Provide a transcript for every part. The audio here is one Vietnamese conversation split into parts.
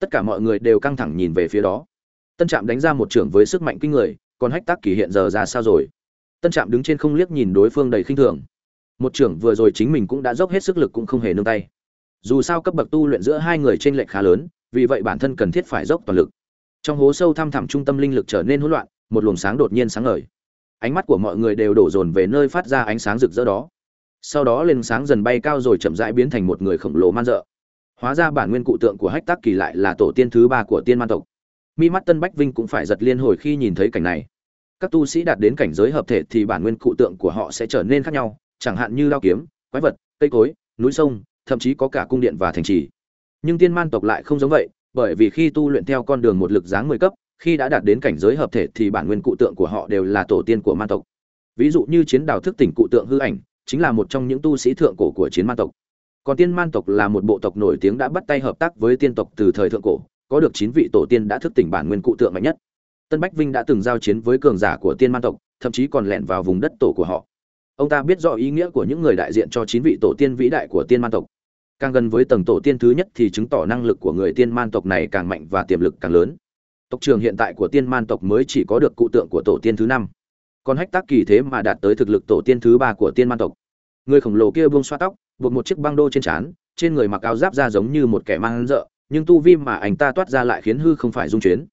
tất cả mọi người đều căng thẳng nhìn về phía đó. Tân trạm đánh ra một trưởng với sức mạnh kinh người, còn hách tác kỳ hiện giờ ra sao rồi? Tân trạm đứng trên không liếc nhìn đối phương đầy khinh thường. Một trưởng vừa rồi chính mình cũng đã dốc hết sức lực cũng không hề nương tay. Dù sao cấp bậc tu luyện giữa hai người trên lệch khá lớn, vì vậy bản thân cần thiết phải dốc toàn lực. Trong hố sâu thăm thẳm trung tâm linh lực trở nên hỗn loạn, một luồng sáng đột nhiên sáng ngời. Ánh mắt của mọi người đều đổ dồn về nơi phát ra ánh sáng rực rỡ đó. Sau đó lên sáng dần bay cao rồi chậm rãi biến thành một người khổng lồ man dợ hóa ra bản nguyên cụ tượng của hách tác kỳ lại là tổ tiên thứ ba của tiên man tộc. Mi mắt tân bách vinh cũng phải giật liên hồi khi nhìn thấy cảnh này. Các tu sĩ đạt đến cảnh giới hợp thể thì bản nguyên cụ tượng của họ sẽ trở nên khác nhau, chẳng hạn như lao kiếm, quái vật, cây cối, núi sông, thậm chí có cả cung điện và thành trì. Nhưng tiên man tộc lại không giống vậy, bởi vì khi tu luyện theo con đường một lực dáng mười cấp, khi đã đạt đến cảnh giới hợp thể thì bản nguyên cụ tượng của họ đều là tổ tiên của man tộc. Ví dụ như chiến đào thức tỉnh cụ tượng hư ảnh, chính là một trong những tu sĩ thượng cổ của chiến man tộc còn tiên man tộc là một bộ tộc nổi tiếng đã bắt tay hợp tác với tiên tộc từ thời thượng cổ, có được chín vị tổ tiên đã thức tỉnh bản nguyên cụ tượng mạnh nhất. Tân bách vinh đã từng giao chiến với cường giả của tiên man tộc, thậm chí còn lẻn vào vùng đất tổ của họ. Ông ta biết rõ ý nghĩa của những người đại diện cho chín vị tổ tiên vĩ đại của tiên man tộc. Càng gần với tầng tổ tiên thứ nhất thì chứng tỏ năng lực của người tiên man tộc này càng mạnh và tiềm lực càng lớn. Tộc trường hiện tại của tiên man tộc mới chỉ có được cụ tượng của tổ tiên thứ năm. Còn hách tác kỳ thế mà đạt tới thực lực tổ tiên thứ ba của tiên man tộc. Người khổng lồ kia buông xoa tóc buộc một chiếc băng đô trên trán, trên người mặc áo giáp ra giống như một kẻ mang rợ nhưng tu vi mà anh ta toát ra lại khiến hư không phải dung chuyến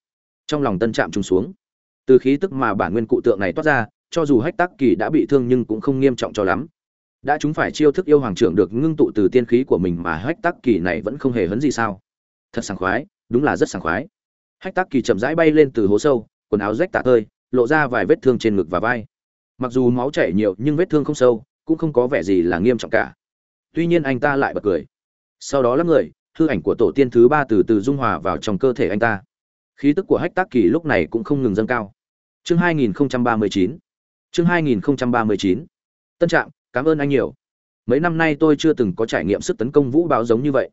trong lòng tân trạm trùng xuống. Từ khí tức mà bản nguyên cụ tượng này toát ra, cho dù hách Tắc kỳ đã bị thương nhưng cũng không nghiêm trọng cho lắm. Đã chúng phải chiêu thức yêu hoàng trưởng được ngưng tụ từ tiên khí của mình mà hách Tắc kỳ này vẫn không hề hấn gì sao? Thật sảng khoái, đúng là rất sảng khoái. Hách Tắc kỳ chậm rãi bay lên từ hố sâu, quần áo rách tả tơi, lộ ra vài vết thương trên ngực và vai. Mặc dù máu chảy nhiều nhưng vết thương không sâu, cũng không có vẻ gì là nghiêm trọng cả tuy nhiên anh ta lại bật cười. Sau đó lắm người, hư ảnh của tổ tiên thứ ba từ từ dung hòa vào trong cơ thể anh ta. Khí tức của hách tác kỳ lúc này cũng không ngừng dâng cao. Chương 2039 chương 2039 tân trạm, cảm ơn anh nhiều. Mấy năm nay tôi chưa từng có trải nghiệm sức tấn công vũ báo giống như vậy.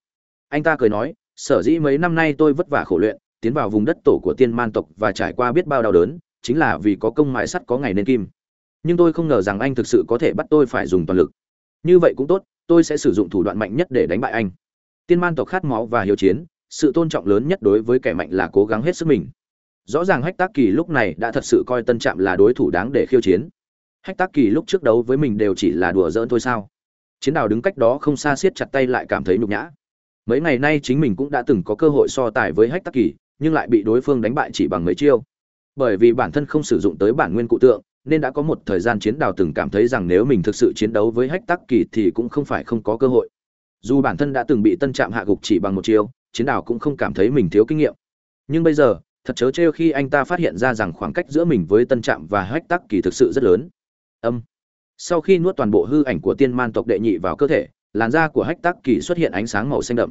Anh ta cười nói, sở dĩ mấy năm nay tôi vất vả khổ luyện, tiến vào vùng đất tổ của tiên man tộc và trải qua biết bao đau đớn, chính là vì có công mại sắt có ngày nên kim. Nhưng tôi không ngờ rằng anh thực sự có thể bắt tôi phải dùng toàn lực. Như vậy cũng tốt tôi sẽ sử dụng thủ đoạn mạnh nhất để đánh bại anh. Tiên man tộc khát máu và hiếu chiến, sự tôn trọng lớn nhất đối với kẻ mạnh là cố gắng hết sức mình. Rõ ràng hách tác kỳ lúc này đã thật sự coi tân trạm là đối thủ đáng để khiêu chiến. Hách tác kỳ lúc trước đấu với mình đều chỉ là đùa giỡn thôi sao? Chiến đào đứng cách đó không xa siết chặt tay lại cảm thấy nhục nhã. Mấy ngày nay chính mình cũng đã từng có cơ hội so tài với hách tác kỳ, nhưng lại bị đối phương đánh bại chỉ bằng mấy chiêu. Bởi vì bản thân không sử dụng tới bản nguyên cụ tượng nên đã có một thời gian chiến đào từng cảm thấy rằng nếu mình thực sự chiến đấu với hách Tắc kỳ thì cũng không phải không có cơ hội. Dù bản thân đã từng bị tân trạm hạ gục chỉ bằng một chiêu, chiến đào cũng không cảm thấy mình thiếu kinh nghiệm. Nhưng bây giờ, thật chớ trêu khi anh ta phát hiện ra rằng khoảng cách giữa mình với tân trạm và hách Tắc kỳ thực sự rất lớn. Âm. Sau khi nuốt toàn bộ hư ảnh của tiên man tộc đệ nhị vào cơ thể, làn da của hách Tắc kỳ xuất hiện ánh sáng màu xanh đậm.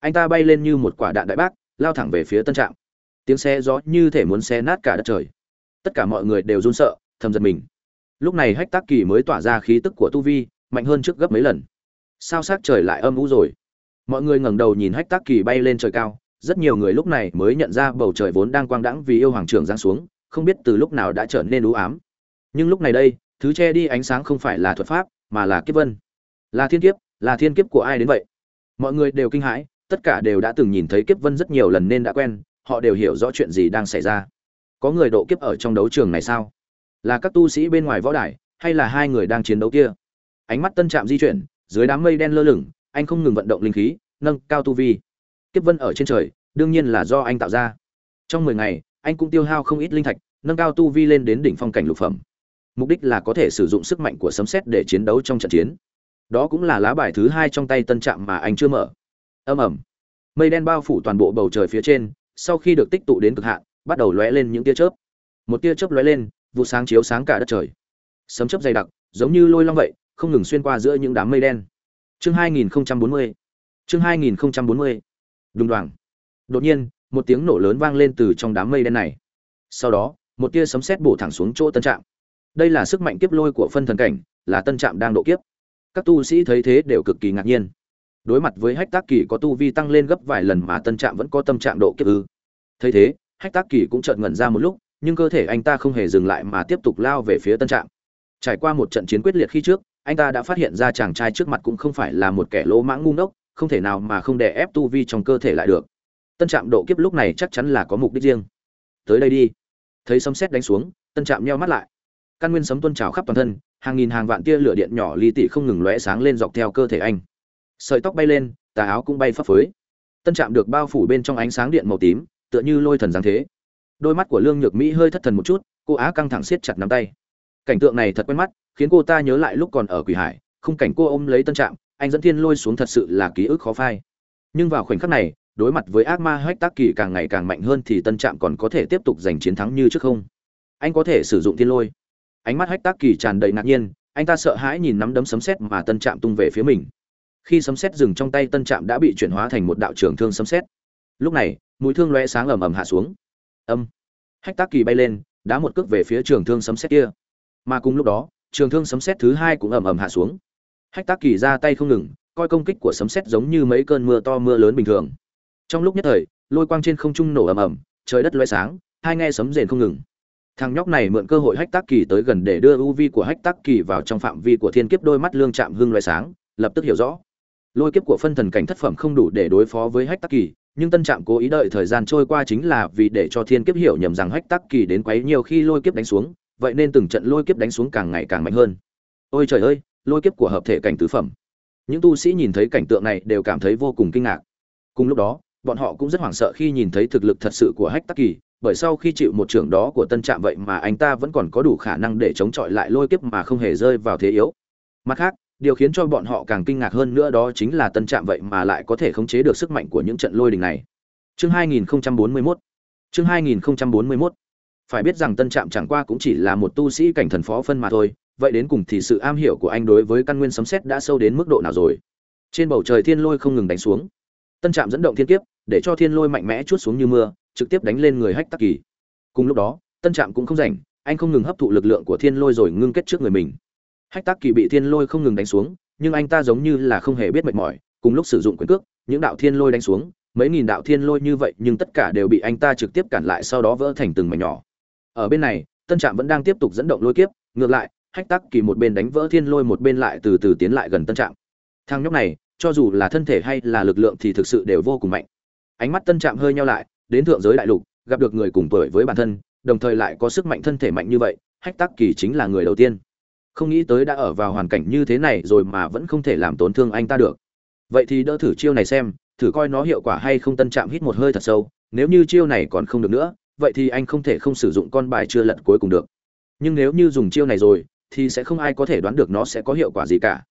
Anh ta bay lên như một quả đạn đại bác, lao thẳng về phía tân trạm. Tiếng xe gió như thể muốn xe nát cả đất trời. Tất cả mọi người đều run sợ thầm giật mình. Lúc này hách tác kỳ mới tỏa ra khí tức của tu vi, mạnh hơn trước gấp mấy lần. Sao s trời lại âm u rồi? Mọi người ngẩng đầu nhìn hách tác kỳ bay lên trời cao, rất nhiều người lúc này mới nhận ra bầu trời vốn đang quang đãng vì yêu hoàng trưởng giáng xuống, không biết từ lúc nào đã trở nên u ám. Nhưng lúc này đây, thứ che đi ánh sáng không phải là thuật pháp, mà là kiếp vân. Là thiên kiếp, là thiên kiếp của ai đến vậy? Mọi người đều kinh hãi, tất cả đều đã từng nhìn thấy kiếp vân rất nhiều lần nên đã quen, họ đều hiểu rõ chuyện gì đang xảy ra. Có người độ kiếp ở trong đấu trường này sao? Là các tu sĩ bên ngoài võ đài, hay là hai người đang chiến đấu kia? Ánh mắt tân trạm di chuyển, dưới đám mây đen lơ lửng, anh không ngừng vận động linh khí, nâng cao tu vi. Kiếp vân ở trên trời, đương nhiên là do anh tạo ra. Trong mười ngày, anh cũng tiêu hao không ít linh thạch, nâng cao tu vi lên đến đỉnh phong cảnh lục phẩm. Mục đích là có thể sử dụng sức mạnh của sấm xét để chiến đấu trong trận chiến. Đó cũng là lá bài thứ hai trong tay tân trạm mà anh chưa mở. Âm ẩm mây đen bao phủ toàn bộ bầu trời phía trên, sau khi được tích tụ đến cực hạn, bắt đầu lóe lên những tia chớp. Một tia chớp lóe lên vụ sáng chiếu sáng cả đất trời. Sấm chớp dày đặc, giống như lôi long vậy, không ngừng xuyên qua giữa những đám mây đen. Chương 2040 chương 2040 đùng đoàng. Đột nhiên, một tiếng nổ lớn vang lên từ trong đám mây đen này. Sau đó, một tia sấm sét bổ thẳng xuống chỗ tân trạm. Đây là sức mạnh kiếp lôi của phân thần cảnh, là tân trạm đang độ kiếp. Các tu sĩ thấy thế đều cực kỳ ngạc nhiên. Đối mặt với hách tác kỳ có tu vi tăng lên gấp vài lần mà tân trạm vẫn có tâm trạng độ kiếp ư. Thấy thế, hách tác kỳ cũng chợt ngẩn ra một lúc nhưng cơ thể anh ta không hề dừng lại mà tiếp tục lao về phía tân trạm. Trải qua một trận chiến quyết liệt khi trước, anh ta đã phát hiện ra chàng trai trước mặt cũng không phải là một kẻ lỗ mãng ngu ngốc, không thể nào mà không đè ép tu vi trong cơ thể lại được. Tân trạm độ kiếp lúc này chắc chắn là có mục đích riêng. Tới đây đi. Thấy sấm sét đánh xuống, tân trạm nheo mắt lại. Căn nguyên sấm tuôn trào khắp toàn thân, hàng nghìn hàng vạn tia lửa điện nhỏ ly tị không ngừng lóe sáng lên dọc theo cơ thể anh. Sợi tóc bay lên, tà áo cũng bay phấp phới. Tân trạm được bao phủ bên trong ánh sáng điện màu tím, tựa như lôi thần giáng thế đôi mắt của lương nhược mỹ hơi thất thần một chút cô á căng thẳng siết chặt nắm tay cảnh tượng này thật quen mắt khiến cô ta nhớ lại lúc còn ở quỷ hải khung cảnh cô ôm lấy tân trạm anh dẫn thiên lôi xuống thật sự là ký ức khó phai nhưng vào khoảnh khắc này đối mặt với ác ma hách tác kỳ càng ngày càng mạnh hơn thì tân trạm còn có thể tiếp tục giành chiến thắng như trước không anh có thể sử dụng thiên lôi ánh mắt hách tác kỳ tràn đầy ngạc nhiên anh ta sợ hãi nhìn nắm đấm sấm sét mà tân trạm tung về phía mình khi sấm sét dừng trong tay tân trạm đã bị chuyển hóa thành một đạo trường thương sấm sét lúc này mũi thương lóe sáng ầm ầm hạ xuống âm. Hách tác kỳ bay lên, đá một cước về phía trường thương sấm sét kia. Mà cùng lúc đó, trường thương sấm sét thứ hai cũng ầm ầm hạ xuống. Hách tác kỳ ra tay không ngừng, coi công kích của sấm sét giống như mấy cơn mưa to mưa lớn bình thường. Trong lúc nhất thời, lôi quang trên không trung nổ ầm ầm, trời đất loé sáng, hai nghe sấm rền không ngừng. Thằng nhóc này mượn cơ hội hách tác kỳ tới gần để đưa UV của hách tác kỳ vào trong phạm vi của thiên kiếp, đôi mắt lương chạm hưng loé sáng, lập tức hiểu rõ. Lôi kiếp của phân thần cảnh thất phẩm không đủ để đối phó với hách tác kỳ nhưng tân trạm cố ý đợi thời gian trôi qua chính là vì để cho thiên kiếp hiểu nhầm rằng hách Tắc kỳ đến quấy nhiều khi lôi kiếp đánh xuống, vậy nên từng trận lôi kiếp đánh xuống càng ngày càng mạnh hơn. Ôi trời ơi, lôi kiếp của hợp thể cảnh tứ phẩm. Những tu sĩ nhìn thấy cảnh tượng này đều cảm thấy vô cùng kinh ngạc. Cùng lúc đó, bọn họ cũng rất hoảng sợ khi nhìn thấy thực lực thật sự của hách tắc kỳ, bởi sau khi chịu một trưởng đó của tân trạm vậy mà anh ta vẫn còn có đủ khả năng để chống chọi lại lôi kiếp mà không hề rơi vào thế yếu. Mặt khác điều khiến cho bọn họ càng kinh ngạc hơn nữa đó chính là tân trạm vậy mà lại có thể khống chế được sức mạnh của những trận lôi đình này. Chương 2041 chương 2041 phải biết rằng tân trạm chẳng qua cũng chỉ là một tu sĩ cảnh thần phó phân mà thôi, vậy đến cùng thì sự am hiểu của anh đối với căn nguyên sấm xét đã sâu đến mức độ nào rồi? Trên bầu trời thiên lôi không ngừng đánh xuống. Tân trạm dẫn động thiên kiếp, để cho thiên lôi mạnh mẽ chút xuống như mưa, trực tiếp đánh lên người hách tắc kỳ. Cùng lúc đó, tân trạm cũng không rảnh, anh không ngừng hấp thụ lực lượng của thiên lôi rồi ngưng kết trước người mình hách tắc kỳ bị thiên lôi không ngừng đánh xuống, nhưng anh ta giống như là không hề biết mệt mỏi, cùng lúc sử dụng quyền cước, những đạo thiên lôi đánh xuống, mấy nghìn đạo thiên lôi như vậy, nhưng tất cả đều bị anh ta trực tiếp cản lại sau đó vỡ thành từng mảnh nhỏ. Ở bên này, tân trạm vẫn đang tiếp tục dẫn động lôi kiếp, ngược lại, hách tắc kỳ một bên đánh vỡ thiên lôi một bên lại từ từ tiến lại gần tân trạm. Thang nhóc này, cho dù là thân thể hay là lực lượng thì thực sự đều vô cùng mạnh. Ánh mắt tân trạm hơi nhau lại, đến thượng giới đại lục, gặp được người cùng tuổi với bản thân, đồng thời lại có sức mạnh thân thể mạnh như vậy, hách tắc kỳ chính là người đầu tiên không nghĩ tới đã ở vào hoàn cảnh như thế này rồi mà vẫn không thể làm tổn thương anh ta được. Vậy thì đỡ thử chiêu này xem, thử coi nó hiệu quả hay không tân trạm hít một hơi thật sâu, nếu như chiêu này còn không được nữa, vậy thì anh không thể không sử dụng con bài chưa lật cuối cùng được. Nhưng nếu như dùng chiêu này rồi, thì sẽ không ai có thể đoán được nó sẽ có hiệu quả gì cả.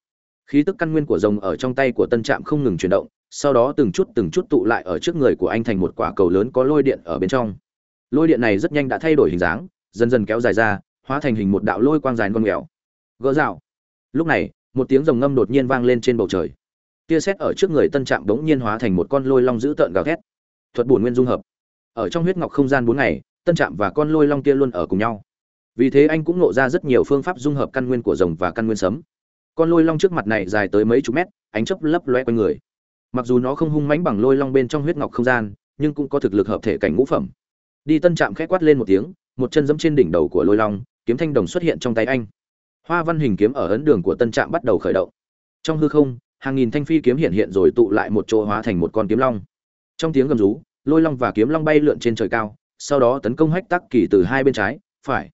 Khí tức căn nguyên của rồng ở trong tay của tân trạm không ngừng chuyển động, sau đó từng chút từng chút tụ lại ở trước người của anh thành một quả cầu lớn có lôi điện ở bên trong. Lôi điện này rất nhanh đã thay đổi hình dáng, dần dần kéo dài ra, hóa thành hình một đạo lôi quang dài con nghèo gỡ rào. Lúc này, một tiếng rồng ngâm đột nhiên vang lên trên bầu trời. Tia sét ở trước người tân trạm bỗng nhiên hóa thành một con lôi long dữ tợn gào thét. Thuật bổn nguyên dung hợp. Ở trong huyết ngọc không gian bốn ngày, tân trạm và con lôi long kia luôn ở cùng nhau. Vì thế anh cũng nộ ra rất nhiều phương pháp dung hợp căn nguyên của rồng và căn nguyên sấm. Con lôi long trước mặt này dài tới mấy chục mét, ánh chớp lấp loe quanh người. Mặc dù nó không hung mãnh bằng lôi long bên trong huyết ngọc không gian, nhưng cũng có thực lực hợp thể cảnh ngũ phẩm. Đi tân trạm khẽ quát lên một tiếng, một chân giẫm trên đỉnh đầu của lôi long, kiếm thanh đồng xuất hiện trong tay anh hoa văn hình kiếm ở ấn đường của tân trạm bắt đầu khởi động. Trong hư không, hàng nghìn thanh phi kiếm hiện hiện rồi tụ lại một chỗ hóa thành một con kiếm long. Trong tiếng gầm rú, lôi long và kiếm long bay lượn trên trời cao, sau đó tấn công hách tắc kỳ từ hai bên trái, phải.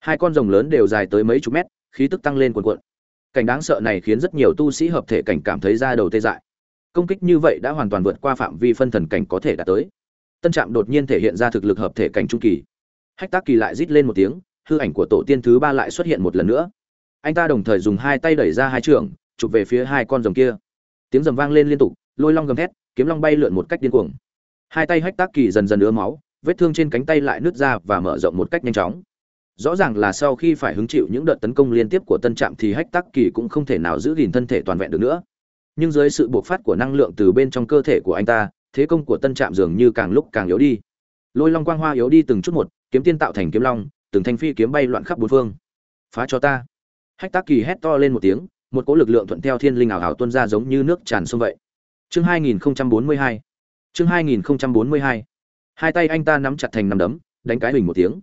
Hai con rồng lớn đều dài tới mấy chục mét, khí tức tăng lên cuồn cuộn. Cảnh đáng sợ này khiến rất nhiều tu sĩ hợp thể cảnh cảm thấy da đầu tê dại. Công kích như vậy đã hoàn toàn vượt qua phạm vi phân thần cảnh có thể đạt tới. Tân trạm đột nhiên thể hiện ra thực lực hợp thể cảnh trung kỳ. Hách tác kỳ lại rít lên một tiếng, hư ảnh của tổ tiên thứ ba lại xuất hiện một lần nữa anh ta đồng thời dùng hai tay đẩy ra hai trường, chụp về phía hai con rồng kia. Tiếng rầm vang lên liên tục, lôi long gầm thét, kiếm long bay lượn một cách điên cuồng. Hai tay hách tác kỳ dần dần ứa máu, vết thương trên cánh tay lại nứt ra và mở rộng một cách nhanh chóng. Rõ ràng là sau khi phải hứng chịu những đợt tấn công liên tiếp của tân trạm thì hách tắc kỳ cũng không thể nào giữ gìn thân thể toàn vẹn được nữa. Nhưng dưới sự buộc phát của năng lượng từ bên trong cơ thể của anh ta, thế công của tân trạm dường như càng lúc càng yếu đi. Lôi long quang hoa yếu đi từng chút một, kiếm tiên tạo thành kiếm long, từng thanh phi kiếm bay loạn khắp bốn phương. Phá cho ta hách Tác kỳ hét to lên một tiếng, một cỗ lực lượng thuận theo thiên linh ảo ảo tuôn ra giống như nước tràn sông vậy. Chương 2042 chương 2042 hai. Tay anh ta nắm chặt thành nắm đấm, đánh cái hình một tiếng.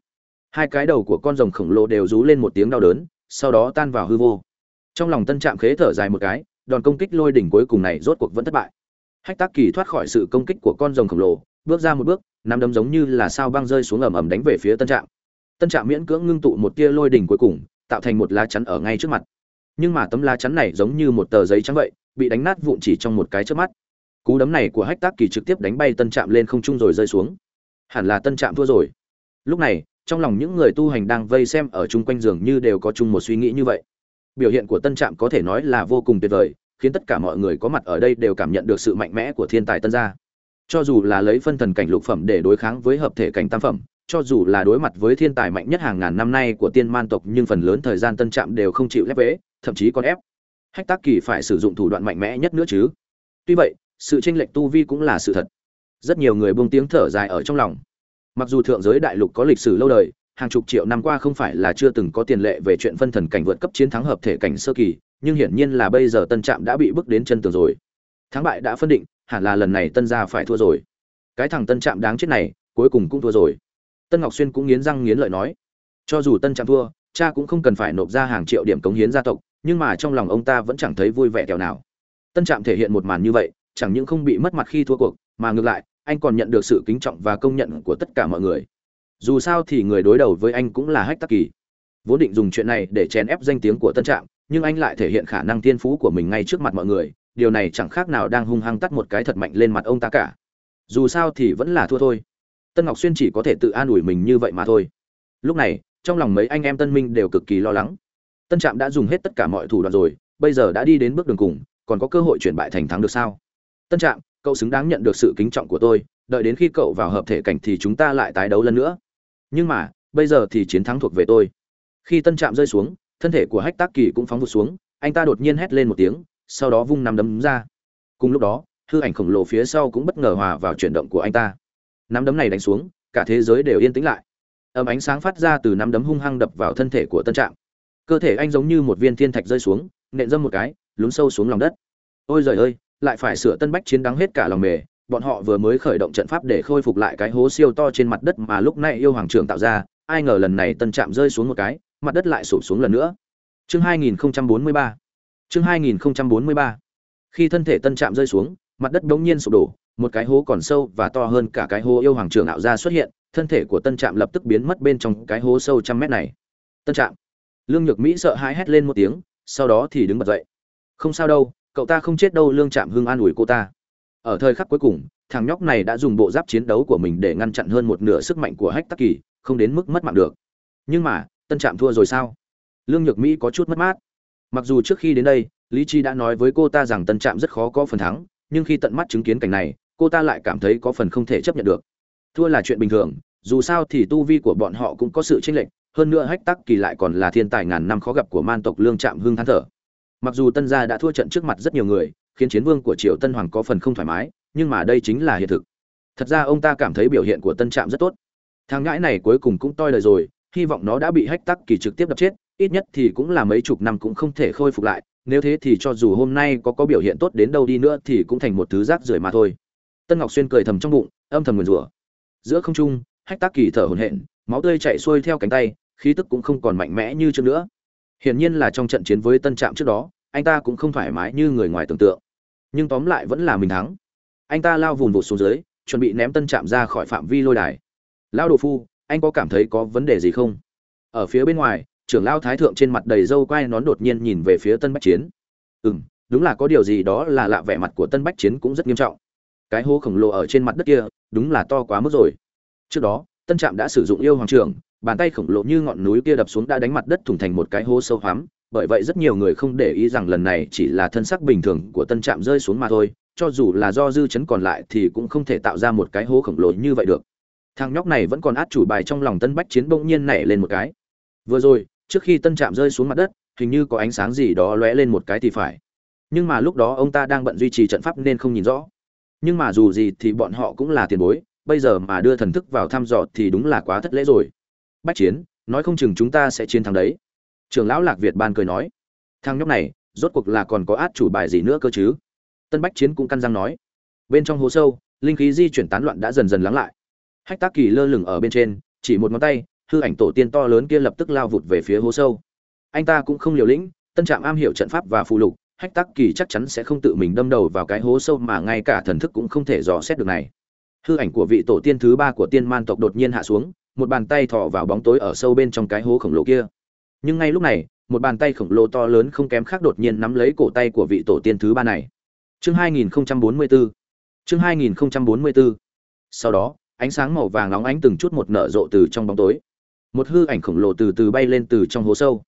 Hai cái đầu của con rồng khổng lồ đều rú lên một tiếng đau đớn, sau đó tan vào hư vô. Trong lòng tân trạm khế thở dài một cái, đòn công kích lôi đỉnh cuối cùng này rốt cuộc vẫn thất bại. Hách tác kỳ thoát khỏi sự công kích của con rồng khổng lồ, bước ra một bước, nắm đấm giống như là sao băng rơi xuống ầm ầm đánh về phía tân trạm. Tân trạm miễn cưỡng ngưng tụ một tia lôi đỉnh cuối cùng tạo thành một lá chắn ở ngay trước mặt. Nhưng mà tấm lá chắn này giống như một tờ giấy trắng vậy, bị đánh nát vụn chỉ trong một cái trước mắt. Cú đấm này của hách tác kỳ trực tiếp đánh bay tân trạm lên không trung rồi rơi xuống. Hẳn là tân trạm thua rồi. Lúc này, trong lòng những người tu hành đang vây xem ở chung quanh giường như đều có chung một suy nghĩ như vậy. Biểu hiện của tân trạm có thể nói là vô cùng tuyệt vời, khiến tất cả mọi người có mặt ở đây đều cảm nhận được sự mạnh mẽ của thiên tài tân gia. Cho dù là lấy phân thần cảnh lục phẩm để đối kháng với hợp thể cảnh tam phẩm cho dù là đối mặt với thiên tài mạnh nhất hàng ngàn năm nay của tiên man tộc, nhưng phần lớn thời gian tân trạm đều không chịu lép vế, thậm chí còn ép. Hách tác kỳ phải sử dụng thủ đoạn mạnh mẽ nhất nữa chứ. Tuy vậy, sự tranh lệch tu vi cũng là sự thật. Rất nhiều người buông tiếng thở dài ở trong lòng. Mặc dù thượng giới đại lục có lịch sử lâu đời, hàng chục triệu năm qua không phải là chưa từng có tiền lệ về chuyện phân thần cảnh vượt cấp chiến thắng hợp thể cảnh sơ kỳ, nhưng hiển nhiên là bây giờ tân trạm đã bị bước đến chân tường rồi. Thắng bại đã phân định, hẳn là lần này tân gia phải thua rồi. Cái thằng tân trạm đáng chết này, cuối cùng cũng thua rồi tân ngọc xuyên cũng nghiến răng nghiến lợi nói, cho dù tân trạm thua, cha cũng không cần phải nộp ra hàng triệu điểm cống hiến gia tộc, nhưng mà trong lòng ông ta vẫn chẳng thấy vui vẻ kẹo nào. Tân trạm thể hiện một màn như vậy, chẳng những không bị mất mặt khi thua cuộc, mà ngược lại, anh còn nhận được sự kính trọng và công nhận của tất cả mọi người. Dù sao thì người đối đầu với anh cũng là hách tắc kỳ. Vốn định dùng chuyện này để chèn ép danh tiếng của tân trạm, nhưng anh lại thể hiện khả năng thiên phú của mình ngay trước mặt mọi người, điều này chẳng khác nào đang hung hăng tắt một cái thật mạnh lên mặt ông ta cả. Dù sao thì vẫn là thua thôi tân ngọc xuyên chỉ có thể tự an ủi mình như vậy mà thôi. Lúc này, trong lòng mấy anh em tân minh đều cực kỳ lo lắng. Tân trạm đã dùng hết tất cả mọi thủ đoạn rồi, bây giờ đã đi đến bước đường cùng, còn có cơ hội chuyển bại thành thắng được sao? Tân trạm, cậu xứng đáng nhận được sự kính trọng của tôi, đợi đến khi cậu vào hợp thể cảnh thì chúng ta lại tái đấu lần nữa. Nhưng mà, bây giờ thì chiến thắng thuộc về tôi. Khi tân trạm rơi xuống, thân thể của hách tác kỳ cũng phóng vụt xuống, anh ta đột nhiên hét lên một tiếng, sau đó vung nắm đấm ra. Cùng lúc đó, hư ảnh khổng lồ phía sau cũng bất ngờ hòa vào chuyển động của anh ta nắm đấm này đánh xuống, cả thế giới đều yên tĩnh lại. Ầm ánh sáng phát ra từ nắm đấm hung hăng đập vào thân thể của tân trạm. Cơ thể anh giống như một viên thiên thạch rơi xuống, nện dâm một cái, lún sâu xuống lòng đất. Ôi giời ơi, lại phải sửa tân bách chiến đắng hết cả lòng mề, bọn họ vừa mới khởi động trận pháp để khôi phục lại cái hố siêu to trên mặt đất mà lúc này yêu hoàng trưởng tạo ra, ai ngờ lần này tân trạm rơi xuống một cái, mặt đất lại sụp xuống lần nữa. Chương 2043 chương 2043 khi thân thể tân trạm rơi xuống, mặt đất bỗng nhiên sụp đổ một cái hố còn sâu và to hơn cả cái hố yêu hoàng trưởng ảo ra xuất hiện, thân thể của tân trạm lập tức biến mất bên trong cái hố sâu trăm mét này. Tân trạm. Lương nhược mỹ sợ hãi hét lên một tiếng, sau đó thì đứng bật dậy. Không sao đâu, cậu ta không chết đâu, lương trạm hưng an ủi cô ta. Ở thời khắc cuối cùng, thằng nhóc này đã dùng bộ giáp chiến đấu của mình để ngăn chặn hơn một nửa sức mạnh của hách tắc kỳ, không đến mức mất mạng được. Nhưng mà, tân trạm thua rồi sao? Lương nhược mỹ có chút mất mát. Mặc dù trước khi đến đây, lý chi đã nói với cô ta rằng tân trạm rất khó có phần thắng, nhưng khi tận mắt chứng kiến cảnh này cô ta lại cảm thấy có phần không thể chấp nhận được. Thua là chuyện bình thường, dù sao thì tu vi của bọn họ cũng có sự chênh lệch, hơn nữa hách tắc kỳ lại còn là thiên tài ngàn năm khó gặp của man tộc lương trạm hưng thán thở. Mặc dù tân gia đã thua trận trước mặt rất nhiều người, khiến chiến vương của triệu tân hoàng có phần không thoải mái, nhưng mà đây chính là hiện thực. Thật ra ông ta cảm thấy biểu hiện của tân trạm rất tốt. Thằng ngãi này cuối cùng cũng toi lời rồi, hy vọng nó đã bị hách tắc kỳ trực tiếp đập chết, ít nhất thì cũng là mấy chục năm cũng không thể khôi phục lại, nếu thế thì cho dù hôm nay có có biểu hiện tốt đến đâu đi nữa thì cũng thành một thứ rác rưởi mà thôi tân ngọc xuyên cười thầm trong bụng, âm thầm nguyền rủa. Giữa không trung, hách tác kỳ thở hổn hển, máu tươi chạy xuôi theo cánh tay, khí tức cũng không còn mạnh mẽ như trước nữa. Hiển nhiên là trong trận chiến với tân trạm trước đó, anh ta cũng không thoải mái như người ngoài tưởng tượng. Nhưng tóm lại vẫn là mình thắng. Anh ta lao vùng vụt xuống dưới, chuẩn bị ném tân trạm ra khỏi phạm vi lôi đài. Lao đồ phu, anh có cảm thấy có vấn đề gì không? Ở phía bên ngoài, trưởng lao thái thượng trên mặt đầy râu quai nón đột nhiên nhìn về phía tân bách chiến. Ừ m đúng là có điều gì đó là lạ vẻ mặt của tân bách chiến cũng rất nghiêm trọng cái hố khổng lồ ở trên mặt đất kia, đúng là to quá mức rồi. Trước đó, tân trạm đã sử dụng yêu hoàng trưởng, bàn tay khổng lồ như ngọn núi kia đập xuống đã đánh mặt đất thủng thành một cái hố sâu hoắm, bởi vậy rất nhiều người không để ý rằng lần này chỉ là thân sắc bình thường của tân trạm rơi xuống mà thôi, cho dù là do dư chấn còn lại thì cũng không thể tạo ra một cái hố khổng lồ như vậy được. Thằng nhóc này vẫn còn át chủ bài trong lòng tân bách chiến bỗng nhiên nảy lên một cái. Vừa rồi, trước khi tân trạm rơi xuống mặt đất, hình như có ánh sáng gì đó lóe lên một cái thì phải. Nhưng mà lúc đó ông ta đang bận duy trì trận pháp nên không nhìn rõ nhưng mà dù gì thì bọn họ cũng là tiền bối, bây giờ mà đưa thần thức vào thăm dò thì đúng là quá thất lễ rồi. Bách chiến, nói không chừng chúng ta sẽ chiến thắng đấy. Trường lão lạc việt ban cười nói. Thằng nhóc này, rốt cuộc là còn có át chủ bài gì nữa cơ chứ? Tân bách chiến cũng căn răng nói. Bên trong hố sâu, linh khí di chuyển tán loạn đã dần dần lắng lại. Hách tác kỳ lơ lửng ở bên trên, chỉ một ngón tay, hư ảnh tổ tiên to lớn kia lập tức lao vụt về phía hố sâu. Anh ta cũng không liều lĩnh, tân trạm am hiểu trận pháp và phù lục hách Tắc kỳ chắc chắn sẽ không tự mình đâm đầu vào cái hố sâu mà ngay cả thần thức cũng không thể dò xét được này. Hư ảnh của vị tổ tiên thứ ba của tiên man tộc đột nhiên hạ xuống, một bàn tay thọ vào bóng tối ở sâu bên trong cái hố khổng lồ kia. Nhưng ngay lúc này, một bàn tay khổng lồ to lớn không kém khác đột nhiên nắm lấy cổ tay của vị tổ tiên thứ ba này. Chương 2044 chương 2044 sau đó, ánh sáng màu vàng nóng ánh từng chút một nở rộ từ trong bóng tối. Một hư ảnh khổng lồ từ từ bay lên từ trong hố sâu.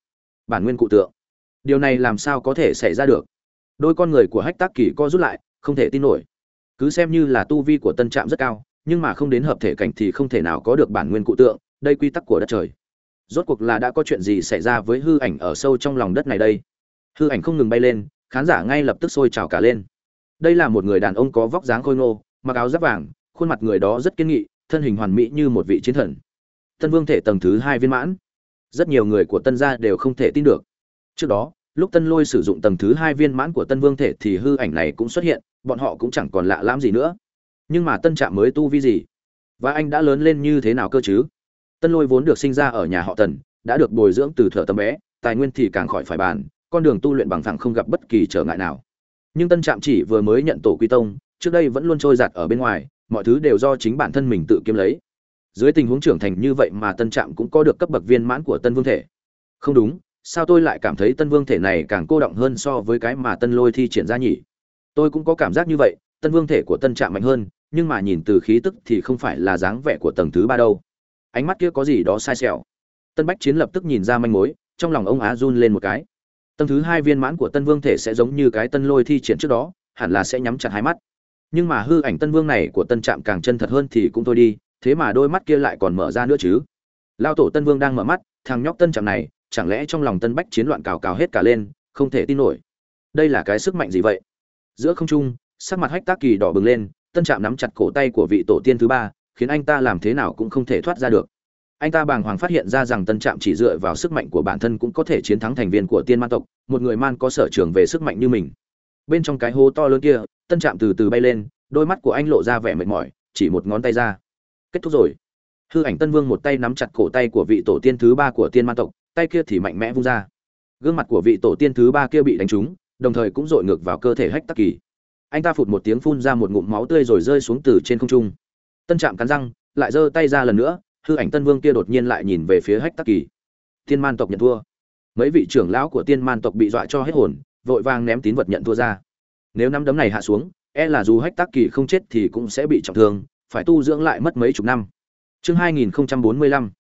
Bản nguyên cụ tượng điều này làm sao có thể xảy ra được? Đôi con người của hách tác kỳ co rút lại, không thể tin nổi. Cứ xem như là tu vi của tân trạm rất cao, nhưng mà không đến hợp thể cảnh thì không thể nào có được bản nguyên cụ tượng, đây quy tắc của đất trời. Rốt cuộc là đã có chuyện gì xảy ra với hư ảnh ở sâu trong lòng đất này đây? Hư ảnh không ngừng bay lên, khán giả ngay lập tức sôi trào cả lên. Đây là một người đàn ông có vóc dáng khôi ngô, mặc áo giáp vàng, khuôn mặt người đó rất kiên nghị, thân hình hoàn mỹ như một vị chiến thần. Tân vương thể tầng thứ hai viên mãn. Rất nhiều người của tân gia đều không thể tin được trước đó, lúc tân lôi sử dụng tầng thứ hai viên mãn của tân vương thể thì hư ảnh này cũng xuất hiện, bọn họ cũng chẳng còn lạ lẫm gì nữa. Nhưng mà tân trạm mới tu vi gì? Và anh đã lớn lên như thế nào cơ chứ? Tân lôi vốn được sinh ra ở nhà họ tần, đã được bồi dưỡng từ thở tầm bé, tài nguyên thì càng khỏi phải bàn, con đường tu luyện bằng thẳng không gặp bất kỳ trở ngại nào. Nhưng tân trạm chỉ vừa mới nhận tổ quy tông, trước đây vẫn luôn trôi giặt ở bên ngoài, mọi thứ đều do chính bản thân mình tự kiếm lấy. Dưới tình huống trưởng thành như vậy mà tân trạm cũng có được cấp bậc viên mãn của tân vương thể. Không đúng sao tôi lại cảm thấy tân vương thể này càng cô động hơn so với cái mà tân lôi thi triển ra nhỉ? Tôi cũng có cảm giác như vậy, tân vương thể của tân trạm mạnh hơn, nhưng mà nhìn từ khí tức thì không phải là dáng vẻ của tầng thứ ba đâu. Ánh mắt kia có gì đó sai sẹo. Tân bách chiến lập tức nhìn ra manh mối, trong lòng ông á run lên một cái. Tầng thứ hai viên mãn của tân vương thể sẽ giống như cái tân lôi thi triển trước đó, hẳn là sẽ nhắm chặt hai mắt. Nhưng mà hư ảnh tân vương này của tân trạm càng chân thật hơn thì cũng thôi đi, thế mà đôi mắt kia lại còn mở ra nữa chứ. Lao tổ tân vương đang mở mắt, thằng nhóc tân trạm này chẳng lẽ trong lòng tân bách chiến loạn cào cào hết cả lên, không thể tin nổi. Đây là cái sức mạnh gì vậy? Giữa không trung, sắc mặt hách tác kỳ đỏ bừng lên, tân trạm nắm chặt cổ tay của vị tổ tiên thứ ba, khiến anh ta làm thế nào cũng không thể thoát ra được. Anh ta bàng hoàng phát hiện ra rằng tân trạm chỉ dựa vào sức mạnh của bản thân cũng có thể chiến thắng thành viên của tiên man tộc, một người man có sở trường về sức mạnh như mình. Bên trong cái hố to lớn kia, tân trạm từ từ bay lên, đôi mắt của anh lộ ra vẻ mệt mỏi, chỉ một ngón tay ra. Kết thúc rồi. Hư ảnh tân vương một tay nắm chặt cổ tay của vị tổ tiên thứ ba của tiên man tộc tay kia thì mạnh mẽ vung ra. Gương mặt của vị tổ tiên thứ ba kia bị đánh trúng, đồng thời cũng dội ngược vào cơ thể hách tắc kỳ. Anh ta phụt một tiếng phun ra một ngụm máu tươi rồi rơi xuống từ trên không trung. Tân trạm cắn răng, lại giơ tay ra lần nữa, hư ảnh tân vương kia đột nhiên lại nhìn về phía hách tắc kỳ. Tiên man tộc nhận thua. Mấy vị trưởng lão của tiên man tộc bị dọa cho hết hồn, vội vàng ném tín vật nhận thua ra. Nếu năm đấm này hạ xuống e là dù hách tắc kỳ không chết thì cũng sẽ bị trọng thương, phải tu dưỡng lại mất mấy chục năm. Chương 2045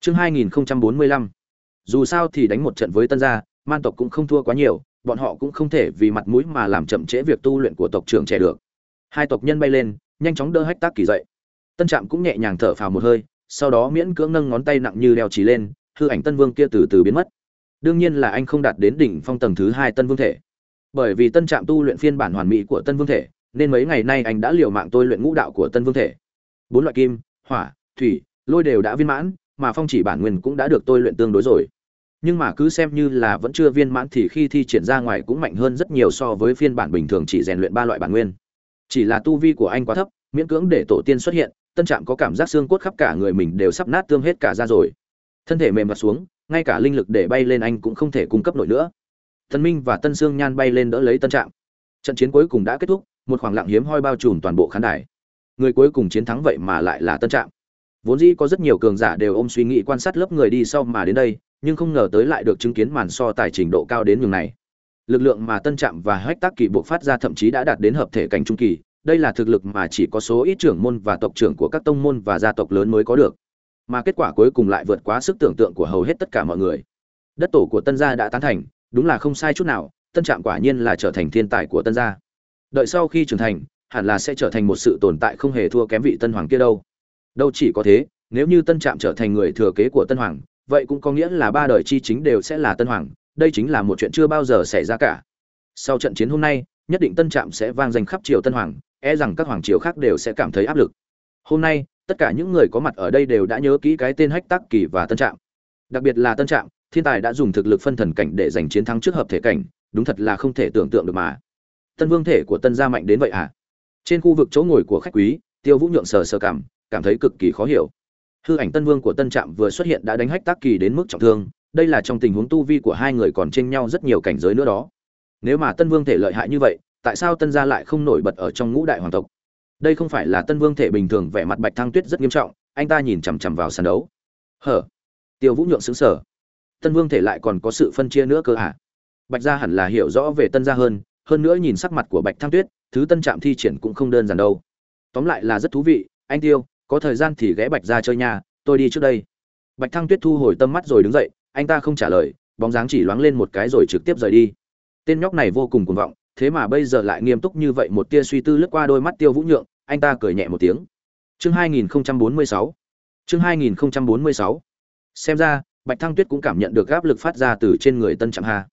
chương 2045 dù sao thì đánh một trận với tân gia, man tộc cũng không thua quá nhiều, bọn họ cũng không thể vì mặt mũi mà làm chậm trễ việc tu luyện của tộc trưởng trẻ được. Hai tộc nhân bay lên, nhanh chóng đỡ hách tác kỳ dậy. Tân trạm cũng nhẹ nhàng thở phào một hơi, sau đó miễn cưỡng nâng ngón tay nặng như đeo trí lên, hư ảnh tân vương kia từ từ biến mất. Đương nhiên là anh không đạt đến đỉnh phong tầng thứ hai tân vương thể. Bởi vì tân trạm tu luyện phiên bản hoàn mỹ của tân vương thể, nên mấy ngày nay anh đã liều mạng tôi luyện ngũ đạo của tân vương thể. Bốn loại kim, hỏa, thủy, lôi đều đã viên mãn mà phong chỉ bản nguyên cũng đã được tôi luyện tương đối rồi. Nhưng mà cứ xem như là vẫn chưa viên mãn thì khi thi triển ra ngoài cũng mạnh hơn rất nhiều so với phiên bản bình thường chỉ rèn luyện ba loại bản nguyên. Chỉ là tu vi của anh quá thấp, miễn cưỡng để tổ tiên xuất hiện, tân trạm có cảm giác xương cốt khắp cả người mình đều sắp nát tương hết cả ra rồi. Thân thể mềm mặt xuống, ngay cả linh lực để bay lên anh cũng không thể cung cấp nổi nữa. Thần minh và tân sương nhan bay lên đỡ lấy tân trạm. Trận chiến cuối cùng đã kết thúc, một khoảng lặng hiếm hoi bao trùm toàn bộ khán đài. Người cuối cùng chiến thắng vậy mà lại là tân trạm vốn dĩ có rất nhiều cường giả đều ôm suy nghĩ quan sát lớp người đi sau mà đến đây, nhưng không ngờ tới lại được chứng kiến màn so tài trình độ cao đến nhường này. Lực lượng mà tân trạm và hách tác kỳ buộc phát ra thậm chí đã đạt đến hợp thể cảnh trung kỳ, đây là thực lực mà chỉ có số ít trưởng môn và tộc trưởng của các tông môn và gia tộc lớn mới có được. Mà kết quả cuối cùng lại vượt quá sức tưởng tượng của hầu hết tất cả mọi người. Đất tổ của tân gia đã tán thành, đúng là không sai chút nào, tân trạm quả nhiên là trở thành thiên tài của tân gia. Đợi sau khi trưởng thành, hẳn là sẽ trở thành một sự tồn tại không hề thua kém vị tân hoàng kia đâu đâu chỉ có thế, nếu như tân trạm trở thành người thừa kế của tân hoàng, vậy cũng có nghĩa là ba đời chi chính đều sẽ là tân hoàng, đây chính là một chuyện chưa bao giờ xảy ra cả. Sau trận chiến hôm nay, nhất định tân trạm sẽ vang danh khắp triều tân hoàng e rằng các hoàng triều khác đều sẽ cảm thấy áp lực. Hôm nay, tất cả những người có mặt ở đây đều đã nhớ kỹ cái tên hách tắc kỳ và tân trạm. Đặc biệt là tân trạm, thiên tài đã dùng thực lực phân thần cảnh để giành chiến thắng trước hợp thể cảnh, đúng thật là không thể tưởng tượng được mà. Tân vương thể của tân gia mạnh đến vậy à? Trên khu vực chỗ ngồi của khách quý, tiêu vũ nhượng sờ sờ cảm cảm thấy cực kỳ khó hiểu. Hư ảnh tân vương của tân trạm vừa xuất hiện đã đánh hách tác kỳ đến mức trọng thương, đây là trong tình huống tu vi của hai người còn chênh nhau rất nhiều cảnh giới nữa đó. Nếu mà tân vương thể lợi hại như vậy, tại sao tân gia lại không nổi bật ở trong ngũ đại hoàng tộc? Đây không phải là tân vương thể bình thường vẻ mặt bạch thăng tuyết rất nghiêm trọng, anh ta nhìn chằm chằm vào sàn đấu. Hở? Tiêu vũ nhượng xứng sở tân vương thể lại còn có sự phân chia nữa cơ à? Bạch gia hẳn là hiểu rõ về tân gia hơn hơn nữa nhìn sắc mặt của bạch thăng tuyết, thứ tân trạm thi triển cũng không đơn giản đâu. Tóm lại là rất thú vị, anh tiêu có thời gian thì ghé bạch ra chơi nhà tôi đi trước đây. Bạch thăng tuyết thu hồi tâm mắt rồi đứng dậy, anh ta không trả lời, bóng dáng chỉ loáng lên một cái rồi trực tiếp rời đi. Tên nhóc này vô cùng cuồng vọng, thế mà bây giờ lại nghiêm túc như vậy một tia suy tư lướt qua đôi mắt tiêu vũ nhượng, anh ta cười nhẹ một tiếng. Chương 2046 chương 2046 xem ra, bạch thăng tuyết cũng cảm nhận được áp lực phát ra từ trên người tân trạm hà.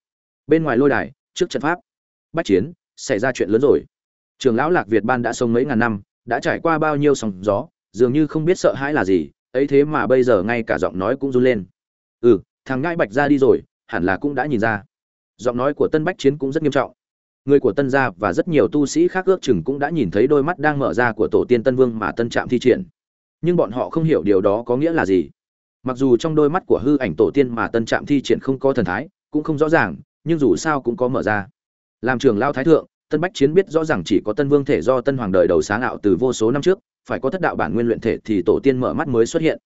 Bên ngoài lôi đài, trước trận pháp, bách chiến, xảy ra chuyện lớn rồi. Trường lão lạc việt ban đã sống mấy ngàn năm, đã trải qua bao nhiêu sóng gió dường như không biết sợ hãi là gì, ấy thế mà bây giờ ngay cả giọng nói cũng run lên. Ừ thằng ngãi bạch ra đi rồi, hẳn là cũng đã nhìn ra. Giọng nói của tân bách chiến cũng rất nghiêm trọng. Người của tân gia và rất nhiều tu sĩ khác ước chừng cũng đã nhìn thấy đôi mắt đang mở ra của tổ tiên tân vương mà tân trạm thi triển. Nhưng bọn họ không hiểu điều đó có nghĩa là gì. Mặc dù trong đôi mắt của hư ảnh tổ tiên mà tân trạm thi triển không có thần thái, cũng không rõ ràng, nhưng dù sao cũng có mở ra. Làm trường lao thái thượng, tân bách chiến biết rõ ràng chỉ có tân vương thể do tân hoàng đời đầu sáng ạo từ vô số năm trước phải có thất đạo bản nguyên luyện thể thì tổ tiên mở mắt mới xuất hiện.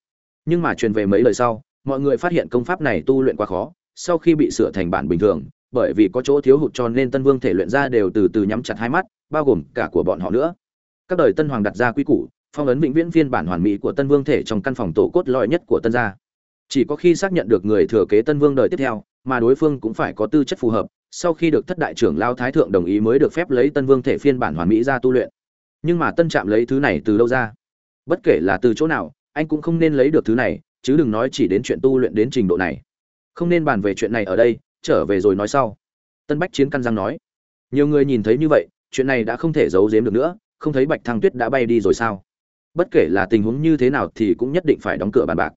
Nhưng mà truyền về mấy lời sau, mọi người phát hiện công pháp này tu luyện quá khó, sau khi bị sửa thành bản bình thường, bởi vì có chỗ thiếu hụt cho nên tân vương thể luyện ra đều từ từ nhắm chặt hai mắt, bao gồm cả của bọn họ nữa. Các đời tân hoàng đặt ra quy củ, phong ấn vĩnh viễn phiên bản hoàn mỹ của tân vương thể trong căn phòng tổ cốt lõi nhất của tân gia. Chỉ có khi xác nhận được người thừa kế tân vương đời tiếp theo, mà đối phương cũng phải có tư chất phù hợp, sau khi được thất đại trưởng lao thái thượng đồng ý mới được phép lấy tân vương thể phiên bản hoàn mỹ ra tu luyện nhưng mà tân trạm lấy thứ này từ đâu ra? Bất kể là từ chỗ nào, anh cũng không nên lấy được thứ này, chứ đừng nói chỉ đến chuyện tu luyện đến trình độ này. Không nên bàn về chuyện này ở đây, trở về rồi nói sau. Tân bách chiến căn răng nói. Nhiều người nhìn thấy như vậy, chuyện này đã không thể giấu giếm được nữa, không thấy bạch thăng tuyết đã bay đi rồi sao? Bất kể là tình huống như thế nào thì cũng nhất định phải đóng cửa bàn bạc.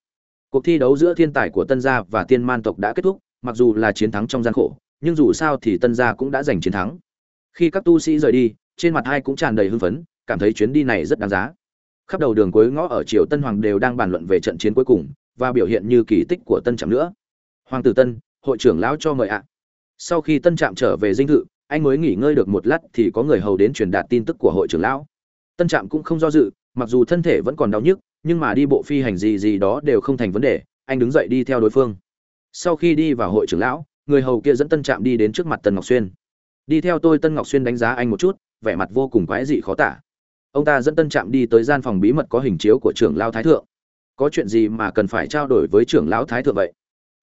Cuộc thi đấu giữa thiên tài của tân gia và tiên man tộc đã kết thúc, mặc dù là chiến thắng trong gian khổ, nhưng dù sao thì tân gia cũng đã giành chiến thắng. Khi các tu sĩ rời đi, trên mặt hai cũng tràn đầy hưng phấn cảm thấy chuyến đi này rất đáng giá. Khắp đầu đường cuối ngõ ở triều tân hoàng đều đang bàn luận về trận chiến cuối cùng và biểu hiện như kỳ tích của tân trạm nữa. Hoàng tử tân, hội trưởng lão cho mời ạ. Sau khi tân trạm trở về dinh thự, anh mới nghỉ ngơi được một lát thì có người hầu đến truyền đạt tin tức của hội trưởng lão. Tân trạm cũng không do dự, mặc dù thân thể vẫn còn đau nhức, nhưng mà đi bộ phi hành gì gì đó đều không thành vấn đề, anh đứng dậy đi theo đối phương. Sau khi đi vào hội trưởng lão, người hầu kia dẫn tân trạm đi đến trước mặt tân ngọc xuyên. Đi theo tôi, tân ngọc xuyên đánh giá anh một chút, vẻ mặt vô cùng quái dị khó tả ông ta dẫn tân trạm đi tới gian phòng bí mật có hình chiếu của trưởng lão thái thượng. Có chuyện gì mà cần phải trao đổi với trưởng lão thái thượng vậy?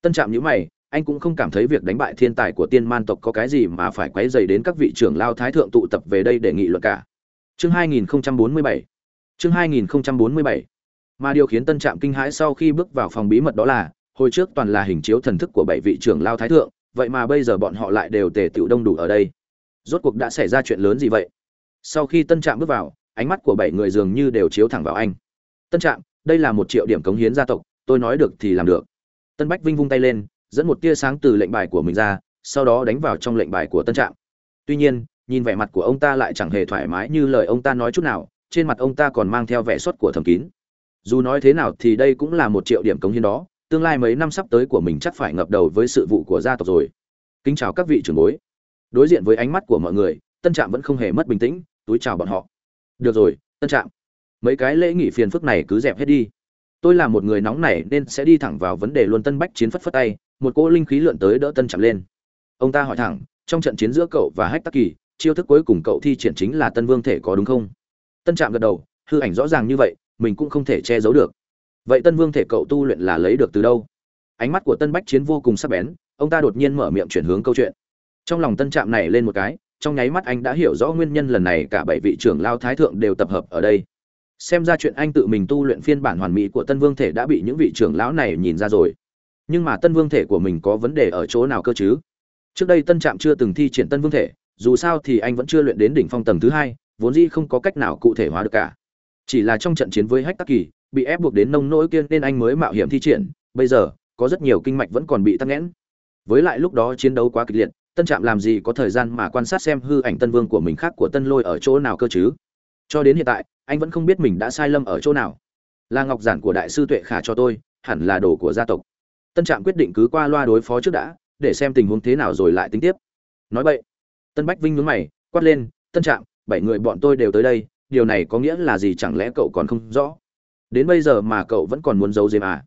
Tân trạm nhữ mày, anh cũng không cảm thấy việc đánh bại thiên tài của tiên man tộc có cái gì mà phải quấy dày đến các vị trưởng lao thái thượng tụ tập về đây để nghị luận cả. Chương 2047 chương 2047 mà điều khiến tân trạm kinh hãi sau khi bước vào phòng bí mật đó là, hồi trước toàn là hình chiếu thần thức của bảy vị trưởng lao thái thượng, vậy mà bây giờ bọn họ lại đều tề tựu đông đủ ở đây. Rốt cuộc đã xảy ra chuyện lớn gì vậy? Sau khi tân trạm bước vào ánh mắt của bảy người dường như đều chiếu thẳng vào anh. Tân trạm, đây là một triệu điểm cống hiến gia tộc, tôi nói được thì làm được. Tân bách vinh vung tay lên, dẫn một tia sáng từ lệnh bài của mình ra, sau đó đánh vào trong lệnh bài của tân trạm. Tuy nhiên, nhìn vẻ mặt của ông ta lại chẳng hề thoải mái như lời ông ta nói chút nào, trên mặt ông ta còn mang theo vẻ xuất của thầm kín. Dù nói thế nào thì đây cũng là một triệu điểm cống hiến đó, tương lai mấy năm sắp tới của mình chắc phải ngập đầu với sự vụ của gia tộc rồi. Kính chào các vị trưởng bối. Đối diện với ánh mắt của mọi người, tân trạm vẫn không hề mất bình tĩnh, túi chào bọn họ được rồi, tân trạm. Mấy cái lễ nghỉ phiền phức này cứ dẹp hết đi. Tôi là một người nóng nảy nên sẽ đi thẳng vào vấn đề luôn tân bách chiến phất phất tay, một cỗ linh khí lượn tới đỡ tân trạng lên. Ông ta hỏi thẳng, trong trận chiến giữa cậu và hách tắc kỳ, chiêu thức cuối cùng cậu thi triển chính là tân vương thể có đúng không? Tân trạm gật đầu, hư ảnh rõ ràng như vậy, mình cũng không thể che giấu được. Vậy tân vương thể cậu tu luyện là lấy được từ đâu? Ánh mắt của tân bách chiến vô cùng sắc bén, ông ta đột nhiên mở miệng chuyển hướng câu chuyện. Trong lòng tân trạm này lên một cái trong nháy mắt anh đã hiểu rõ nguyên nhân lần này cả bảy vị trưởng lao thái thượng đều tập hợp ở đây. Xem ra chuyện anh tự mình tu luyện phiên bản hoàn mỹ của tân vương thể đã bị những vị trưởng lão này nhìn ra rồi. Nhưng mà tân vương thể của mình có vấn đề ở chỗ nào cơ chứ? Trước đây tân trạm chưa từng thi triển tân vương thể, dù sao thì anh vẫn chưa luyện đến đỉnh phong tầng thứ hai, vốn dĩ không có cách nào cụ thể hóa được cả. Chỉ là trong trận chiến với hách tắc kỳ, bị ép buộc đến nông nỗi kia nên anh mới mạo hiểm thi triển, bây giờ, có rất nhiều kinh mạch vẫn còn bị tắc nghẽn. Với lại lúc đó chiến đấu quá kịch liệt tân trạm làm gì có thời gian mà quan sát xem hư ảnh tân vương của mình khác của tân lôi ở chỗ nào cơ chứ? Cho đến hiện tại, anh vẫn không biết mình đã sai lầm ở chỗ nào. Là ngọc giản của đại sư tuệ khả cho tôi, hẳn là đồ của gia tộc. Tân trạm quyết định cứ qua loa đối phó trước đã, để xem tình huống thế nào rồi lại tính tiếp. Nói vậy, tân bách vinh nhướng mày, quát lên, tân trạm, bảy người bọn tôi đều tới đây, điều này có nghĩa là gì chẳng lẽ cậu còn không rõ? Đến bây giờ mà cậu vẫn còn muốn giấu giếm à?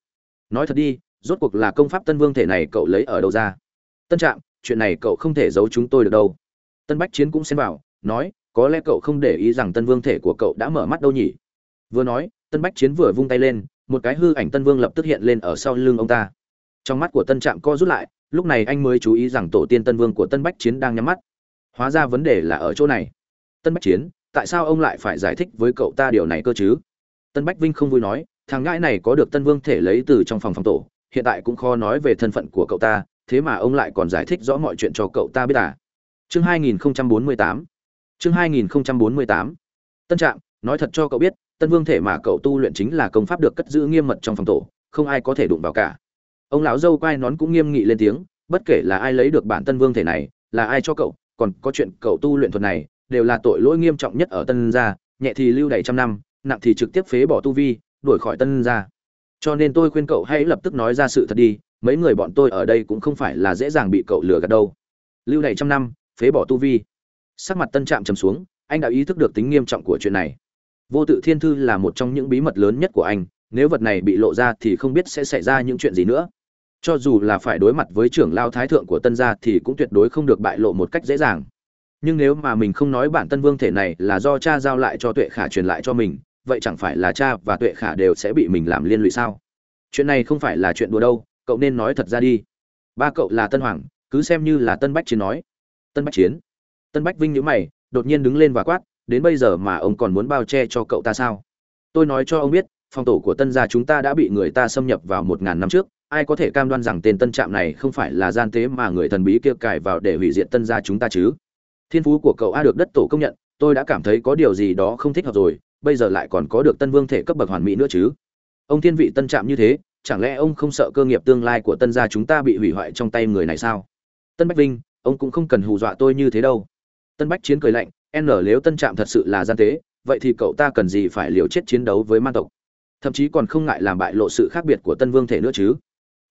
Nói thật đi, rốt cuộc là công pháp tân vương thể này cậu lấy ở đâu ra? Tân trạm chuyện này cậu không thể giấu chúng tôi được đâu. Tân bách chiến cũng xen vào, nói, có lẽ cậu không để ý rằng tân vương thể của cậu đã mở mắt đâu nhỉ? Vừa nói, tân bách chiến vừa vung tay lên, một cái hư ảnh tân vương lập tức hiện lên ở sau lưng ông ta. Trong mắt của tân trạm co rút lại, lúc này anh mới chú ý rằng tổ tiên tân vương của tân bách chiến đang nhắm mắt. Hóa ra vấn đề là ở chỗ này. Tân bách chiến, tại sao ông lại phải giải thích với cậu ta điều này cơ chứ? Tân bách vinh không vui nói, thằng ngãi này có được tân vương thể lấy từ trong phòng phòng tổ, hiện tại cũng khó nói về thân phận của cậu ta thế mà ông lại còn giải thích rõ mọi chuyện cho cậu ta biết à? Chương 2048 chương 2048 tân trạm, nói thật cho cậu biết, tân vương thể mà cậu tu luyện chính là công pháp được cất giữ nghiêm mật trong phòng tổ, không ai có thể đụng vào cả. Ông lão dâu quai nón cũng nghiêm nghị lên tiếng, bất kể là ai lấy được bản tân vương thể này, là ai cho cậu, còn có chuyện cậu tu luyện thuật này, đều là tội lỗi nghiêm trọng nhất ở tân gia, nhẹ thì lưu đày trăm năm, nặng thì trực tiếp phế bỏ tu vi, đuổi khỏi tân gia. Cho nên tôi khuyên cậu hãy lập tức nói ra sự thật đi mấy người bọn tôi ở đây cũng không phải là dễ dàng bị cậu lừa gạt đâu. Lưu này trăm năm, phế bỏ tu vi. Sắc mặt tân trạm trầm xuống, anh đã ý thức được tính nghiêm trọng của chuyện này. Vô tự thiên thư là một trong những bí mật lớn nhất của anh, nếu vật này bị lộ ra thì không biết sẽ xảy ra những chuyện gì nữa. Cho dù là phải đối mặt với trưởng lao thái thượng của tân gia thì cũng tuyệt đối không được bại lộ một cách dễ dàng. Nhưng nếu mà mình không nói bản tân vương thể này là do cha giao lại cho tuệ khả truyền lại cho mình, vậy chẳng phải là cha và tuệ khả đều sẽ bị mình làm liên lụy sao? Chuyện này không phải là chuyện đùa đâu cậu nên nói thật ra đi. Ba cậu là tân hoàng, cứ xem như là tân bách chiến nói. Tân bách chiến? Tân bách vinh nhữ mày, đột nhiên đứng lên và quát, đến bây giờ mà ông còn muốn bao che cho cậu ta sao? Tôi nói cho ông biết, phòng tổ của tân gia chúng ta đã bị người ta xâm nhập vào một ngàn năm trước, ai có thể cam đoan rằng tên tân trạm này không phải là gian tế mà người thần bí kia cài vào để hủy diệt tân gia chúng ta chứ? Thiên phú của cậu a được đất tổ công nhận, tôi đã cảm thấy có điều gì đó không thích hợp rồi, bây giờ lại còn có được tân vương thể cấp bậc hoàn mỹ nữa chứ? Ông thiên vị tân trạm như thế chẳng lẽ ông không sợ cơ nghiệp tương lai của tân gia chúng ta bị hủy hoại trong tay người này sao? Tân bách vinh, ông cũng không cần hù dọa tôi như thế đâu. Tân bách chiến cười lạnh, n nếu tân trạm thật sự là gian tế, vậy thì cậu ta cần gì phải liều chết chiến đấu với man tộc? Thậm chí còn không ngại làm bại lộ sự khác biệt của tân vương thể nữa chứ?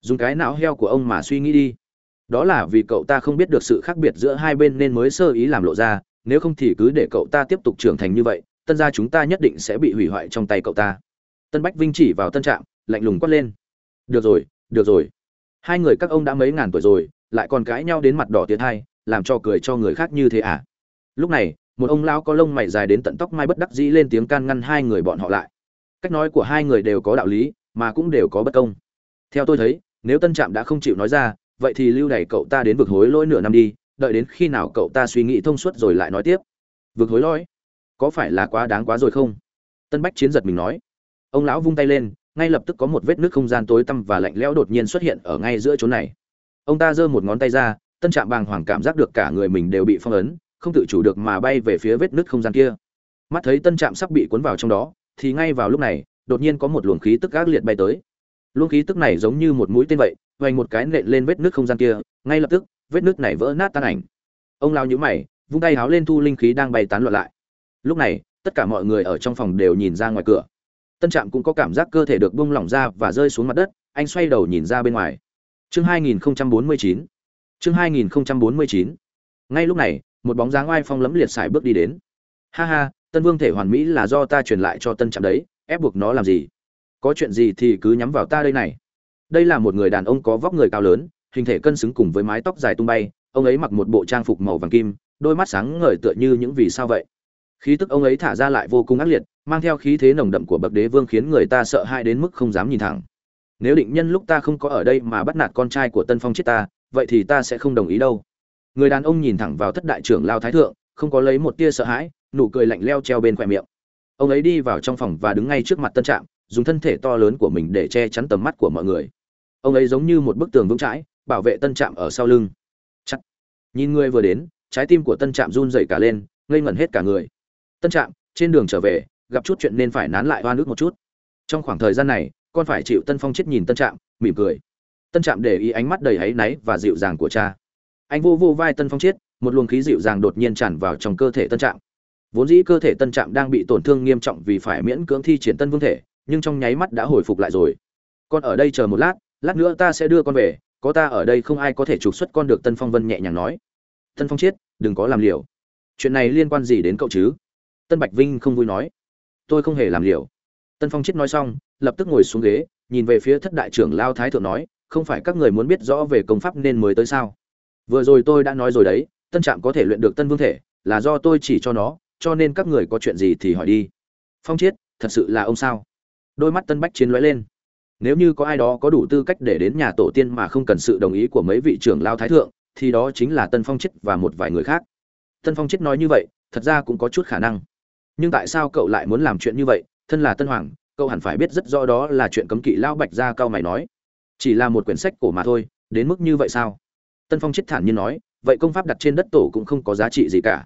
Dùng cái não heo của ông mà suy nghĩ đi. Đó là vì cậu ta không biết được sự khác biệt giữa hai bên nên mới sơ ý làm lộ ra, nếu không thì cứ để cậu ta tiếp tục trưởng thành như vậy, tân gia chúng ta nhất định sẽ bị hủy hoại trong tay cậu ta. Tân bách vinh chỉ vào tân trạm lạnh lùng quát lên. Được rồi được rồi. Hai người các ông đã mấy ngàn tuổi rồi, lại còn cãi nhau đến mặt đỏ tiến hai làm cho cười cho người khác như thế à? Lúc này, một ông lão có lông mày dài đến tận tóc mai bất đắc dĩ lên tiếng can ngăn hai người bọn họ lại. Cách nói của hai người đều có đạo lý, mà cũng đều có bất công. Theo tôi thấy, nếu tân trạm đã không chịu nói ra, vậy thì lưu đày cậu ta đến vực hối lỗi nửa năm đi, đợi đến khi nào cậu ta suy nghĩ thông suốt rồi lại nói tiếp. Vực hối lỗi? Có phải là quá đáng quá rồi không? Tân bách chiến giật mình nói. Ông lão vung tay lên ngay lập tức có một vết nước không gian tối tăm và lạnh lẽo đột nhiên xuất hiện ở ngay giữa chỗ này. Ông ta giơ một ngón tay ra, tân trạm bàng hoàng cảm giác được cả người mình đều bị phong ấn, không tự chủ được mà bay về phía vết nứt không gian kia. Mắt thấy tân trạm sắp bị cuốn vào trong đó, thì ngay vào lúc này, đột nhiên có một luồng khí tức ác liệt bay tới. Luồng khí tức này giống như một mũi tên vậy, vành một cái nện lên vết nứt không gian kia, ngay lập tức, vết nứt này vỡ nát tan ảnh. Ông lao nhíu mày, vung tay háo lên thu linh khí đang bay tán loạn lại. Lúc này, tất cả mọi người ở trong phòng đều nhìn ra ngoài cửa tân trạm cũng có cảm giác cơ thể được bung lỏng ra và rơi xuống mặt đất, anh xoay đầu nhìn ra bên ngoài. Chương 2049 chương 2049 ngay lúc này, một bóng dáng oai phong lẫm liệt xài bước đi đến. Ha ha, tân vương thể hoàn mỹ là do ta truyền lại cho tân trạm đấy, ép buộc nó làm gì? Có chuyện gì thì cứ nhắm vào ta đây này. Đây là một người đàn ông có vóc người cao lớn, hình thể cân xứng cùng với mái tóc dài tung bay, ông ấy mặc một bộ trang phục màu vàng kim, đôi mắt sáng ngời tựa như những vì sao vậy. Khí tức ông ấy thả ra lại vô cùng ác liệt mang theo khí thế nồng đậm của bậc đế vương khiến người ta sợ hãi đến mức không dám nhìn thẳng. Nếu định nhân lúc ta không có ở đây mà bắt nạt con trai của tân phong chết ta, vậy thì ta sẽ không đồng ý đâu. Người đàn ông nhìn thẳng vào thất đại trưởng lao thái thượng, không có lấy một tia sợ hãi, nụ cười lạnh leo treo bên khỏe miệng. Ông ấy đi vào trong phòng và đứng ngay trước mặt tân trạm, dùng thân thể to lớn của mình để che chắn tầm mắt của mọi người. Ông ấy giống như một bức tường vững chãi, bảo vệ tân trạm ở sau lưng. Chắc nhìn người vừa đến, trái tim của tân trạm run dậy cả lên, ngây ngẩn hết cả người. Tân trạm, trên đường trở về gặp chút chuyện nên phải nán lại oan ức một chút. Trong khoảng thời gian này, con phải chịu tân phong chết nhìn tân trạm, mỉm cười. Tân trạm để ý ánh mắt đầy áy náy và dịu dàng của cha. Anh vô vô vai tân phong chết, một luồng khí dịu dàng đột nhiên tràn vào trong cơ thể tân trạm. Vốn dĩ cơ thể tân trạm đang bị tổn thương nghiêm trọng vì phải miễn cưỡng thi triển tân vương thể, nhưng trong nháy mắt đã hồi phục lại rồi. Con ở đây chờ một lát lát nữa ta sẽ đưa con về, có ta ở đây không ai có thể trục xuất con được, tân phong vân nhẹ nhàng nói. Tân phong chiết đừng có làm liều. Chuyện này liên quan gì đến cậu chứ? Tân bạch vinh không vui nói tôi không hề làm liều. Tân phong chết nói xong, lập tức ngồi xuống ghế, nhìn về phía thất đại trưởng lao thái thượng nói, không phải các người muốn biết rõ về công pháp nên mới tới sao? Vừa rồi tôi đã nói rồi đấy, tân trạm có thể luyện được tân vương thể, là do tôi chỉ cho nó, cho nên các người có chuyện gì thì hỏi đi. Phong chiết thật sự là ông sao? Đôi mắt tân bách chiến lóe lên. Nếu như có ai đó có đủ tư cách để đến nhà tổ tiên mà không cần sự đồng ý của mấy vị trưởng lao thái thượng, thì đó chính là tân phong chết và một vài người khác. Tân phong chết nói như vậy, thật ra cũng có chút khả năng nhưng tại sao cậu lại muốn làm chuyện như vậy? Thân là tân hoàng, cậu hẳn phải biết rất rõ đó là chuyện cấm kỵ lao bạch gia cao mày nói. Chỉ là một quyển sách cổ mà thôi, đến mức như vậy sao? Tân phong chết thản nhiên nói, vậy công pháp đặt trên đất tổ cũng không có giá trị gì cả.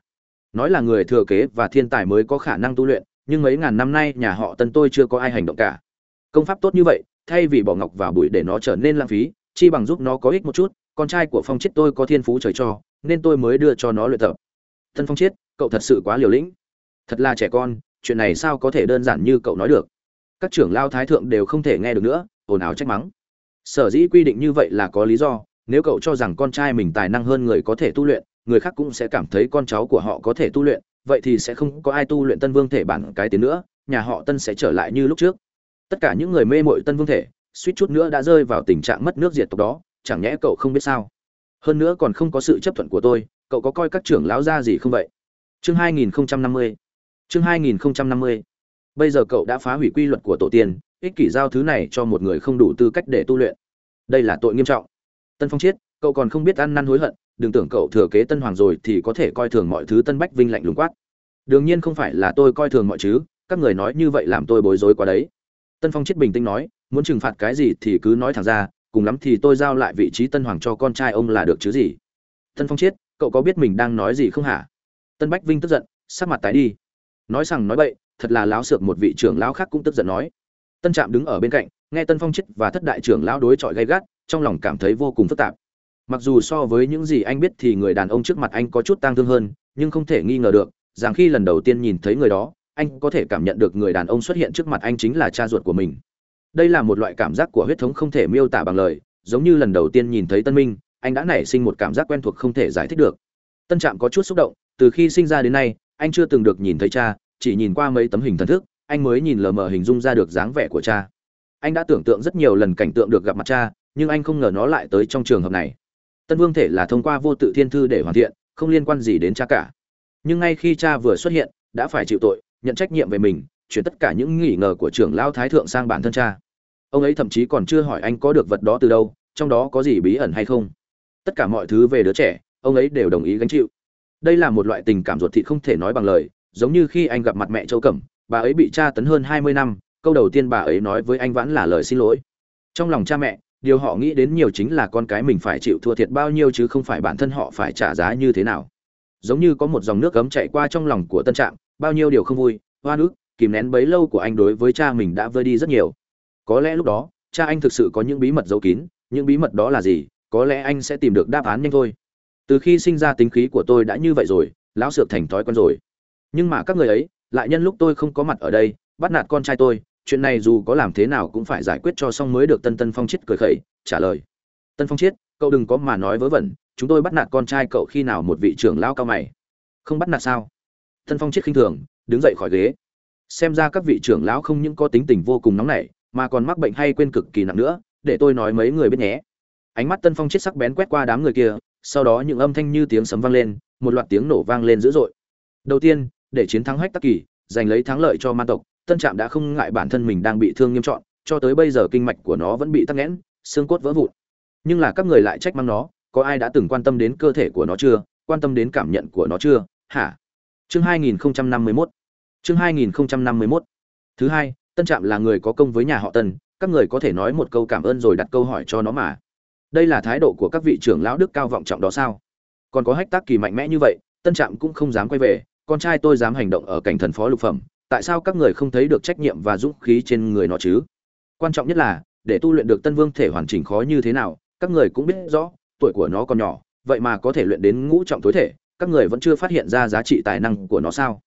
Nói là người thừa kế và thiên tài mới có khả năng tu luyện, nhưng mấy ngàn năm nay nhà họ tân tôi chưa có ai hành động cả. Công pháp tốt như vậy, thay vì bỏ ngọc vào bụi để nó trở nên lãng phí, chi bằng giúp nó có ích một chút, con trai của phong chết tôi có thiên phú trời cho, nên tôi mới đưa cho nó luyện tập. Tân phong chết, cậu thật sự quá liều lĩnh thật là trẻ con, chuyện này sao có thể đơn giản như cậu nói được? Các trưởng lao thái thượng đều không thể nghe được nữa, ồn ào trách mắng. Sở dĩ quy định như vậy là có lý do, nếu cậu cho rằng con trai mình tài năng hơn người có thể tu luyện, người khác cũng sẽ cảm thấy con cháu của họ có thể tu luyện, vậy thì sẽ không có ai tu luyện tân vương thể bản cái tiến nữa, nhà họ tân sẽ trở lại như lúc trước. Tất cả những người mê mội tân vương thể, suýt chút nữa đã rơi vào tình trạng mất nước diệt tộc đó, chẳng nhẽ cậu không biết sao? Hơn nữa còn không có sự chấp thuận của tôi, cậu có coi các trưởng lão ra gì không vậy? Chương 2050 chương 2050 bây giờ cậu đã phá hủy quy luật của tổ tiên, ích kỷ giao thứ này cho một người không đủ tư cách để tu luyện. Đây là tội nghiêm trọng. Tân phong chiết cậu còn không biết ăn năn hối hận, đừng tưởng cậu thừa kế tân hoàng rồi thì có thể coi thường mọi thứ tân bách vinh lạnh lùng quát. Đương nhiên không phải là tôi coi thường mọi chứ, các người nói như vậy làm tôi bối rối quá đấy. Tân phong chiết bình tĩnh nói, muốn trừng phạt cái gì thì cứ nói thẳng ra, cùng lắm thì tôi giao lại vị trí tân hoàng cho con trai ông là được chứ gì. Tân phong chiết cậu có biết mình đang nói gì không hả? Tân bách vinh tức giận, sắc mặt tái đi nói rằng nói bậy, thật là láo xược một vị trưởng lão khác cũng tức giận nói. Tân trạm đứng ở bên cạnh, nghe tân phong chết và thất đại trưởng lão đối chọi gay gắt, trong lòng cảm thấy vô cùng phức tạp. Mặc dù so với những gì anh biết thì người đàn ông trước mặt anh có chút tang thương hơn, nhưng không thể nghi ngờ được, rằng khi lần đầu tiên nhìn thấy người đó, anh có thể cảm nhận được người đàn ông xuất hiện trước mặt anh chính là cha ruột của mình. Đây là một loại cảm giác của huyết thống không thể miêu tả bằng lời, giống như lần đầu tiên nhìn thấy tân minh, anh đã nảy sinh một cảm giác quen thuộc không thể giải thích được. Tân trạm có chút xúc động, từ khi sinh ra đến nay, anh chưa từng được nhìn thấy cha chỉ nhìn qua mấy tấm hình thần thức, anh mới nhìn lờ mờ hình dung ra được dáng vẻ của cha. Anh đã tưởng tượng rất nhiều lần cảnh tượng được gặp mặt cha, nhưng anh không ngờ nó lại tới trong trường hợp này. Tân vương thể là thông qua vô tự thiên thư để hoàn thiện, không liên quan gì đến cha cả. Nhưng ngay khi cha vừa xuất hiện, đã phải chịu tội, nhận trách nhiệm về mình, chuyển tất cả những nghi ngờ của trưởng lao thái thượng sang bản thân cha. Ông ấy thậm chí còn chưa hỏi anh có được vật đó từ đâu, trong đó có gì bí ẩn hay không. Tất cả mọi thứ về đứa trẻ, ông ấy đều đồng ý gánh chịu. Đây là một loại tình cảm ruột thịt không thể nói bằng lời giống như khi anh gặp mặt mẹ châu cẩm, bà ấy bị tra tấn hơn hai mươi năm, câu đầu tiên bà ấy nói với anh vẫn là lời xin lỗi. Trong lòng cha mẹ, điều họ nghĩ đến nhiều chính là con cái mình phải chịu thua thiệt bao nhiêu chứ không phải bản thân họ phải trả giá như thế nào. Giống như có một dòng nước cấm chạy qua trong lòng của tân trạm, bao nhiêu điều không vui hoa nước kìm nén bấy lâu của anh đối với cha mình đã vơi đi rất nhiều. Có lẽ lúc đó, cha anh thực sự có những bí mật giấu kín, những bí mật đó là gì, có lẽ anh sẽ tìm được đáp án nhanh thôi. Từ khi sinh ra tính khí của tôi đã như vậy rồi, lão sược thành thói quen rồi nhưng mà các người ấy, lại nhân lúc tôi không có mặt ở đây, bắt nạt con trai tôi, chuyện này dù có làm thế nào cũng phải giải quyết cho xong mới được tân tân phong chết cười khẩy, trả lời. Tân phong chết, cậu đừng có mà nói vớ vẩn, chúng tôi bắt nạt con trai cậu khi nào một vị trưởng lao cao mày. Không bắt nạt sao? Tân phong chết khinh thường, đứng dậy khỏi ghế. Xem ra các vị trưởng lão không những có tính tình vô cùng nóng nảy, mà còn mắc bệnh hay quên cực kỳ nặng nữa, để tôi nói mấy người biết nhé. Ánh mắt tân phong chết sắc bén quét qua đám người kia, sau đó những âm thanh như tiếng sấm vang lên, một loạt tiếng nổ vang lên dữ dội. Đầu tiên để chiến thắng hách tắc kỳ, giành lấy thắng lợi cho man tộc, tân trạm đã không ngại bản thân mình đang bị thương nghiêm trọng, cho tới bây giờ kinh mạch của nó vẫn bị tắc nghẽn, xương cốt vỡ vụn. Nhưng là các người lại trách mắng nó, có ai đã từng quan tâm đến cơ thể của nó chưa, quan tâm đến cảm nhận của nó chưa? Hả? Chương 2051 chương 2051 thứ hai, tân trạm là người có công với nhà họ tân, các người có thể nói một câu cảm ơn rồi đặt câu hỏi cho nó mà. Đây là thái độ của các vị trưởng lão đức cao vọng trọng đó sao? Còn có hách tác kỳ mạnh mẽ như vậy, tân trạm cũng không dám quay về con trai tôi dám hành động ở cảnh thần phó lục phẩm, tại sao các người không thấy được trách nhiệm và dũng khí trên người nó chứ? Quan trọng nhất là, để tu luyện được tân vương thể hoàn chỉnh khó như thế nào, các người cũng biết rõ, tuổi của nó còn nhỏ, vậy mà có thể luyện đến ngũ trọng tối thể, các người vẫn chưa phát hiện ra giá trị tài năng của nó sao?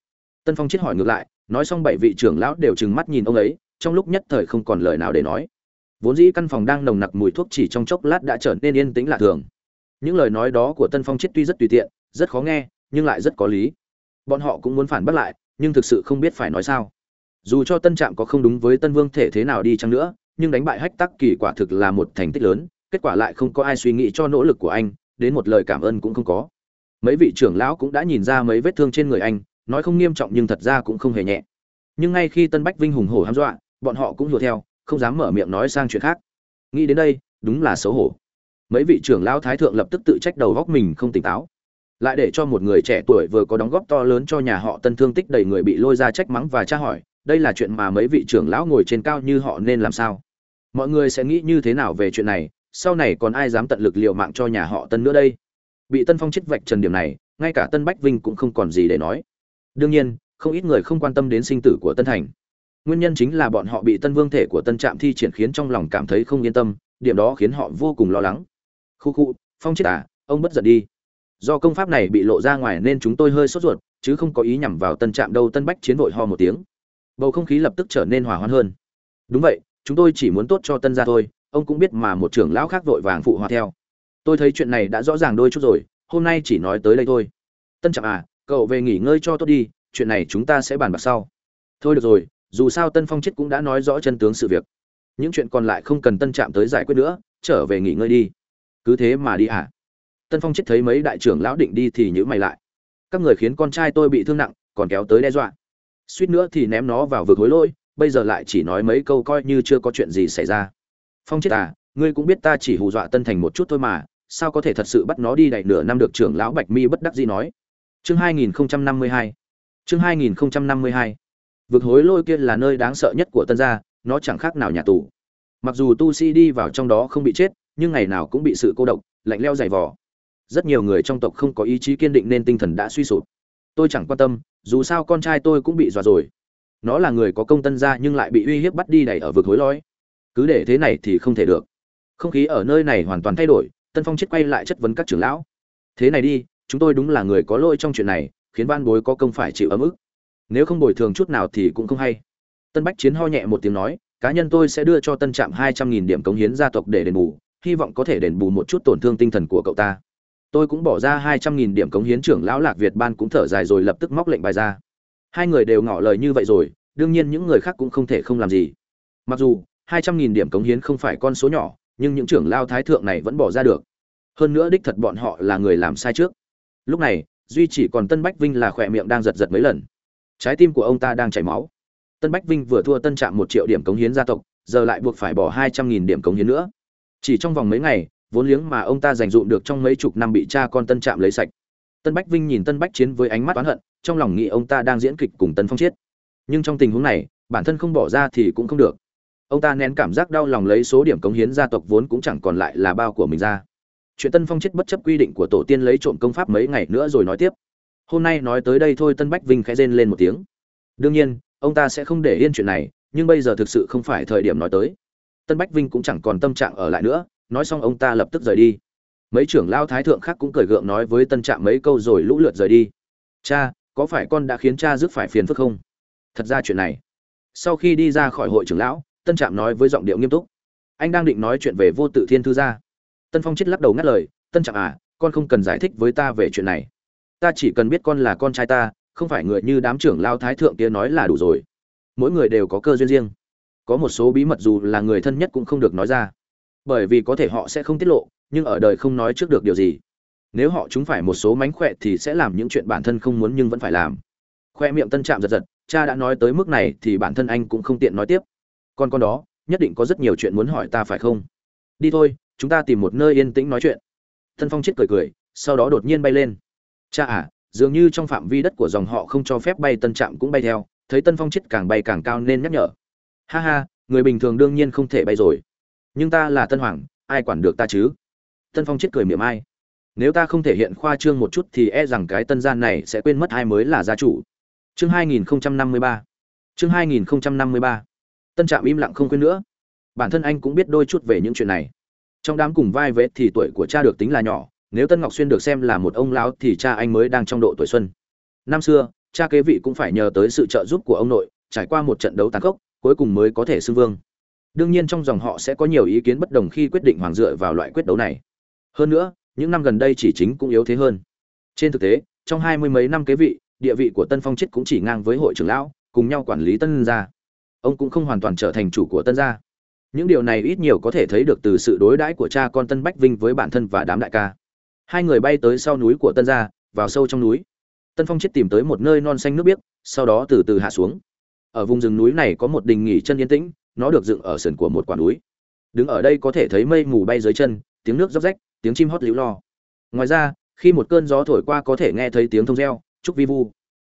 Tân phong chết hỏi ngược lại, nói xong bảy vị trưởng lão đều trừng mắt nhìn ông ấy, trong lúc nhất thời không còn lời nào để nói. Vốn dĩ căn phòng đang nồng nặc mùi thuốc chỉ trong chốc lát đã trở nên yên tĩnh lạ thường. Những lời nói đó của tân phong chết tuy rất tùy tiện, rất khó nghe, nhưng lại rất có lý bọn họ cũng muốn phản bác lại, nhưng thực sự không biết phải nói sao. Dù cho tân trạm có không đúng với tân vương thể thế nào đi chăng nữa, nhưng đánh bại hách tắc kỳ quả thực là một thành tích lớn, kết quả lại không có ai suy nghĩ cho nỗ lực của anh, đến một lời cảm ơn cũng không có. Mấy vị trưởng lão cũng đã nhìn ra mấy vết thương trên người anh, nói không nghiêm trọng nhưng thật ra cũng không hề nhẹ. Nhưng ngay khi tân bách vinh hùng hổ hăm dọa, bọn họ cũng hiểu theo, không dám mở miệng nói sang chuyện khác. Nghĩ đến đây, đúng là xấu hổ. Mấy vị trưởng lão thái thượng lập tức tự trách đầu góc mình không tỉnh táo lại để cho một người trẻ tuổi vừa có đóng góp to lớn cho nhà họ tân thương tích đầy người bị lôi ra trách mắng và tra hỏi, đây là chuyện mà mấy vị trưởng lão ngồi trên cao như họ nên làm sao? Mọi người sẽ nghĩ như thế nào về chuyện này? Sau này còn ai dám tận lực liệu mạng cho nhà họ tân nữa đây? Bị tân phong chết vạch trần điểm này, ngay cả tân bách vinh cũng không còn gì để nói. Đương nhiên, không ít người không quan tâm đến sinh tử của tân thành. Nguyên nhân chính là bọn họ bị tân vương thể của tân trạm thi triển khiến trong lòng cảm thấy không yên tâm, điểm đó khiến họ vô cùng lo lắng. Khu khu, phong chết à? Ông bất giận đi do công pháp này bị lộ ra ngoài nên chúng tôi hơi sốt ruột, chứ không có ý nhằm vào tân trạm đâu, tân bách chiến vội ho một tiếng. Bầu không khí lập tức trở nên hòa hoãn hơn. Đúng vậy, chúng tôi chỉ muốn tốt cho tân gia thôi, ông cũng biết mà một trưởng lão khác vội vàng phụ hòa theo. Tôi thấy chuyện này đã rõ ràng đôi chút rồi, hôm nay chỉ nói tới đây thôi. Tân trạm à cậu về nghỉ ngơi cho tốt đi, chuyện này chúng ta sẽ bàn bạc sau. Thôi được rồi, dù sao tân phong chết cũng đã nói rõ chân tướng sự việc. Những chuyện còn lại không cần tân trạm tới giải quyết nữa, trở về nghỉ ngơi đi. Cứ thế mà đi à? Tân phong chết thấy mấy đại trưởng lão định đi thì nhữ mày lại. Các người khiến con trai tôi bị thương nặng, còn kéo tới đe dọa. Suýt nữa thì ném nó vào vực hối lỗi, bây giờ lại chỉ nói mấy câu coi như chưa có chuyện gì xảy ra. Phong chết à ngươi cũng biết ta chỉ hù dọa tân thành một chút thôi mà, sao có thể thật sự bắt nó đi đầy nửa năm được trưởng lão bạch mi bất đắc dĩ nói. Chương 2052 chương 2052 vực hối lôi kia là nơi đáng sợ nhất của tân gia, nó chẳng khác nào nhà tù. Mặc dù tu sĩ đi vào trong đó không bị chết, nhưng ngày nào cũng bị sự cô độc, lạnh leo dày vò rất nhiều người trong tộc không có ý chí kiên định nên tinh thần đã suy sụp. Tôi chẳng quan tâm, dù sao con trai tôi cũng bị dọa rồi. Nó là người có công tân gia nhưng lại bị uy hiếp bắt đi đẩy ở vực hối lõi cứ để thế này thì không thể được. Không khí ở nơi này hoàn toàn thay đổi, tân phong chết quay lại chất vấn các trưởng lão. Thế này đi, chúng tôi đúng là người có lỗi trong chuyện này, khiến ban bối có công phải chịu ấm ức. Nếu không bồi thường chút nào thì cũng không hay. Tân bách chiến ho nhẹ một tiếng nói, cá nhân tôi sẽ đưa cho tân trạm hai trăm nghìn điểm cống hiến gia tộc để đền bù, hy vọng có thể đền bù một chút tổn thương tinh thần của cậu ta tôi cũng bỏ ra hai trăm nghìn điểm cống hiến trưởng lão lạc việt ban cũng thở dài rồi lập tức móc lệnh bài ra. Hai người đều ngỏ lời như vậy rồi, đương nhiên những người khác cũng không thể không làm gì. Mặc dù, hai trăm nghìn điểm cống hiến không phải con số nhỏ, nhưng những trưởng lao thái thượng này vẫn bỏ ra được. Hơn nữa đích thật bọn họ là người làm sai trước. Lúc này, duy chỉ còn tân bách vinh là khỏe miệng đang giật giật mấy lần. Trái tim của ông ta đang chảy máu. Tân bách vinh vừa thua tân trạm một triệu điểm cống hiến gia tộc, giờ lại buộc phải bỏ hai trăm nghìn điểm cống hiến nữa. Chỉ trong vòng mấy ngày vốn liếng mà ông ta dành dụm được trong mấy chục năm bị cha con tân trạm lấy sạch. Tân bách vinh nhìn tân bách chiến với ánh mắt oán hận, trong lòng nghĩ ông ta đang diễn kịch cùng tân phong chiết nhưng trong tình huống này, bản thân không bỏ ra thì cũng không được. Ông ta nén cảm giác đau lòng lấy số điểm cống hiến gia tộc vốn cũng chẳng còn lại là bao của mình ra. Chuyện tân phong chết bất chấp quy định của tổ tiên lấy trộm công pháp mấy ngày nữa rồi nói tiếp. Hôm nay nói tới đây thôi, tân bách vinh khẽ rên lên một tiếng. Đương nhiên, ông ta sẽ không để yên chuyện này, nhưng bây giờ thực sự không phải thời điểm nói tới. Tân bách vinh cũng chẳng còn tâm trạng ở lại nữa nói xong ông ta lập tức rời đi. Mấy trưởng lao thái thượng khác cũng cười gượng nói với tân trạm mấy câu rồi lũ lượt rời đi. Cha, có phải con đã khiến cha rước phải phiền phức không? Thật ra chuyện này, sau khi đi ra khỏi hội trưởng lão, tân trạm nói với giọng điệu nghiêm túc. Anh đang định nói chuyện về vô tự thiên thư gia. Tân phong chết lắc đầu ngắt lời, tân trạm à con không cần giải thích với ta về chuyện này. Ta chỉ cần biết con là con trai ta, không phải người như đám trưởng lao thái thượng kia nói là đủ rồi. Mỗi người đều có cơ duyên riêng. Có một số bí mật dù là người thân nhất cũng không được nói ra bởi vì có thể họ sẽ không tiết lộ, nhưng ở đời không nói trước được điều gì. Nếu họ chúng phải một số mánh khỏe thì sẽ làm những chuyện bản thân không muốn nhưng vẫn phải làm. Khoe miệng tân trạm giật giật, cha đã nói tới mức này thì bản thân anh cũng không tiện nói tiếp. Còn con đó, nhất định có rất nhiều chuyện muốn hỏi ta phải không? Đi thôi, chúng ta tìm một nơi yên tĩnh nói chuyện. Tân phong chết cười cười, sau đó đột nhiên bay lên. Cha à dường như trong phạm vi đất của dòng họ không cho phép bay tân trạm cũng bay theo, thấy tân phong chết càng bay càng cao nên nhắc nhở. Ha ha, người bình thường đương nhiên không thể bay rồi nhưng ta là tân hoàng, ai quản được ta chứ? Tân phong chết cười miệng ai. Nếu ta không thể hiện khoa trương một chút thì e rằng cái tân gian này sẽ quên mất ai mới là gia chủ. Chương 2053 chương 2053 tân trạm im lặng không quên nữa. Bản thân anh cũng biết đôi chút về những chuyện này. Trong đám cùng vai vết thì tuổi của cha được tính là nhỏ, nếu tân ngọc xuyên được xem là một ông lão thì cha anh mới đang trong độ tuổi xuân. Năm xưa, cha kế vị cũng phải nhờ tới sự trợ giúp của ông nội, trải qua một trận đấu tàn khốc, cuối cùng mới có thể xưng vương đương nhiên trong dòng họ sẽ có nhiều ý kiến bất đồng khi quyết định hoàng dựa vào loại quyết đấu này. Hơn nữa, những năm gần đây chỉ chính cũng yếu thế hơn. Trên thực tế, trong hai mươi mấy năm kế vị, địa vị của tân phong chết cũng chỉ ngang với hội trưởng lão, cùng nhau quản lý tân gia. Ông cũng không hoàn toàn trở thành chủ của tân gia. Những điều này ít nhiều có thể thấy được từ sự đối đãi của cha con tân bách vinh với bản thân và đám đại ca. Hai người bay tới sau núi của tân gia, vào sâu trong núi. Tân phong chết tìm tới một nơi non xanh nước biếc, sau đó từ từ hạ xuống. Ở vùng rừng núi này có một đình nghỉ chân yên tĩnh nó được dựng ở sườn của một quả núi. Đứng ở đây có thể thấy mây mù bay dưới chân, tiếng nước róc rách, tiếng chim hót líu lo. Ngoài ra, khi một cơn gió thổi qua có thể nghe thấy tiếng thông reo, chúc vi vu.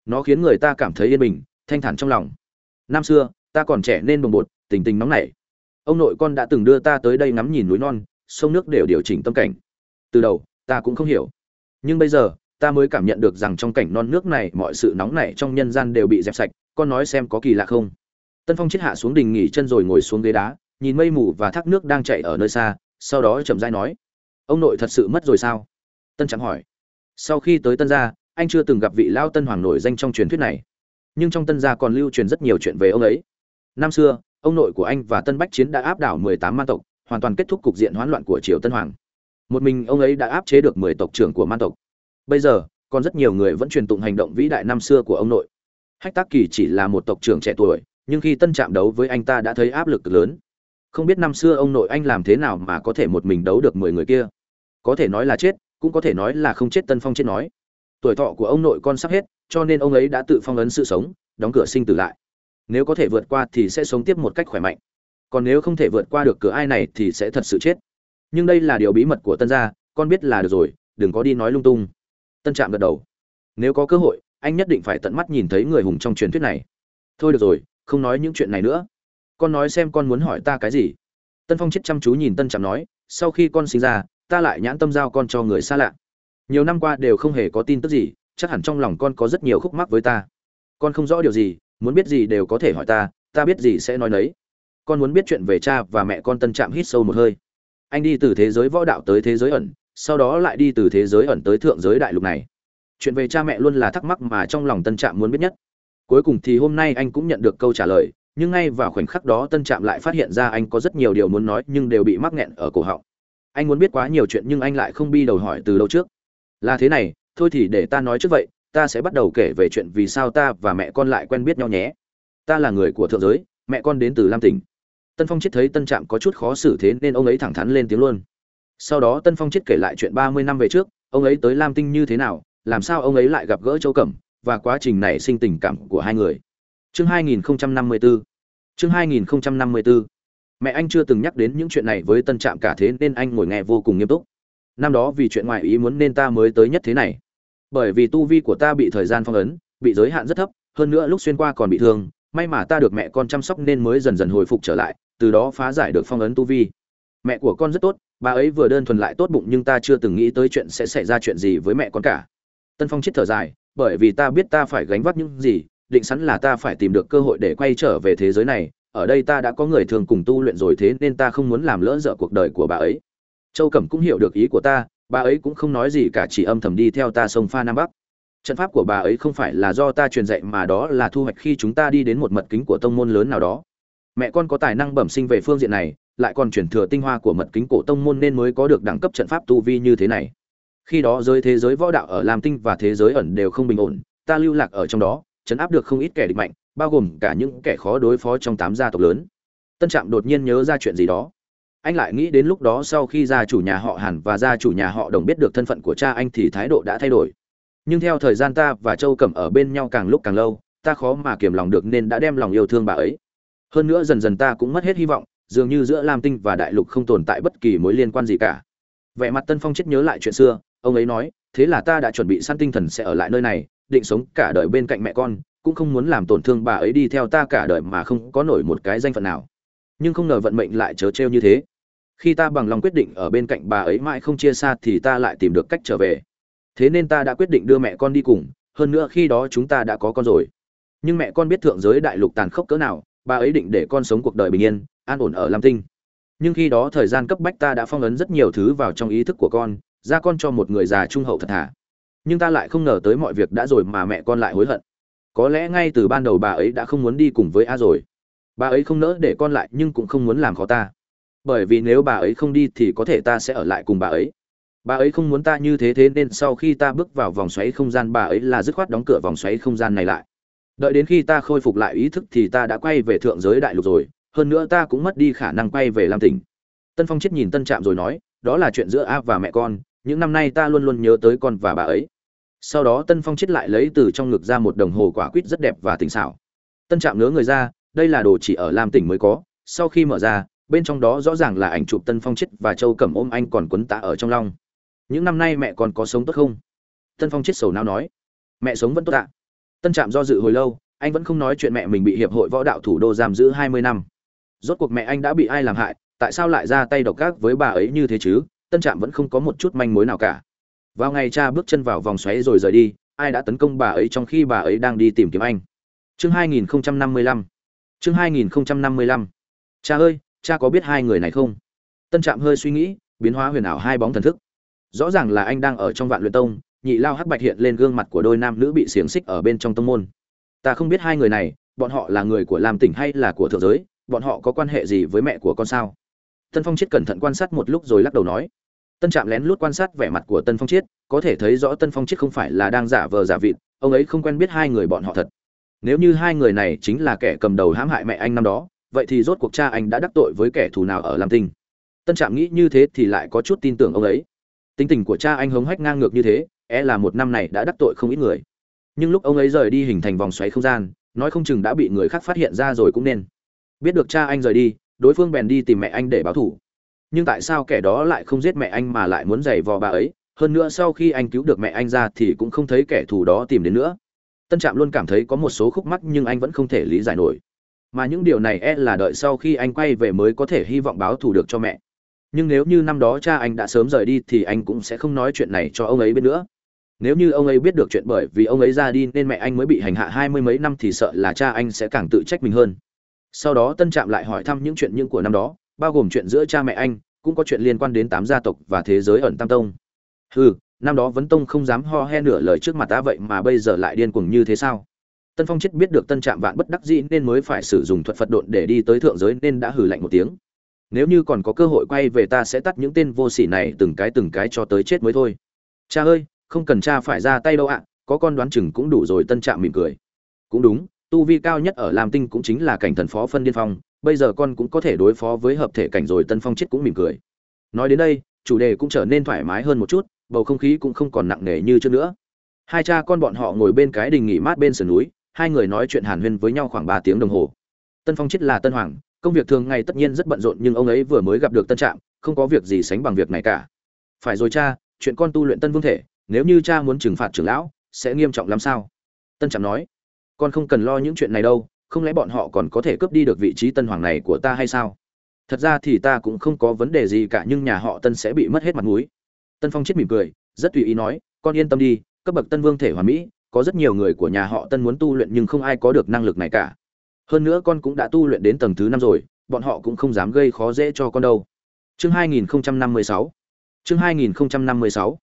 Nó khiến người ta cảm thấy yên bình, thanh thản trong lòng. Năm xưa, ta còn trẻ nên bồng bột, tình tình nóng nảy. Ông nội con đã từng đưa ta tới đây ngắm nhìn núi non, sông nước đều điều chỉnh tâm cảnh. Từ đầu, ta cũng không hiểu. Nhưng bây giờ, ta mới cảm nhận được rằng trong cảnh non nước này mọi sự nóng nảy trong nhân gian đều bị dẹp sạch, con nói xem có kỳ lạ không tân phong chết hạ xuống đình nghỉ chân rồi ngồi xuống ghế đá, nhìn mây mù và thác nước đang chạy ở nơi xa, sau đó chậm rãi nói, ông nội thật sự mất rồi sao? Tân trạm hỏi. Sau khi tới tân gia, anh chưa từng gặp vị lao tân hoàng nổi danh trong truyền thuyết này. Nhưng trong tân gia còn lưu truyền rất nhiều chuyện về ông ấy. Năm xưa, ông nội của anh và tân bách chiến đã áp đảo mười tám man tộc, hoàn toàn kết thúc cục diện hoán loạn của triều tân hoàng. Một mình ông ấy đã áp chế được mười tộc trưởng của man tộc. Bây giờ, còn rất nhiều người vẫn truyền tụng hành động vĩ đại năm xưa của ông nội. Hách tác kỳ chỉ là một tộc trưởng trẻ tuổi nhưng khi tân chạm đấu với anh ta đã thấy áp lực lớn. Không biết năm xưa ông nội anh làm thế nào mà có thể một mình đấu được mười người kia. Có thể nói là chết, cũng có thể nói là không chết tân phong chết nói. Tuổi thọ của ông nội con sắp hết, cho nên ông ấy đã tự phong ấn sự sống, đóng cửa sinh tử lại. Nếu có thể vượt qua thì sẽ sống tiếp một cách khỏe mạnh. Còn nếu không thể vượt qua được cửa ai này thì sẽ thật sự chết. Nhưng đây là điều bí mật của tân gia, con biết là được rồi, đừng có đi nói lung tung. Tân trạm gật đầu. Nếu có cơ hội, anh nhất định phải tận mắt nhìn thấy người hùng trong truyền thuyết này. Thôi được rồi không nói những chuyện này nữa. Con nói xem con muốn hỏi ta cái gì. Tân phong chết chăm chú nhìn tân trạm nói, sau khi con sinh ra, ta lại nhãn tâm giao con cho người xa lạ. Nhiều năm qua đều không hề có tin tức gì, chắc hẳn trong lòng con có rất nhiều khúc mắc với ta. Con không rõ điều gì, muốn biết gì đều có thể hỏi ta ta biết gì sẽ nói nấy. Con muốn biết chuyện về cha và mẹ con tân trạm hít sâu một hơi. Anh đi từ thế giới võ đạo tới thế giới ẩn, sau đó lại đi từ thế giới ẩn tới thượng giới đại lục này. Chuyện về cha mẹ luôn là thắc mắc mà trong lòng tân trạm muốn biết nhất cuối cùng thì hôm nay anh cũng nhận được câu trả lời, nhưng ngay vào khoảnh khắc đó tân trạm lại phát hiện ra anh có rất nhiều điều muốn nói nhưng đều bị mắc nghẹn ở cổ họng. Anh muốn biết quá nhiều chuyện nhưng anh lại không bi đầu hỏi từ đâu trước. Là thế này, thôi thì để ta nói trước vậy, ta sẽ bắt đầu kể về chuyện vì sao ta và mẹ con lại quen biết nhau nhé. Ta là người của thượng giới, mẹ con đến từ lam tỉnh. Tân phong chết thấy tân trạm có chút khó xử thế nên ông ấy thẳng thắn lên tiếng luôn. Sau đó tân phong chết kể lại chuyện ba mươi năm về trước, ông ấy tới lam tinh như thế nào, làm sao ông ấy lại gặp gỡ châu cẩm? Và quá trình này sinh tình cảm của hai người. Chương 2054 chương 2054 mẹ anh chưa từng nhắc đến những chuyện này với tân trạm cả thế nên anh ngồi nghe vô cùng nghiêm túc. Năm đó vì chuyện ngoại ý muốn nên ta mới tới nhất thế này. Bởi vì tu vi của ta bị thời gian phong ấn, bị giới hạn rất thấp, hơn nữa lúc xuyên qua còn bị thương, may mà ta được mẹ con chăm sóc nên mới dần dần hồi phục trở lại, từ đó phá giải được phong ấn tu vi. Mẹ của con rất tốt, bà ấy vừa đơn thuần lại tốt bụng nhưng ta chưa từng nghĩ tới chuyện sẽ xảy ra chuyện gì với mẹ con cả. Tân phong chết thở dài bởi vì ta biết ta phải gánh vác những gì, định sẵn là ta phải tìm được cơ hội để quay trở về thế giới này, ở đây ta đã có người thường cùng tu luyện rồi thế nên ta không muốn làm lỡ dở cuộc đời của bà ấy. Châu cẩm cũng hiểu được ý của ta, bà ấy cũng không nói gì cả, chỉ âm thầm đi theo ta sông pha nam bắc. Trận pháp của bà ấy không phải là do ta truyền dạy mà đó là thu hoạch khi chúng ta đi đến một mật kính của tông môn lớn nào đó. Mẹ con có tài năng bẩm sinh về phương diện này, lại còn chuyển thừa tinh hoa của mật kính cổ tông môn nên mới có được đẳng cấp trận pháp tu vi như thế này khi đó giới thế giới võ đạo ở lam tinh và thế giới ẩn đều không bình ổn, ta lưu lạc ở trong đó, chấn áp được không ít kẻ địch mạnh, bao gồm cả những kẻ khó đối phó trong tám gia tộc lớn. Tân trạm đột nhiên nhớ ra chuyện gì đó. Anh lại nghĩ đến lúc đó sau khi gia chủ nhà họ hàn và gia chủ nhà họ đồng biết được thân phận của cha anh thì thái độ đã thay đổi. Nhưng theo thời gian ta và châu cẩm ở bên nhau càng lúc càng lâu, ta khó mà kiềm lòng được nên đã đem lòng yêu thương bà ấy. Hơn nữa dần dần ta cũng mất hết hy vọng, dường như giữa lam tinh và đại lục không tồn tại bất kỳ mối liên quan gì cả. Vẻ mặt tân phong chết nhớ lại chuyện xưa ông ấy nói, thế là ta đã chuẩn bị săn tinh thần sẽ ở lại nơi này, định sống cả đời bên cạnh mẹ con, cũng không muốn làm tổn thương bà ấy đi theo ta cả đời mà không có nổi một cái danh phận nào. Nhưng không ngờ vận mệnh lại chớ trêu như thế. Khi ta bằng lòng quyết định ở bên cạnh bà ấy mãi không chia xa thì ta lại tìm được cách trở về. Thế nên ta đã quyết định đưa mẹ con đi cùng, hơn nữa khi đó chúng ta đã có con rồi. Nhưng mẹ con biết thượng giới đại lục tàn khốc cỡ nào, bà ấy định để con sống cuộc đời bình yên, an ổn ở lam tinh. Nhưng khi đó thời gian cấp bách ta đã phong ấn rất nhiều thứ vào trong ý thức của con ra con cho một người già trung hậu thật thà nhưng ta lại không ngờ tới mọi việc đã rồi mà mẹ con lại hối hận. Có lẽ ngay từ ban đầu bà ấy đã không muốn đi cùng với a rồi. Bà ấy không nỡ để con lại nhưng cũng không muốn làm khó ta. Bởi vì nếu bà ấy không đi thì có thể ta sẽ ở lại cùng bà ấy. Bà ấy không muốn ta như thế thế nên sau khi ta bước vào vòng xoáy không gian bà ấy là dứt khoát đóng cửa vòng xoáy không gian này lại. Đợi đến khi ta khôi phục lại ý thức thì ta đã quay về thượng giới đại lục rồi. Hơn nữa ta cũng mất đi khả năng quay về lam tỉnh. Tân phong chết nhìn tân trạm rồi nói, đó là chuyện giữa a và mẹ con những năm nay ta luôn luôn nhớ tới con và bà ấy. Sau đó tân phong chết lại lấy từ trong ngực ra một đồng hồ quả quýt rất đẹp và tinh xảo. Tân trạm ngớ người ra, đây là đồ chỉ ở lam tỉnh mới có. Sau khi mở ra, bên trong đó rõ ràng là ảnh chụp tân phong chết và châu cẩm ôm anh còn quấn tạ ở trong long những năm nay mẹ còn có sống tốt không? Tân phong chết sầu não nói. Mẹ sống vẫn tốt ạ. Tân trạm do dự hồi lâu, anh vẫn không nói chuyện mẹ mình bị hiệp hội võ đạo thủ đô giam giữ hai mươi năm. Rốt cuộc mẹ anh đã bị ai làm hại, tại sao lại ra tay độc ác với bà ấy như thế chứ? Tân trạm vẫn không có một chút manh mối nào cả. Vào ngày cha bước chân vào vòng xoáy rồi rời đi, ai đã tấn công bà ấy trong khi bà ấy đang đi tìm kiếm anh? Chương 2055 chương 2055 cha ơi, cha có biết hai người này không? Tân trạm hơi suy nghĩ, biến hóa huyền ảo hai bóng thần thức. Rõ ràng là anh đang ở trong vạn luyện tông, nhị lao hắc bạch hiện lên gương mặt của đôi nam nữ bị xiềng xích ở bên trong tông môn. Ta không biết hai người này, bọn họ là người của lam tỉnh hay là của thượng giới, bọn họ có quan hệ gì với mẹ của con sao? Tân phong chiết cẩn thận quan sát một lúc rồi lắc đầu nói. Tân trạm lén lút quan sát vẻ mặt của tân phong chiết, có thể thấy rõ tân phong chiết không phải là đang giả vờ giả vịt, ông ấy không quen biết hai người bọn họ thật. Nếu như hai người này chính là kẻ cầm đầu hãm hại mẹ anh năm đó, vậy thì rốt cuộc cha anh đã đắc tội với kẻ thù nào ở lam tinh? Tân trạm nghĩ như thế thì lại có chút tin tưởng ông ấy. Tính tình của cha anh hống hách ngang ngược như thế e là một năm này đã đắc tội không ít người. Nhưng lúc ông ấy rời đi hình thành vòng xoáy không gian, nói không chừng đã bị người khác phát hiện ra rồi cũng nên. Biết được cha anh rời đi đối phương bèn đi tìm mẹ anh để báo thủ. Nhưng tại sao kẻ đó lại không giết mẹ anh mà lại muốn giày vò bà ấy? Hơn nữa sau khi anh cứu được mẹ anh ra thì cũng không thấy kẻ thù đó tìm đến nữa. Tân trạm luôn cảm thấy có một số khúc mắc nhưng anh vẫn không thể lý giải nổi. Mà những điều này e là đợi sau khi anh quay về mới có thể hy vọng báo thù được cho mẹ. Nhưng nếu như năm đó cha anh đã sớm rời đi thì anh cũng sẽ không nói chuyện này cho ông ấy biết nữa. Nếu như ông ấy biết được chuyện bởi vì ông ấy ra đi nên mẹ anh mới bị hành hạ hai mươi mấy năm thì sợ là cha anh sẽ càng tự trách mình hơn sau đó tân trạm lại hỏi thăm những chuyện những của năm đó, bao gồm chuyện giữa cha mẹ anh, cũng có chuyện liên quan đến tám gia tộc và thế giới ẩn tam tông. Hừ, năm đó vấn tông không dám ho he nửa lời trước mặt ta vậy mà bây giờ lại điên cuồng như thế sao? Tân phong chết biết được tân trạm vạn bất đắc dĩ nên mới phải sử dụng thuật phật độn để đi tới thượng giới nên đã hừ lạnh một tiếng. Nếu như còn có cơ hội quay về ta sẽ tắt những tên vô sỉ này từng cái từng cái cho tới chết mới thôi. Cha ơi, không cần cha phải ra tay đâu ạ, có con đoán chừng cũng đủ rồi, tân trạm mỉm cười. Cũng đúng tu vi cao nhất ở lam tinh cũng chính là cảnh thần phó phân điên phong, bây giờ con cũng có thể đối phó với hợp thể cảnh rồi tân phong chết cũng mỉm cười. Nói đến đây, chủ đề cũng trở nên thoải mái hơn một chút, bầu không khí cũng không còn nặng nề như trước nữa. Hai cha con bọn họ ngồi bên cái đình nghỉ mát bên sườn núi, hai người nói chuyện hàn huyên với nhau khoảng ba tiếng đồng hồ. Tân phong chết là tân hoàng, công việc thường ngày tất nhiên rất bận rộn nhưng ông ấy vừa mới gặp được tân trạm, không có việc gì sánh bằng việc này cả. Phải rồi cha, chuyện con tu luyện tân vương thể, nếu như cha muốn trừng phạt trưởng lão, sẽ nghiêm trọng lắm sao? Tân trạm nói con không cần lo những chuyện này đâu, không lẽ bọn họ còn có thể cướp đi được vị trí tân hoàng này của ta hay sao? Thật ra thì ta cũng không có vấn đề gì cả, nhưng nhà họ tân sẽ bị mất hết mặt mũi. Tân phong chết mỉm cười, rất tùy ý nói, con yên tâm đi, cấp bậc tân vương thể hoàn mỹ, có rất nhiều người của nhà họ tân muốn tu luyện nhưng không ai có được năng lực này cả. Hơn nữa con cũng đã tu luyện đến tầng thứ năm rồi, bọn họ cũng không dám gây khó dễ cho con đâu. Chương 2056 chương 2056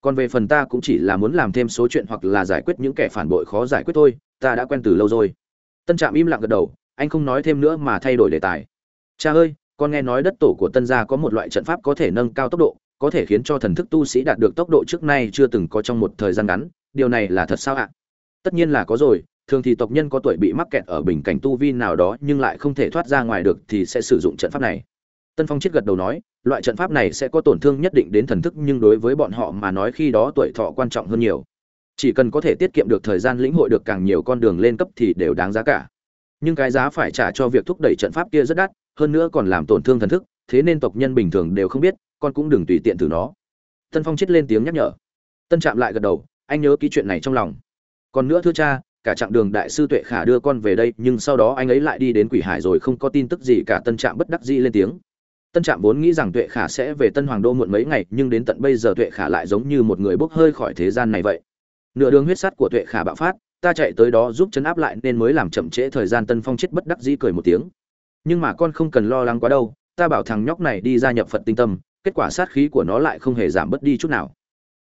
còn về phần ta cũng chỉ là muốn làm thêm số chuyện hoặc là giải quyết những kẻ phản bội khó giải quyết thôi ta đã quen từ lâu rồi. Tân trạm im lặng gật đầu, anh không nói thêm nữa mà thay đổi đề tài. Cha ơi, con nghe nói đất tổ của tân gia có một loại trận pháp có thể nâng cao tốc độ, có thể khiến cho thần thức tu sĩ đạt được tốc độ trước nay chưa từng có trong một thời gian ngắn, điều này là thật sao ạ? Tất nhiên là có rồi, thường thì tộc nhân có tuổi bị mắc kẹt ở bình cảnh tu vi nào đó nhưng lại không thể thoát ra ngoài được thì sẽ sử dụng trận pháp này. Tân phong chết gật đầu nói, loại trận pháp này sẽ có tổn thương nhất định đến thần thức nhưng đối với bọn họ mà nói khi đó tuổi thọ quan trọng hơn nhiều chỉ cần có thể tiết kiệm được thời gian lĩnh hội được càng nhiều con đường lên cấp thì đều đáng giá cả. Nhưng cái giá phải trả cho việc thúc đẩy trận pháp kia rất đắt, hơn nữa còn làm tổn thương thần thức, thế nên tộc nhân bình thường đều không biết, con cũng đừng tùy tiện từ nó. Tân phong chết lên tiếng nhắc nhở. Tân chạm lại gật đầu, anh nhớ ký chuyện này trong lòng. Còn nữa thưa cha, cả chặng đường đại sư tuệ khả đưa con về đây, nhưng sau đó anh ấy lại đi đến quỷ hải rồi không có tin tức gì cả, tân trạm bất đắc dĩ lên tiếng. Tân trạm vốn nghĩ rằng tuệ khả sẽ về tân hoàng đô muộn mấy ngày, nhưng đến tận bây giờ tuệ khả lại giống như một người bốc hơi khỏi thế gian này vậy nửa đường huyết sắt của tuệ khả bạo phát, ta chạy tới đó giúp chấn áp lại nên mới làm chậm trễ thời gian tân phong chết bất đắc dĩ cười một tiếng. Nhưng mà con không cần lo lắng quá đâu, ta bảo thằng nhóc này đi gia nhập phật tinh tâm, kết quả sát khí của nó lại không hề giảm bớt đi chút nào.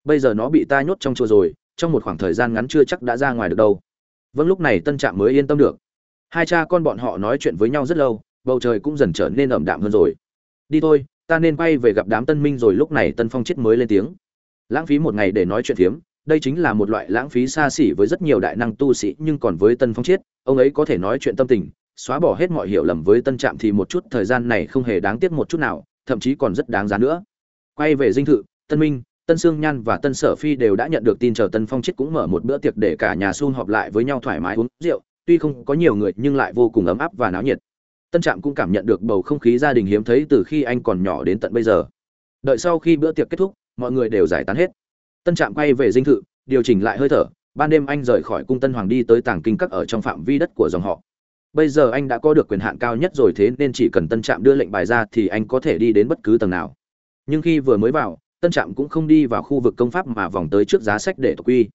Bây giờ nó bị ta nhốt trong chùa rồi, trong một khoảng thời gian ngắn chưa chắc đã ra ngoài được đâu. Vâng lúc này tân trạm mới yên tâm được. Hai cha con bọn họ nói chuyện với nhau rất lâu, bầu trời cũng dần trở nên ẩm đạm hơn rồi. Đi thôi, ta nên quay về gặp đám tân minh rồi lúc này tân phong chết mới lên tiếng. Lãng phí một ngày để nói chuyện phiếm đây chính là một loại lãng phí xa xỉ với rất nhiều đại năng tu sĩ, nhưng còn với tân phong chiết, ông ấy có thể nói chuyện tâm tình, xóa bỏ hết mọi hiểu lầm với tân trạm thì một chút thời gian này không hề đáng tiếc một chút nào, thậm chí còn rất đáng giá nữa. Quay về dinh thự, tân minh, tân sương nhan và tân sở phi đều đã nhận được tin chờ tân phong Chiết cũng mở một bữa tiệc để cả nhà xung họp lại với nhau thoải mái uống rượu, tuy không có nhiều người nhưng lại vô cùng ấm áp và náo nhiệt. Tân trạm cũng cảm nhận được bầu không khí gia đình hiếm thấy từ khi anh còn nhỏ đến tận bây giờ. Đợi sau khi bữa tiệc kết thúc, mọi người đều giải tán hết tân trạm quay về dinh thự, điều chỉnh lại hơi thở, ban đêm anh rời khỏi cung tân hoàng đi tới tàng kinh các ở trong phạm vi đất của dòng họ. Bây giờ anh đã có được quyền hạn cao nhất rồi thế nên chỉ cần tân trạm đưa lệnh bài ra thì anh có thể đi đến bất cứ tầng nào. Nhưng khi vừa mới vào, tân trạm cũng không đi vào khu vực công pháp mà vòng tới trước giá sách để tộc quy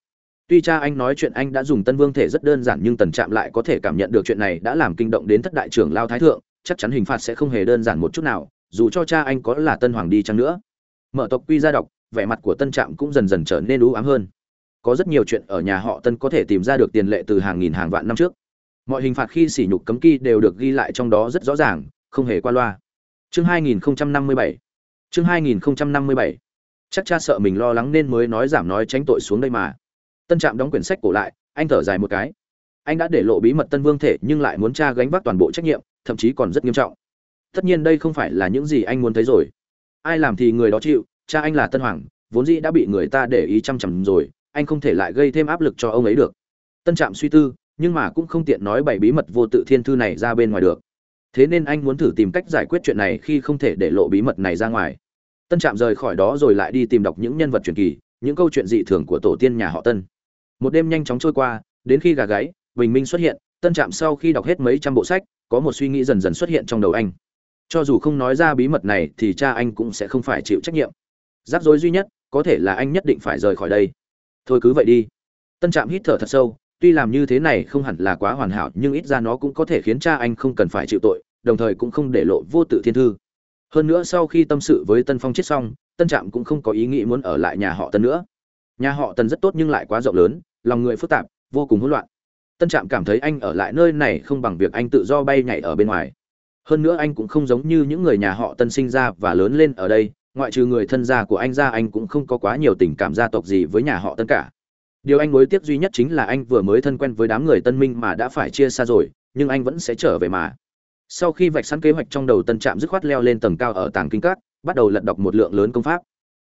tuy cha anh nói chuyện anh đã dùng tân vương thể rất đơn giản nhưng tần trạm lại có thể cảm nhận được chuyện này đã làm kinh động đến thất đại trưởng lao thái thượng, chắc chắn hình phạt sẽ không hề đơn giản một chút nào, dù cho cha anh có là tân hoàng đi chăng nữa. Mở tộc quy ra đọc vẻ mặt của tân trạm cũng dần dần trở nên u ám hơn. Có rất nhiều chuyện ở nhà họ tân có thể tìm ra được tiền lệ từ hàng nghìn hàng vạn năm trước. Mọi hình phạt khi sỉ nhục cấm kỵ đều được ghi lại trong đó rất rõ ràng, không hề qua loa. Chương 2057 chương 2057 chắc cha sợ mình lo lắng nên mới nói giảm nói tránh tội xuống đây mà. Tân trạm đóng quyển sách cổ lại, anh thở dài một cái. Anh đã để lộ bí mật tân vương thể nhưng lại muốn cha gánh vác toàn bộ trách nhiệm, thậm chí còn rất nghiêm trọng. Tất nhiên đây không phải là những gì anh muốn thấy rồi. Ai làm thì người đó chịu cha anh là tân hoàng, vốn dĩ đã bị người ta để ý chăm chằm rồi, anh không thể lại gây thêm áp lực cho ông ấy được. Tân trạm suy tư, nhưng mà cũng không tiện nói bảy bí mật vô tự thiên thư này ra bên ngoài được. Thế nên anh muốn thử tìm cách giải quyết chuyện này khi không thể để lộ bí mật này ra ngoài. Tân trạm rời khỏi đó rồi lại đi tìm đọc những nhân vật truyền kỳ, những câu chuyện dị thường của tổ tiên nhà họ tân. Một đêm nhanh chóng trôi qua, đến khi gà gáy, bình minh xuất hiện, tân trạm sau khi đọc hết mấy trăm bộ sách, có một suy nghĩ dần dần xuất hiện trong đầu anh. Cho dù không nói ra bí mật này thì cha anh cũng sẽ không phải chịu trách nhiệm rắc rối duy nhất, có thể là anh nhất định phải rời khỏi đây. Thôi cứ vậy đi. Tân trạm hít thở thật sâu, tuy làm như thế này không hẳn là quá hoàn hảo, nhưng ít ra nó cũng có thể khiến cha anh không cần phải chịu tội, đồng thời cũng không để lộ vô tự thiên thư. Hơn nữa sau khi tâm sự với tân phong chết xong, tân trạm cũng không có ý nghĩ muốn ở lại nhà họ tân nữa. Nhà họ tân rất tốt nhưng lại quá rộng lớn, lòng người phức tạp, vô cùng hỗn loạn. Tân trạm cảm thấy anh ở lại nơi này không bằng việc anh tự do bay nhảy ở bên ngoài. Hơn nữa anh cũng không giống như những người nhà họ tân sinh ra và lớn lên ở đây ngoại trừ người thân gia của anh ra anh cũng không có quá nhiều tình cảm gia tộc gì với nhà họ tân cả. Điều anh nối tiếc duy nhất chính là anh vừa mới thân quen với đám người tân minh mà đã phải chia xa rồi, nhưng anh vẫn sẽ trở về mà. Sau khi vạch sẵn kế hoạch trong đầu tân trạm dứt khoát leo lên tầng cao ở tàng kinh các, bắt đầu lật đọc một lượng lớn công pháp.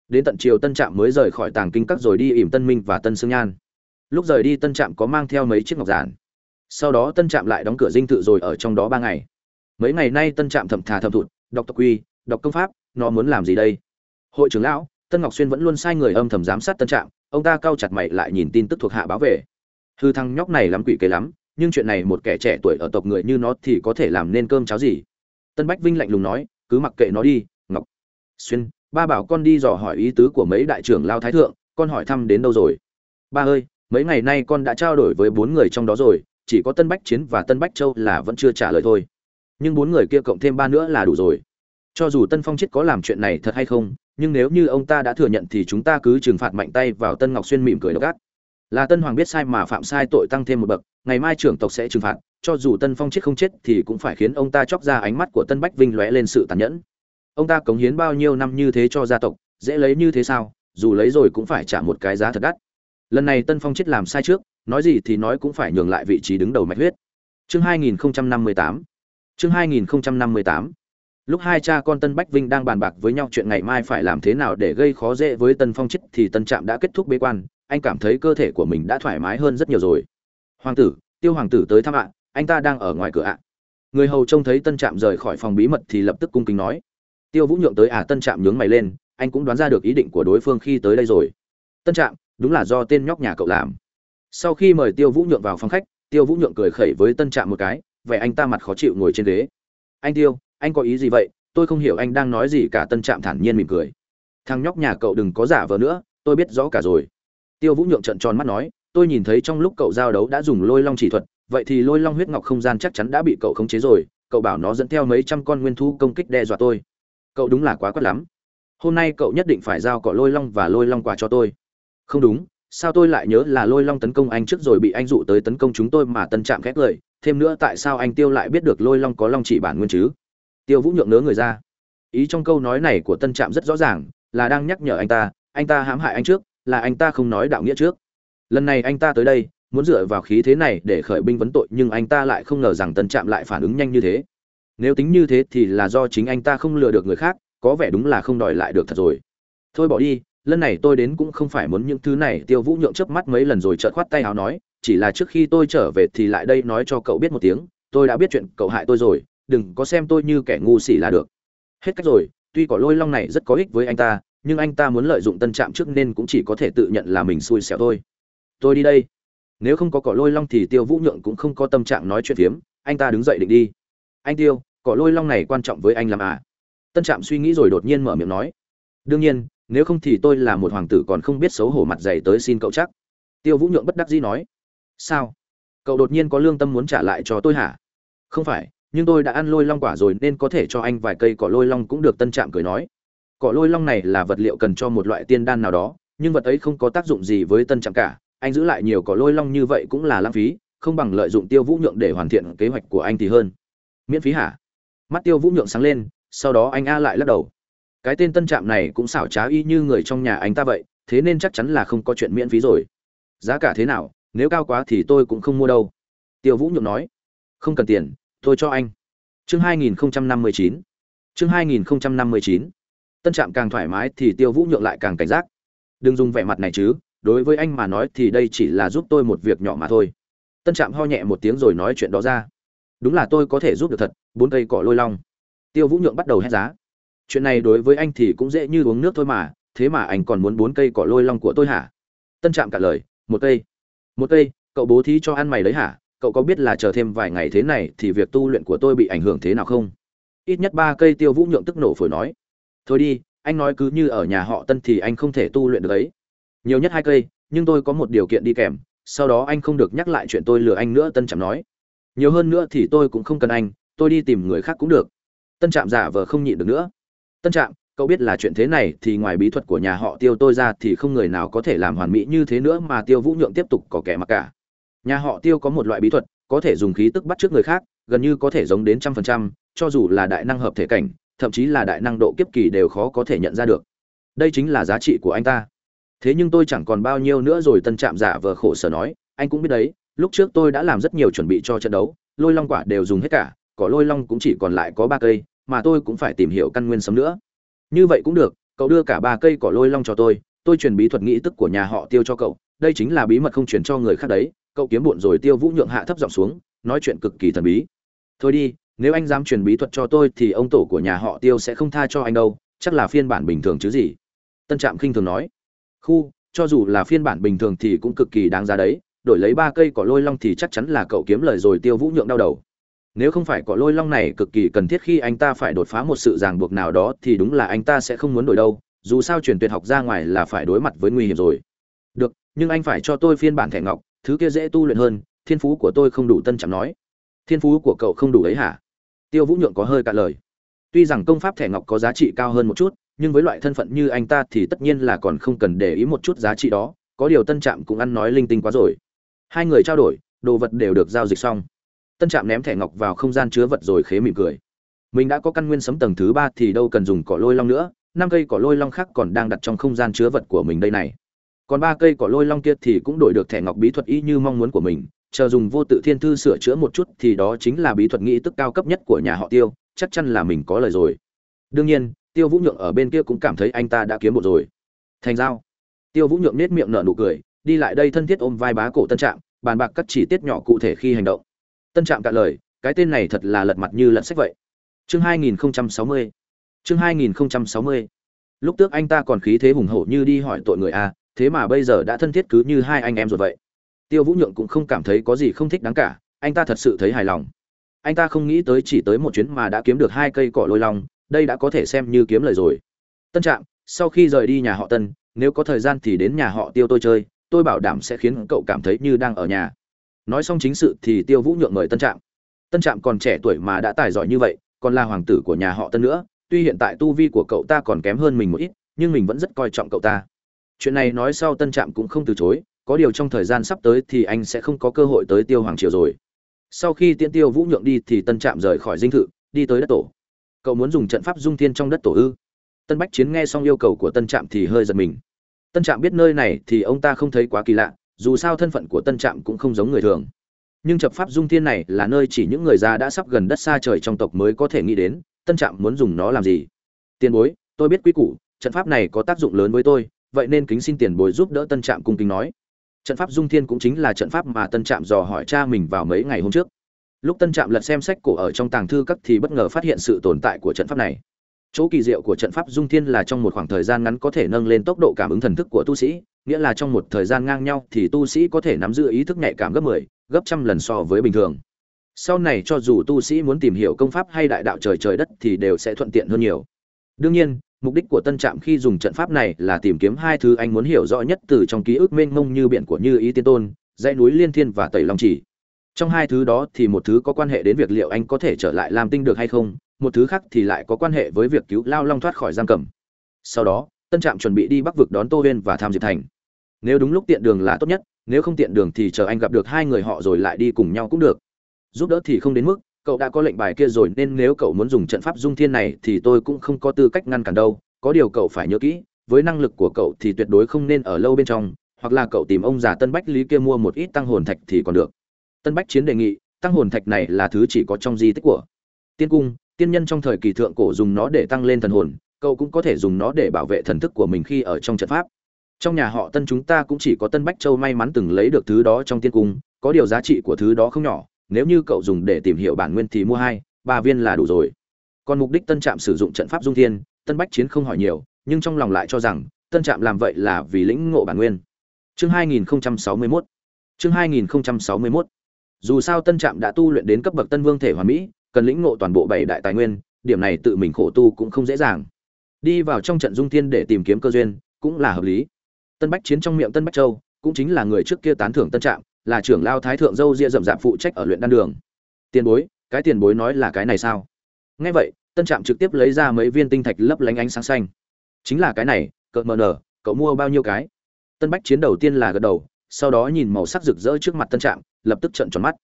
Đến tận chiều tân trạm mới rời khỏi tàng kinh các rồi đi ỉm tân minh và tân sương nhan. Lúc rời đi tân trạm có mang theo mấy chiếc ngọc giản. Sau đó tân trạm lại đóng cửa dinh thự rồi ở trong đó ba ngày. Mấy ngày nay tân trạm thầm thà thầm thụt, đọc tộc quy, đọc công pháp nó muốn làm gì đây? Hội trưởng lão, tân ngọc xuyên vẫn luôn sai người âm thầm giám sát tân trạm, ông ta cau chặt mày lại nhìn tin tức thuộc hạ báo về. Hư thằng nhóc này lắm quỷ kế lắm, nhưng chuyện này một kẻ trẻ tuổi ở tộc người như nó thì có thể làm nên cơm cháo gì? Tân bách vinh lạnh lùng nói, cứ mặc kệ nó đi, ngọc xuyên, ba bảo con đi dò hỏi ý tứ của mấy đại trưởng lao thái thượng, con hỏi thăm đến đâu rồi? Ba ơi, mấy ngày nay con đã trao đổi với bốn người trong đó rồi, chỉ có tân bách chiến và tân bách châu là vẫn chưa trả lời thôi. Nhưng bốn người kia cộng thêm ba nữa là đủ rồi cho dù tân phong chết có làm chuyện này thật hay không, nhưng nếu như ông ta đã thừa nhận thì chúng ta cứ trừng phạt mạnh tay vào tân ngọc xuyên mỉm cười độc ác. Là tân hoàng biết sai mà phạm sai tội tăng thêm một bậc, ngày mai trưởng tộc sẽ trừng phạt, cho dù tân phong chết không chết thì cũng phải khiến ông ta chóc ra ánh mắt của tân bách vinh lóe lên sự tàn nhẫn. Ông ta cống hiến bao nhiêu năm như thế cho gia tộc, dễ lấy như thế sao, dù lấy rồi cũng phải trả một cái giá thật đắt. Lần này tân phong chết làm sai trước, nói gì thì nói cũng phải nhường lại vị trí đứng đầu mạch huyết. Chương 2058 chương 2058 lúc hai cha con tân bách vinh đang bàn bạc với nhau chuyện ngày mai phải làm thế nào để gây khó dễ với tân phong chết thì tân trạm đã kết thúc bế quan, anh cảm thấy cơ thể của mình đã thoải mái hơn rất nhiều rồi. Hoàng tử, tiêu hoàng tử tới thăm ạ, anh ta đang ở ngoài cửa ạ. Người hầu trông thấy tân trạm rời khỏi phòng bí mật thì lập tức cung kính nói. Tiêu vũ nhượng tới à? Tân trạm nhướng mày lên, anh cũng đoán ra được ý định của đối phương khi tới đây rồi. Tân trạm, đúng là do tên nhóc nhà cậu làm. Sau khi mời tiêu vũ nhượng vào phòng khách, tiêu vũ nhượng cười khẩy với tân trạm một cái, vẻ anh ta mặt khó chịu ngồi trên ghế. Anh tiêu anh có ý gì vậy? Tôi không hiểu anh đang nói gì cả, tân trạm thản nhiên mỉm cười. Thằng nhóc nhà cậu đừng có giả vờ nữa, tôi biết rõ cả rồi. Tiêu vũ nhượng trận tròn mắt nói, tôi nhìn thấy trong lúc cậu giao đấu đã dùng lôi long chỉ thuật, vậy thì lôi long huyết ngọc không gian chắc chắn đã bị cậu khống chế rồi, cậu bảo nó dẫn theo mấy trăm con nguyên thu công kích đe dọa tôi. Cậu đúng là quá quát lắm. Hôm nay cậu nhất định phải giao cỏ lôi long và lôi long quà cho tôi. Không đúng, sao tôi lại nhớ là lôi long tấn công anh trước rồi bị anh dụ tới tấn công chúng tôi mà tân trạm khét lời, thêm nữa tại sao anh tiêu lại biết được lôi long có long chỉ bản nguyên chứ? Tiêu vũ nhượng nớ người ra. Ý trong câu nói này của tân trạm rất rõ ràng, là đang nhắc nhở anh ta anh ta hãm hại anh trước, là anh ta không nói đạo nghĩa trước. Lần này anh ta tới đây, muốn dựa vào khí thế này để khởi binh vấn tội, nhưng anh ta lại không ngờ rằng tân trạm lại phản ứng nhanh như thế. Nếu tính như thế thì là do chính anh ta không lừa được người khác, có vẻ đúng là không đòi lại được thật rồi. Thôi bỏ đi, lần này tôi đến cũng không phải muốn những thứ này, tiêu vũ nhượng chớp mắt mấy lần rồi chợt khoát tay áo nói, chỉ là trước khi tôi trở về thì lại đây nói cho cậu biết một tiếng, tôi đã biết chuyện cậu hại tôi rồi đừng có xem tôi như kẻ ngu xỉ là được. Hết cách rồi, tuy cỏ lôi long này rất có ích với anh ta, nhưng anh ta muốn lợi dụng tân trạm trước nên cũng chỉ có thể tự nhận là mình xui xẻo thôi. Tôi đi đây. Nếu không có cỏ lôi long thì tiêu vũ nhượng cũng không có tâm trạng nói chuyện phiếm, anh ta đứng dậy định đi. Anh tiêu, cỏ lôi long này quan trọng với anh làm à? Tân trạm suy nghĩ rồi đột nhiên mở miệng nói. Đương nhiên, nếu không thì tôi là một hoàng tử còn không biết xấu hổ mặt dày tới xin cậu chắc. Tiêu vũ nhượng bất đắc dĩ nói. Sao? Cậu đột nhiên có lương tâm muốn trả lại cho tôi hả? Không phải nhưng tôi đã ăn lôi long quả rồi nên có thể cho anh vài cây cỏ lôi long cũng được, tân trạm cười nói. Cỏ lôi long này là vật liệu cần cho một loại tiên đan nào đó, nhưng vật ấy không có tác dụng gì với tân trạm cả. Anh giữ lại nhiều cỏ lôi long như vậy cũng là lãng phí, không bằng lợi dụng tiêu vũ nhượng để hoàn thiện kế hoạch của anh thì hơn. Miễn phí hả? Mắt tiêu vũ nhượng sáng lên, sau đó anh a lại lắc đầu. Cái tên tân trạm này cũng xảo trá y như người trong nhà anh ta vậy, thế nên chắc chắn là không có chuyện miễn phí rồi. Giá cả thế nào, nếu cao quá thì tôi cũng không mua đâu. Tiêu vũ nhượng nói. Không cần tiền tôi cho anh. Chương 2059 chương 2059 tân trạm càng thoải mái thì tiêu vũ nhượng lại càng cảnh giác. Đừng dùng vẻ mặt này chứ, đối với anh mà nói thì đây chỉ là giúp tôi một việc nhỏ mà thôi. Tân trạm ho nhẹ một tiếng rồi nói chuyện đó ra. Đúng là tôi có thể giúp được thật, bốn cây cỏ lôi long. Tiêu vũ nhượng bắt đầu hét giá. Chuyện này đối với anh thì cũng dễ như uống nước thôi mà, thế mà anh còn muốn bốn cây cỏ lôi long của tôi hả? Tân trạm cả lời, một cây. Một cây, cậu bố thí cho ăn mày đấy hả? Cậu có biết là chờ thêm vài ngày thế này thì việc tu luyện của tôi bị ảnh hưởng thế nào không? Ít nhất ba cây tiêu vũ nhượng tức nổ phổi nói. Thôi đi, anh nói cứ như ở nhà họ tân thì anh không thể tu luyện được ấy. Nhiều nhất hai cây, nhưng tôi có một điều kiện đi kèm, sau đó anh không được nhắc lại chuyện tôi lừa anh nữa, tân trạm nói. Nhiều hơn nữa thì tôi cũng không cần anh, tôi đi tìm người khác cũng được. Tân trạm giả vờ không nhịn được nữa. Tân trạm, cậu biết là chuyện thế này thì ngoài bí thuật của nhà họ tiêu tôi ra thì không người nào có thể làm hoàn mỹ như thế nữa mà tiêu vũ nhượng tiếp tục có kẻ mặc cả nhà họ tiêu có một loại bí thuật, có thể dùng khí tức bắt trước người khác, gần như có thể giống đến trăm phần trăm, cho dù là đại năng hợp thể cảnh, thậm chí là đại năng độ kiếp kỳ đều khó có thể nhận ra được. Đây chính là giá trị của anh ta. Thế nhưng tôi chẳng còn bao nhiêu nữa rồi, tân trạm giả vờ khổ sở nói, anh cũng biết đấy, lúc trước tôi đã làm rất nhiều chuẩn bị cho trận đấu, lôi long quả đều dùng hết cả, cỏ lôi long cũng chỉ còn lại có ba cây, mà tôi cũng phải tìm hiểu căn nguyên sấm nữa. Như vậy cũng được, cậu đưa cả ba cây cỏ lôi long cho tôi tôi truyền bí thuật nghĩ tức của nhà họ tiêu cho cậu, đây chính là bí mật không truyền cho người khác đấy cậu kiếm bụn rồi tiêu vũ nhượng hạ thấp giọng xuống, nói chuyện cực kỳ thần bí. Thôi đi, nếu anh dám truyền bí thuật cho tôi thì ông tổ của nhà họ tiêu sẽ không tha cho anh đâu, chắc là phiên bản bình thường chứ gì? Tân trạm khinh thường nói. Khu, cho dù là phiên bản bình thường thì cũng cực kỳ đáng giá đấy, đổi lấy ba cây cỏ lôi long thì chắc chắn là cậu kiếm lời rồi tiêu vũ nhượng đau đầu. Nếu không phải cỏ lôi long này cực kỳ cần thiết khi anh ta phải đột phá một sự ràng buộc nào đó thì đúng là anh ta sẽ không muốn đổi đâu, dù sao truyền tuyệt học ra ngoài là phải đối mặt với nguy hiểm rồi. Được, nhưng anh phải cho tôi phiên bản thẻ ngọc thứ kia dễ tu luyện hơn, thiên phú của tôi không đủ tân chẳng nói. Thiên phú của cậu không đủ ấy hả? Tiêu vũ nhượng có hơi cạn lời. Tuy rằng công pháp thẻ ngọc có giá trị cao hơn một chút, nhưng với loại thân phận như anh ta thì tất nhiên là còn không cần để ý một chút giá trị đó, có điều tân trạm cũng ăn nói linh tinh quá rồi. Hai người trao đổi, đồ vật đều được giao dịch xong. Tân trạm ném thẻ ngọc vào không gian chứa vật rồi khế mỉm cười. Mình đã có căn nguyên sấm tầng thứ ba thì đâu cần dùng cỏ lôi long nữa, năm cây cỏ lôi long khác còn đang đặt trong không gian chứa vật của mình đây này còn ba cây cỏ lôi long kia thì cũng đổi được thẻ ngọc bí thuật y như mong muốn của mình, chờ dùng vô tự thiên thư sửa chữa một chút thì đó chính là bí thuật nghĩ tức cao cấp nhất của nhà họ tiêu, chắc chắn là mình có lời rồi. Đương nhiên, tiêu vũ nhượng ở bên kia cũng cảm thấy anh ta đã kiếm một rồi. Thành giao. Tiêu vũ nhượng nết miệng nở nụ cười, đi lại đây thân thiết ôm vai bá cổ tân trạm, bàn bạc các chỉ tiết nhỏ cụ thể khi hành động. Tân trạm cạn lời, cái tên này thật là lật mặt như lật sách vậy. Chương 2060 chương 2060 lúc trước anh ta còn khí thế hùng hổ như đi hỏi tội người a thế mà bây giờ đã thân thiết cứ như hai anh em rồi vậy. Tiêu vũ nhượng cũng không cảm thấy có gì không thích đáng cả, anh ta thật sự thấy hài lòng. Anh ta không nghĩ tới chỉ tới một chuyến mà đã kiếm được hai cây cỏ lôi long, đây đã có thể xem như kiếm lời rồi. Tân trạm, sau khi rời đi nhà họ tân, nếu có thời gian thì đến nhà họ tiêu tôi chơi, tôi bảo đảm sẽ khiến cậu cảm thấy như đang ở nhà. Nói xong chính sự thì tiêu vũ nhượng mời tân trạm. Tân trạm còn trẻ tuổi mà đã tài giỏi như vậy, còn là hoàng tử của nhà họ tân nữa, tuy hiện tại tu vi của cậu ta còn kém hơn mình một ít, nhưng mình vẫn rất coi trọng cậu ta chuyện này nói sau tân trạm cũng không từ chối, có điều trong thời gian sắp tới thì anh sẽ không có cơ hội tới tiêu hoàng triều rồi. Sau khi tiễn tiêu vũ nhượng đi thì tân trạm rời khỏi dinh thự, đi tới đất tổ. Cậu muốn dùng trận pháp dung thiên trong đất tổ ư? Tân bách chiến nghe xong yêu cầu của tân trạm thì hơi giật mình. Tân trạm biết nơi này thì ông ta không thấy quá kỳ lạ, dù sao thân phận của tân trạm cũng không giống người thường. Nhưng chập pháp dung thiên này là nơi chỉ những người già đã sắp gần đất xa trời trong tộc mới có thể nghĩ đến, tân trạm muốn dùng nó làm gì? Tiền bối, tôi biết quy củ, trận pháp này có tác dụng lớn với tôi vậy nên kính xin tiền bối giúp đỡ tân trạm cung kính nói. Trận pháp dung thiên cũng chính là trận pháp mà tân trạm dò hỏi cha mình vào mấy ngày hôm trước. Lúc tân trạm lật xem sách cổ ở trong tàng thư các thì bất ngờ phát hiện sự tồn tại của trận pháp này. Chỗ kỳ diệu của trận pháp dung thiên là trong một khoảng thời gian ngắn có thể nâng lên tốc độ cảm ứng thần thức của tu sĩ nghĩa là trong một thời gian ngang nhau thì tu sĩ có thể nắm giữ ý thức nhạy cảm gấp 10, gấp trăm lần so với bình thường. Sau này cho dù tu sĩ muốn tìm hiểu công pháp hay đại đạo trời trời đất thì đều sẽ thuận tiện hơn nhiều. Đương nhiên mục đích của tân trạm khi dùng trận pháp này là tìm kiếm hai thứ anh muốn hiểu rõ nhất từ trong ký ức mênh mông như biển của như ý tiên tôn, dãy núi liên thiên và tẩy long chỉ. Trong hai thứ đó thì một thứ có quan hệ đến việc liệu anh có thể trở lại làm tinh được hay không, một thứ khác thì lại có quan hệ với việc cứu lao long thoát khỏi giam cầm. Sau đó, tân trạm chuẩn bị đi bắc vực đón tô huyên và tham diệp thành. Nếu đúng lúc tiện đường là tốt nhất, nếu không tiện đường thì chờ anh gặp được hai người họ rồi lại đi cùng nhau cũng được. Giúp đỡ thì không đến mức cậu đã có lệnh bài kia rồi nên nếu cậu muốn dùng trận pháp dung thiên này thì tôi cũng không có tư cách ngăn cản đâu. Có điều cậu phải nhớ kỹ, với năng lực của cậu thì tuyệt đối không nên ở lâu bên trong, hoặc là cậu tìm ông già tân bách lý kia mua một ít tăng hồn thạch thì còn được. Tân bách chiến đề nghị, tăng hồn thạch này là thứ chỉ có trong di tích của tiên cung. Tiên nhân trong thời kỳ thượng cổ dùng nó để tăng lên thần hồn, cậu cũng có thể dùng nó để bảo vệ thần thức của mình khi ở trong trận pháp. Trong nhà họ tân chúng ta cũng chỉ có tân bách châu may mắn từng lấy được thứ đó trong tiên cung, có điều giá trị của thứ đó không nhỏ nếu như cậu dùng để tìm hiểu bản nguyên thì mua hai, ba viên là đủ rồi. Còn mục đích tân trạm sử dụng trận pháp dung thiên, tân bách chiến không hỏi nhiều, nhưng trong lòng lại cho rằng tân trạm làm vậy là vì lĩnh ngộ bản nguyên. Chương 2061 chương 2061 dù sao tân trạm đã tu luyện đến cấp bậc tân vương thể hoàn mỹ, cần lĩnh ngộ toàn bộ bảy đại tài nguyên, điểm này tự mình khổ tu cũng không dễ dàng. Đi vào trong trận dung thiên để tìm kiếm cơ duyên cũng là hợp lý. Tân bách chiến trong miệng tân bách châu cũng chính là người trước kia tán thưởng tân trạm là trưởng lao thái thượng dâu ria rậm rạp phụ trách ở luyện đan đường. Tiền bối, cái tiền bối nói là cái này sao? Nghe vậy, tân trạm trực tiếp lấy ra mấy viên tinh thạch lấp lánh ánh sáng xanh. Chính là cái này cợt mờ nở, cậu mua bao nhiêu cái? Tân bách chiến đầu tiên là gật đầu, sau đó nhìn màu sắc rực rỡ trước mặt tân trạm, lập tức trợn tròn mắt.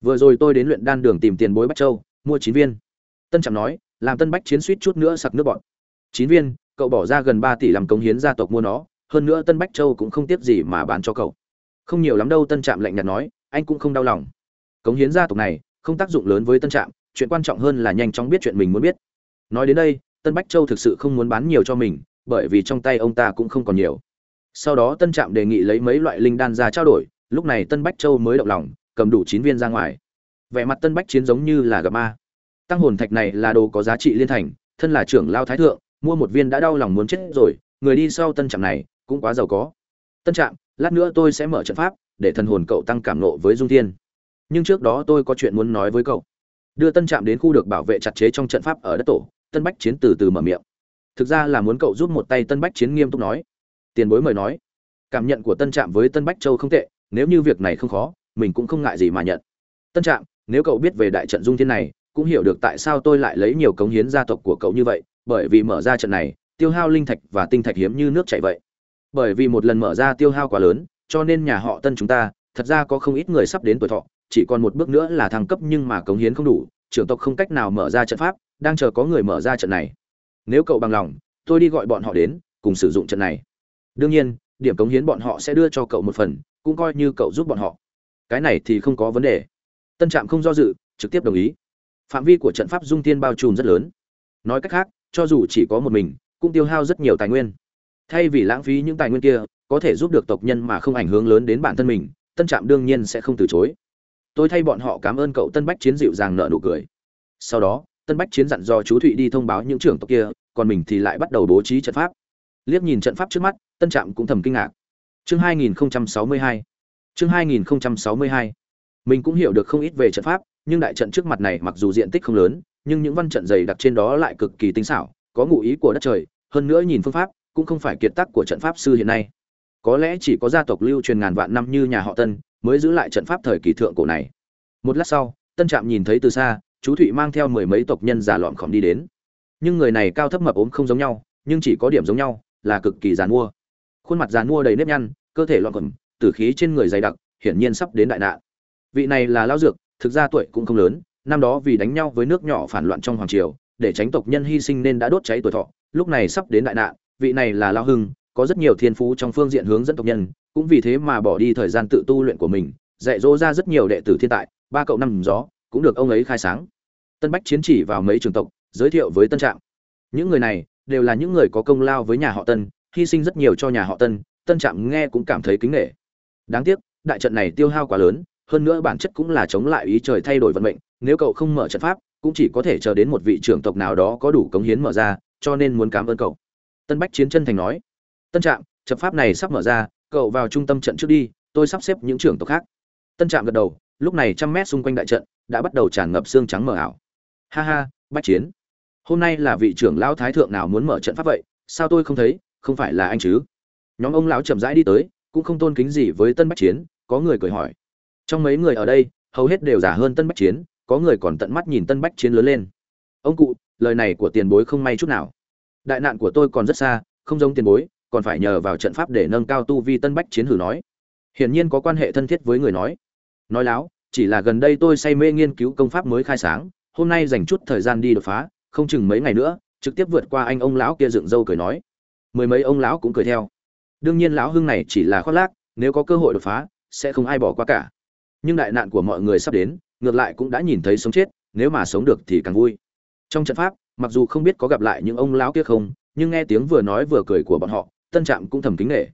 Vừa rồi tôi đến luyện đan đường tìm tiền bối bách châu, mua chín viên. Tân trạm nói, làm tân bách chiến suýt chút nữa sặc nước bọn. Chín viên, cậu bỏ ra gần ba tỷ làm cống hiến gia tộc mua nó, hơn nữa tân bách châu cũng không tiếc gì mà bán cho cậu không nhiều lắm đâu, tân trạm lạnh nhạt nói, anh cũng không đau lòng. Cống hiến gia tộc này, không tác dụng lớn với tân trạm, chuyện quan trọng hơn là nhanh chóng biết chuyện mình muốn biết. Nói đến đây, tân bách châu thực sự không muốn bán nhiều cho mình, bởi vì trong tay ông ta cũng không còn nhiều. Sau đó tân trạm đề nghị lấy mấy loại linh đan ra trao đổi, lúc này tân bách châu mới động lòng, cầm đủ chín viên ra ngoài. Vẻ mặt tân bách chiến giống như là gặp ma. Tăng hồn thạch này là đồ có giá trị liên thành, thân là trưởng lao thái thượng, mua một viên đã đau lòng muốn chết rồi, người đi sau tân trạm này, cũng quá giàu có. Tân trạm lát nữa tôi sẽ mở trận pháp, để thần hồn cậu tăng cảm nộ với dung thiên. Nhưng trước đó tôi có chuyện muốn nói với cậu. Đưa tân trạm đến khu được bảo vệ chặt chế trong trận pháp ở đất tổ, tân bách chiến từ từ mở miệng. Thực ra là muốn cậu giúp một tay tân bách chiến nghiêm túc nói. Tiền bối mời nói. Cảm nhận của tân trạm với tân bách châu không tệ, nếu như việc này không khó, mình cũng không ngại gì mà nhận. Tân trạm, nếu cậu biết về đại trận dung thiên này, cũng hiểu được tại sao tôi lại lấy nhiều cống hiến gia tộc của cậu như vậy, bởi vì mở ra trận này, tiêu hao linh thạch và tinh thạch hiếm như nước chảy vậy bởi vì một lần mở ra tiêu hao quá lớn, cho nên nhà họ tân chúng ta, thật ra có không ít người sắp đến tuổi thọ, chỉ còn một bước nữa là thăng cấp nhưng mà cống hiến không đủ, trưởng tộc không cách nào mở ra trận pháp, đang chờ có người mở ra trận này. Nếu cậu bằng lòng, tôi đi gọi bọn họ đến, cùng sử dụng trận này. Đương nhiên, điểm cống hiến bọn họ sẽ đưa cho cậu một phần, cũng coi như cậu giúp bọn họ. Cái này thì không có vấn đề. Tân trạm không do dự, trực tiếp đồng ý. Phạm vi của trận pháp dung tiên bao trùm rất lớn. Nói cách khác, cho dù chỉ có một mình, cũng tiêu hao rất nhiều tài nguyên thay vì lãng phí những tài nguyên kia, có thể giúp được tộc nhân mà không ảnh hưởng lớn đến bản thân mình, tân trạm đương nhiên sẽ không từ chối. Tôi thay bọn họ cảm ơn cậu tân bách chiến dịu dàng nợ nụ cười. Sau đó, tân bách chiến dặn do chú thụy đi thông báo những trưởng tộc kia, còn mình thì lại bắt đầu bố trí trận pháp. Liếc nhìn trận pháp trước mắt, tân trạm cũng thầm kinh ngạc. Chương 2062 chương 2062 mình cũng hiểu được không ít về trận pháp, nhưng đại trận trước mặt này mặc dù diện tích không lớn, nhưng những văn trận dày đặc trên đó lại cực kỳ tinh xảo, có ngụ ý của đất trời, hơn nữa nhìn phương pháp cũng không phải kiệt tác của trận pháp sư hiện nay. Có lẽ chỉ có gia tộc lưu truyền ngàn vạn năm như nhà họ tân mới giữ lại trận pháp thời kỳ thượng cổ này. Một lát sau, tân trạm nhìn thấy từ xa, chú thụy mang theo mười mấy tộc nhân già lọm khỏm đi đến. Nhưng người này cao thấp mập ốm không giống nhau, nhưng chỉ có điểm giống nhau, là cực kỳ giàn mua khuôn mặt giàn mua đầy nếp nhăn, cơ thể loạn quẩn, tử khí trên người dày đặc, hiển nhiên sắp đến đại nạn. Vị này là lao dược, thực ra tuổi cũng không lớn, năm đó vì đánh nhau với nước nhỏ phản loạn trong hoàng triều, để tránh tộc nhân hy sinh nên đã đốt cháy tuổi thọ, lúc này sắp đến đại nạn vị này là lao hưng, có rất nhiều thiên phú trong phương diện hướng dẫn tộc nhân, cũng vì thế mà bỏ đi thời gian tự tu luyện của mình, dạy dỗ ra rất nhiều đệ tử thiên tại, ba cậu năm gió, cũng được ông ấy khai sáng. Tân bách chiến chỉ vào mấy trường tộc, giới thiệu với tân trạm. Những người này, đều là những người có công lao với nhà họ tân, hy sinh rất nhiều cho nhà họ tân tân trạm nghe cũng cảm thấy kính nghệ đáng tiếc, đại trận này tiêu hao quá lớn, hơn nữa bản chất cũng là chống lại ý trời thay đổi vận mệnh, nếu cậu không mở trận pháp, cũng chỉ có thể chờ đến một vị trưởng tộc nào đó có đủ cống hiến mở ra, cho nên muốn cảm ơn cậu tân bách chiến chân thành nói, tân trạm, trận pháp này sắp mở ra, cậu vào trung tâm trận trước đi, tôi sắp xếp những trưởng tộc khác. Tân trạm gật đầu, lúc này trăm mét xung quanh đại trận đã bắt đầu tràn ngập xương trắng mờ ảo. Ha ha, bách chiến, hôm nay là vị trưởng lão thái thượng nào muốn mở trận pháp vậy? Sao tôi không thấy? Không phải là anh chứ? Nhóm ông lão chậm rãi đi tới, cũng không tôn kính gì với tân bách chiến, có người cười hỏi, trong mấy người ở đây, hầu hết đều giả hơn tân bách chiến, có người còn tận mắt nhìn tân bách chiến lớn lên. Ông cụ, lời này của tiền bối không may chút nào đại nạn của tôi còn rất xa, không giống tiền bối, còn phải nhờ vào trận pháp để nâng cao tu vi tân bách chiến hử nói. Hiển nhiên có quan hệ thân thiết với người nói. Nói láo, chỉ là gần đây tôi say mê nghiên cứu công pháp mới khai sáng, hôm nay dành chút thời gian đi đột phá, không chừng mấy ngày nữa, trực tiếp vượt qua anh ông lão kia dựng râu cười nói. Mười mấy ông lão cũng cười theo. Đương nhiên lão hưng này chỉ là khoác lác, nếu có cơ hội đột phá, sẽ không ai bỏ qua cả. Nhưng đại nạn của mọi người sắp đến, ngược lại cũng đã nhìn thấy sống chết, nếu mà sống được thì càng vui. Trong trận pháp mặc dù không biết có gặp lại những ông lão kia không, nhưng nghe tiếng vừa nói vừa cười của bọn họ, tân trạm cũng thầm kính nể.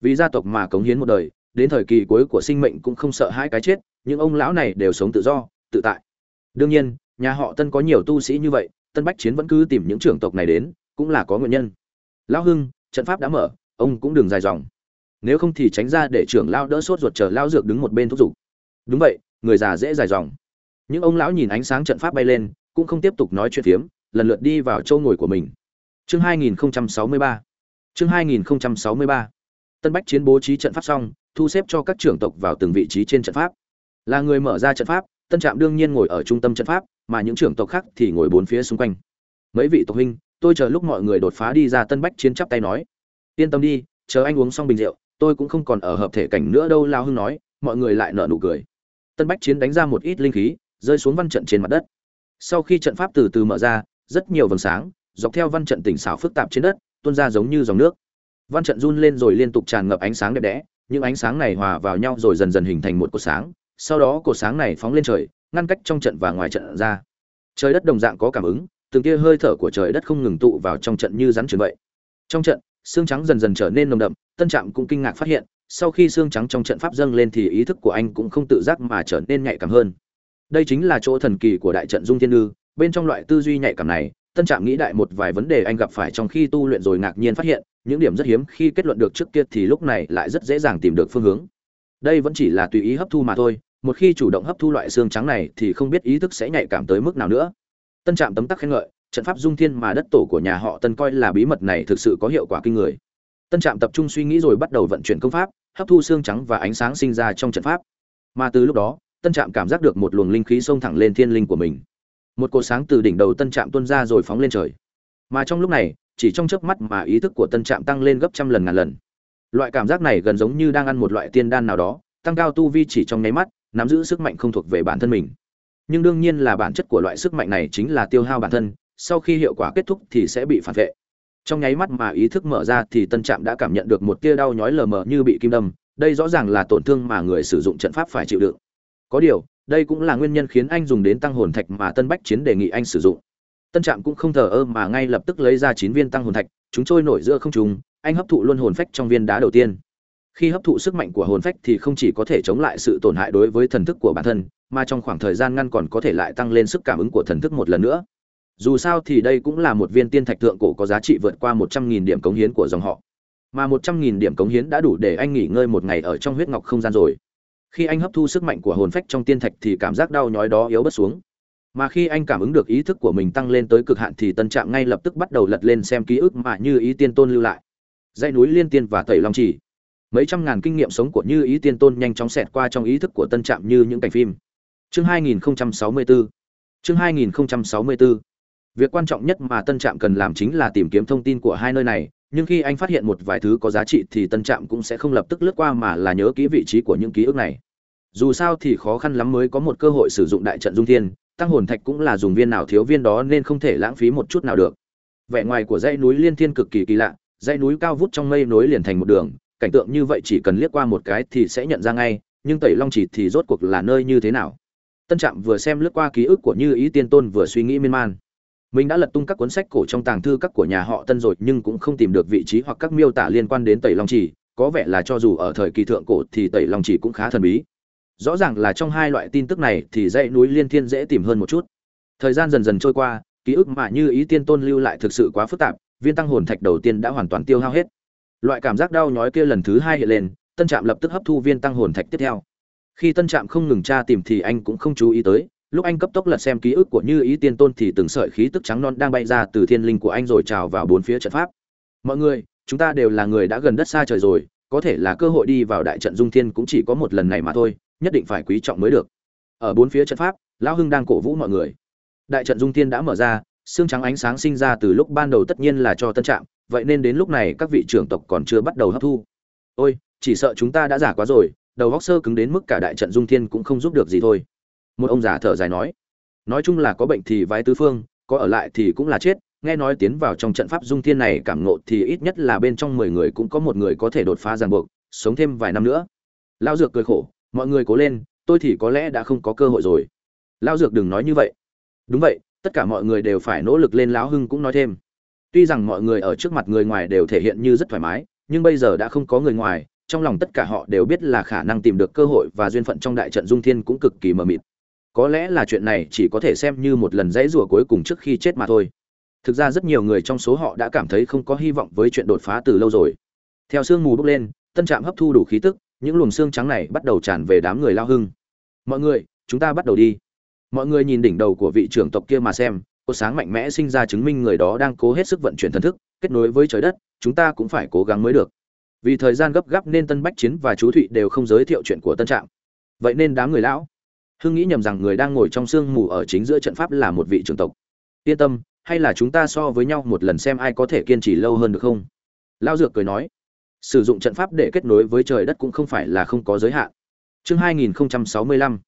Vì gia tộc mà cống hiến một đời, đến thời kỳ cuối của sinh mệnh cũng không sợ hai cái chết, những ông lão này đều sống tự do, tự tại. Đương nhiên, nhà họ tân có nhiều tu sĩ như vậy, tân bách chiến vẫn cứ tìm những trưởng tộc này đến, cũng là có nguyên nhân. Lão hưng, trận pháp đã mở, ông cũng đừng dài dòng. Nếu không thì tránh ra để trưởng lão đỡ sốt ruột chờ Lão dược đứng một bên thúc giục. Đúng vậy, người già dễ dài dòng. Những ông lão nhìn ánh sáng trận pháp bay lên, cũng không tiếp tục nói chuyện phiếm lần lượt đi vào châu ngồi của mình. Chương 2063 chương 2063 tân bách chiến bố trí trận pháp xong, thu xếp cho các trưởng tộc vào từng vị trí trên trận pháp. Là người mở ra trận pháp, tân trạm đương nhiên ngồi ở trung tâm trận pháp, mà những trưởng tộc khác thì ngồi bốn phía xung quanh. Mấy vị tộc huynh, tôi chờ lúc mọi người đột phá đi ra, tân bách chiến chắp tay nói. Yên tâm đi, chờ anh uống xong bình rượu, tôi cũng không còn ở hợp thể cảnh nữa đâu, lao hưng nói, mọi người lại nở nụ cười. Tân bách chiến đánh ra một ít linh khí, rơi xuống văn trận trên mặt đất. Sau khi trận pháp từ từ mở ra rất nhiều vầng sáng, dọc theo văn trận tỉnh xảo phức tạp trên đất, tuôn ra giống như dòng nước. Văn trận run lên rồi liên tục tràn ngập ánh sáng đẹp đẽ, những ánh sáng này hòa vào nhau rồi dần dần hình thành một cột sáng, sau đó cột sáng này phóng lên trời, ngăn cách trong trận và ngoài trận ra. Trời đất đồng dạng có cảm ứng, từng tia hơi thở của trời đất không ngừng tụ vào trong trận như rắn trường vậy. Trong trận, xương trắng dần dần trở nên nồng đậm, tân trạm cũng kinh ngạc phát hiện, sau khi xương trắng trong trận pháp dâng lên thì ý thức của anh cũng không tự giác mà trở nên nhạy cảm hơn. Đây chính là chỗ thần kỳ của đại trận dung thiên lư bên trong loại tư duy nhạy cảm này, tân trạm nghĩ đại một vài vấn đề anh gặp phải trong khi tu luyện rồi ngạc nhiên phát hiện, những điểm rất hiếm khi kết luận được trước kia thì lúc này lại rất dễ dàng tìm được phương hướng. Đây vẫn chỉ là tùy ý hấp thu mà thôi, một khi chủ động hấp thu loại xương trắng này thì không biết ý thức sẽ nhạy cảm tới mức nào nữa. Tân trạm tấm tắc khen ngợi, trận pháp dung thiên mà đất tổ của nhà họ tân coi là bí mật này thực sự có hiệu quả kinh người. Tân trạm tập trung suy nghĩ rồi bắt đầu vận chuyển công pháp, hấp thu xương trắng và ánh sáng sinh ra trong trận pháp. Mà từ lúc đó, tân trạm cảm giác được một luồng linh khí xông thẳng lên thiên linh của mình một cột sáng từ đỉnh đầu tân trạm tuôn ra rồi phóng lên trời. Mà trong lúc này, chỉ trong chớp mắt mà ý thức của tân trạm tăng lên gấp trăm lần ngàn lần. Loại cảm giác này gần giống như đang ăn một loại tiên đan nào đó, tăng cao tu vi chỉ trong nháy mắt, nắm giữ sức mạnh không thuộc về bản thân mình. Nhưng đương nhiên là bản chất của loại sức mạnh này chính là tiêu hao bản thân, sau khi hiệu quả kết thúc thì sẽ bị phản vệ. Trong nháy mắt mà ý thức mở ra thì tân trạm đã cảm nhận được một tia đau nhói lờ mờ như bị kim đâm, đây rõ ràng là tổn thương mà người sử dụng trận pháp phải chịu đựng. Có điều đây cũng là nguyên nhân khiến anh dùng đến tăng hồn thạch mà tân bách chiến đề nghị anh sử dụng. Tân trạm cũng không thờ ơ mà ngay lập tức lấy ra chín viên tăng hồn thạch, chúng trôi nổi giữa không trùng anh hấp thụ luôn hồn phách trong viên đá đầu tiên. Khi hấp thụ sức mạnh của hồn phách thì không chỉ có thể chống lại sự tổn hại đối với thần thức của bản thân, mà trong khoảng thời gian ngăn còn có thể lại tăng lên sức cảm ứng của thần thức một lần nữa. Dù sao thì đây cũng là một viên tiên thạch thượng cổ có giá trị vượt qua một trăm nghìn điểm cống hiến của dòng họ. Mà một trăm nghìn điểm cống hiến đã đủ để anh nghỉ ngơi một ngày ở trong huyết ngọc không gian rồi khi anh hấp thu sức mạnh của hồn phách trong tiên thạch thì cảm giác đau nhói đó yếu bớt xuống. Mà khi anh cảm ứng được ý thức của mình tăng lên tới cực hạn thì tân trạng ngay lập tức bắt đầu lật lên xem ký ức mà như ý tiên tôn lưu lại. Dãy núi liên tiên và tẩy long chỉ. Mấy trăm ngàn kinh nghiệm sống của như ý tiên tôn nhanh chóng xẹt qua trong ý thức của tân trạm như những cảnh phim. Chương 2064 chương 2064 việc quan trọng nhất mà tân trạm cần làm chính là tìm kiếm thông tin của hai nơi này nhưng khi anh phát hiện một vài thứ có giá trị thì tân trạm cũng sẽ không lập tức lướt qua mà là nhớ kỹ vị trí của những ký ức này. Dù sao thì khó khăn lắm mới có một cơ hội sử dụng đại trận dung thiên, tăng hồn thạch cũng là dùng viên nào thiếu viên đó nên không thể lãng phí một chút nào được. Vẻ ngoài của dãy núi liên thiên cực kỳ kỳ lạ, dãy núi cao vút trong mây nối liền thành một đường, cảnh tượng như vậy chỉ cần liếc qua một cái thì sẽ nhận ra ngay, nhưng tẩy long chỉ thì rốt cuộc là nơi như thế nào? Tân trạm vừa xem lướt qua ký ức của như ý tiên tôn vừa suy nghĩ miên man mình đã lật tung các cuốn sách cổ trong tàng thư các của nhà họ tân rồi, nhưng cũng không tìm được vị trí hoặc các miêu tả liên quan đến tẩy long chỉ có vẻ là cho dù ở thời kỳ thượng cổ thì tẩy long chỉ cũng khá thần bí. Rõ ràng là trong hai loại tin tức này thì dãy núi liên thiên dễ tìm hơn một chút. Thời gian dần dần trôi qua, ký ức mà như ý tiên tôn lưu lại thực sự quá phức tạp, viên tăng hồn thạch đầu tiên đã hoàn toàn tiêu hao hết. Loại cảm giác đau nhói kia lần thứ hai hiện lên, tân trạm lập tức hấp thu viên tăng hồn thạch tiếp theo. Khi tân trạm không ngừng tra tìm thì anh cũng không chú ý tới lúc anh cấp tốc lật xem ký ức của như ý tiên tôn thì từng sợi khí tức trắng non đang bay ra từ thiên linh của anh rồi trào vào bốn phía trận pháp. Mọi người, chúng ta đều là người đã gần đất xa trời rồi, có thể là cơ hội đi vào đại trận dung thiên cũng chỉ có một lần này mà thôi, nhất định phải quý trọng mới được. Ở bốn phía trận pháp, lão hưng đang cổ vũ mọi người. Đại trận dung thiên đã mở ra, xương trắng ánh sáng sinh ra từ lúc ban đầu tất nhiên là cho tân trạm, vậy nên đến lúc này các vị trưởng tộc còn chưa bắt đầu hấp thu. Ôi, chỉ sợ chúng ta đã giả quá rồi, đầu góc sơ cứng đến mức cả đại trận dung thiên cũng không giúp được gì thôi một ông già thở dài nói. Nói chung là có bệnh thì vái tứ phương, có ở lại thì cũng là chết. Nghe nói tiến vào trong trận pháp dung thiên này cảm ngộ thì ít nhất là bên trong mười người cũng có một người có thể đột phá ràng buộc, sống thêm vài năm nữa. Lao dược cười khổ, mọi người cố lên, tôi thì có lẽ đã không có cơ hội rồi. Lao dược đừng nói như vậy. Đúng vậy, tất cả mọi người đều phải nỗ lực lên lão hưng cũng nói thêm. Tuy rằng mọi người ở trước mặt người ngoài đều thể hiện như rất thoải mái, nhưng bây giờ đã không có người ngoài, trong lòng tất cả họ đều biết là khả năng tìm được cơ hội và duyên phận trong đại trận dung thiên cũng cực kỳ mờ mịt có lẽ là chuyện này chỉ có thể xem như một lần dãy rủa cuối cùng trước khi chết mà thôi. Thực ra rất nhiều người trong số họ đã cảm thấy không có hy vọng với chuyện đột phá từ lâu rồi. Theo sương mù bốc lên, tân trạm hấp thu đủ khí tức, những luồng xương trắng này bắt đầu tràn về đám người lao hưng. Mọi người, chúng ta bắt đầu đi. Mọi người nhìn đỉnh đầu của vị trưởng tộc kia mà xem cô sáng mạnh mẽ sinh ra chứng minh người đó đang cố hết sức vận chuyển thần thức, kết nối với trời đất, chúng ta cũng phải cố gắng mới được. Vì thời gian gấp gáp nên tân bách chiến và chú thụy đều không giới thiệu chuyện của tân trạm. Vậy nên đám người lão hưng nghĩ nhầm rằng người đang ngồi trong sương mù ở chính giữa trận pháp là một vị trưởng tộc. Yên tâm, hay là chúng ta so với nhau một lần xem ai có thể kiên trì lâu hơn được không? Lao dược cười nói, sử dụng trận pháp để kết nối với trời đất cũng không phải là không có giới hạn. Chương 2065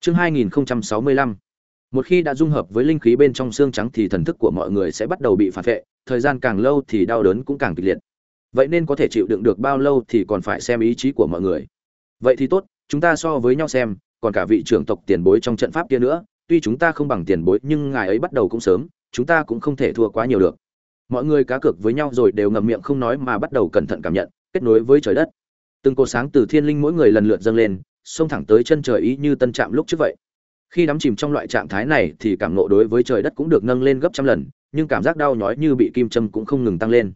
chương 2065 một khi đã dung hợp với linh khí bên trong xương trắng thì thần thức của mọi người sẽ bắt đầu bị phản vệ, thời gian càng lâu thì đau đớn cũng càng kịch liệt. Vậy nên có thể chịu đựng được bao lâu thì còn phải xem ý chí của mọi người. Vậy thì tốt, chúng ta so với nhau xem còn cả vị trưởng tộc tiền bối trong trận pháp kia nữa, tuy chúng ta không bằng tiền bối, nhưng ngài ấy bắt đầu cũng sớm, chúng ta cũng không thể thua quá nhiều được. Mọi người cá cược với nhau rồi đều ngậm miệng không nói mà bắt đầu cẩn thận cảm nhận, kết nối với trời đất. Từng cột sáng từ thiên linh mỗi người lần lượt dâng lên, xông thẳng tới chân trời ý như tân trạm lúc trước vậy. Khi đắm chìm trong loại trạng thái này thì cảm nộ đối với trời đất cũng được nâng lên gấp trăm lần, nhưng cảm giác đau nhói như bị kim châm cũng không ngừng tăng lên.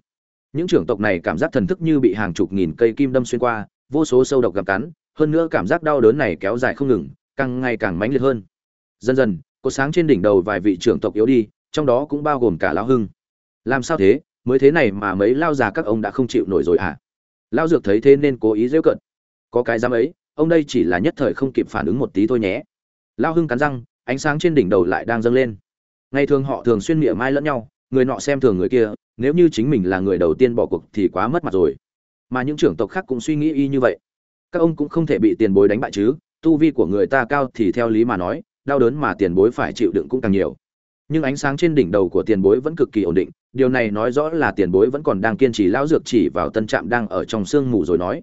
Những trưởng tộc này cảm giác thần thức như bị hàng chục nghìn cây kim đâm xuyên qua, vô số sâu độc gặp cắn hơn nữa cảm giác đau đớn này kéo dài không ngừng, càng ngày càng mãnh liệt hơn. Dần dần, có sáng trên đỉnh đầu vài vị trưởng tộc yếu đi, trong đó cũng bao gồm cả lão hưng. Làm sao thế? Mới thế này mà mấy lao già các ông đã không chịu nổi rồi à lao dược thấy thế nên cố ý rêu cận có cái dám ấy, ông đây chỉ là nhất thời không kịp phản ứng một tí thôi nhé. Lao hưng cắn răng, ánh sáng trên đỉnh đầu lại đang dâng lên. Ngày thường họ thường xuyên miệng mai lẫn nhau, người nọ xem thường người kia, nếu như chính mình là người đầu tiên bỏ cuộc thì quá mất mặt rồi. Mà những trưởng tộc khác cũng suy nghĩ y như vậy các ông cũng không thể bị tiền bối đánh bại chứ, tu vi của người ta cao thì theo lý mà nói, đau đớn mà tiền bối phải chịu đựng cũng càng nhiều. Nhưng ánh sáng trên đỉnh đầu của tiền bối vẫn cực kỳ ổn định, điều này nói rõ là tiền bối vẫn còn đang kiên trì lão dược chỉ vào tân trạm đang ở trong sương mù rồi nói,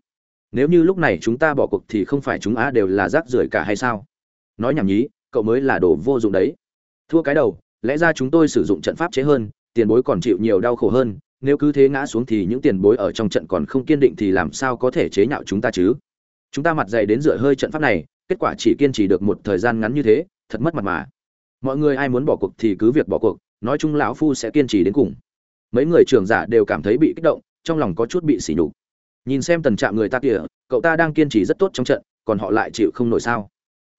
nếu như lúc này chúng ta bỏ cuộc thì không phải chúng á đều là rác rưởi cả hay sao? Nói nhảm nhí, cậu mới là đồ vô dụng đấy. Thua cái đầu, lẽ ra chúng tôi sử dụng trận pháp chế hơn, tiền bối còn chịu nhiều đau khổ hơn, nếu cứ thế ngã xuống thì những tiền bối ở trong trận còn không kiên định thì làm sao có thể chế nhạo chúng ta chứ? Chúng ta mặt dày đến dựa hơi trận pháp này, kết quả chỉ kiên trì được một thời gian ngắn như thế, thật mất mặt mà. Mọi người ai muốn bỏ cuộc thì cứ việc bỏ cuộc, nói chung lão phu sẽ kiên trì đến cùng. Mấy người trưởng giả đều cảm thấy bị kích động, trong lòng có chút bị sỉ nhục. Nhìn xem tần trạng người ta kìa, cậu ta đang kiên trì rất tốt trong trận, còn họ lại chịu không nổi sao?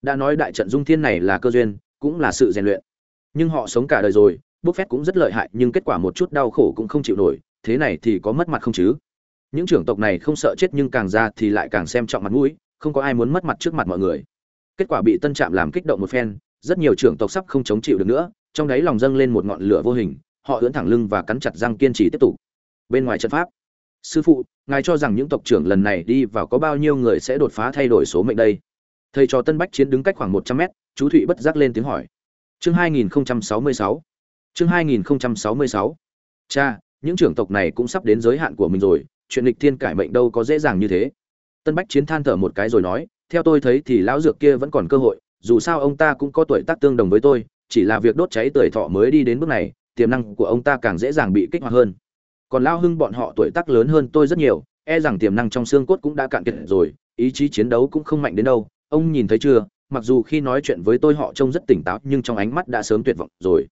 Đã nói đại trận dung thiên này là cơ duyên, cũng là sự rèn luyện. Nhưng họ sống cả đời rồi bốc phét cũng rất lợi hại, nhưng kết quả một chút đau khổ cũng không chịu nổi, thế này thì có mất mặt không chứ? Những trưởng tộc này không sợ chết nhưng càng ra thì lại càng xem trọng mặt mũi, không có ai muốn mất mặt trước mặt mọi người. Kết quả bị tân trạm làm kích động một phen, rất nhiều trưởng tộc sắp không chống chịu được nữa, trong đáy lòng dâng lên một ngọn lửa vô hình, họ ưỡn thẳng lưng và cắn chặt răng kiên trì tiếp tục. Bên ngoài trận pháp, sư phụ, ngài cho rằng những tộc trưởng lần này đi vào có bao nhiêu người sẽ đột phá thay đổi số mệnh đây? Thầy trò tân bách chiến đứng cách khoảng một trăm mét, chú thụy bất giác lên tiếng hỏi. Chương 2066 chương 2066 cha, những trưởng tộc này cũng sắp đến giới hạn của mình rồi chuyện lịch thiên cải mệnh đâu có dễ dàng như thế. Tân bách chiến than thở một cái rồi nói, theo tôi thấy thì lão dược kia vẫn còn cơ hội, dù sao ông ta cũng có tuổi tác tương đồng với tôi, chỉ là việc đốt cháy tuổi thọ mới đi đến bước này, tiềm năng của ông ta càng dễ dàng bị kích hoạt hơn. Còn lao hưng bọn họ tuổi tác lớn hơn tôi rất nhiều e rằng tiềm năng trong xương cốt cũng đã cạn kiệt rồi, ý chí chiến đấu cũng không mạnh đến đâu. Ông nhìn thấy chưa, mặc dù khi nói chuyện với tôi họ trông rất tỉnh táo, nhưng trong ánh mắt đã sớm tuyệt vọng rồi.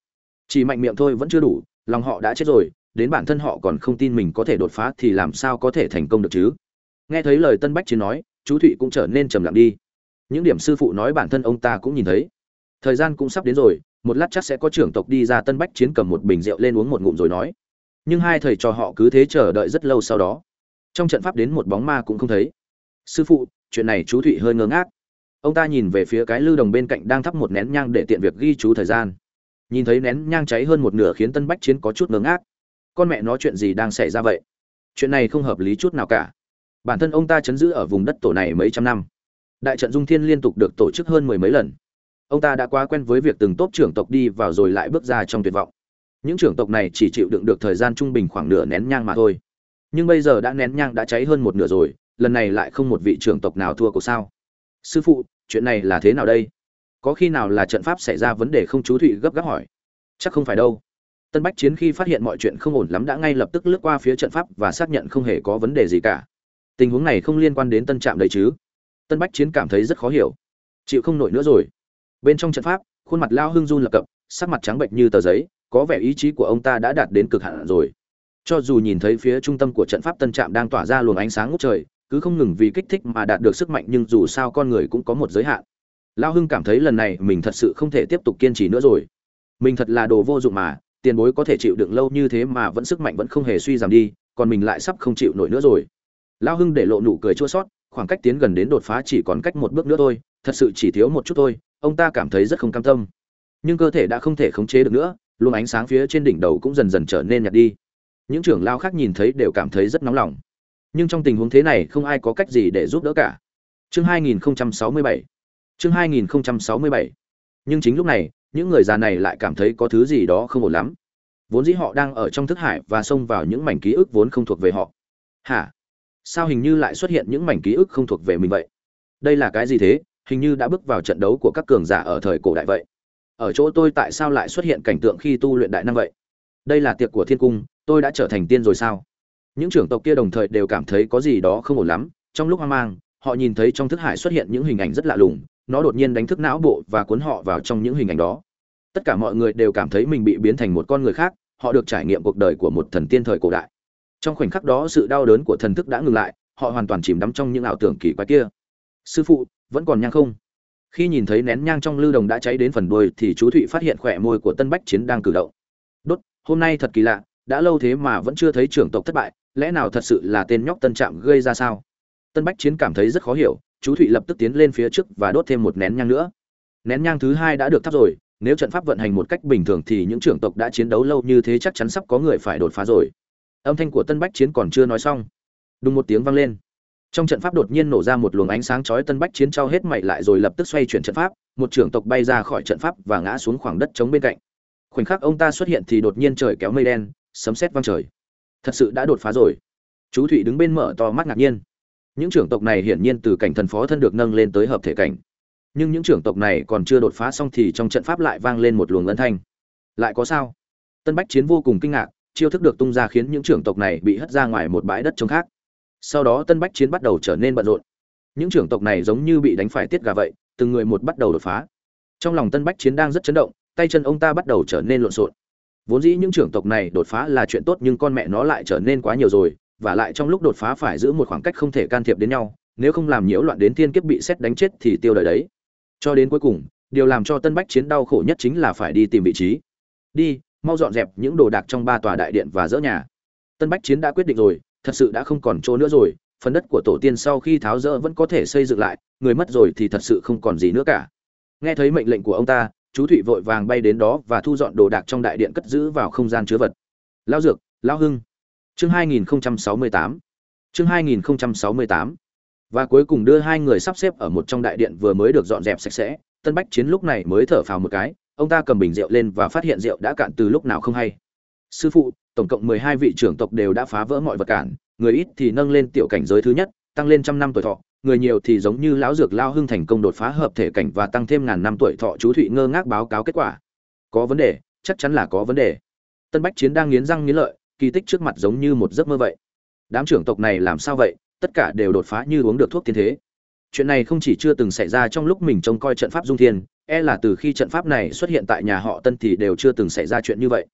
Chỉ mạnh miệng thôi vẫn chưa đủ, lòng họ đã chết rồi đến bản thân họ còn không tin mình có thể đột phá thì làm sao có thể thành công được chứ? Nghe thấy lời tân bách chiến nói, chú thụy cũng trở nên trầm lặng đi. Những điểm sư phụ nói bản thân ông ta cũng nhìn thấy. Thời gian cũng sắp đến rồi, một lát chắc sẽ có trưởng tộc đi ra tân bách chiến cầm một bình rượu lên uống một ngụm rồi nói. Nhưng hai thầy trò họ cứ thế chờ đợi rất lâu sau đó. Trong trận pháp đến một bóng ma cũng không thấy. Sư phụ, chuyện này chú thụy hơi ngơ ngác. Ông ta nhìn về phía cái lư đồng bên cạnh đang thắp một nén nhang để tiện việc ghi chú thời gian. Nhìn thấy nén nhang cháy hơn một nửa khiến tân bách chiến có chút ngơ ngác con mẹ nó chuyện gì đang xảy ra vậy? Chuyện này không hợp lý chút nào cả. Bản thân ông ta chấn giữ ở vùng đất tổ này mấy trăm năm. Đại trận dung thiên liên tục được tổ chức hơn mười mấy lần. Ông ta đã quá quen với việc từng tốp trưởng tộc đi vào rồi lại bước ra trong tuyệt vọng. Những trưởng tộc này chỉ chịu đựng được thời gian trung bình khoảng nửa nén nhang mà thôi. Nhưng bây giờ đã nén nhang đã cháy hơn một nửa rồi, lần này lại không một vị trưởng tộc nào thua cuộc sao? Sư phụ, chuyện này là thế nào đây? Có khi nào là trận pháp xảy ra vấn đề không chú thụy gấp gáp hỏi? Chắc không phải đâu tân bách chiến khi phát hiện mọi chuyện không ổn lắm đã ngay lập tức lướt qua phía trận pháp và xác nhận không hề có vấn đề gì cả. Tình huống này không liên quan đến tân trạm đấy chứ? Tân bách chiến cảm thấy rất khó hiểu. Chịu không nổi nữa rồi. Bên trong trận pháp, khuôn mặt lao hưng run lập cập, sắc mặt trắng bệnh như tờ giấy, có vẻ ý chí của ông ta đã đạt đến cực hạn rồi. Cho dù nhìn thấy phía trung tâm của trận pháp tân trạm đang tỏa ra luồng ánh sáng ngút trời, cứ không ngừng vì kích thích mà đạt được sức mạnh nhưng dù sao con người cũng có một giới hạn. Lao hưng cảm thấy lần này mình thật sự không thể tiếp tục kiên trì nữa rồi. Mình thật là đồ vô dụng mà tiền bối có thể chịu đựng lâu như thế mà vẫn sức mạnh vẫn không hề suy giảm đi, còn mình lại sắp không chịu nổi nữa rồi. Lao hưng để lộ nụ cười chua sót khoảng cách tiến gần đến đột phá chỉ còn cách một bước nữa thôi, thật sự chỉ thiếu một chút thôi, ông ta cảm thấy rất không cam tâm. Nhưng cơ thể đã không thể khống chế được nữa, luồng ánh sáng phía trên đỉnh đầu cũng dần dần trở nên nhạt đi. Những trưởng lao khác nhìn thấy đều cảm thấy rất nóng lòng. Nhưng trong tình huống thế này không ai có cách gì để giúp đỡ cả. Chương 2067 chương 2067 nhưng chính lúc này, những người già này lại cảm thấy có thứ gì đó không ổn lắm. Vốn dĩ họ đang ở trong thức hải và xông vào những mảnh ký ức vốn không thuộc về họ. Hả? Sao hình như lại xuất hiện những mảnh ký ức không thuộc về mình vậy? Đây là cái gì thế? Hình như đã bước vào trận đấu của các cường giả ở thời cổ đại vậy. Ở chỗ tôi tại sao lại xuất hiện cảnh tượng khi tu luyện đại năng vậy? Đây là tiệc của thiên cung, tôi đã trở thành tiên rồi sao? Những trưởng tộc kia đồng thời đều cảm thấy có gì đó không ổn lắm. Trong lúc hoang mang, họ nhìn thấy trong thức hải xuất hiện những hình ảnh rất lạ lùng nó đột nhiên đánh thức não bộ và cuốn họ vào trong những hình ảnh đó. Tất cả mọi người đều cảm thấy mình bị biến thành một con người khác, họ được trải nghiệm cuộc đời của một thần tiên thời cổ đại. Trong khoảnh khắc đó, sự đau đớn của thần thức đã ngừng lại, họ hoàn toàn chìm đắm trong những ảo tưởng kỳ quái kia. Sư phụ, vẫn còn nhang không? Khi nhìn thấy nén nhang trong lưu đồng đã cháy đến phần đuôi thì chú thụy phát hiện khỏe môi của tân bách chiến đang cử động. Đốt, hôm nay thật kỳ lạ, đã lâu thế mà vẫn chưa thấy trưởng tộc thất bại, lẽ nào thật sự là tên nhóc tân trạm gây ra sao? Tân bách chiến cảm thấy rất khó hiểu chú thụy lập tức tiến lên phía trước và đốt thêm một nén nhang nữa. Nén nhang thứ hai đã được thắp rồi, nếu trận pháp vận hành một cách bình thường thì những trưởng tộc đã chiến đấu lâu như thế chắc chắn sắp có người phải đột phá rồi. Âm thanh của tân bách chiến còn chưa nói xong. Đùng một tiếng vang lên. Trong trận pháp đột nhiên nổ ra một luồng ánh sáng chói, tân bách chiến trao hết mày lại rồi lập tức xoay chuyển trận pháp, một trưởng tộc bay ra khỏi trận pháp và ngã xuống khoảng đất trống bên cạnh. Khoảnh khắc ông ta xuất hiện thì đột nhiên trời kéo mây đen, sấm sét vang trời. Thật sự đã đột phá rồi. Chú thụy đứng bên mở to mắt ngạc nhiên những trưởng tộc này hiển nhiên từ cảnh thần phó thân được nâng lên tới hợp thể cảnh. Nhưng những trưởng tộc này còn chưa đột phá xong thì trong trận pháp lại vang lên một luồng ngân thanh. Lại có sao? Tân bách chiến vô cùng kinh ngạc, chiêu thức được tung ra khiến những trưởng tộc này bị hất ra ngoài một bãi đất trống khác. Sau đó tân bách chiến bắt đầu trở nên bận rộn. Những trưởng tộc này giống như bị đánh phải tiết gà vậy, từng người một bắt đầu đột phá. Trong lòng tân bách chiến đang rất chấn động, tay chân ông ta bắt đầu trở nên lộn xộn. Vốn dĩ những trưởng tộc này đột phá là chuyện tốt nhưng con mẹ nó lại trở nên quá nhiều rồi và lại trong lúc đột phá phải giữ một khoảng cách không thể can thiệp đến nhau, nếu không làm nhiễu loạn đến thiên kiếp bị xét đánh chết thì tiêu đời đấy. Cho đến cuối cùng, điều làm cho tân bách chiến đau khổ nhất chính là phải đi tìm vị trí. Đi, mau dọn dẹp những đồ đạc trong ba tòa đại điện và dỡ nhà. Tân bách chiến đã quyết định rồi, thật sự đã không còn chỗ nữa rồi, phần đất của tổ tiên sau khi tháo rỡ vẫn có thể xây dựng lại, người mất rồi thì thật sự không còn gì nữa cả. Nghe thấy mệnh lệnh của ông ta, chú thụy vội vàng bay đến đó và thu dọn đồ đạc trong đại điện cất giữ vào không gian chứa vật. Lao dược lao hưng chương 2068 chương 2068 và cuối cùng đưa hai người sắp xếp ở một trong đại điện vừa mới được dọn dẹp sạch sẽ. Tân bách chiến lúc này mới thở phào một cái, ông ta cầm bình rượu lên và phát hiện rượu đã cạn từ lúc nào không hay. Sư phụ, tổng cộng mười hai vị trưởng tộc đều đã phá vỡ mọi vật cản, người ít thì nâng lên tiểu cảnh giới thứ nhất, tăng lên trăm năm tuổi thọ, người nhiều thì giống như lão dược lao hưng thành công đột phá hợp thể cảnh và tăng thêm ngàn năm tuổi thọ chú thụy ngơ ngác báo cáo kết quả. Có vấn đề, chắc chắn là có vấn đề. Tân bách chiến đang nghiến răng nghiến lợi kỳ tích trước mặt giống như một giấc mơ vậy. Đám trưởng tộc này làm sao vậy? Tất cả đều đột phá như uống được thuốc tiên thế. Chuyện này không chỉ chưa từng xảy ra trong lúc mình trông coi trận pháp dung thiên e là từ khi trận pháp này xuất hiện tại nhà họ tân thì đều chưa từng xảy ra chuyện như vậy.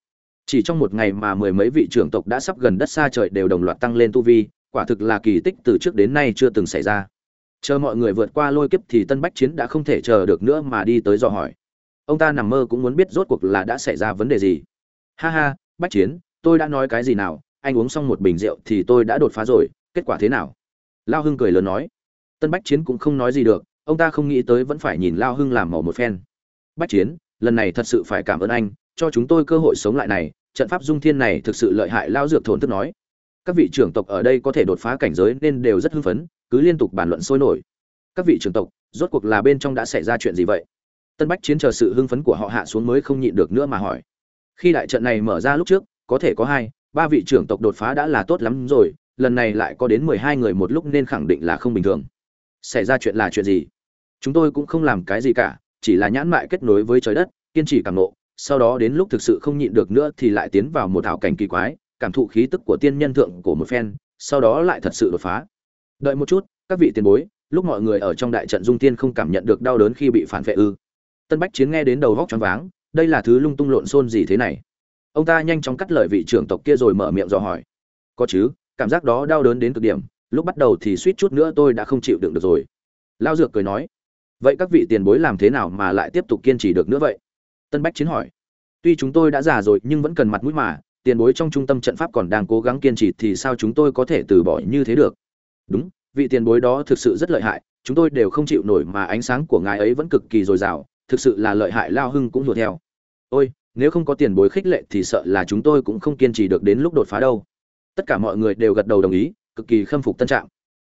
Chỉ trong một ngày mà mười mấy vị trưởng tộc đã sắp gần đất xa trời đều đồng loạt tăng lên tu vi, quả thực là kỳ tích từ trước đến nay chưa từng xảy ra. Chờ mọi người vượt qua lôi kiếp thì tân bách chiến đã không thể chờ được nữa mà đi tới dò hỏi. Ông ta nằm mơ cũng muốn biết rốt cuộc là đã xảy ra vấn đề gì. Ha ha, bách chiến tôi đã nói cái gì nào, anh uống xong một bình rượu thì tôi đã đột phá rồi, kết quả thế nào? Lao hưng cười lớn nói. Tân bách chiến cũng không nói gì được, ông ta không nghĩ tới vẫn phải nhìn lao hưng làm màu một phen. Bách chiến, lần này thật sự phải cảm ơn anh, cho chúng tôi cơ hội sống lại này, trận pháp dung thiên này thực sự lợi hại, lao dược thổn thức nói. Các vị trưởng tộc ở đây có thể đột phá cảnh giới nên đều rất hưng phấn, cứ liên tục bàn luận sôi nổi. Các vị trưởng tộc, rốt cuộc là bên trong đã xảy ra chuyện gì vậy? Tân bách chiến chờ sự hưng phấn của họ hạ xuống mới không nhịn được nữa mà hỏi. Khi đại trận này mở ra lúc trước có thể có hai, ba vị trưởng tộc đột phá đã là tốt lắm rồi, lần này lại có đến mười hai người một lúc nên khẳng định là không bình thường. Xảy ra chuyện là chuyện gì? Chúng tôi cũng không làm cái gì cả, chỉ là nhãn mại kết nối với trời đất, kiên trì càng nộ sau đó đến lúc thực sự không nhịn được nữa thì lại tiến vào một thảo cảnh kỳ quái, cảm thụ khí tức của tiên nhân thượng của một phen, sau đó lại thật sự đột phá. Đợi một chút, các vị tiền bối, lúc mọi người ở trong đại trận dung tiên không cảm nhận được đau đớn khi bị phản vệ ư. Tân bách chiến nghe đến đầu vóc choáng váng, đây là thứ lung tung lộn xôn gì thế này? Ông ta nhanh chóng cắt lời vị trưởng tộc kia rồi mở miệng dò hỏi. Có chứ, cảm giác đó đau đớn đến cực điểm, lúc bắt đầu thì suýt chút nữa tôi đã không chịu đựng được rồi. Lao dược cười nói, vậy các vị tiền bối làm thế nào mà lại tiếp tục kiên trì được nữa vậy? Tân bách chiến hỏi, tuy chúng tôi đã già rồi nhưng vẫn cần mặt mũi mà, tiền bối trong trung tâm trận pháp còn đang cố gắng kiên trì thì sao chúng tôi có thể từ bỏ như thế được? Đúng, vị tiền bối đó thực sự rất lợi hại, chúng tôi đều không chịu nổi mà ánh sáng của ngài ấy vẫn cực kỳ dồi dào, thực sự là lợi hại lao hưng cũng đùa theo. Ôi nếu không có tiền bối khích lệ thì sợ là chúng tôi cũng không kiên trì được đến lúc đột phá đâu. Tất cả mọi người đều gật đầu đồng ý, cực kỳ khâm phục tân trạm.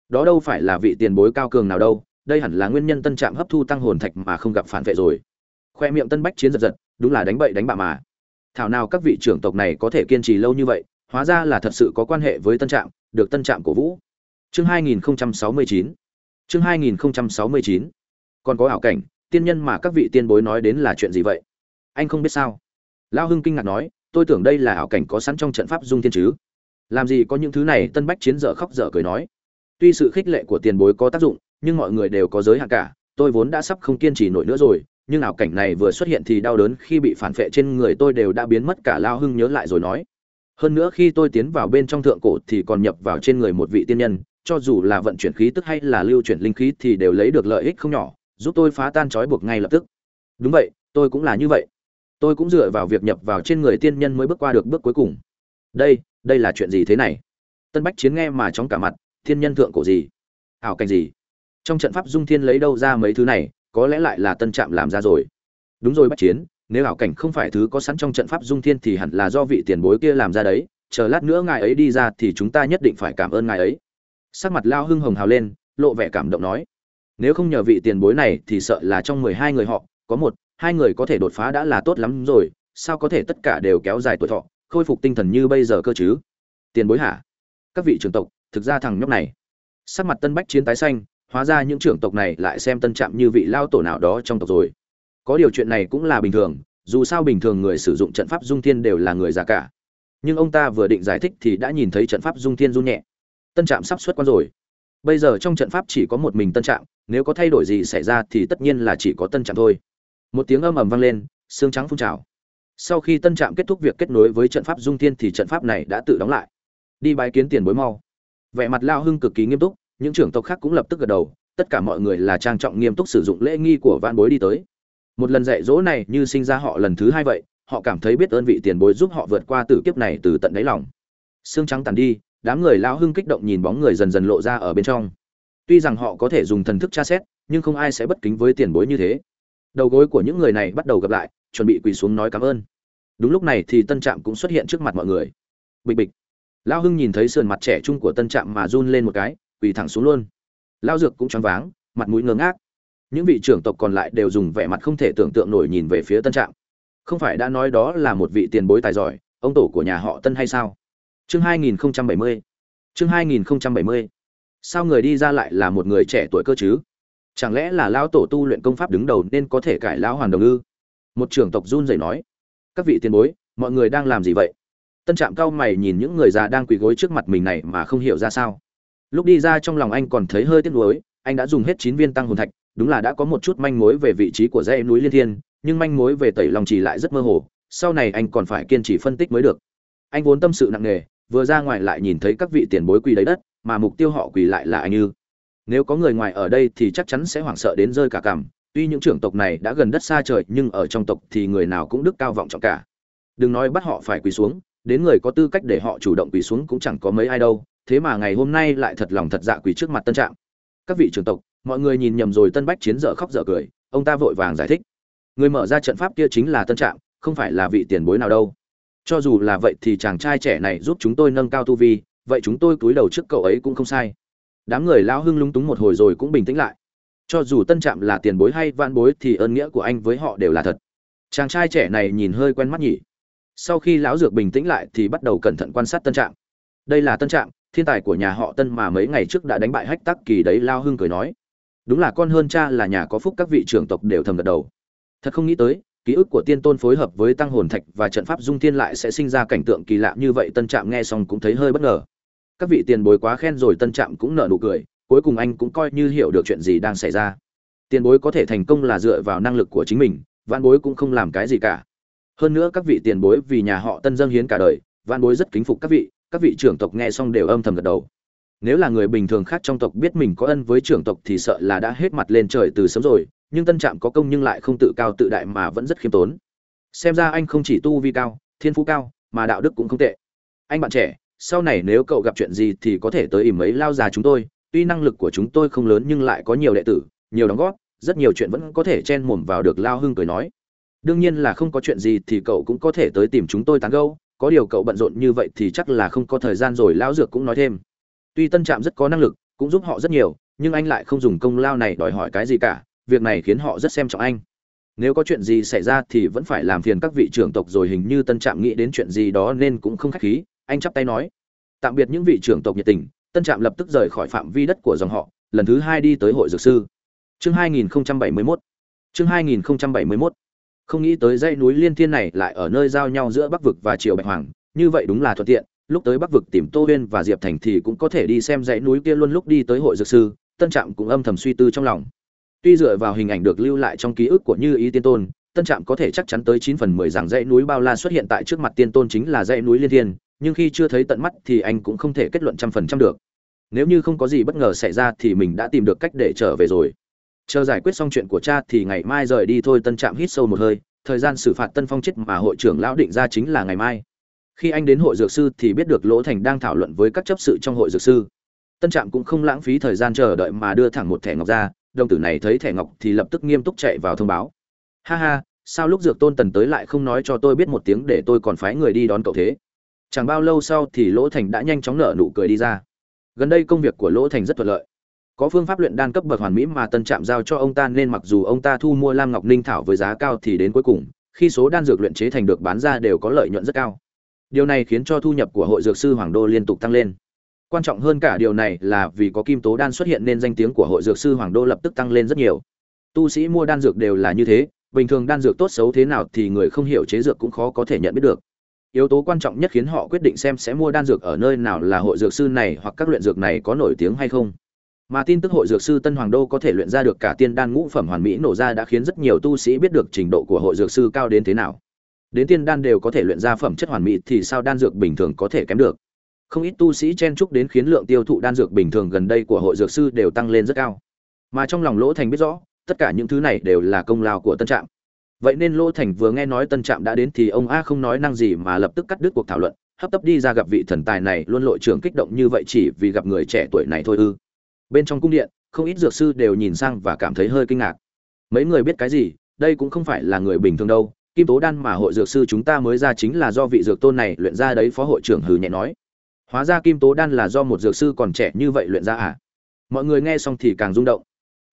Đó đâu phải là vị tiền bối cao cường nào đâu, đây hẳn là nguyên nhân tân trạm hấp thu tăng hồn thạch mà không gặp phản vệ rồi. Khoe miệng tân bách chiến giật giật, đúng là đánh bậy đánh bạ mà. Thảo nào các vị trưởng tộc này có thể kiên trì lâu như vậy, hóa ra là thật sự có quan hệ với tân trạm, được tân trạm cổ vũ. Chương 2069 chương 2069 còn có ảo cảnh, tiên nhân mà các vị tiên bối nói đến là chuyện gì vậy? Anh không biết sao? Lao hưng kinh ngạc nói, tôi tưởng đây là ảo cảnh có sẵn trong trận pháp dung thiên chứ? Làm gì có những thứ này? Tân bách chiến dở khóc dở cười nói, tuy sự khích lệ của tiền bối có tác dụng, nhưng mọi người đều có giới hạn cả, tôi vốn đã sắp không kiên trì nổi nữa rồi, nhưng ảo cảnh này vừa xuất hiện thì đau đớn khi bị phản phệ trên người tôi đều đã biến mất cả. Lao hưng nhớ lại rồi nói, hơn nữa khi tôi tiến vào bên trong thượng cổ thì còn nhập vào trên người một vị tiên nhân, cho dù là vận chuyển khí tức hay là lưu chuyển linh khí thì đều lấy được lợi ích không nhỏ, giúp tôi phá tan trói buộc ngay lập tức. Đúng vậy, tôi cũng là như vậy tôi cũng dựa vào việc nhập vào trên người tiên nhân mới bước qua được bước cuối cùng. Đây đây là chuyện gì thế này? Tân bách chiến nghe mà chóng cả mặt, thiên nhân thượng cổ gì? Ảo cảnh gì? Trong trận pháp dung thiên lấy đâu ra mấy thứ này, có lẽ lại là tân trạm làm ra rồi. Đúng rồi bách chiến, nếu ảo cảnh không phải thứ có sẵn trong trận pháp dung thiên thì hẳn là do vị tiền bối kia làm ra đấy. Chờ lát nữa ngài ấy đi ra thì chúng ta nhất định phải cảm ơn ngài ấy. Sắc mặt lao hưng hồng hào lên, lộ vẻ cảm động nói. Nếu không nhờ vị tiền bối này thì sợ là trong mười hai người họ, có một hai người có thể đột phá đã là tốt lắm rồi, sao có thể tất cả đều kéo dài tuổi thọ, khôi phục tinh thần như bây giờ cơ chứ? Tiền bối hả? Các vị trưởng tộc, thực ra thằng nhóc này. Sắc mặt tân bách chiến tái xanh, hóa ra những trưởng tộc này lại xem tân trạm như vị lao tổ nào đó trong tộc rồi. Có điều chuyện này cũng là bình thường, dù sao bình thường người sử dụng trận pháp dung thiên đều là người già cả. Nhưng ông ta vừa định giải thích thì đã nhìn thấy trận pháp dung thiên run nhẹ. Tân trạm sắp xuất quan rồi. Bây giờ trong trận pháp chỉ có một mình tân trạm, nếu có thay đổi gì xảy ra thì tất nhiên là chỉ có tân trạm thôi một tiếng âm ầm vang lên xương trắng phun trào. Sau khi tân trạm kết thúc việc kết nối với trận pháp dung thiên thì trận pháp này đã tự đóng lại. Đi bái kiến tiền bối mau. Vẻ mặt lao hưng cực kỳ nghiêm túc, những trưởng tộc khác cũng lập tức gật đầu, tất cả mọi người là trang trọng nghiêm túc sử dụng lễ nghi của van bối đi tới. Một lần dạy dỗ này như sinh ra họ lần thứ hai vậy, họ cảm thấy biết ơn vị tiền bối giúp họ vượt qua tử kiếp này từ tận đáy lòng. Xương trắng tàn đi, đám người lao hưng kích động nhìn bóng người dần dần lộ ra ở bên trong. Tuy rằng họ có thể dùng thần thức tra xét, nhưng không ai sẽ bất kính với tiền bối như thế đầu gối của những người này bắt đầu gặp lại, chuẩn bị quỳ xuống nói cảm ơn. Đúng lúc này thì tân trạm cũng xuất hiện trước mặt mọi người. Bịch bịch. Lao hưng nhìn thấy sườn mặt trẻ trung của tân trạm mà run lên một cái, quỳ thẳng xuống luôn. Lao dược cũng choáng váng, mặt mũi ngơ ngác. Những vị trưởng tộc còn lại đều dùng vẻ mặt không thể tưởng tượng nổi nhìn về phía tân trạm. Không phải đã nói đó là một vị tiền bối tài giỏi, ông tổ của nhà họ tân hay sao? Chương 2070 chương 2070 sao người đi ra lại là một người trẻ tuổi cơ chứ? Chẳng lẽ là lão tổ tu luyện công pháp đứng đầu nên có thể cải lão hoàn đồng ư? Một trưởng tộc run rẩy nói. Các vị tiền bối, mọi người đang làm gì vậy? Tân trạm cao mày nhìn những người già đang quỳ gối trước mặt mình này mà không hiểu ra sao. Lúc đi ra trong lòng anh còn thấy hơi tiếc nuối, anh đã dùng hết chín viên tăng hồn thạch, đúng là đã có một chút manh mối về vị trí của dãy núi liên thiên, nhưng manh mối về tẩy lòng chỉ lại rất mơ hồ, sau này anh còn phải kiên trì phân tích mới được. Anh vốn tâm sự nặng nề, vừa ra ngoài lại nhìn thấy các vị tiền bối quỳ lấy đất, mà mục tiêu họ quỳ lại là anh như nếu có người ngoài ở đây thì chắc chắn sẽ hoảng sợ đến rơi cả cằm. Tuy những trưởng tộc này đã gần đất xa trời, nhưng ở trong tộc thì người nào cũng đức cao vọng trọng cả. Đừng nói bắt họ phải quỳ xuống, đến người có tư cách để họ chủ động quỳ xuống cũng chẳng có mấy ai đâu. Thế mà ngày hôm nay lại thật lòng thật dạ quỳ trước mặt tân trạm. Các vị trưởng tộc, mọi người nhìn nhầm rồi tân bách chiến dở khóc dở cười. Ông ta vội vàng giải thích. Người mở ra trận pháp kia chính là tân trạm, không phải là vị tiền bối nào đâu. Cho dù là vậy thì chàng trai trẻ này giúp chúng tôi nâng cao tu vi, vậy chúng tôi cúi đầu trước cậu ấy cũng không sai đám người lão hưng lúng túng một hồi rồi cũng bình tĩnh lại. Cho dù tân trạm là tiền bối hay van bối thì ơn nghĩa của anh với họ đều là thật. Chàng trai trẻ này nhìn hơi quen mắt nhỉ. Sau khi lão dược bình tĩnh lại thì bắt đầu cẩn thận quan sát tân trạm. Đây là tân trạm, thiên tài của nhà họ tân mà mấy ngày trước đã đánh bại hách tắc kỳ đấy lao hưng cười nói. Đúng là con hơn cha là nhà có phúc các vị trưởng tộc đều thầm gật đầu. Thật không nghĩ tới, ký ức của tiên tôn phối hợp với tăng hồn thạch và trận pháp dung thiên lại sẽ sinh ra cảnh tượng kỳ lạ như vậy, tân trạm nghe xong cũng thấy hơi bất ngờ các vị tiền bối quá khen rồi tân trạm cũng nở nụ cười, cuối cùng anh cũng coi như hiểu được chuyện gì đang xảy ra. Tiền bối có thể thành công là dựa vào năng lực của chính mình văn bối cũng không làm cái gì cả. Hơn nữa các vị tiền bối vì nhà họ tân dâng hiến cả đời văn bối rất kính phục các vị các vị trưởng tộc nghe xong đều âm thầm gật đầu. Nếu là người bình thường khác trong tộc biết mình có ân với trưởng tộc thì sợ là đã hết mặt lên trời từ sớm rồi, nhưng tân trạm có công nhưng lại không tự cao tự đại mà vẫn rất khiêm tốn. Xem ra anh không chỉ tu vi cao, thiên phú cao, mà đạo đức cũng không tệ. Anh bạn trẻ sau này nếu cậu gặp chuyện gì thì có thể tới ỉm ấy lao già chúng tôi. Tuy năng lực của chúng tôi không lớn nhưng lại có nhiều đệ tử, nhiều đóng góp, rất nhiều chuyện vẫn có thể chen mồm vào được lao hưng cười nói. Đương nhiên là không có chuyện gì thì cậu cũng có thể tới tìm chúng tôi tán gâu có điều cậu bận rộn như vậy thì chắc là không có thời gian rồi lão dược cũng nói thêm. Tuy tân trạm rất có năng lực, cũng giúp họ rất nhiều, nhưng anh lại không dùng công lao này đòi hỏi cái gì cả, việc này khiến họ rất xem trọng anh. Nếu có chuyện gì xảy ra thì vẫn phải làm phiền các vị trưởng tộc rồi, hình như tân trạm nghĩ đến chuyện gì đó nên cũng không khách khí anh chắp tay nói, tạm biệt những vị trưởng tộc nhiệt tình, tân trạm lập tức rời khỏi phạm vi đất của dòng họ, lần thứ hai đi tới hội dược sư. Chương 2071 chương 2071 không nghĩ tới dãy núi liên thiên này lại ở nơi giao nhau giữa bắc vực và triều bạch hoàng, như vậy đúng là thuận tiện, lúc tới bắc vực tìm tô huyên và diệp thành thì cũng có thể đi xem dãy núi kia luôn lúc đi tới hội dược sư, tân trạm cũng âm thầm suy tư trong lòng. Tuy dựa vào hình ảnh được lưu lại trong ký ức của như ý tiên tôn, tân trạm có thể chắc chắn tới chín phần mười rằng dãy núi bao la xuất hiện tại trước mặt tiên tôn chính là dãy núi liên thiên nhưng khi chưa thấy tận mắt thì anh cũng không thể kết luận trăm phần trăm được. Nếu như không có gì bất ngờ xảy ra thì mình đã tìm được cách để trở về rồi. Chờ giải quyết xong chuyện của cha thì ngày mai rời đi thôi, tân trạm hít sâu một hơi, thời gian xử phạt tân phong chết mà hội trưởng lão định ra chính là ngày mai. Khi anh đến hội dược sư thì biết được lỗ thành đang thảo luận với các chấp sự trong hội dược sư. Tân trạm cũng không lãng phí thời gian chờ đợi mà đưa thẳng một thẻ ngọc ra, đồng tử này thấy thẻ ngọc thì lập tức nghiêm túc chạy vào thông báo. Ha ha, sao lúc dược tôn tần tới lại không nói cho tôi biết một tiếng để tôi còn phái người đi đón cậu thế? Chẳng bao lâu sau thì lỗ thành đã nhanh chóng nở nụ cười đi ra. Gần đây công việc của lỗ thành rất thuận lợi. Có phương pháp luyện đan cấp bậc hoàn mỹ mà tân trạm giao cho ông ta nên mặc dù ông ta thu mua lam ngọc ninh thảo với giá cao thì đến cuối cùng, khi số đan dược luyện chế thành được bán ra đều có lợi nhuận rất cao. Điều này khiến cho thu nhập của hội dược sư hoàng đô liên tục tăng lên. Quan trọng hơn cả điều này là vì có kim tố đan xuất hiện nên danh tiếng của hội dược sư hoàng đô lập tức tăng lên rất nhiều. Tu sĩ mua đan dược đều là như thế, bình thường đan dược tốt xấu thế nào thì người không hiểu chế dược cũng khó có thể nhận biết được yếu tố quan trọng nhất khiến họ quyết định xem sẽ mua đan dược ở nơi nào là hội dược sư này hoặc các luyện dược này có nổi tiếng hay không. Mà tin tức hội dược sư tân hoàng đô có thể luyện ra được cả tiên đan ngũ phẩm hoàn mỹ nổ ra đã khiến rất nhiều tu sĩ biết được trình độ của hội dược sư cao đến thế nào. Đến tiên đan đều có thể luyện ra phẩm chất hoàn mỹ thì sao đan dược bình thường có thể kém được? Không ít tu sĩ chen chúc đến khiến lượng tiêu thụ đan dược bình thường gần đây của hội dược sư đều tăng lên rất cao. Mà trong lòng lỗ thành biết rõ, tất cả những thứ này đều là công lao của tân trạm vậy nên lỗ thành vừa nghe nói tân trạm đã đến thì ông a không nói năng gì mà lập tức cắt đứt cuộc thảo luận, hấp tấp đi ra gặp vị thần tài này, luôn lội trưởng kích động như vậy chỉ vì gặp người trẻ tuổi này thôi ư. Bên trong cung điện, không ít dược sư đều nhìn sang và cảm thấy hơi kinh ngạc. Mấy người biết cái gì, đây cũng không phải là người bình thường đâu, kim tố đan mà hội dược sư chúng ta mới ra chính là do vị dược tôn này luyện ra đấy, phó hội trưởng hừ nhẹ nói. Hóa ra kim tố đan là do một dược sư còn trẻ như vậy luyện ra à? Mọi người nghe xong thì càng rung động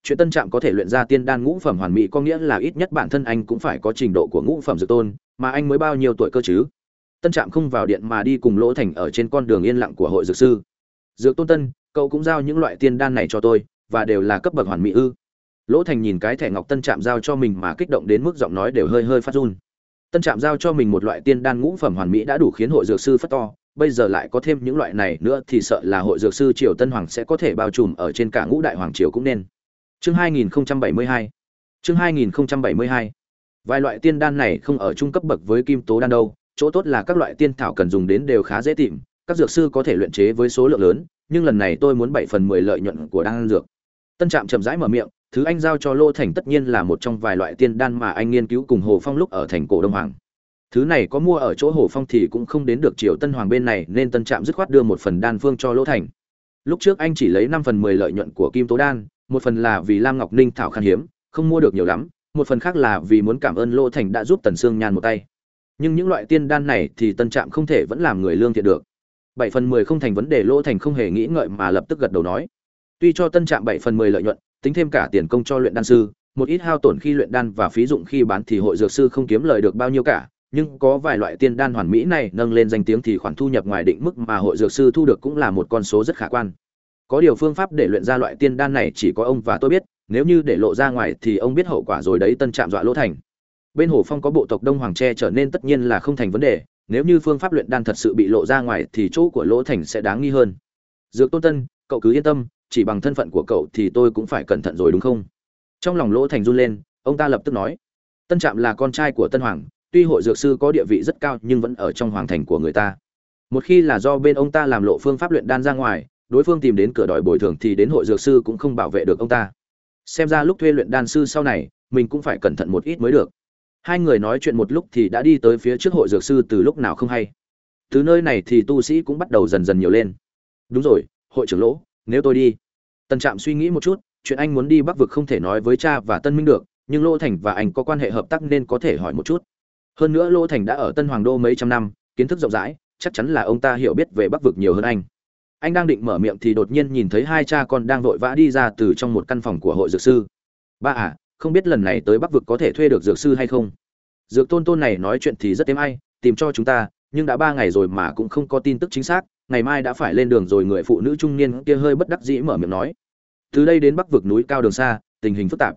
chuyện tân trạm có thể luyện ra tiên đan ngũ phẩm hoàn mỹ có nghĩa là ít nhất bản thân anh cũng phải có trình độ của ngũ phẩm dược tôn, mà anh mới bao nhiêu tuổi cơ chứ? Tân trạm không vào điện mà đi cùng lỗ thành ở trên con đường yên lặng của hội dược sư. Dược tôn tân, cậu cũng giao những loại tiên đan này cho tôi, và đều là cấp bậc hoàn mỹ ư? Lỗ thành nhìn cái thẻ ngọc tân trạm giao cho mình mà kích động đến mức giọng nói đều hơi hơi phát run. Tân trạm giao cho mình một loại tiên đan ngũ phẩm hoàn mỹ đã đủ khiến hội dược sư phất to, bây giờ lại có thêm những loại này nữa thì sợ là hội dược sư triều tân hoàng sẽ có thể bao trùm ở trên cả ngũ đại hoàng triều cũng nên chương 2072 chương 2072 vài loại tiên đan này không ở trung cấp bậc với kim tố đan đâu, chỗ tốt là các loại tiên thảo cần dùng đến đều khá dễ tìm, các dược sư có thể luyện chế với số lượng lớn, nhưng lần này tôi muốn bảy phần mười lợi nhuận của đan dược. Tân trạm chậm rãi mở miệng, thứ anh giao cho lô thành tất nhiên là một trong vài loại tiên đan mà anh nghiên cứu cùng hồ phong lúc ở thành cổ đông hoàng. Thứ này có mua ở chỗ hồ phong thì cũng không đến được triều tân hoàng bên này, nên tân trạm dứt khoát đưa một phần đan phương cho Lô thành. Lúc trước anh chỉ lấy năm phần mười lợi nhuận của kim tố đan một phần là vì lam ngọc ninh thảo khan hiếm, không mua được nhiều lắm, một phần khác là vì muốn cảm ơn lỗ thành đã giúp tần sương nhan một tay. Nhưng những loại tiên đan này thì tân trạm không thể vẫn làm người lương thiện được. Bảy phần mười không thành vấn đề lỗ thành không hề nghĩ ngợi mà lập tức gật đầu nói. Tuy cho tân trạm bảy phần mười lợi nhuận, tính thêm cả tiền công cho luyện đan sư, một ít hao tổn khi luyện đan và phí dụng khi bán thì hội dược sư không kiếm lời được bao nhiêu cả, nhưng có vài loại tiên đan hoàn mỹ này nâng lên danh tiếng thì khoản thu nhập ngoài định mức mà hội dược sư thu được cũng là một con số rất khả quan có điều phương pháp để luyện ra loại tiên đan này chỉ có ông và tôi biết, nếu như để lộ ra ngoài thì ông biết hậu quả rồi đấy, tân trạm dọa lỗ thành. Bên hồ phong có bộ tộc đông hoàng tre trở nên tất nhiên là không thành vấn đề, nếu như phương pháp luyện đan thật sự bị lộ ra ngoài thì chỗ của lỗ thành sẽ đáng nghi hơn. Dược tôn tân, cậu cứ yên tâm, chỉ bằng thân phận của cậu thì tôi cũng phải cẩn thận rồi đúng không? Trong lòng lỗ thành run lên, ông ta lập tức nói, tân trạm là con trai của tân hoàng, tuy hội dược sư có địa vị rất cao nhưng vẫn ở trong hoàng thành của người ta. Một khi là do bên ông ta làm lộ phương pháp luyện đan ra ngoài đối phương tìm đến cửa đòi bồi thường thì đến hội dược sư cũng không bảo vệ được ông ta. Xem ra lúc thuê luyện đan sư sau này, mình cũng phải cẩn thận một ít mới được. Hai người nói chuyện một lúc thì đã đi tới phía trước hội dược sư từ lúc nào không hay. Từ nơi này thì tu sĩ cũng bắt đầu dần dần nhiều lên. Đúng rồi, hội trưởng lỗ, nếu tôi đi. Tần trạm suy nghĩ một chút, chuyện anh muốn đi bắc vực không thể nói với cha và tân minh được, nhưng lỗ thành và anh có quan hệ hợp tác nên có thể hỏi một chút. Hơn nữa lỗ thành đã ở tân hoàng đô mấy trăm năm, kiến thức rộng rãi, chắc chắn là ông ta hiểu biết về bắc vực nhiều hơn anh anh đang định mở miệng thì đột nhiên nhìn thấy hai cha con đang vội vã đi ra từ trong một căn phòng của hội dược sư. Ba à không biết lần này tới bắc vực có thể thuê được dược sư hay không? Dược tôn tôn này nói chuyện thì rất êm ai, tìm cho chúng ta, nhưng đã ba ngày rồi mà cũng không có tin tức chính xác, ngày mai đã phải lên đường rồi người phụ nữ trung niên kia hơi bất đắc dĩ mở miệng nói. Từ đây đến bắc vực núi cao đường xa, tình hình phức tạp.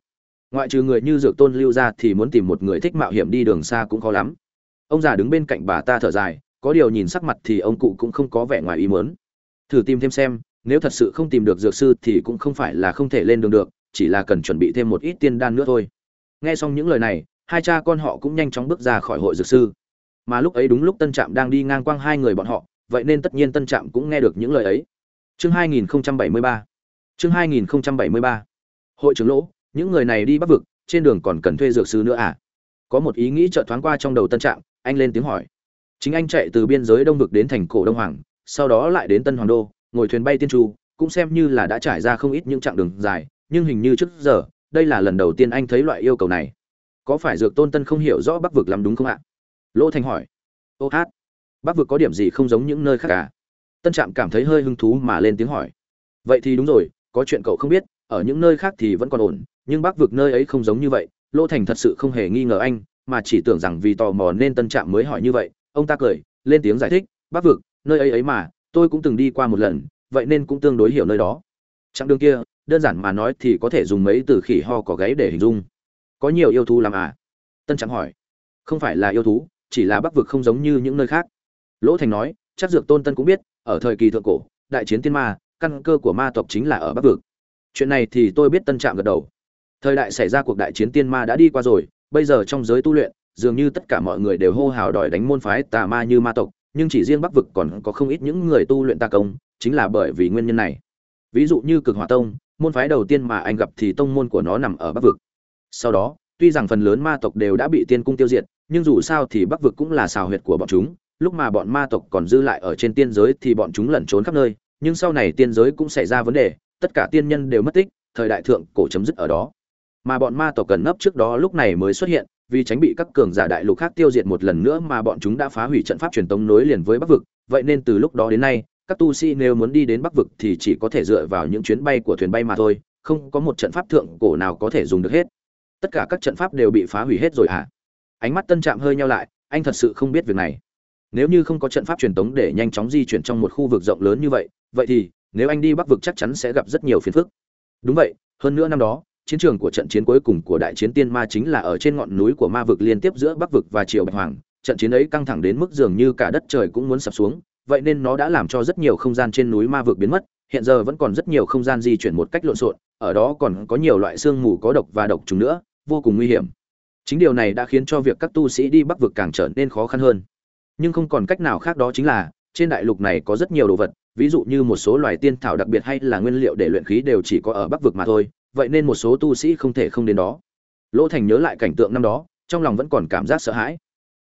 Ngoại trừ người như dược tôn lưu ra thì muốn tìm một người thích mạo hiểm đi đường xa cũng khó lắm. Ông già đứng bên cạnh bà ta thở dài, có điều nhìn sắc mặt thì ông cụ cũng không có vẻ ngoài ý muốn thử tìm thêm xem, nếu thật sự không tìm được dược sư thì cũng không phải là không thể lên đường được, chỉ là cần chuẩn bị thêm một ít tiên đan nữa thôi. Nghe xong những lời này, hai cha con họ cũng nhanh chóng bước ra khỏi hội dược sư. Mà lúc ấy đúng lúc tân trạm đang đi ngang quang hai người bọn họ, vậy nên tất nhiên tân trạm cũng nghe được những lời ấy. Chương 2073 chương 2073 hội trưởng lỗ, những người này đi bắc vực, trên đường còn cần thuê dược sư nữa à? Có một ý nghĩ chợt thoáng qua trong đầu tân trạm, anh lên tiếng hỏi. Chính anh chạy từ biên giới đông vực đến thành cổ đông hoàng sau đó lại đến tân hoàng đô, ngồi thuyền bay tiên chu cũng xem như là đã trải ra không ít những chặng đường dài, nhưng hình như trước giờ, đây là lần đầu tiên anh thấy loại yêu cầu này. Có phải dược tôn tân không hiểu rõ bắc vực làm đúng không ạ? Lỗ thanh hỏi. Ô hát. Bắc vực có điểm gì không giống những nơi khác cả? Tân trạm cảm thấy hơi hứng thú mà lên tiếng hỏi. Vậy thì đúng rồi, có chuyện cậu không biết, ở những nơi khác thì vẫn còn ổn, nhưng bắc vực nơi ấy không giống như vậy. Lỗ thành thật sự không hề nghi ngờ anh, mà chỉ tưởng rằng vì tò mò nên tân trạm mới hỏi như vậy. Ông ta cười, lên tiếng giải thích, bắc vực nơi ấy ấy mà, tôi cũng từng đi qua một lần, vậy nên cũng tương đối hiểu nơi đó. Chặng đường kia, đơn giản mà nói thì có thể dùng mấy từ khỉ ho có gáy để hình dung. Có nhiều yêu thú làm à? Tân trạm hỏi. Không phải là yêu thú, chỉ là bắc vực không giống như những nơi khác. Lỗ thành nói, chắc dược tôn tân cũng biết, ở thời kỳ thượng cổ, đại chiến tiên ma, căn cơ của ma tộc chính là ở bắc vực. Chuyện này thì tôi biết tân trạm gật đầu. Thời đại xảy ra cuộc đại chiến tiên ma đã đi qua rồi, bây giờ trong giới tu luyện, dường như tất cả mọi người đều hô hào đòi đánh môn phái tà ma như ma tộc nhưng chỉ riêng bắc vực còn có không ít những người tu luyện tà công, chính là bởi vì nguyên nhân này. Ví dụ như cực hỏa tông, môn phái đầu tiên mà anh gặp thì tông môn của nó nằm ở bắc vực. Sau đó, tuy rằng phần lớn ma tộc đều đã bị tiên cung tiêu diệt, nhưng dù sao thì bắc vực cũng là xào huyệt của bọn chúng, lúc mà bọn ma tộc còn dư lại ở trên tiên giới thì bọn chúng lẩn trốn khắp nơi, nhưng sau này tiên giới cũng xảy ra vấn đề, tất cả tiên nhân đều mất tích, thời đại thượng cổ chấm dứt ở đó. Mà bọn ma tộc cần nấp trước đó lúc này mới xuất hiện vì tránh bị các cường giả đại lục khác tiêu diệt một lần nữa mà bọn chúng đã phá hủy trận pháp truyền tống nối liền với bắc vực. Vậy nên từ lúc đó đến nay, các tu sĩ nếu muốn đi đến bắc vực thì chỉ có thể dựa vào những chuyến bay của thuyền bay mà thôi, không có một trận pháp thượng cổ nào có thể dùng được hết. Tất cả các trận pháp đều bị phá hủy hết rồi hả? Ánh mắt tân trạm hơi nhau lại, anh thật sự không biết việc này. Nếu như không có trận pháp truyền tống để nhanh chóng di chuyển trong một khu vực rộng lớn như vậy vậy thì, nếu anh đi bắc vực chắc chắn sẽ gặp rất nhiều phiền phức. Đúng vậy, hơn nữa năm đó chiến trường của trận chiến cuối cùng của đại chiến tiên ma chính là ở trên ngọn núi của ma vực liên tiếp giữa bắc vực và triều bạch hoàng. Trận chiến ấy căng thẳng đến mức dường như cả đất trời cũng muốn sập xuống, vậy nên nó đã làm cho rất nhiều không gian trên núi ma vực biến mất, hiện giờ vẫn còn rất nhiều không gian di chuyển một cách lộn xộn, ở đó còn có nhiều loại xương mù có độc và độc trùng nữa, vô cùng nguy hiểm. Chính điều này đã khiến cho việc các tu sĩ đi bắc vực càng trở nên khó khăn hơn. Nhưng không còn cách nào khác đó chính là, trên đại lục này có rất nhiều đồ vật, ví dụ như một số loài tiên thảo đặc biệt hay là nguyên liệu để luyện khí đều chỉ có ở bắc vực mà thôi vậy nên một số tu sĩ không thể không đến đó. Lỗ thành nhớ lại cảnh tượng năm đó, trong lòng vẫn còn cảm giác sợ hãi.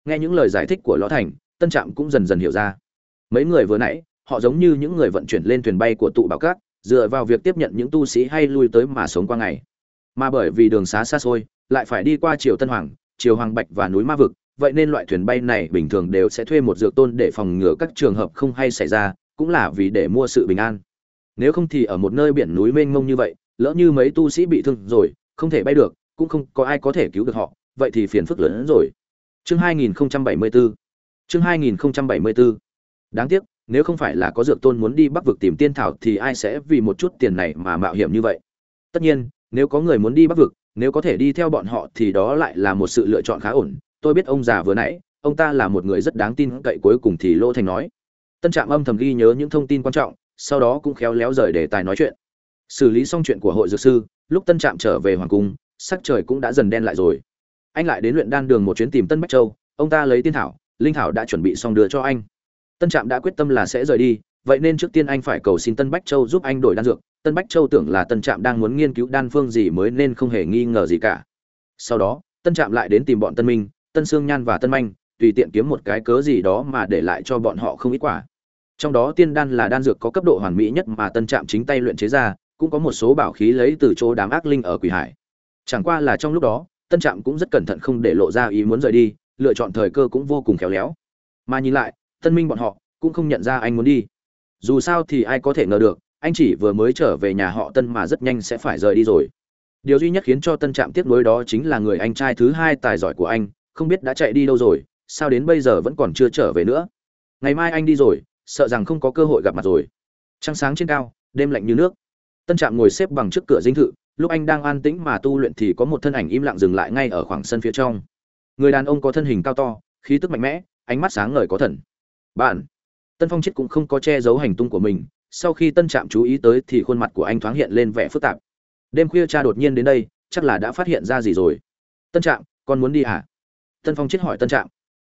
Nghe những lời giải thích của lỗ thành, tân trạm cũng dần dần hiểu ra. Mấy người vừa nãy, họ giống như những người vận chuyển lên thuyền bay của tụ bảo cát, dựa vào việc tiếp nhận những tu sĩ hay lui tới mà sống qua ngày. Mà bởi vì đường xá xa xôi, lại phải đi qua triều tân hoàng, triều hoàng bạch và núi ma vực, vậy nên loại thuyền bay này bình thường đều sẽ thuê một dược tôn để phòng ngừa các trường hợp không hay xảy ra, cũng là vì để mua sự bình an. Nếu không thì ở một nơi biển núi mênh mông như vậy lỡ như mấy tu sĩ bị thương rồi, không thể bay được, cũng không có ai có thể cứu được họ, vậy thì phiền phức lớn hơn rồi. Chương 2074 chương 2074 đáng tiếc, nếu không phải là có dược tôn muốn đi bắc vực tìm tiên thảo thì ai sẽ vì một chút tiền này mà mạo hiểm như vậy? Tất nhiên, nếu có người muốn đi bắc vực, nếu có thể đi theo bọn họ thì đó lại là một sự lựa chọn khá ổn. Tôi biết ông già vừa nãy, ông ta là một người rất đáng tin cậy cuối cùng thì lô thành nói. Tân trạm âm thầm ghi nhớ những thông tin quan trọng, sau đó cũng khéo léo rời để tài nói chuyện xử lý xong chuyện của hội dược sư, lúc tân trạm trở về hoàng cung, sắc trời cũng đã dần đen lại rồi. Anh lại đến luyện đan đường một chuyến tìm tân bách châu, ông ta lấy tiên thảo, linh thảo đã chuẩn bị xong đưa cho anh. Tân trạm đã quyết tâm là sẽ rời đi, vậy nên trước tiên anh phải cầu xin tân bách châu giúp anh đổi đan dược. Tân bách châu tưởng là tân trạm đang muốn nghiên cứu đan phương gì mới nên không hề nghi ngờ gì cả. Sau đó, tân trạm lại đến tìm bọn tân minh, tân sương nhan và tân manh, tùy tiện kiếm một cái cớ gì đó mà để lại cho bọn họ không ít quả. Trong đó tiên đan là đan dược có cấp độ hoàn mỹ nhất mà tân trạm chính tay luyện chế ra cũng có một số bảo khí lấy từ chỗ đám ác linh ở quỷ hải. Chẳng qua là trong lúc đó, tân trạm cũng rất cẩn thận không để lộ ra ý muốn rời đi, lựa chọn thời cơ cũng vô cùng khéo léo. Mà nhìn lại, tân minh bọn họ cũng không nhận ra anh muốn đi. Dù sao thì ai có thể ngờ được, anh chỉ vừa mới trở về nhà họ tân mà rất nhanh sẽ phải rời đi rồi. Điều duy nhất khiến cho tân trạm tiếc nuối đó chính là người anh trai thứ hai tài giỏi của anh, không biết đã chạy đi đâu rồi, sao đến bây giờ vẫn còn chưa trở về nữa. Ngày mai anh đi rồi, sợ rằng không có cơ hội gặp mặt rồi. Trăng sáng trên cao, đêm lạnh như nước tân trạm ngồi xếp bằng trước cửa dinh thự, lúc anh đang an tĩnh mà tu luyện thì có một thân ảnh im lặng dừng lại ngay ở khoảng sân phía trong. Người đàn ông có thân hình cao to, khí tức mạnh mẽ, ánh mắt sáng ngời có thần. Bạn! Tân phong chết cũng không có che giấu hành tung của mình, sau khi tân trạm chú ý tới thì khuôn mặt của anh thoáng hiện lên vẻ phức tạp. Đêm khuya cha đột nhiên đến đây, chắc là đã phát hiện ra gì rồi. Tân trạm, con muốn đi à tân phong chết hỏi tân trạm.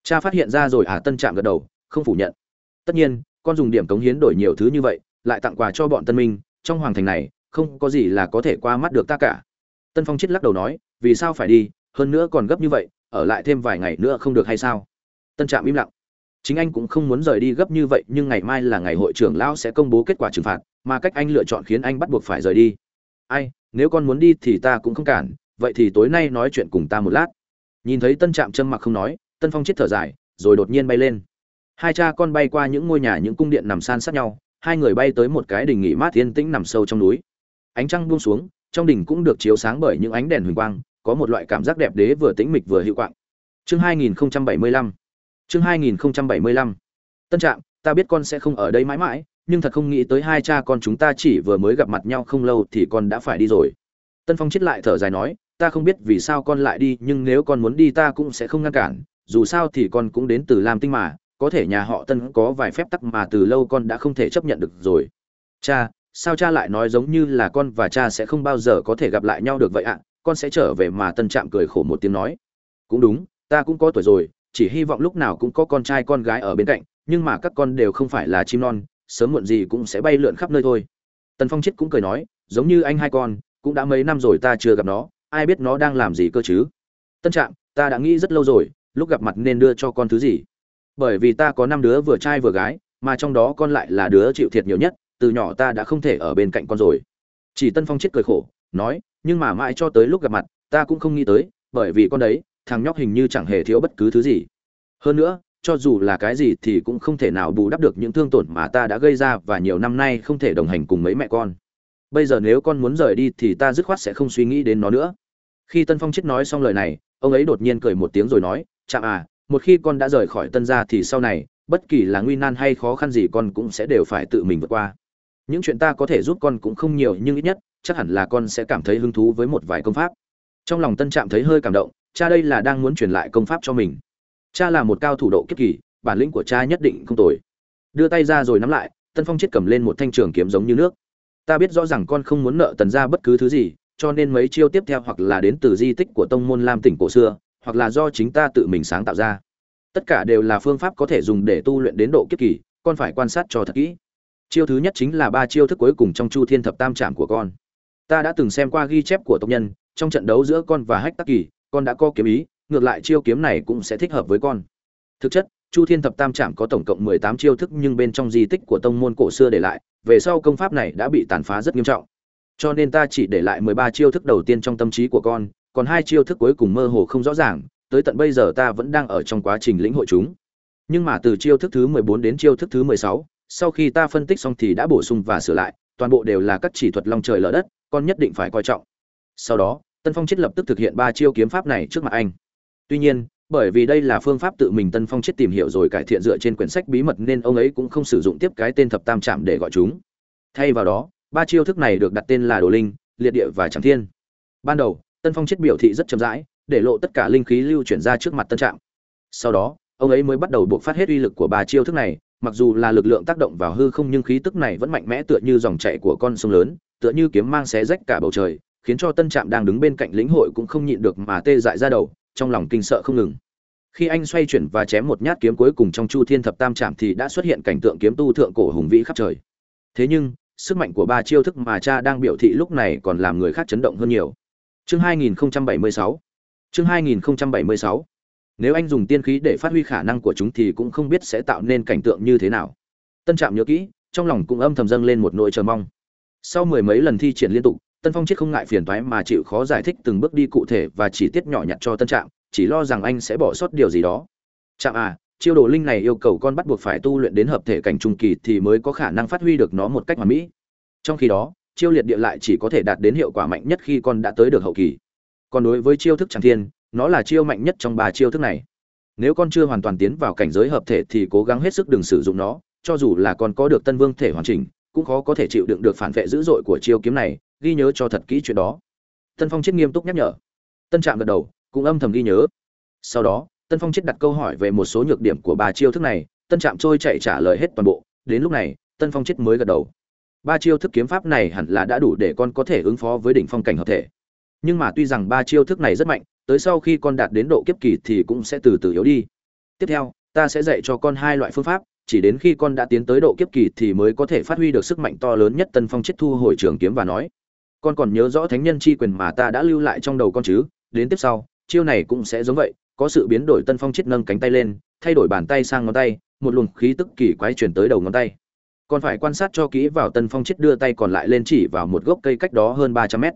Cha phát hiện ra rồi à tân trạm gật đầu, không phủ nhận. Tất nhiên, con dùng điểm cống hiến đổi nhiều thứ như vậy, lại tặng quà cho bọn tân minh trong hoàng thành này, không có gì là có thể qua mắt được ta cả. Tân phong chết lắc đầu nói, vì sao phải đi? Hơn nữa còn gấp như vậy, ở lại thêm vài ngày nữa không được hay sao? Tân trạm im lặng. Chính anh cũng không muốn rời đi gấp như vậy, nhưng ngày mai là ngày hội trưởng lão sẽ công bố kết quả trừng phạt, mà cách anh lựa chọn khiến anh bắt buộc phải rời đi. Ai, nếu con muốn đi thì ta cũng không cản, vậy thì tối nay nói chuyện cùng ta một lát. Nhìn thấy tân trạm trâm mặc không nói, tân phong chết thở dài, rồi đột nhiên bay lên. Hai cha con bay qua những ngôi nhà, những cung điện nằm san sát nhau hai người bay tới một cái đình nghỉ mát yên tĩnh nằm sâu trong núi. Ánh trăng buông xuống, trong đình cũng được chiếu sáng bởi những ánh đèn huỳnh quang, có một loại cảm giác đẹp đế vừa tĩnh mịch vừa hiệu quạng. Chương 2075 chương 2075 tân trạm, ta biết con sẽ không ở đây mãi mãi, nhưng thật không nghĩ tới hai cha con chúng ta chỉ vừa mới gặp mặt nhau không lâu thì con đã phải đi rồi. Tân phong chết lại thở dài nói, ta không biết vì sao con lại đi, nhưng nếu con muốn đi ta cũng sẽ không ngăn cản, dù sao thì con cũng đến từ lam tinh mà có thể nhà họ tân có vài phép tắc mà từ lâu con đã không thể chấp nhận được rồi. Cha, sao cha lại nói giống như là con và cha sẽ không bao giờ có thể gặp lại nhau được vậy ạ? Con sẽ trở về mà tân trạm cười khổ một tiếng nói. Cũng đúng, ta cũng có tuổi rồi, chỉ hy vọng lúc nào cũng có con trai con gái ở bên cạnh, nhưng mà các con đều không phải là chim non, sớm muộn gì cũng sẽ bay lượn khắp nơi thôi. Tần phong chết cũng cười nói, giống như anh hai con, cũng đã mấy năm rồi ta chưa gặp nó, ai biết nó đang làm gì cơ chứ? Tân trạm, ta đã nghĩ rất lâu rồi, lúc gặp mặt nên đưa cho con thứ gì? Bởi vì ta có năm đứa vừa trai vừa gái, mà trong đó con lại là đứa chịu thiệt nhiều nhất, từ nhỏ ta đã không thể ở bên cạnh con rồi. Chỉ tân phong chết cười khổ, nói, nhưng mà mãi cho tới lúc gặp mặt, ta cũng không nghĩ tới, bởi vì con đấy, thằng nhóc hình như chẳng hề thiếu bất cứ thứ gì. Hơn nữa, cho dù là cái gì thì cũng không thể nào bù đắp được những thương tổn mà ta đã gây ra và nhiều năm nay không thể đồng hành cùng mấy mẹ con. Bây giờ nếu con muốn rời đi thì ta dứt khoát sẽ không suy nghĩ đến nó nữa. Khi tân phong chết nói xong lời này, ông ấy đột nhiên cười một tiếng rồi nói, chạm à một khi con đã rời khỏi tân gia thì sau này, bất kỳ là nguy nan hay khó khăn gì con cũng sẽ đều phải tự mình vượt qua. Những chuyện ta có thể giúp con cũng không nhiều nhưng ít nhất, chắc hẳn là con sẽ cảm thấy hứng thú với một vài công pháp. Trong lòng tân trạm thấy hơi cảm động, cha đây là đang muốn truyền lại công pháp cho mình. Cha là một cao thủ độ kiếp kỳ, bản lĩnh của cha nhất định không tồi. Đưa tay ra rồi nắm lại, tân phong chết cầm lên một thanh trường kiếm giống như nước. Ta biết rõ rằng con không muốn nợ tần ra bất cứ thứ gì, cho nên mấy chiêu tiếp theo hoặc là đến từ di tích của tông môn lam tỉnh cổ xưa hoặc là do chính ta tự mình sáng tạo ra. Tất cả đều là phương pháp có thể dùng để tu luyện đến độ kiếp kỳ, con phải quan sát cho thật kỹ. Chiêu thứ nhất chính là ba chiêu thức cuối cùng trong chu thiên thập tam trạm của con. Ta đã từng xem qua ghi chép của tộc nhân, trong trận đấu giữa con và hách tắc kỳ, con đã có kiếm ý, ngược lại chiêu kiếm này cũng sẽ thích hợp với con. Thực chất, chu thiên thập tam trạm có tổng cộng mười tám chiêu thức nhưng bên trong di tích của tông môn cổ xưa để lại, về sau công pháp này đã bị tàn phá rất nghiêm trọng. Cho nên ta chỉ để lại mười ba chiêu thức đầu tiên trong tâm trí của con còn hai chiêu thức cuối cùng mơ hồ không rõ ràng, tới tận bây giờ ta vẫn đang ở trong quá trình lĩnh hội chúng. Nhưng mà từ chiêu thức thứ mười bốn đến chiêu thức thứ mười sáu, sau khi ta phân tích xong thì đã bổ sung và sửa lại, toàn bộ đều là các chỉ thuật long trời lở đất, con nhất định phải coi trọng. Sau đó, tân phong chết lập tức thực hiện ba chiêu kiếm pháp này trước mặt anh. Tuy nhiên, bởi vì đây là phương pháp tự mình tân phong chết tìm hiểu rồi cải thiện dựa trên quyển sách bí mật nên ông ấy cũng không sử dụng tiếp cái tên thập tam trạm để gọi chúng. Thay vào đó, ba chiêu thức này được đặt tên là đồ linh, liệt địa và Trảm thiên. Ban đầu tân phong chết biểu thị rất chậm rãi, để lộ tất cả linh khí lưu chuyển ra trước mặt tân trạm. Sau đó, ông ấy mới bắt đầu buộc phát hết uy lực của ba chiêu thức này, mặc dù là lực lượng tác động vào hư không nhưng khí tức này vẫn mạnh mẽ tựa như dòng chảy của con sông lớn, tựa như kiếm mang xé rách cả bầu trời, khiến cho tân trạm đang đứng bên cạnh lĩnh hội cũng không nhịn được mà tê dại ra đầu, trong lòng kinh sợ không ngừng. Khi anh xoay chuyển và chém một nhát kiếm cuối cùng trong chu thiên thập tam trạm thì đã xuất hiện cảnh tượng kiếm tu thượng cổ hùng vĩ khắp trời. Thế nhưng, sức mạnh của ba chiêu thức mà cha đang biểu thị lúc này còn làm người khác chấn động hơn nhiều chương 2076 chương 2076 nếu anh dùng tiên khí để phát huy khả năng của chúng thì cũng không biết sẽ tạo nên cảnh tượng như thế nào. Tân trạm nhớ kỹ, trong lòng cũng âm thầm dâng lên một nỗi chờ mong. Sau mười mấy lần thi triển liên tục, tân phong chết không ngại phiền toái mà chịu khó giải thích từng bước đi cụ thể và chỉ tiết nhỏ nhặt cho tân trạm, chỉ lo rằng anh sẽ bỏ sót điều gì đó. Trạm à chiêu đồ linh này yêu cầu con bắt buộc phải tu luyện đến hợp thể cảnh trung kỳ thì mới có khả năng phát huy được nó một cách hoàn mỹ. Trong khi đó chiêu liệt địa lại chỉ có thể đạt đến hiệu quả mạnh nhất khi con đã tới được hậu kỳ. Còn đối với chiêu thức tràng thiên, nó là chiêu mạnh nhất trong ba chiêu thức này. Nếu con chưa hoàn toàn tiến vào cảnh giới hợp thể thì cố gắng hết sức đừng sử dụng nó, cho dù là con có được tân vương thể hoàn chỉnh, cũng khó có thể chịu đựng được phản vệ dữ dội của chiêu kiếm này, ghi nhớ cho thật kỹ chuyện đó. Tân phong chết nghiêm túc nhắc nhở. Tân trạm gật đầu, cũng âm thầm ghi nhớ. Sau đó, tân phong chết đặt câu hỏi về một số nhược điểm của ba chiêu thức này, tân trạm trôi chạy trả lời hết toàn bộ. Đến lúc này, tân phong chết mới gật đầu ba chiêu thức kiếm pháp này hẳn là đã đủ để con có thể ứng phó với đỉnh phong cảnh hợp thể. Nhưng mà tuy rằng ba chiêu thức này rất mạnh, tới sau khi con đạt đến độ kiếp kỳ thì cũng sẽ từ từ yếu đi. Tiếp theo, ta sẽ dạy cho con hai loại phương pháp, chỉ đến khi con đã tiến tới độ kiếp kỳ thì mới có thể phát huy được sức mạnh to lớn nhất tân phong chết thu hồi trường kiếm và nói, con còn nhớ rõ thánh nhân chi quyền mà ta đã lưu lại trong đầu con chứ? Đến tiếp sau, chiêu này cũng sẽ giống vậy, có sự biến đổi tân phong chết nâng cánh tay lên, thay đổi bàn tay sang ngón tay, một luồng khí tức kỳ quái chuyển tới đầu ngón tay còn phải quan sát cho kỹ vào tân phong chết đưa tay còn lại lên chỉ vào một gốc cây cách đó hơn ba trăm mét.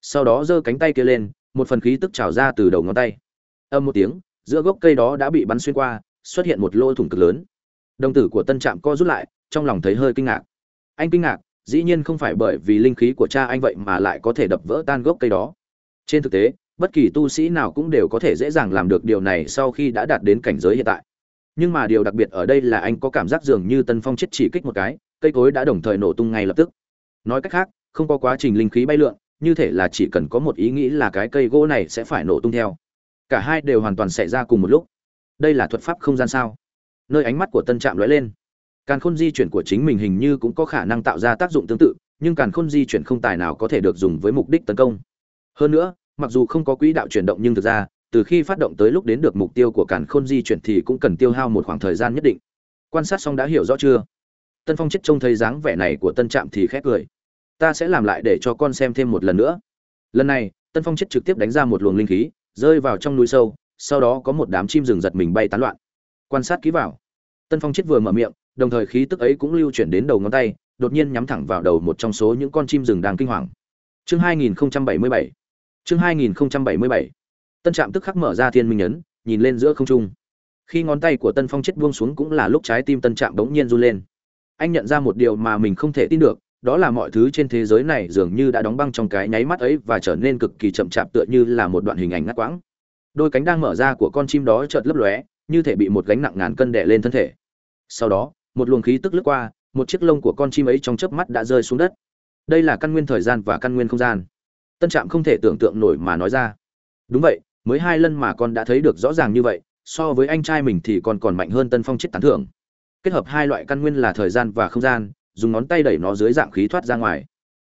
Sau đó giơ cánh tay kia lên, một phần khí tức trào ra từ đầu ngón tay. Âm một tiếng, giữa gốc cây đó đã bị bắn xuyên qua, xuất hiện một lỗ thủng cực lớn. Đồng tử của tân trạm co rút lại, trong lòng thấy hơi kinh ngạc. Anh kinh ngạc, dĩ nhiên không phải bởi vì linh khí của cha anh vậy mà lại có thể đập vỡ tan gốc cây đó. Trên thực tế, bất kỳ tu sĩ nào cũng đều có thể dễ dàng làm được điều này sau khi đã đạt đến cảnh giới hiện tại nhưng mà điều đặc biệt ở đây là anh có cảm giác dường như tân phong chết chỉ kích một cái, cây cối đã đồng thời nổ tung ngay lập tức. Nói cách khác, không có quá trình linh khí bay lượn, như thể là chỉ cần có một ý nghĩ là cái cây gỗ này sẽ phải nổ tung theo. Cả hai đều hoàn toàn xảy ra cùng một lúc. Đây là thuật pháp không gian sao? Nơi ánh mắt của tân trạm lóe lên. Càn khôn di chuyển của chính mình hình như cũng có khả năng tạo ra tác dụng tương tự, nhưng càn khôn di chuyển không tài nào có thể được dùng với mục đích tấn công. Hơn nữa, mặc dù không có quỹ đạo chuyển động nhưng thực ra từ khi phát động tới lúc đến được mục tiêu của càn khôn di chuyển thì cũng cần tiêu hao một khoảng thời gian nhất định. Quan sát xong đã hiểu rõ chưa? Tân phong chết trông thấy dáng vẻ này của tân trạm thì khét cười. Ta sẽ làm lại để cho con xem thêm một lần nữa. Lần này, tân phong chết trực tiếp đánh ra một luồng linh khí, rơi vào trong núi sâu, sau đó có một đám chim rừng giật mình bay tán loạn. Quan sát kỹ vào. Tân phong chết vừa mở miệng, đồng thời khí tức ấy cũng lưu chuyển đến đầu ngón tay, đột nhiên nhắm thẳng vào đầu một trong số những con chim rừng đang kinh hoàng. Chương 2077 chương 2077 tân trạm tức khắc mở ra thiên minh nhấn nhìn lên giữa không trung. Khi ngón tay của tân phong chết buông xuống cũng là lúc trái tim tân trạm bỗng nhiên run lên. Anh nhận ra một điều mà mình không thể tin được, đó là mọi thứ trên thế giới này dường như đã đóng băng trong cái nháy mắt ấy và trở nên cực kỳ chậm chạp tựa như là một đoạn hình ảnh ngắt quãng. Đôi cánh đang mở ra của con chim đó chợt lấp lóe, như thể bị một gánh nặng ngàn cân đè lên thân thể. Sau đó, một luồng khí tức lướt qua, một chiếc lông của con chim ấy trong chớp mắt đã rơi xuống đất. Đây là căn nguyên thời gian và căn nguyên không gian. Tân trạm không thể tưởng tượng nổi mà nói ra. Đúng vậy mới hai lần mà con đã thấy được rõ ràng như vậy, so với anh trai mình thì còn còn mạnh hơn tân phong chết tán thưởng. Kết hợp hai loại căn nguyên là thời gian và không gian, dùng ngón tay đẩy nó dưới dạng khí thoát ra ngoài.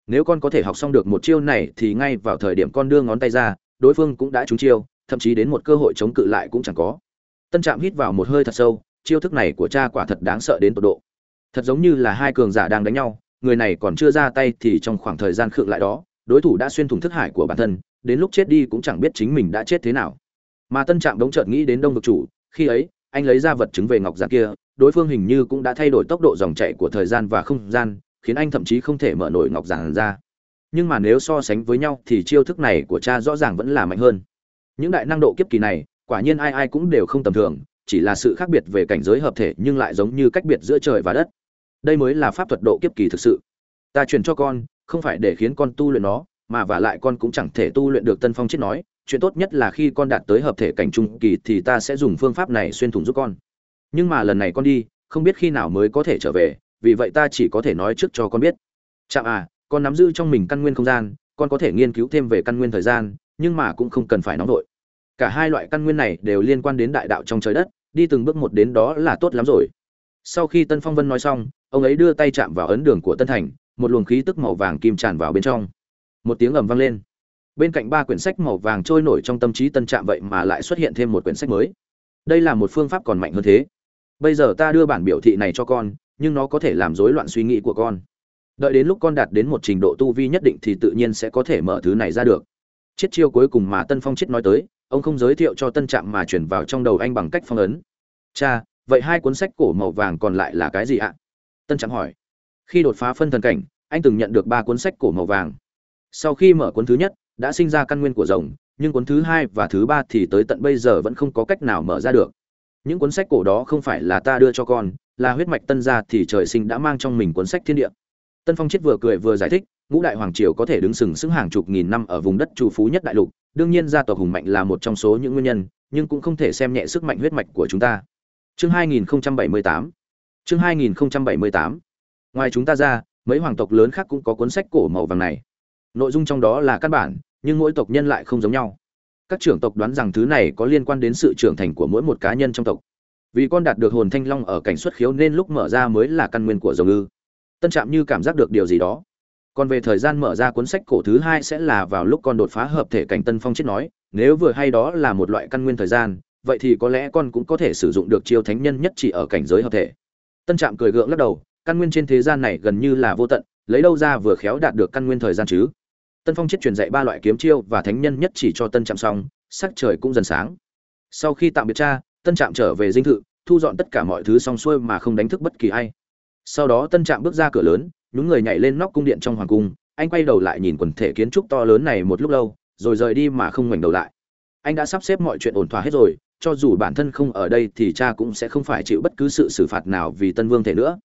Nếu con có thể học xong được một chiêu này thì ngay vào thời điểm con đưa ngón tay ra, đối phương cũng đã trúng chiêu, thậm chí đến một cơ hội chống cự lại cũng chẳng có. Tân trạm hít vào một hơi thật sâu, chiêu thức này của cha quả thật đáng sợ đến tột độ. Thật giống như là hai cường giả đang đánh nhau, người này còn chưa ra tay thì trong khoảng thời gian khựng lại đó đối thủ đã xuyên thủng thức hải của bản thân, đến lúc chết đi cũng chẳng biết chính mình đã chết thế nào. Mà tân trạm đống chợt nghĩ đến đông vực chủ, khi ấy, anh lấy ra vật chứng về ngọc giản kia, đối phương hình như cũng đã thay đổi tốc độ dòng chảy của thời gian và không gian, khiến anh thậm chí không thể mở nổi ngọc giản ra. Nhưng mà nếu so sánh với nhau thì chiêu thức này của cha rõ ràng vẫn là mạnh hơn. Những đại năng độ kiếp kỳ này, quả nhiên ai ai cũng đều không tầm thường, chỉ là sự khác biệt về cảnh giới hợp thể nhưng lại giống như cách biệt giữa trời và đất. Đây mới là pháp thuật độ kiếp kỳ thực sự. Ta truyền cho con không phải để khiến con tu luyện nó, mà và lại con cũng chẳng thể tu luyện được tân phong chết nói, chuyện tốt nhất là khi con đạt tới hợp thể cảnh trung kỳ thì ta sẽ dùng phương pháp này xuyên thủng giúp con. Nhưng mà lần này con đi, không biết khi nào mới có thể trở về, vì vậy ta chỉ có thể nói trước cho con biết. Chạm à con nắm giữ trong mình căn nguyên không gian, con có thể nghiên cứu thêm về căn nguyên thời gian, nhưng mà cũng không cần phải nóng vội. Cả hai loại căn nguyên này đều liên quan đến đại đạo trong trời đất, đi từng bước một đến đó là tốt lắm rồi. Sau khi tân phong vân nói xong, ông ấy đưa tay chạm vào ấn đường của tân thành một luồng khí tức màu vàng kim tràn vào bên trong. Một tiếng ầm vang lên. Bên cạnh ba quyển sách màu vàng trôi nổi trong tâm trí tân trạm vậy mà lại xuất hiện thêm một quyển sách mới. Đây là một phương pháp còn mạnh hơn thế. Bây giờ ta đưa bản biểu thị này cho con, nhưng nó có thể làm rối loạn suy nghĩ của con. Đợi đến lúc con đạt đến một trình độ tu vi nhất định thì tự nhiên sẽ có thể mở thứ này ra được. Chiết chiêu cuối cùng mà tân phong chiết nói tới, ông không giới thiệu cho tân trạm mà chuyển vào trong đầu anh bằng cách phong ấn. Cha, vậy hai cuốn sách cổ màu vàng còn lại là cái gì ạ? Tân trạm hỏi khi đột phá phân thần cảnh, anh từng nhận được ba cuốn sách cổ màu vàng. Sau khi mở cuốn thứ nhất, đã sinh ra căn nguyên của rồng, nhưng cuốn thứ hai và thứ ba thì tới tận bây giờ vẫn không có cách nào mở ra được. Những cuốn sách cổ đó không phải là ta đưa cho con, là huyết mạch tân gia thì trời sinh đã mang trong mình cuốn sách thiên địa. Tân phong chết vừa cười vừa giải thích, ngũ đại hoàng triều có thể đứng sừng sững hàng chục nghìn năm ở vùng đất trù phú nhất đại lục, đương nhiên gia tộc hùng mạnh là một trong số những nguyên nhân, nhưng cũng không thể xem nhẹ sức mạnh huyết mạch của chúng ta. Chương 2078 chương 2078 ngoài chúng ta ra, mấy hoàng tộc lớn khác cũng có cuốn sách cổ màu vàng này. Nội dung trong đó là căn bản, nhưng mỗi tộc nhân lại không giống nhau. Các trưởng tộc đoán rằng thứ này có liên quan đến sự trưởng thành của mỗi một cá nhân trong tộc. Vì con đạt được hồn thanh long ở cảnh xuất khiếu nên lúc mở ra mới là căn nguyên của dòng ư tân trạm như cảm giác được điều gì đó. Còn về thời gian mở ra cuốn sách cổ thứ hai sẽ là vào lúc con đột phá hợp thể cảnh tân phong chết nói, nếu vừa hay đó là một loại căn nguyên thời gian, vậy thì có lẽ con cũng có thể sử dụng được chiêu thánh nhân nhất chỉ ở cảnh giới hợp thể. Tân trạm cười gượng lắc đầu căn nguyên trên thế gian này gần như là vô tận, lấy đâu ra vừa khéo đạt được căn nguyên thời gian chứ? Tân phong chết truyền dạy ba loại kiếm chiêu và thánh nhân nhất chỉ cho tân trạm xong, sắc trời cũng dần sáng. Sau khi tạm biệt cha, tân trạm trở về dinh thự, thu dọn tất cả mọi thứ xong xuôi mà không đánh thức bất kỳ ai. Sau đó tân trạm bước ra cửa lớn những người nhảy lên nóc cung điện trong hoàng cung, anh quay đầu lại nhìn quần thể kiến trúc to lớn này một lúc lâu, rồi rời đi mà không ngoảnh đầu lại. Anh đã sắp xếp mọi chuyện ổn thỏa hết rồi, cho dù bản thân không ở đây thì cha cũng sẽ không phải chịu bất cứ sự xử phạt nào vì tân vương thể nữa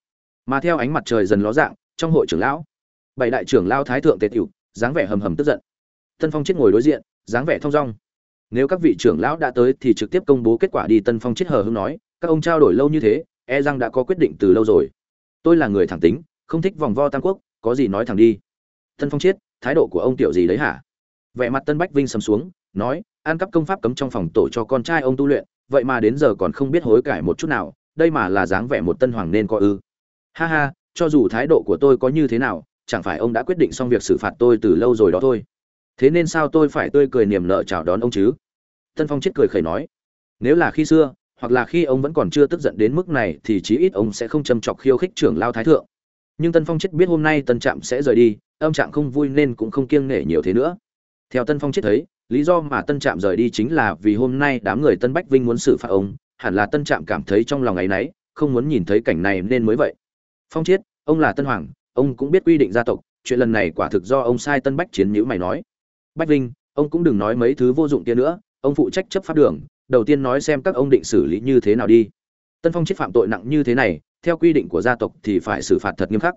mà theo ánh mặt trời dần ló dạng, trong hội trưởng lão, bảy đại trưởng lao thái thượng tề tiểu, dáng vẻ hầm hầm tức giận. Tân phong chết ngồi đối diện, dáng vẻ thong dong. Nếu các vị trưởng lão đã tới thì trực tiếp công bố kết quả đi, tân phong chết hờ hưng nói, các ông trao đổi lâu như thế e rằng đã có quyết định từ lâu rồi. Tôi là người thẳng tính, không thích vòng vo tam quốc, có gì nói thẳng đi. Tân phong chết, thái độ của ông tiểu gì đấy hả? Vẻ mặt tân bách vinh sầm xuống, nói, an cắp công pháp cấm trong phòng tổ cho con trai ông tu luyện, vậy mà đến giờ còn không biết hối cải một chút nào, đây mà là dáng vẻ một tân hoàng nên có ư ha ha, cho dù thái độ của tôi có như thế nào, chẳng phải ông đã quyết định xong việc xử phạt tôi từ lâu rồi đó thôi. Thế nên sao tôi phải tươi cười niềm nợ chào đón ông chứ? Tân phong chết cười khẩy nói. Nếu là khi xưa, hoặc là khi ông vẫn còn chưa tức giận đến mức này thì chí ít ông sẽ không châm chọc khiêu khích trưởng lao thái thượng. Nhưng tân phong chết biết hôm nay tân trạm sẽ rời đi âm trạng không vui nên cũng không kiêng nể nhiều thế nữa. Theo tân phong chết thấy, lý do mà tân trạm rời đi chính là vì hôm nay đám người tân bách vinh muốn xử phạt ông, hẳn là tân trạm cảm thấy trong lòng ấ y n ấ y không muốn nhìn thấy cảnh này nên mới vậy phong chiết, ông là tân hoàng, ông cũng biết quy định gia tộc, chuyện lần này quả thực do ông sai tân bách chiến nhữ mày nói. Bách vinh, ông cũng đừng nói mấy thứ vô dụng kia nữa, ông phụ trách chấp pháp đường, đầu tiên nói xem các ông định xử lý như thế nào đi. Tân phong chiết phạm tội nặng như thế này, theo quy định của gia tộc thì phải xử phạt thật nghiêm khắc.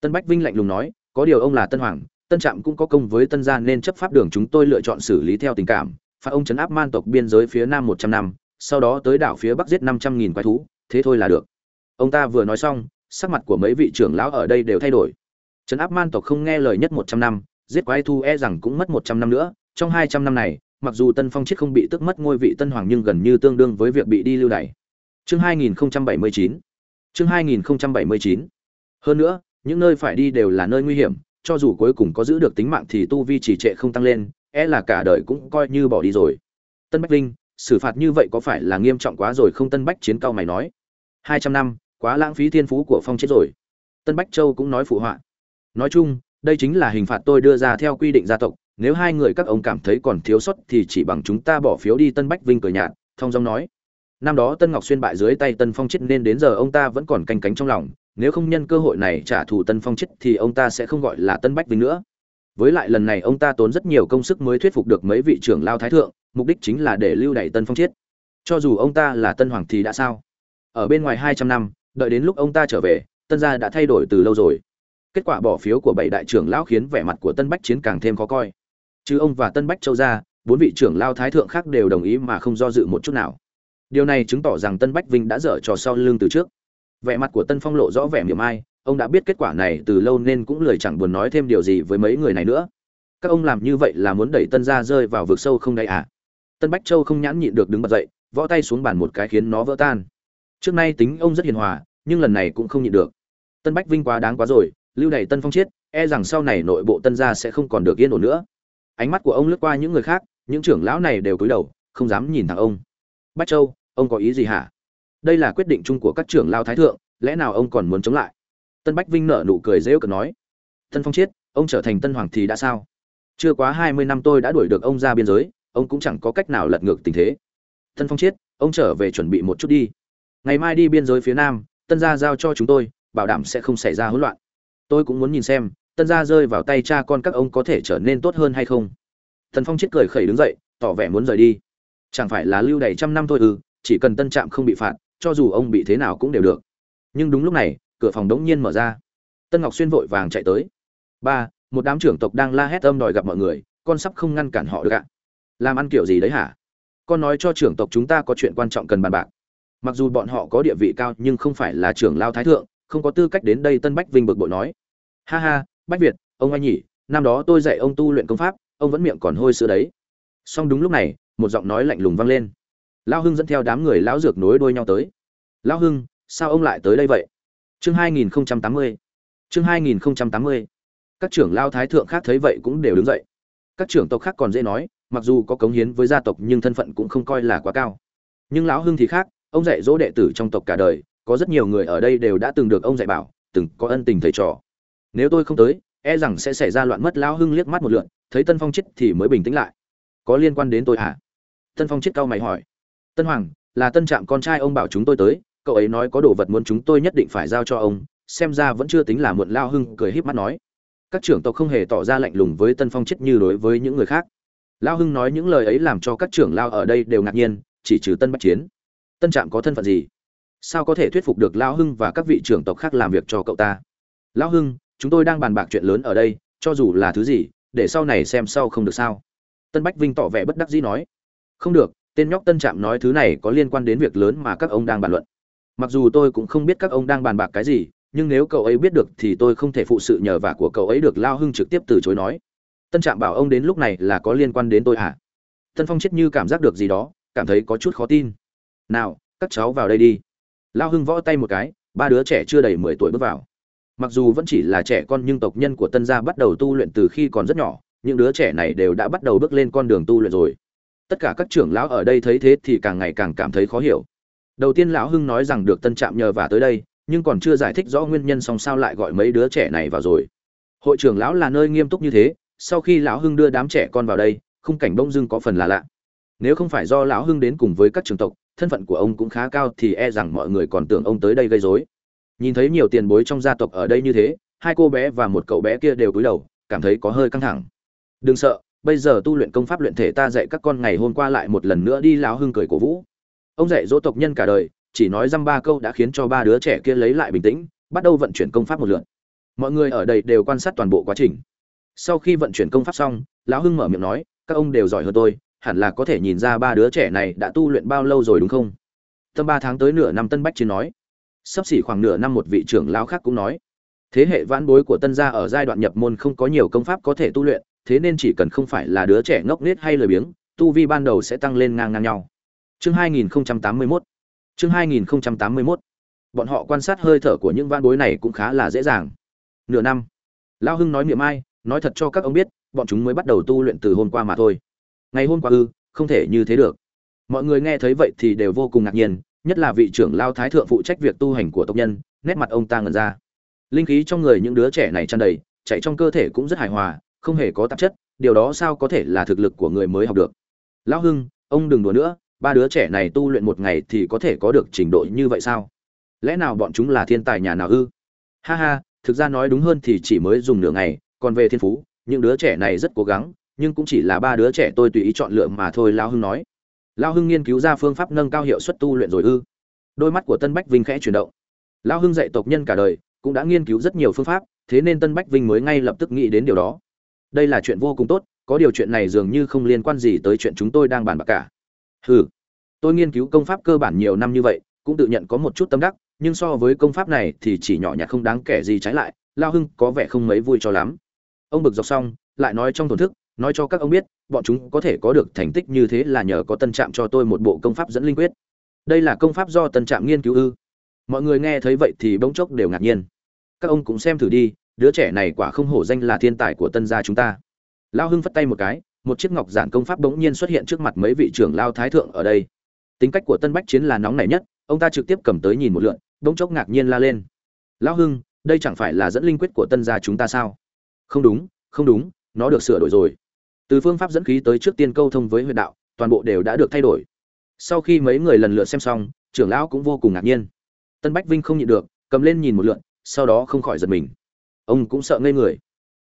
Tân bách vinh lạnh lùng nói, có điều ông là tân hoàng, tân trạm cũng có công với tân gia nên chấp pháp đường chúng tôi lựa chọn xử lý theo tình cảm, phạt ông chấn áp man tộc biên giới phía nam một trăm năm, sau đó tới đảo phía bắc giết năm trăm nghìn quái thú, thế thôi là được. Ông ta vừa nói xong sắc mặt của mấy vị trưởng lão ở đây đều thay đổi. Trấn áp man tộc không nghe lời nhất một trăm năm, giết quái thu e rằng cũng mất một trăm năm nữa. Trong hai trăm năm này, mặc dù tân phong chết không bị tước mất ngôi vị tân hoàng nhưng gần như tương đương với việc bị đi lưu đày. Chương 2079 chương 2079 hơn nữa, những nơi phải đi đều là nơi nguy hiểm, cho dù cuối cùng có giữ được tính mạng thì tu vi trì trệ không tăng lên e là cả đời cũng coi như bỏ đi rồi. Tân bách linh xử phạt như vậy có phải là nghiêm trọng quá rồi không? Tân bách chiến cao mày nói. Hai trăm năm quá lãng phí thiên phú của phong chết rồi. Tân bách châu cũng nói phụ họa. Nói chung, đây chính là hình phạt tôi đưa ra theo quy định gia tộc, nếu hai người các ông cảm thấy còn thiếu sót thì chỉ bằng chúng ta bỏ phiếu đi tân bách vinh cười nhạt thông dong nói. Năm đó tân ngọc xuyên bại dưới tay tân phong chết nên đến giờ ông ta vẫn còn canh cánh trong lòng, nếu không nhân cơ hội này trả thù tân phong chết thì ông ta sẽ không gọi là tân bách vinh nữa. Với lại lần này ông ta tốn rất nhiều công sức mới thuyết phục được mấy vị trưởng lao thái thượng, mục đích chính là để lưu đẩy tân phong chết. Cho dù ông ta là tân hoàng thì đã sao? Ở bên ngoài hai trăm năm đợi đến lúc ông ta trở về, tân gia đã thay đổi từ lâu rồi. Kết quả bỏ phiếu của bảy đại trưởng lão khiến vẻ mặt của tân bách chiến càng thêm khó coi. Chứ ông và tân bách châu ra bốn vị trưởng lao thái thượng khác đều đồng ý mà không do dự một chút nào. Điều này chứng tỏ rằng tân bách vinh đã dở trò sau lưng từ trước. Vẻ mặt của tân phong lộ rõ vẻ miệng ai, ông đã biết kết quả này từ lâu nên cũng lười chẳng buồn nói thêm điều gì với mấy người này nữa. Các ông làm như vậy là muốn đẩy tân gia rơi vào vực sâu không đáy à? Tân bách châu không nhãn nhịn được đứng bật dậy võ tay xuống bàn một cái khiến nó vỡ tan trước nay tính ông rất hiền hòa, nhưng lần này cũng không nhịn được. Tân bách vinh quá đáng quá rồi, lưu đày tân phong chết e rằng sau này nội bộ tân gia sẽ không còn được yên ổn nữa. Ánh mắt của ông lướt qua những người khác, những trưởng lão này đều cúi đầu, không dám nhìn thẳng ông. Bách châu, ông có ý gì hả? Đây là quyết định chung của các trưởng lao thái thượng, lẽ nào ông còn muốn chống lại? Tân bách vinh nở nụ cười rêu cực nói. Tân phong chiết ông trở thành tân hoàng thì đã sao? Chưa quá hai mươi năm tôi đã đuổi được ông ra biên giới, ông cũng chẳng có cách nào lật ngược tình thế. Tân phong chiết ông trở về chuẩn bị một chút đi ngày mai đi biên giới phía nam, tân gia giao cho chúng tôi, bảo đảm sẽ không xảy ra hỗn loạn. Tôi cũng muốn nhìn xem, tân gia rơi vào tay cha con các ông có thể trở nên tốt hơn hay không. Thần phong chết cười khẩy đứng dậy, tỏ vẻ muốn rời đi. Chẳng phải là lưu đầy trăm năm thôi ư, chỉ cần tân trạm không bị phạt, cho dù ông bị thế nào cũng đều được. Nhưng đúng lúc này, cửa phòng đống nhiên mở ra. Tân ngọc xuyên vội vàng chạy tới. Ba, một đám trưởng tộc đang la hét âm đòi gặp mọi người, con sắp không ngăn cản họ được ạ. Làm ăn kiểu gì đấy hả? Con nói cho trưởng tộc chúng ta có chuyện quan trọng cần bàn bạc mặc dù bọn họ có địa vị cao nhưng không phải là trưởng lao thái thượng, không có tư cách đến đây tân bách vinh bực bội nói. Ha ha, bách việt, ông anh nhỉ, năm đó tôi dạy ông tu luyện công pháp, ông vẫn miệng còn hôi sữa đấy. Song đúng lúc này, một giọng nói lạnh lùng vang lên. Lao hưng dẫn theo đám người lão dược nối đuôi nhau tới. Lao hưng, sao ông lại tới đây vậy? Chương 2080 chương 2080 các trưởng lao thái thượng khác thấy vậy cũng đều đứng dậy. Các trưởng tộc khác còn dễ nói, mặc dù có cống hiến với gia tộc nhưng thân phận cũng không coi là quá cao. Nhưng lão hưng thì khác ông dạy dỗ đệ tử trong tộc cả đời, có rất nhiều người ở đây đều đã từng được ông dạy bảo, từng có ân tình thầy trò. Nếu tôi không tới e rằng sẽ xảy ra loạn mất lão hưng liếc mắt một lượn, thấy tân phong chết thì mới bình tĩnh lại. Có liên quan đến tôi hả? Tân phong chết cau mày hỏi. Tân hoàng, là tân trạm con trai ông bảo chúng tôi tới, cậu ấy nói có đồ vật muốn chúng tôi nhất định phải giao cho ông, xem ra vẫn chưa tính là muộn lao hưng cười híp mắt nói. Các trưởng tộc không hề tỏ ra lạnh lùng với tân phong chết như đối với những người khác. Lao hưng nói những lời ấy làm cho các trưởng lao ở đây đều ngạc nhiên, chỉ trừ tân bách chiến tân trạm có thân phận gì? Sao có thể thuyết phục được lao hưng và các vị trưởng tộc khác làm việc cho cậu ta? Lao hưng, chúng tôi đang bàn bạc chuyện lớn ở đây, cho dù là thứ gì, để sau này xem sau không được sao. Tân bách vinh tỏ vẻ bất đắc dĩ nói. Không được, tên nhóc tân trạm nói thứ này có liên quan đến việc lớn mà các ông đang bàn luận. Mặc dù tôi cũng không biết các ông đang bàn bạc cái gì, nhưng nếu cậu ấy biết được thì tôi không thể phụ sự nhờ vả của cậu ấy được lao hưng trực tiếp từ chối nói. Tân trạm bảo ông đến lúc này là có liên quan đến tôi à tân phong chết như cảm giác được gì đó, cảm thấy có chút khó tin nào, các cháu vào đây đi. Lao hưng võ tay một cái, ba đứa trẻ chưa đầy mười tuổi bước vào. Mặc dù vẫn chỉ là trẻ con nhưng tộc nhân của tân gia bắt đầu tu luyện từ khi còn rất nhỏ, những đứa trẻ này đều đã bắt đầu bước lên con đường tu luyện rồi. Tất cả các trưởng lão ở đây thấy thế thì càng ngày càng cảm thấy khó hiểu. Đầu tiên lão hưng nói rằng được tân trạm nhờ và tới đây, nhưng còn chưa giải thích rõ nguyên nhân song sao lại gọi mấy đứa trẻ này vào rồi. Hội trưởng lão là nơi nghiêm túc như thế, sau khi lão hưng đưa đám trẻ con vào đây, khung cảnh bông dưng có phần là lạ. Nếu không phải do lão hưng đến cùng với các trường tộc thân phận của ông cũng khá cao thì e rằng mọi người còn tưởng ông tới đây gây rối. Nhìn thấy nhiều tiền bối trong gia tộc ở đây như thế, hai cô bé và một cậu bé kia đều cúi đầu, cảm thấy có hơi căng thẳng. Đừng sợ, bây giờ tu luyện công pháp luyện thể ta dạy các con ngày hôm qua lại một lần nữa đi lão hưng cười cổ vũ. Ông dạy dỗ tộc nhân cả đời, chỉ nói dăm ba câu đã khiến cho ba đứa trẻ kia lấy lại bình tĩnh, bắt đầu vận chuyển công pháp một lượt. Mọi người ở đây đều quan sát toàn bộ quá trình. Sau khi vận chuyển công pháp xong, lão hưng mở miệng nói, các ông đều giỏi hơn tôi hẳn là có thể nhìn ra ba đứa trẻ này đã tu luyện bao lâu rồi đúng không? Tâm ba tháng tới nửa năm tân bách chiến nói. Sắp xỉ khoảng nửa năm một vị trưởng lão khác cũng nói. Thế hệ vãn bối của tân gia ở giai đoạn nhập môn không có nhiều công pháp có thể tu luyện, thế nên chỉ cần không phải là đứa trẻ ngốc nghếch hay lười biếng, tu vi ban đầu sẽ tăng lên ngang ngang nhau. Chương 2081 chương 2081 bọn họ quan sát hơi thở của những vãn bối này cũng khá là dễ dàng. Nửa năm. Lão hưng nói miệng ai, nói thật cho các ông biết, bọn chúng mới bắt đầu tu luyện từ hôm qua mà thôi ngày hôm qua ư, không thể như thế được. Mọi người nghe thấy vậy thì đều vô cùng ngạc nhiên, nhất là vị trưởng lao thái thượng phụ trách việc tu hành của tộc nhân, nét mặt ông ta ngẩn ra. Linh khí trong người những đứa trẻ này tràn đầy, chạy trong cơ thể cũng rất hài hòa, không hề có tạp chất, điều đó sao có thể là thực lực của người mới học được? Lão hưng, ông đừng đùa nữa, ba đứa trẻ này tu luyện một ngày thì có thể có được trình độ như vậy sao? Lẽ nào bọn chúng là thiên tài nhà nào ư? Ha ha, thực ra nói đúng hơn thì chỉ mới dùng nửa ngày, còn về thiên phú, những đứa trẻ này rất cố gắng nhưng cũng chỉ là ba đứa trẻ tôi tùy ý chọn lựa mà thôi, lão hưng nói. Lão hưng nghiên cứu ra phương pháp nâng cao hiệu suất tu luyện rồi ư. Đôi mắt của tân bách vinh khẽ chuyển động. Lão hưng dạy tộc nhân cả đời, cũng đã nghiên cứu rất nhiều phương pháp, thế nên tân bách vinh mới ngay lập tức nghĩ đến điều đó. Đây là chuyện vô cùng tốt, có điều chuyện này dường như không liên quan gì tới chuyện chúng tôi đang bàn bạc cả. Hừ, tôi nghiên cứu công pháp cơ bản nhiều năm như vậy, cũng tự nhận có một chút tâm đắc, nhưng so với công pháp này thì chỉ nhỏ nhặt không đáng kể gì trái lại lao hưng có vẻ không mấy vui cho lắm. Ông bực dọc xong, lại nói trong thổn thức nói cho các ông biết, bọn chúng có thể có được thành tích như thế là nhờ có tân trạm cho tôi một bộ công pháp dẫn linh quyết. Đây là công pháp do tân trạm nghiên cứu ư? Mọi người nghe thấy vậy thì bỗng chốc đều ngạc nhiên. Các ông cũng xem thử đi, đứa trẻ này quả không hổ danh là thiên tài của tân gia chúng ta. Lao hưng phất tay một cái, một chiếc ngọc giản công pháp bỗng nhiên xuất hiện trước mặt mấy vị trưởng lao thái thượng ở đây. Tính cách của tân bách chiến là nóng nảy nhất, ông ta trực tiếp cầm tới nhìn một lượn, bỗng chốc ngạc nhiên la lên. Lao hưng, đây chẳng phải là dẫn linh quyết của tân gia chúng ta sao? Không đúng không đúng, nó được sửa đổi rồi từ phương pháp dẫn khí tới trước tiên câu thông với huyện đạo, toàn bộ đều đã được thay đổi. Sau khi mấy người lần lượt xem xong, trưởng lão cũng vô cùng ngạc nhiên. Tân bách vinh không nhịn được, cầm lên nhìn một lượn sau đó không khỏi giật mình. Ông cũng sợ ngây người.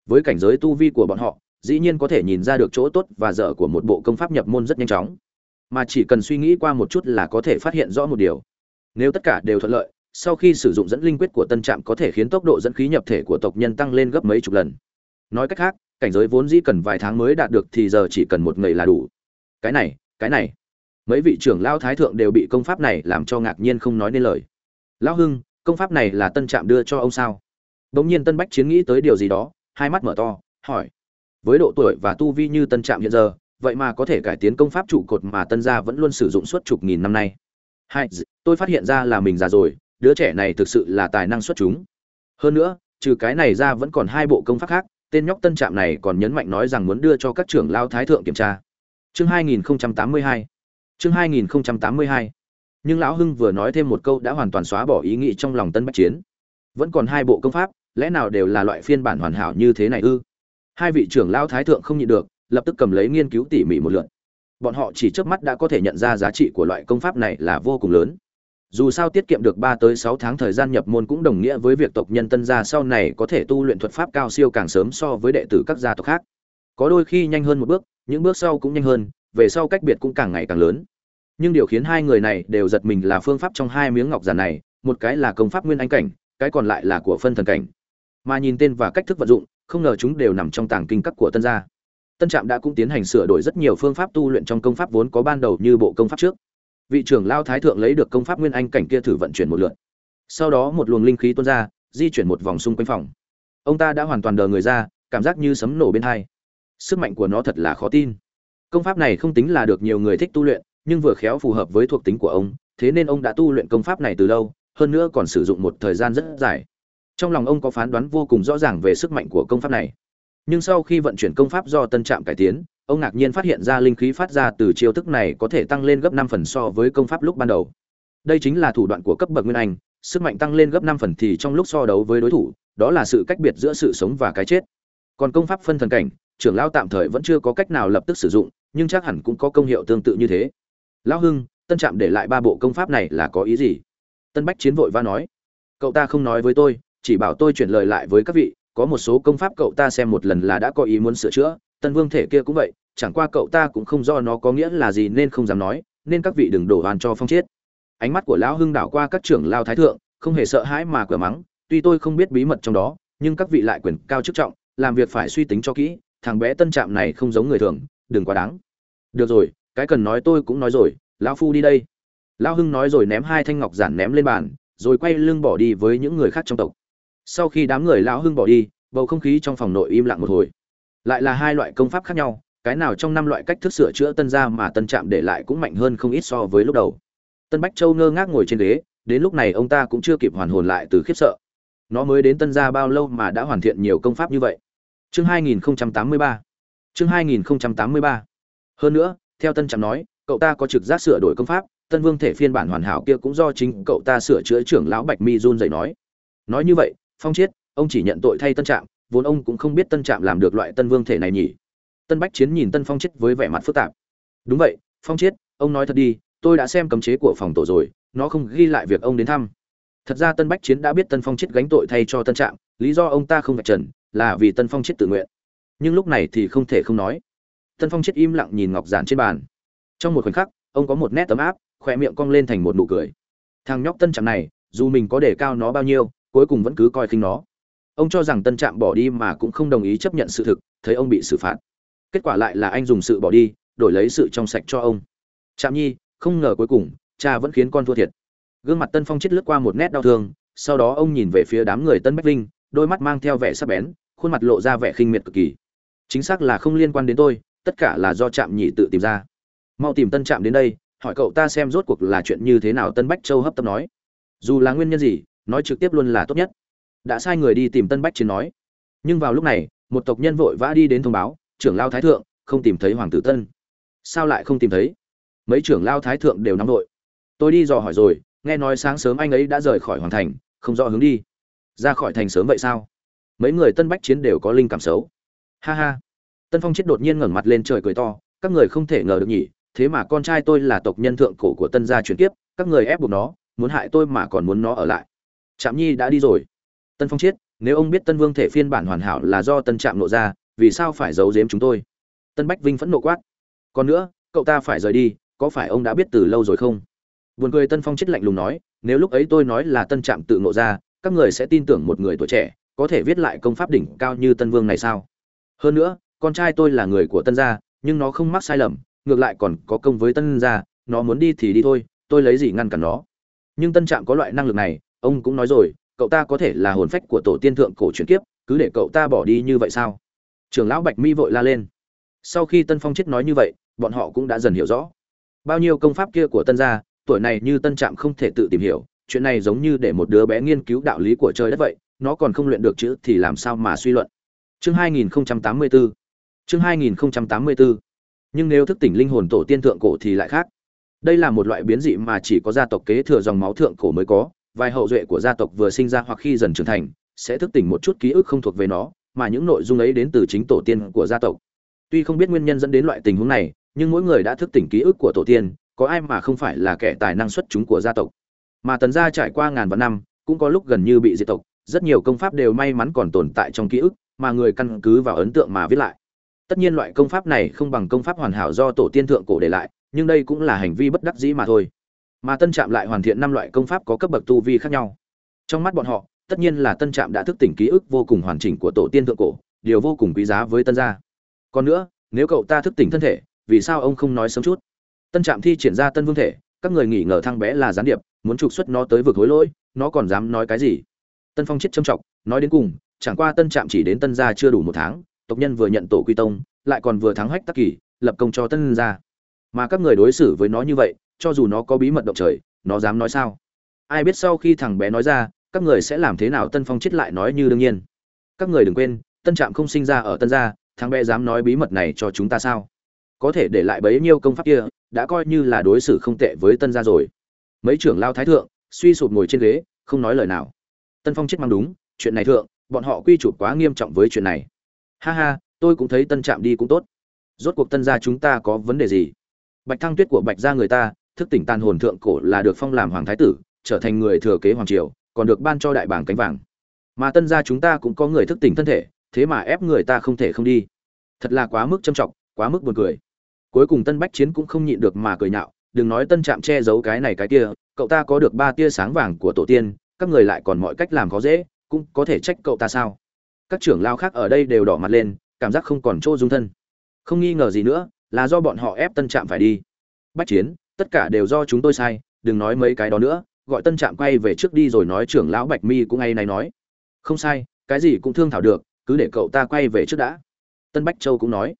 Với cảnh giới tu vi của bọn họ, dĩ nhiên có thể nhìn ra được chỗ tốt và dở của một bộ công pháp nhập môn rất nhanh chóng. Mà chỉ cần suy nghĩ qua một chút là có thể phát hiện rõ một điều. Nếu tất cả đều thuận lợi, sau khi sử dụng dẫn linh quyết của tân trạm có thể khiến tốc độ dẫn khí nhập thể của tộc nhân tăng lên gấp mấy chục lần. Nói cách khác cảnh giới vốn dĩ cần vài tháng mới đạt được thì giờ chỉ cần một ngày là đủ. Cái này cái này. Mấy vị trưởng lao thái thượng đều bị công pháp này làm cho ngạc nhiên không nói nên lời. Lão hưng, công pháp này là tân trạm đưa cho ông sao? Bỗng nhiên tân bách chiến nghĩ tới điều gì đó, hai mắt mở to, hỏi. Với độ tuổi và tu vi như tân trạm hiện giờ, vậy mà có thể cải tiến công pháp trụ cột mà tân gia vẫn luôn sử dụng suốt chục nghìn năm nay. Hai tôi phát hiện ra là mình già rồi, đứa trẻ này thực sự là tài năng xuất chúng. Hơn nữa, trừ cái này ra vẫn còn hai bộ công pháp khác tên nhóc tân trạm này còn nhấn mạnh nói rằng muốn đưa cho các trưởng lao thái thượng kiểm tra. Chương 2082 chương 2082 nhưng lão hưng vừa nói thêm một câu đã hoàn toàn xóa bỏ ý nghĩ trong lòng tân bách chiến. Vẫn còn hai bộ công pháp, lẽ nào đều là loại phiên bản hoàn hảo như thế này ư? Hai vị trưởng lao thái thượng không nhịn được, lập tức cầm lấy nghiên cứu tỉ mỉ một lượt. Bọn họ chỉ trước mắt đã có thể nhận ra giá trị của loại công pháp này là vô cùng lớn dù sao tiết kiệm được ba tới sáu tháng thời gian nhập môn cũng đồng nghĩa với việc tộc nhân tân gia sau này có thể tu luyện thuật pháp cao siêu càng sớm so với đệ tử các gia tộc khác. Có đôi khi nhanh hơn một bước, những bước sau cũng nhanh hơn, về sau cách biệt cũng càng ngày càng lớn. Nhưng điều khiến hai người này đều giật mình là phương pháp trong hai miếng ngọc giản này, một cái là công pháp nguyên anh cảnh, cái còn lại là của phân thần cảnh. Mà nhìn tên và cách thức vận dụng, không ngờ chúng đều nằm trong tàng kinh các của tân gia. Tân trạm đã cũng tiến hành sửa đổi rất nhiều phương pháp tu luyện trong công pháp vốn có ban đầu như bộ công pháp trước vị trưởng lao thái thượng lấy được công pháp nguyên anh cảnh kia thử vận chuyển một lượt. Sau đó một luồng linh khí tuôn ra, di chuyển một vòng xung quanh phòng. Ông ta đã hoàn toàn đờ người ra, cảm giác như sấm nổ bên hai. Sức mạnh của nó thật là khó tin. Công pháp này không tính là được nhiều người thích tu luyện, nhưng vừa khéo phù hợp với thuộc tính của ông, thế nên ông đã tu luyện công pháp này từ lâu, hơn nữa còn sử dụng một thời gian rất dài. Trong lòng ông có phán đoán vô cùng rõ ràng về sức mạnh của công pháp này. Nhưng sau khi vận chuyển công pháp do tân trạm cải tiến ông ngạc nhiên phát hiện ra linh khí phát ra từ chiêu thức này có thể tăng lên gấp năm phần so với công pháp lúc ban đầu. Đây chính là thủ đoạn của cấp bậc nguyên anh, sức mạnh tăng lên gấp năm phần thì trong lúc so đấu với đối thủ, đó là sự cách biệt giữa sự sống và cái chết. Còn công pháp phân thần cảnh, trưởng lão tạm thời vẫn chưa có cách nào lập tức sử dụng, nhưng chắc hẳn cũng có công hiệu tương tự như thế. Lão hưng, tân trạm để lại ba bộ công pháp này là có ý gì? Tân bách chiến vội va nói. Cậu ta không nói với tôi, chỉ bảo tôi chuyển lời lại với các vị, có một số công pháp cậu ta xem một lần là đã có ý muốn sửa chữa tân vương thể kia cũng vậy, chẳng qua cậu ta cũng không do nó có nghĩa là gì nên không dám nói, nên các vị đừng đổ oan cho phong chiết ánh mắt của lão hưng đảo qua các trưởng lao thái thượng, không hề sợ hãi mà cửa mắng, tuy tôi không biết bí mật trong đó, nhưng các vị lại quyền cao chức trọng, làm việc phải suy tính cho kỹ, thằng bé tân trạm này không giống người thường, đừng quá đáng. Được rồi, cái cần nói tôi cũng nói rồi, lão phu đi đây. Lão hưng nói rồi ném hai thanh ngọc giản ném lên bàn, rồi quay lưng bỏ đi với những người khác trong tộc. Sau khi đám người lão hưng bỏ đi, bầu không khí trong phòng nội im lặng một hồi lại là hai loại công pháp khác nhau, cái nào trong năm loại cách thức sửa chữa tân gia mà tân trạm để lại cũng mạnh hơn không ít so với lúc đầu. Tân bách châu ngơ ngác ngồi trên ghế, đến lúc này ông ta cũng chưa kịp hoàn hồn lại từ khiếp sợ. Nó mới đến tân gia bao lâu mà đã hoàn thiện nhiều công pháp như vậy? Chương 2083 chương 2083 hơn nữa, theo tân trạm nói, cậu ta có trực giác sửa đổi công pháp, tân vương thể phiên bản hoàn hảo kia cũng do chính cậu ta sửa chữa trưởng lão bạch mi run dậy nói. Nói như vậy, phong chiết, ông chỉ nhận tội thay tân trạm vốn ông cũng không biết tân trạm làm được loại tân vương thể này nhỉ. Tân bách chiến nhìn tân phong chết với vẻ mặt phức tạp. Đúng vậy phong chết, ông nói thật đi tôi đã xem cấm chế của phòng tổ rồi nó không ghi lại việc ông đến thăm. Thật ra tân bách chiến đã biết tân phong chết gánh tội thay cho tân trạm lý do ông ta không vạch trần là vì tân phong chết tự nguyện. Nhưng lúc này thì không thể không nói. Tân phong chết im lặng nhìn ngọc giản trên bàn. Trong một khoảnh khắc ông có một nét tấm áp khỏe miệng cong lên thành một nụ cười. Thằng nhóc tân trạm này dù mình có để cao nó bao nhiêu cuối cùng vẫn cứ coi khinh nó ông cho rằng tân trạm bỏ đi mà cũng không đồng ý chấp nhận sự thực, thấy ông bị xử phạt. Kết quả lại là anh dùng sự bỏ đi, đổi lấy sự trong sạch cho ông. Trạm nhi, không ngờ cuối cùng, cha vẫn khiến con thua thiệt. Gương mặt tân phong chết lướt qua một nét đau thương, sau đó ông nhìn về phía đám người tân bách linh đôi mắt mang theo vẻ sắc bén, khuôn mặt lộ ra vẻ khinh miệt cực kỳ. Chính xác là không liên quan đến tôi, tất cả là do trạm nhị tự tìm ra. Mau tìm tân trạm đến đây, hỏi cậu ta xem rốt cuộc là chuyện như thế nào tân bách châu hấp tấp nói. Dù là nguyên nhân gì, nói trực tiếp luôn là tốt nhất đã sai người đi tìm tân bách chiến nói. Nhưng vào lúc này, một tộc nhân vội vã đi đến thông báo, trưởng lao thái thượng, không tìm thấy hoàng tử tân. Sao lại không tìm thấy? Mấy trưởng lao thái thượng đều nóng đội tôi đi dò hỏi rồi, nghe nói sáng sớm anh ấy đã rời khỏi hoàng thành, không rõ hướng đi. Ra khỏi thành sớm vậy sao? Mấy người tân bách chiến đều có linh cảm xấu. Ha ha. Tân phong chết đột nhiên ngẩng mặt lên trời cười to, các người không thể ngờ được nhỉ, thế mà con trai tôi là tộc nhân thượng cổ của tân gia chuyển tiếp các người ép buộc nó, muốn hại tôi mà còn muốn nó ở lại. Trạm nhi đã đi rồi tân phong chết, nếu ông biết tân vương thể phiên bản hoàn hảo là do tân trạm nộ ra, vì sao phải giấu giếm chúng tôi? Tân bách vinh phẫn nộ quát. Còn nữa, cậu ta phải rời đi, có phải ông đã biết từ lâu rồi không? Buồn cười tân phong chết lạnh lùng nói, nếu lúc ấy tôi nói là tân trạm tự ngộ ra, các người sẽ tin tưởng một người tuổi trẻ, có thể viết lại công pháp đỉnh cao như tân vương này sao? Hơn nữa, con trai tôi là người của tân gia, nhưng nó không mắc sai lầm, ngược lại còn có công với tân gia, nó muốn đi thì đi thôi, tôi lấy gì ngăn cản nó? Nhưng tân trạm có loại năng lực này, ông cũng nói rồi cậu ta có thể là hồn phách của tổ tiên thượng cổ chuyển kiếp, cứ để cậu ta bỏ đi như vậy sao? Trưởng lão bạch mi vội la lên. Sau khi tân phong chết nói như vậy, bọn họ cũng đã dần hiểu rõ. Bao nhiêu công pháp kia của tân gia, tuổi này như tân trạm không thể tự tìm hiểu, chuyện này giống như để một đứa bé nghiên cứu đạo lý của trời đất vậy, nó còn không luyện được chữ thì làm sao mà suy luận? Chương 2084 chương 2084 nhưng nếu thức tỉnh linh hồn tổ tiên thượng cổ thì lại khác. Đây là một loại biến dị mà chỉ có gia tộc kế thừa dòng máu thượng cổ mới có vài hậu duệ của gia tộc vừa sinh ra hoặc khi dần trưởng thành, sẽ thức tỉnh một chút ký ức không thuộc về nó, mà những nội dung ấy đến từ chính tổ tiên của gia tộc. Tuy không biết nguyên nhân dẫn đến loại tình huống này, nhưng mỗi người đã thức tỉnh ký ức của tổ tiên, có ai mà không phải là kẻ tài năng xuất chúng của gia tộc. Mà tần gia trải qua ngàn vạn năm, cũng có lúc gần như bị diệt tộc, rất nhiều công pháp đều may mắn còn tồn tại trong ký ức, mà người căn cứ vào ấn tượng mà viết lại. Tất nhiên loại công pháp này không bằng công pháp hoàn hảo do tổ tiên thượng cổ để lại, nhưng đây cũng là hành vi bất đắc dĩ mà thôi mà tân trạm lại hoàn thiện năm loại công pháp có cấp bậc tu vi khác nhau. Trong mắt bọn họ, tất nhiên là tân trạm đã thức tỉnh ký ức vô cùng hoàn chỉnh của tổ tiên thượng cổ, điều vô cùng quý giá với tân gia. Còn nữa, nếu cậu ta thức tỉnh thân thể, vì sao ông không nói sớm chút? Tân trạm thi triển ra tân vương thể, các người nghĩ ngờ thăng bé là gián điệp, muốn trục xuất nó tới vực hối lỗi, nó còn dám nói cái gì? Tân phong chết trầm trọng nói đến cùng, chẳng qua tân trạm chỉ đến tân gia chưa đủ một tháng, tộc nhân vừa nhận tổ quy tông, lại còn vừa thắng hách tắc kỳ, lập công cho tân gia. Mà các người đối xử với nó như vậy cho dù nó có bí mật động trời, nó dám nói sao? Ai biết sau khi thằng bé nói ra, các người sẽ làm thế nào tân phong chết lại nói như đương nhiên. Các người đừng quên, tân trạm không sinh ra ở tân gia, thằng bé dám nói bí mật này cho chúng ta sao? Có thể để lại bấy nhiêu công pháp kia, đã coi như là đối xử không tệ với tân gia rồi. Mấy trưởng lao thái thượng, suy sụp ngồi trên ghế, không nói lời nào. Tân phong chết mang đúng, chuyện này thượng, bọn họ quy chụp quá nghiêm trọng với chuyện này. Ha ha, tôi cũng thấy tân trạm đi cũng tốt. Rốt cuộc tân gia chúng ta có vấn đề gì? Bạch thăng tuyết của bạch gia người ta thức tỉnh tàn hồn thượng cổ là được phong làm hoàng thái tử, trở thành người thừa kế hoàng triều, còn được ban cho đại bảng cánh vàng. Mà tân gia chúng ta cũng có người thức tỉnh thân thể, thế mà ép người ta không thể không đi. Thật là quá mức châm trọng, quá mức buồn cười. Cuối cùng tân bách chiến cũng không nhịn được mà cười nhạo, đừng nói tân trạm che giấu cái này cái kia, cậu ta có được ba tia sáng vàng của tổ tiên, các người lại còn mọi cách làm khó dễ, cũng có thể trách cậu ta sao? Các trưởng lao khác ở đây đều đỏ mặt lên, cảm giác không còn chỗ dung thân. Không nghi ngờ gì nữa, là do bọn họ ép tân trạm phải đi. Bách chiến tất cả đều do chúng tôi sai, đừng nói mấy cái đó nữa, gọi tân trạm quay về trước đi rồi nói trưởng lão bạch mi cũng ngay này nói. Không sai, cái gì cũng thương thảo được, cứ để cậu ta quay về trước đã. Tân bách châu cũng nói.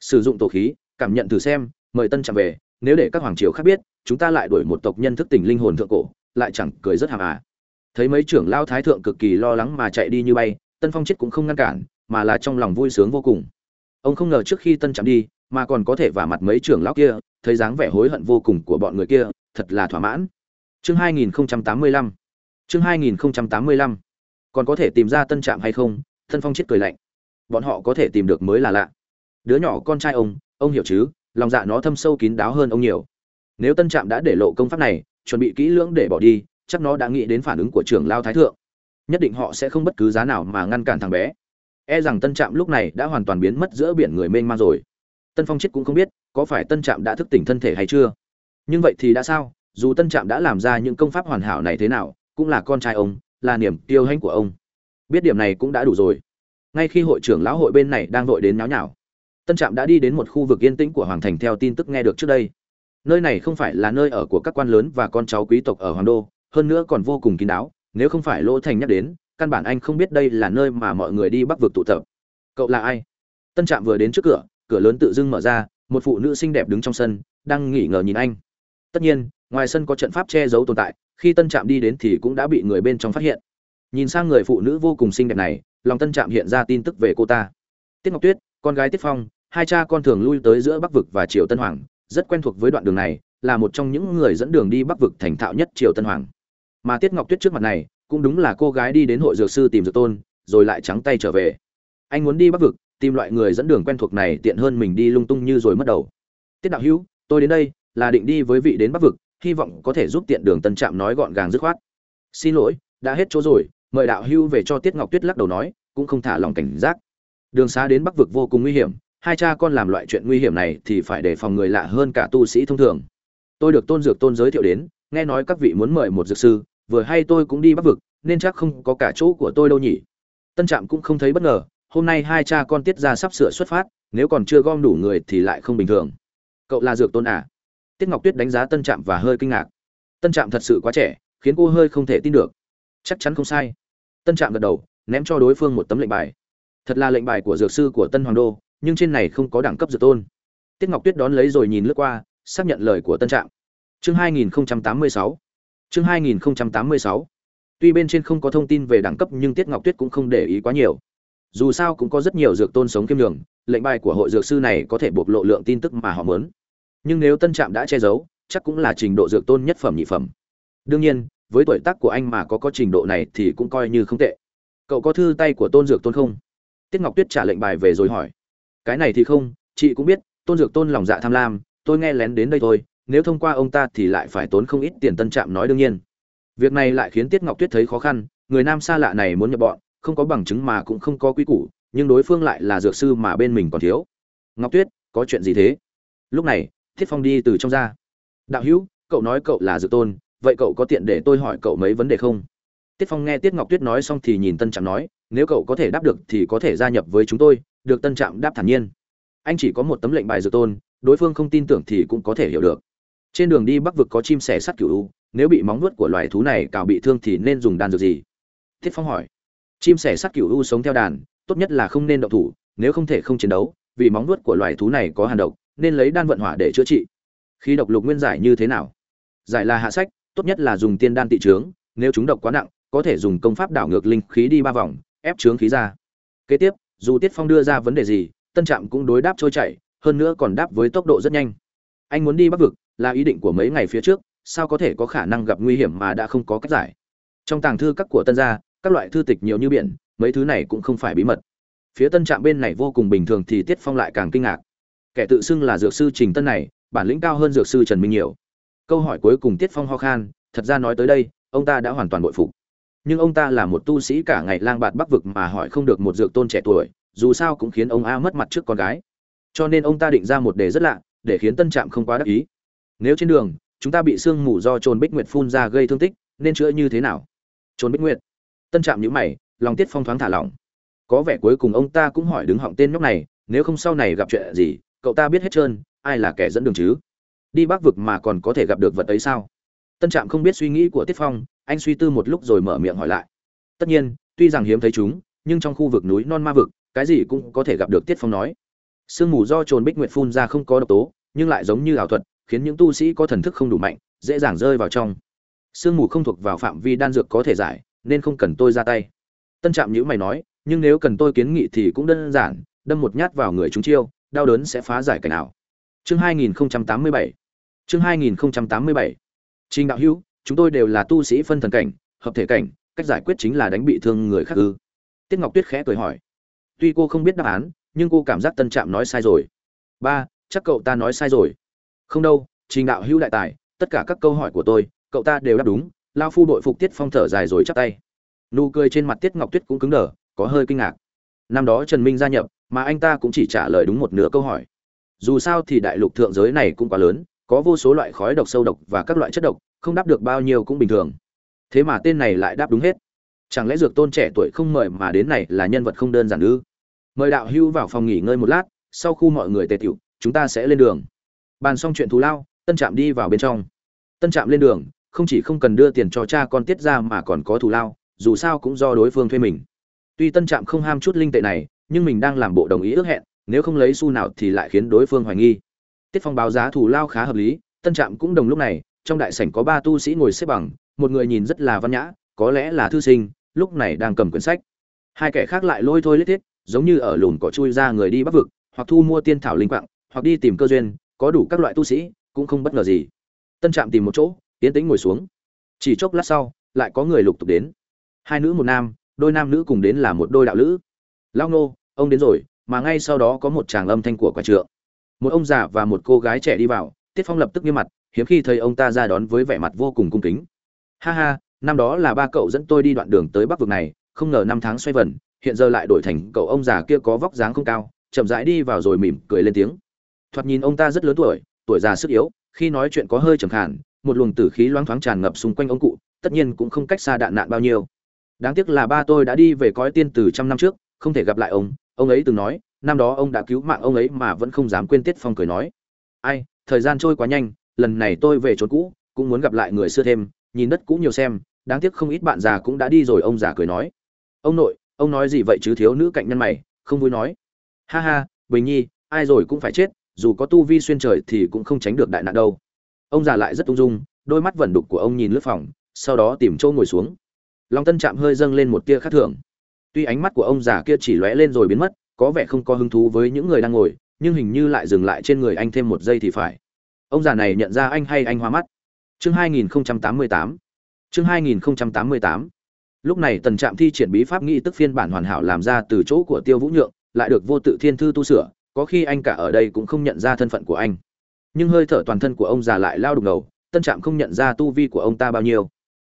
Sử dụng tổ khí, cảm nhận thử xem, mời tân trạm về, nếu để các hoàng triều khác biết, chúng ta lại đuổi một tộc nhân thức tỉnh linh hồn thượng cổ, lại chẳng cười rất hàm à. Thấy mấy trưởng lao thái thượng cực kỳ lo lắng mà chạy đi như bay, tân phong chết cũng không ngăn cản, mà là trong lòng vui sướng vô cùng. Ông không ngờ trước khi tân Trạm đi, mà còn có thể vả mặt mấy trưởng lão kia thấy dáng vẻ hối hận vô cùng của bọn người kia, thật là thỏa mãn. Chương 2085 chương 2085 còn có thể tìm ra tân trạm hay không? Tân phong chết cười lạnh. Bọn họ có thể tìm được mới là lạ. Đứa nhỏ con trai ông ông hiểu chứ, lòng dạ nó thâm sâu kín đáo hơn ông nhiều. Nếu tân trạm đã để lộ công pháp này, chuẩn bị kỹ lưỡng để bỏ đi, chắc nó đã nghĩ đến phản ứng của trưởng lao thái thượng. Nhất định họ sẽ không bất cứ giá nào mà ngăn cản thằng bé. E rằng tân trạm lúc này đã hoàn toàn biến mất giữa biển người mênh mang rồi. Tân phong chết cũng không biết có phải tân trạm đã thức tỉnh thân thể hay chưa? Nhưng vậy thì đã sao? Dù tân trạm đã làm ra những công pháp hoàn hảo này thế nào, cũng là con trai ông, là niềm tiêu hãnh của ông. Biết điểm này cũng đã đủ rồi. Ngay khi hội trưởng lão hội bên này đang vội đến náo nhào tân trạm đã đi đến một khu vực yên tĩnh của hoàng thành theo tin tức nghe được trước đây. Nơi này không phải là nơi ở của các quan lớn và con cháu quý tộc ở hoàng đô, hơn nữa còn vô cùng kín đáo, nếu không phải lỗ thành nhắc đến, căn bản anh không biết đây là nơi mà mọi người đi bắc vực tụ tập. Cậu là ai? Tân trạm vừa đến trước cửa cửa lớn tự dưng mở ra một phụ nữ xinh đẹp đứng trong sân, đang nghỉ ngờ nhìn anh. Tất nhiên, ngoài sân có trận pháp che giấu tồn tại, khi tân trạm đi đến thì cũng đã bị người bên trong phát hiện. Nhìn sang người phụ nữ vô cùng xinh đẹp này, lòng tân trạm hiện ra tin tức về cô ta. Tiết ngọc tuyết, con gái tiết phong, hai cha con thường lui tới giữa bắc vực và triều tân hoàng, rất quen thuộc với đoạn đường này, là một trong những người dẫn đường đi bắc vực thành thạo nhất triều tân hoàng. Mà tiết ngọc tuyết trước mặt này, cũng đúng là cô gái đi đến hội dược sư tìm dược tôn, rồi lại trắng tay trở về. Anh muốn đi bắc vực tìm loại người dẫn đường quen thuộc này tiện hơn mình đi lung tung như rồi mất đầu. Tiết đạo hữu, tôi đến đây là định đi với vị đến bắc vực, hy vọng có thể giúp tiện đường tân trạm nói gọn gàng dứt khoát. Xin lỗi, đã hết chỗ rồi, mời đạo hữu về cho tiết ngọc tuyết lắc đầu nói, cũng không thả lòng cảnh giác. Đường xá đến bắc vực vô cùng nguy hiểm, hai cha con làm loại chuyện nguy hiểm này thì phải đề phòng người lạ hơn cả tu sĩ thông thường. Tôi được tôn dược tôn giới thiệu đến, nghe nói các vị muốn mời một dược sư, vừa hay tôi cũng đi bắc vực, nên chắc không có cả chỗ của tôi đâu nhỉ. Tân trạm cũng không thấy bất ngờ hôm nay hai cha con tiết ra sắp sửa xuất phát, nếu còn chưa gom đủ người thì lại không bình thường. Cậu là dược tôn à? Tiết ngọc tuyết đánh giá tân trạm và hơi kinh ngạc. Tân trạm thật sự quá trẻ, khiến cô hơi không thể tin được. Chắc chắn không sai. Tân trạm gật đầu, ném cho đối phương một tấm lệnh bài. Thật là lệnh bài của dược sư của tân hoàng đô, nhưng trên này không có đẳng cấp dược tôn. Tiết ngọc tuyết đón lấy rồi nhìn lướt qua, xác nhận lời của tân trạm. Chương 2086 chương 2086 tuy bên trên không có thông tin về đẳng cấp nhưng tiết ngọc tuyết cũng không để ý quá nhiều dù sao cũng có rất nhiều dược tôn sống kiêm đường lệnh bài của hội dược sư này có thể bộc lộ lượng tin tức mà họ muốn. Nhưng nếu tân trạm đã che giấu, chắc cũng là trình độ dược tôn nhất phẩm nhị phẩm. Đương nhiên, với tuổi tác của anh mà có có trình độ này thì cũng coi như không tệ. Cậu có thư tay của tôn dược tôn không? Tiết ngọc tuyết trả lệnh bài về rồi hỏi. Cái này thì không, chị cũng biết, tôn dược tôn lòng dạ tham lam, tôi nghe lén đến đây thôi, nếu thông qua ông ta thì lại phải tốn không ít tiền tân trạm nói đương nhiên. Việc này lại khiến tiết ngọc tuyết thấy khó khăn, người nam xa lạ này muốn nhập bọn không có bằng chứng mà cũng không có quy củ, nhưng đối phương lại là dược sư mà bên mình còn thiếu. Ngọc tuyết, có chuyện gì thế? Lúc này, thiết phong đi từ trong ra. Đạo hữu, cậu nói cậu là dược tôn, vậy cậu có tiện để tôi hỏi cậu mấy vấn đề không? Tiết phong nghe tiết ngọc tuyết nói xong thì nhìn tân trạm nói, nếu cậu có thể đáp được thì có thể gia nhập với chúng tôi, được tân trạm đáp thản nhiên. Anh chỉ có một tấm lệnh bài dược tôn, đối phương không tin tưởng thì cũng có thể hiểu được. Trên đường đi bắc vực có chim sẻ sắt cựu nếu bị móng vuốt của loài thú này cào bị thương thì nên dùng đan dược gì? Thiết phong hỏi chim sẻ sắt cựu u sống theo đàn, tốt nhất là không nên động thủ, nếu không thể không chiến đấu, vì móng vuốt của loài thú này có hàn độc, nên lấy đan vận hỏa để chữa trị. Khi độc lục nguyên giải như thế nào? Giải là hạ sách, tốt nhất là dùng tiên đan tị trướng, nếu chúng độc quá nặng, có thể dùng công pháp đảo ngược linh khí đi ba vòng, ép trướng khí ra. Kế tiếp, dù tiết phong đưa ra vấn đề gì, tân trạm cũng đối đáp trôi chảy, hơn nữa còn đáp với tốc độ rất nhanh. Anh muốn đi bắc vực, là ý định của mấy ngày phía trước, sao có thể có khả năng gặp nguy hiểm mà đã không có cách giải? Trong tàng thư các của tân gia các loại thư tịch nhiều như biển, mấy thứ này cũng không phải bí mật. Phía tân trạm bên này vô cùng bình thường thì tiết phong lại càng kinh ngạc. Kẻ tự xưng là dược sư trình tân này, bản lĩnh cao hơn dược sư trần minh nhiều. Câu hỏi cuối cùng tiết phong ho khan, thật ra nói tới đây, ông ta đã hoàn toàn bội phục. Nhưng ông ta là một tu sĩ cả ngày lang bạt bắc vực mà hỏi không được một dược tôn trẻ tuổi, dù sao cũng khiến ông a mất mặt trước con gái. Cho nên ông ta định ra một đề rất lạ, để khiến tân trạm không quá đắc ý. Nếu trên đường, chúng ta bị sương mù do trồn bích nguyệt phun ra gây thương tích, nên chữa như thế nào? Trồn bích nguyệt tân trạm nhữ mày, lòng tiết phong thoáng thả lỏng. Có vẻ cuối cùng ông ta cũng hỏi đứng họng tên nhóc này, nếu không sau này gặp chuyện gì, cậu ta biết hết trơn, ai là kẻ dẫn đường chứ? Đi bắc vực mà còn có thể gặp được vật ấy sao? Tân trạm không biết suy nghĩ của tiết phong, anh suy tư một lúc rồi mở miệng hỏi lại. Tất nhiên, tuy rằng hiếm thấy chúng, nhưng trong khu vực núi non ma vực, cái gì cũng có thể gặp được tiết phong nói. Sương mù do trồn bích nguyệt phun ra không có độc tố, nhưng lại giống như ảo thuật, khiến những tu sĩ có thần thức không đủ mạnh, dễ dàng rơi vào trong. Sương mù không thuộc vào phạm vi đan dược có thể giải nên không cần tôi ra tay. Tân trạm nhữ mày nói, nhưng nếu cần tôi kiến nghị thì cũng đơn giản, đâm một nhát vào người chúng chiêu, đau đớn sẽ phá giải cảnh nào chương 2087 chương 2087 trình đạo hữu, chúng tôi đều là tu sĩ phân thần cảnh, hợp thể cảnh, cách giải quyết chính là đánh bị thương người khác ư. Tiết ngọc tuyết khẽ cười hỏi. Tuy cô không biết đáp án, nhưng cô cảm giác tân trạm nói sai rồi. Ba, chắc cậu ta nói sai rồi. Không đâu, trình đạo hữu đại tài, tất cả các câu hỏi của tôi, cậu ta đều đáp đúng lao phu đội phục tiết phong thở dài rồi chắp tay. Nụ cười trên mặt tiết ngọc tuyết cũng cứng đờ, có hơi kinh ngạc. Năm đó trần minh gia nhập, mà anh ta cũng chỉ trả lời đúng một nửa câu hỏi. Dù sao thì đại lục thượng giới này cũng quá lớn, có vô số loại khói độc sâu độc và các loại chất độc, không đáp được bao nhiêu cũng bình thường. Thế mà tên này lại đáp đúng hết. Chẳng lẽ dược tôn trẻ tuổi không mời mà đến này là nhân vật không đơn giản ư? Mời đạo hưu vào phòng nghỉ ngơi một lát, sau khu mọi người tề tiểu, chúng ta sẽ lên đường. Bàn xong chuyện thù lao, tân trạm đi vào bên trong. Tân trạm lên đường không chỉ không cần đưa tiền cho cha con tiết ra mà còn có thù lao, dù sao cũng do đối phương thuê mình. Tuy tân trạm không ham chút linh tệ này, nhưng mình đang làm bộ đồng ý ước hẹn, nếu không lấy xu nào thì lại khiến đối phương hoài nghi. Tiết phong báo giá thù lao khá hợp lý, tân trạm cũng đồng lúc này, trong đại sảnh có ba tu sĩ ngồi xếp bằng, một người nhìn rất là văn nhã, có lẽ là thư sinh, lúc này đang cầm quyển sách. Hai kẻ khác lại lôi thôi lết thiết, giống như ở lùn cỏ chui ra người đi bắc vực, hoặc thu mua tiên thảo linh quạng, hoặc đi tìm cơ duyên, có đủ các loại tu sĩ, cũng không bất ngờ gì. Tân trạm tìm một chỗ tiến tĩnh ngồi xuống. Chỉ chốc lát sau, lại có người lục tục đến. Hai nữ một nam, đôi nam nữ cùng đến là một đôi đạo lữ. Lao nô, ông đến rồi, mà ngay sau đó có một chàng âm thanh của quả trượng. Một ông già và một cô gái trẻ đi vào, tiết phong lập tức nghiêm mặt, hiếm khi thấy ông ta ra đón với vẻ mặt vô cùng cung kính. Ha ha, năm đó là ba cậu dẫn tôi đi đoạn đường tới bắc vực này, không ngờ năm tháng xoay vần, hiện giờ lại đổi thành cậu ông già kia có vóc dáng không cao, chậm rãi đi vào rồi mỉm cười lên tiếng. Thoạt nhìn ông ta rất lớn tuổi tuổi già sức yếu, khi nói chuyện có hơi trầm khản một luồng tử khí loáng thoáng tràn ngập xung quanh ông cụ, tất nhiên cũng không cách xa đạn nạn bao nhiêu. Đáng tiếc là ba tôi đã đi về cõi tiên từ trăm năm trước, không thể gặp lại ông. Ông ấy từng nói, năm đó ông đã cứu mạng ông ấy mà vẫn không dám quên tiết phong cười nói. Ai, thời gian trôi quá nhanh, lần này tôi về chốn cũ, cũng muốn gặp lại người xưa thêm, nhìn đất cũ nhiều xem, đáng tiếc không ít bạn già cũng đã đi rồi, ông già cười nói. Ông nội, ông nói gì vậy chứ thiếu nữ cạnh nhân mày, không vui nói. Ha ha, bình nhi, ai rồi cũng phải chết, dù có tu vi xuyên trời thì cũng không tránh được đại nạn đâu ông già lại rất ung dung, đôi mắt vẩn đục của ông nhìn lướt phòng, sau đó tìm chỗ ngồi xuống. Long tân chạm hơi dâng lên một tia khác thường. Tuy ánh mắt của ông già kia chỉ lóe lên rồi biến mất, có vẻ không có hứng thú với những người đang ngồi, nhưng hình như lại dừng lại trên người anh thêm một giây thì phải. Ông già này nhận ra anh hay anh hoa mắt. Chương 2088 chương 2088 lúc này tần trạm thi triển bí pháp nghĩ tức phiên bản hoàn hảo làm ra từ chỗ của tiêu vũ nhượng, lại được vô tự thiên thư tu sửa, có khi anh cả ở đây cũng không nhận ra thân phận của anh nhưng hơi thở toàn thân của ông già lại lao đục ngầu, tân trạm không nhận ra tu vi của ông ta bao nhiêu.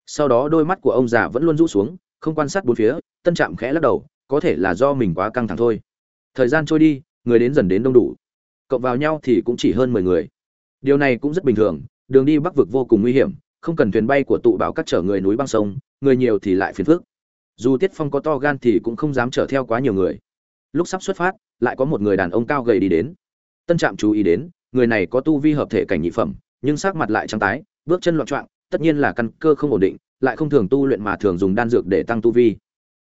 Sau đó đôi mắt của ông già vẫn luôn rũ xuống, không quan sát bốn phía, tân trạm khẽ lắc đầu, có thể là do mình quá căng thẳng thôi. Thời gian trôi đi, người đến dần đến đông đủ. Cộng vào nhau thì cũng chỉ hơn mười người. Điều này cũng rất bình thường, đường đi bắc vực vô cùng nguy hiểm, không cần thuyền bay của tụ bảo cắt chở người núi băng sông, người nhiều thì lại phiền phức. Dù tiết phong có to gan thì cũng không dám chở theo quá nhiều người. Lúc sắp xuất phát, lại có một người đàn ông cao gầy đi đến. Tân trạm chú ý đến người này có tu vi hợp thể cảnh nhị phẩm, nhưng sắc mặt lại trắng tái, bước chân loạn trọng tất nhiên là căn cơ không ổn định, lại không thường tu luyện mà thường dùng đan dược để tăng tu vi.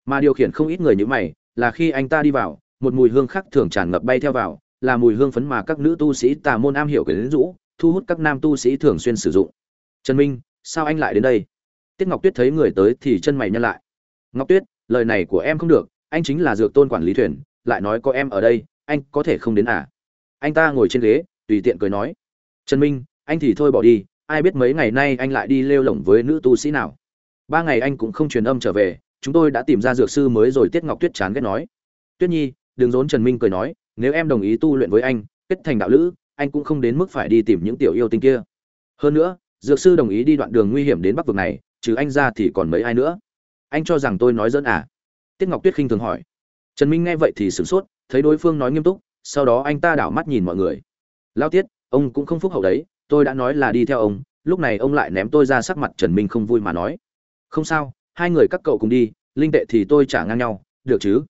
Mà điều khiển không ít người như mày, là khi anh ta đi vào, một mùi hương khác thường tràn ngập bay theo vào, là mùi hương phấn mà các nữ tu sĩ tà môn am hiểu quyến rũ, thu hút các nam tu sĩ thường xuyên sử dụng. Trần minh, sao anh lại đến đây? Tiết ngọc tuyết thấy người tới thì chân mày nhăn lại. Ngọc tuyết, lời này của em không được, anh chính là dược tôn quản lý thuyền, lại nói có em ở đây, anh có thể không đến à? Anh ta ngồi trên ghế tùy tiện cười nói, trần minh, anh thì thôi bỏ đi, ai biết mấy ngày nay anh lại đi lêu lỏng với nữ tu sĩ nào. Ba ngày anh cũng không truyền âm trở về, chúng tôi đã tìm ra dược sư mới rồi tiết ngọc tuyết chán ghét nói, tuyết nhi, đừng rốn trần minh cười nói, nếu em đồng ý tu luyện với anh, kết thành đạo lữ, anh cũng không đến mức phải đi tìm những tiểu yêu tinh kia. Hơn nữa, dược sư đồng ý đi đoạn đường nguy hiểm đến bắc vực này, trừ anh ra thì còn mấy ai nữa? Anh cho rằng tôi nói dẫn à? Tiết ngọc tuyết khinh thường hỏi. Trần minh nghe vậy thì sửng sốt, thấy đối phương nói nghiêm túc, sau đó anh ta đảo mắt nhìn mọi người lao tiết, ông cũng không phúc hậu đấy, tôi đã nói là đi theo ông, lúc này ông lại ném tôi ra sắc mặt trần minh không vui mà nói. Không sao, hai người các cậu cùng đi, linh tệ thì tôi trả ngang nhau, được chứ?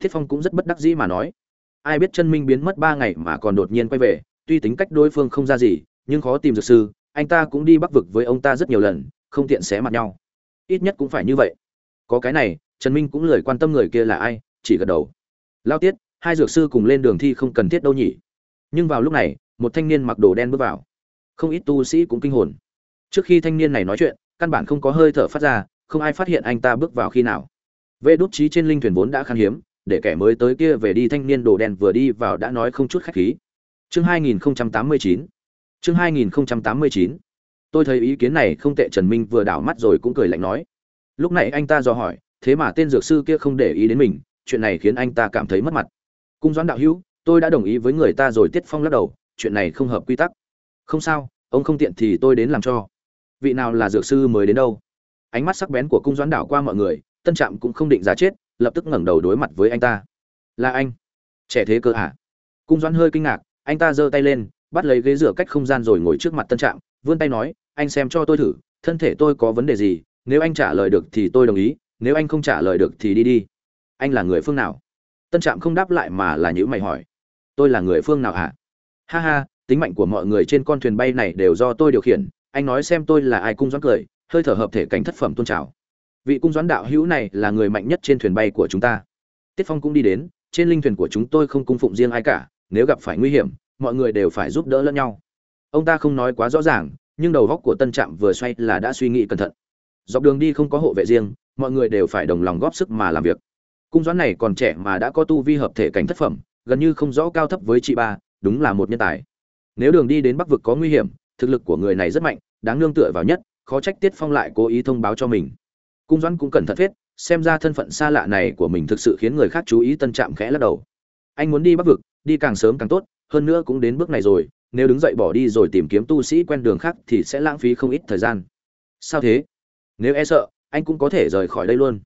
Thiết phong cũng rất bất đắc dĩ mà nói. Ai biết chân minh biến mất ba ngày mà còn đột nhiên quay về, tuy tính cách đối phương không ra gì, nhưng khó tìm dược sư, anh ta cũng đi bắc vực với ông ta rất nhiều lần, không tiện xé mặt nhau. Ít nhất cũng phải như vậy. Có cái này, trần minh cũng lười quan tâm người kia là ai, chỉ gật đầu. Lao tiết, hai dược sư cùng lên đường thi không cần thiết đâu nhỉ? Nhưng vào lúc này, một thanh niên mặc đồ đen bước vào. Không ít tu sĩ cũng kinh hồn. Trước khi thanh niên này nói chuyện, căn bản không có hơi thở phát ra, không ai phát hiện anh ta bước vào khi nào. Vệ đốt trí trên linh thuyền vốn đã khan hiếm, để kẻ mới tới kia về đi thanh niên đồ đen vừa đi vào đã nói không chút khách khí. Chương 2089 chương 2089 tôi thấy ý kiến này không tệ, trần minh vừa đảo mắt rồi cũng cười lạnh nói. Lúc này anh ta dò hỏi, thế mà tên dược sư kia không để ý đến mình, chuyện này khiến anh ta cảm thấy mất mặt. Cung doãn đạo hữu tôi đã đồng ý với người ta rồi, tiết phong lắc đầu, chuyện này không hợp quy tắc. Không sao, ông không tiện thì tôi đến làm cho. Vị nào là dược sư mới đến đâu? Ánh mắt sắc bén của cung doãn đảo qua mọi người, tân trạm cũng không định ra chết, lập tức ngẩng đầu đối mặt với anh ta. Là anh. Trẻ thế cơ à? cung doãn hơi kinh ngạc, anh ta giơ tay lên, bắt lấy ghế rửa cách không gian rồi ngồi trước mặt tân trạm, vươn tay nói, anh xem cho tôi thử, thân thể tôi có vấn đề gì? Nếu anh trả lời được thì tôi đồng ý, nếu anh không trả lời được thì đi đi. Anh là người phương nào? Tân trạm không đáp lại mà là những mày hỏi tôi là người phương nào hả? Ha ha, tính mạnh của mọi người trên con thuyền bay này đều do tôi điều khiển. Anh nói xem tôi là ai cung doãn cười, hơi thở hợp thể cảnh thất phẩm tôn trào. Vị cung doãn đạo hữu này là người mạnh nhất trên thuyền bay của chúng ta. Tiết phong cũng đi đến, trên linh thuyền của chúng tôi không cung phụng riêng ai cả, nếu gặp phải nguy hiểm, mọi người đều phải giúp đỡ lẫn nhau. Ông ta không nói quá rõ ràng, nhưng đầu góc của tân trạm vừa xoay là đã suy nghĩ cẩn thận. Dọc đường đi không có hộ vệ riêng, mọi người đều phải đồng lòng góp sức mà làm việc. Cung doãn này còn trẻ mà đã có tu vi hợp thể cảnh thất phẩm gần như không rõ cao thấp với chị ba, đúng là một nhân tài. Nếu đường đi đến bắc vực có nguy hiểm, thực lực của người này rất mạnh, đáng nương tựa vào nhất, khó trách tiết phong lại cố ý thông báo cho mình. Cung doãn cũng cẩn thận hết xem ra thân phận xa lạ này của mình thực sự khiến người khác chú ý tân trạm khẽ lắc đầu. Anh muốn đi bắc vực, đi càng sớm càng tốt, hơn nữa cũng đến bước này rồi, nếu đứng dậy bỏ đi rồi tìm kiếm tu sĩ quen đường khác thì sẽ lãng phí không ít thời gian. Sao thế? Nếu e sợ, anh cũng có thể rời khỏi đây luôn.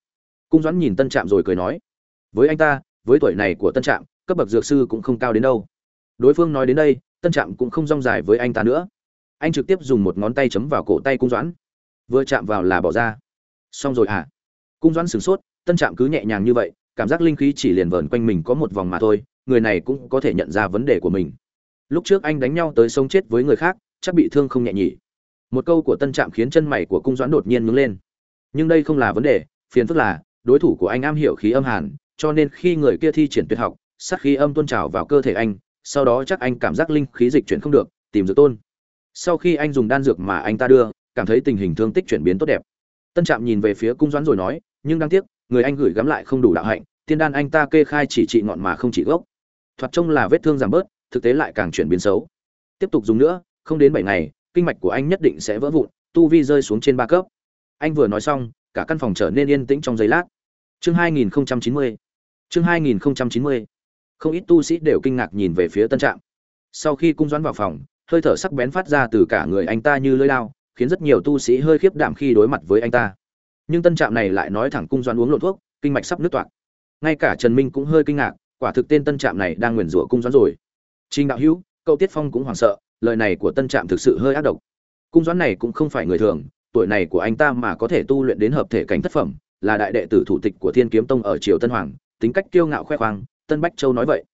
Cung doãn nhìn tân trạm rồi cười nói, với anh ta, với tuổi này của tân trạm cấp bậc dược sư cũng không cao đến đâu. Đối phương nói đến đây, tân trạm cũng không rong dài với anh ta nữa. Anh trực tiếp dùng một ngón tay chấm vào cổ tay cung doãn. Vừa chạm vào là bỏ ra. Xong rồi à? Cung doãn sửng sốt, tân trạm cứ nhẹ nhàng như vậy, cảm giác linh khí chỉ liền vờn quanh mình có một vòng mà thôi, người này cũng có thể nhận ra vấn đề của mình. Lúc trước anh đánh nhau tới sống chết với người khác, chắc bị thương không nhẹ nhỉ. Một câu của tân trạm khiến chân mày của cung doãn đột nhiên nhướng lên. Nhưng đây không là vấn đề, phiền phức là, đối thủ của anh am hiểu khí âm hàn, cho nên khi người kia thi triển tuyệt học sát khí âm tuôn trào vào cơ thể anh, sau đó chắc anh cảm giác linh khí dịch chuyển không được, tìm dược tôn. Sau khi anh dùng đan dược mà anh ta đưa, cảm thấy tình hình thương tích chuyển biến tốt đẹp. Tân trạm nhìn về phía cung doãn rồi nói, nhưng đáng tiếc, người anh gửi gắm lại không đủ đạo hạnh, tiên đan anh ta kê khai chỉ trị ngọn mà không trị gốc. Thoạt trông là vết thương giảm bớt, thực tế lại càng chuyển biến xấu. Tiếp tục dùng nữa, không đến bảy ngày, kinh mạch của anh nhất định sẽ vỡ vụn, tu vi rơi xuống trên ba cấp. Anh vừa nói xong, cả căn phòng trở nên yên tĩnh trong giây lát. Chương 2090 chương 2090 không ít tu sĩ đều kinh ngạc nhìn về phía tân trạm. Sau khi cung doãn vào phòng, hơi thở sắc bén phát ra từ cả người anh ta như lưỡi lao, khiến rất nhiều tu sĩ hơi khiếp đảm khi đối mặt với anh ta. Nhưng tân trạm này lại nói thẳng cung doãn uống lộn thuốc, kinh mạch sắp nứt toạc. Ngay cả trần minh cũng hơi kinh ngạc, quả thực tên tân trạm này đang nguyền rủa cung doãn rồi. Trình đạo hữu, cậu tiết phong cũng hoảng sợ, lời này của tân trạm thực sự hơi ác độc. Cung doãn này cũng không phải người thường, tuổi này của anh ta mà có thể tu luyện đến hợp thể cảnh thất phẩm, là đại đệ tử thủ tịch của thiên kiếm tông ở triều tân hoàng, tính cách kiêu ngạo khoe khoang tân bách châu nói vậy.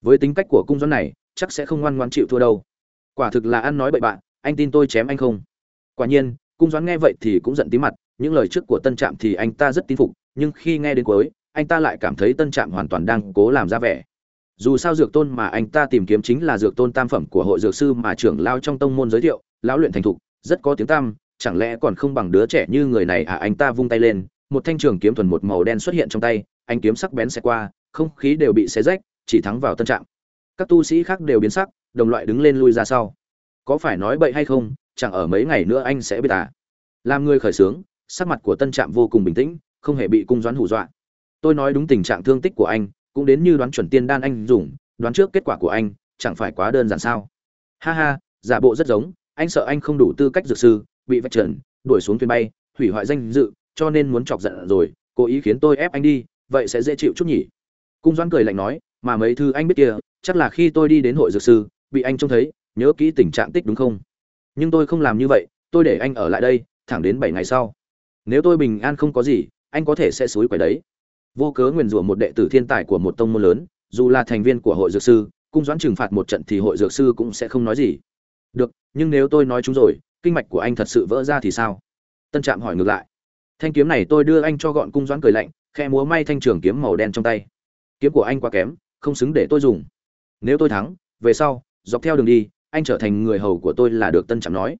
Với tính cách của cung doãn này, chắc sẽ không ngoan ngoan chịu thua đâu. Quả thực là ăn nói bậy bạn anh tin tôi chém anh không? Quả nhiên, cung doãn nghe vậy thì cũng giận tí mặt, những lời trước của tân trạm thì anh ta rất tin phục, nhưng khi nghe đến cuối, anh ta lại cảm thấy tân trạm hoàn toàn đang cố làm ra vẻ. Dù sao dược tôn mà anh ta tìm kiếm chính là dược tôn tam phẩm của hội dược sư mà trưởng lao trong tông môn giới thiệu, lão luyện thành thục, rất có tiếng tam chẳng lẽ còn không bằng đứa trẻ như người này à? Anh ta vung tay lên, một thanh trường kiếm thuần một màu đen xuất hiện trong tay, anh kiếm sắc bén xẹt qua không khí đều bị xé rách, chỉ thắng vào tân trạm các tu sĩ khác đều biến sắc, đồng loại đứng lên lui ra sau. Có phải nói bậy hay không, chẳng ở mấy ngày nữa anh sẽ biết à? Làm người khởi sướng, sắc mặt của tân trạm vô cùng bình tĩnh, không hề bị cung doãn hù dọa. Tôi nói đúng tình trạng thương tích của anh, cũng đến như đoán chuẩn tiên đan anh dùng, đoán trước kết quả của anh, chẳng phải quá đơn giản sao? Ha ha, giả bộ rất giống, anh sợ anh không đủ tư cách dược sư, bị vạch trần, đuổi xuống thuyền bay, hủy hoại danh dự, cho nên muốn chọc giận rồi, cố ý khiến tôi ép anh đi, vậy sẽ dễ chịu chút nhỉ? Cung doãn cười lạnh nói, mà mấy thư anh biết kia, chắc là khi tôi đi đến hội dược sư, bị anh trông thấy, nhớ kỹ tình trạng tích đúng không? Nhưng tôi không làm như vậy, tôi để anh ở lại đây, thẳng đến bảy ngày sau. Nếu tôi bình an không có gì, anh có thể sẽ xúi quẩy đấy. Vô cớ nguyền rủa một đệ tử thiên tài của một tông môn lớn, dù là thành viên của hội dược sư, cung doãn trừng phạt một trận thì hội dược sư cũng sẽ không nói gì. Được, nhưng nếu tôi nói chúng rồi, kinh mạch của anh thật sự vỡ ra thì sao? Tân trạm hỏi ngược lại. Thanh kiếm này tôi đưa anh cho gọn. Cung doãn cười lạnh khe múa may thanh trường kiếm màu đen trong tay kiếm của anh quá kém, không xứng để tôi dùng. Nếu tôi thắng, về sau, dọc theo đường đi, anh trở thành người hầu của tôi là được tân trạm nói.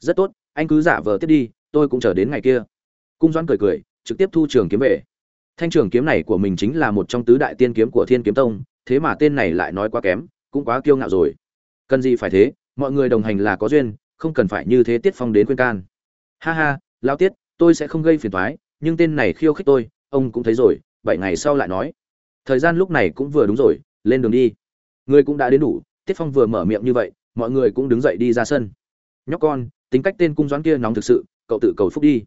Rất tốt, anh cứ giả vờ tiếp đi, tôi cũng chờ đến ngày kia. Cung doãn cười cười, trực tiếp thu trường kiếm về. Thanh trường kiếm này của mình chính là một trong tứ đại tiên kiếm của thiên kiếm tông, thế mà tên này lại nói quá kém, cũng quá kiêu ngạo rồi. Cần gì phải thế, mọi người đồng hành là có duyên, không cần phải như thế tiết phong đến khuyên can. Ha ha, lao tiết, tôi sẽ không gây phiền thoái nhưng tên này khiêu khích tôi, ông cũng thấy rồi, bảy ngày sau lại nói thời gian lúc này cũng vừa đúng rồi, lên đường đi. Người cũng đã đến đủ, tiết phong vừa mở miệng như vậy, mọi người cũng đứng dậy đi ra sân. Nhóc con, tính cách tên cung doãn kia nóng thực sự, cậu tự cầu phúc đi.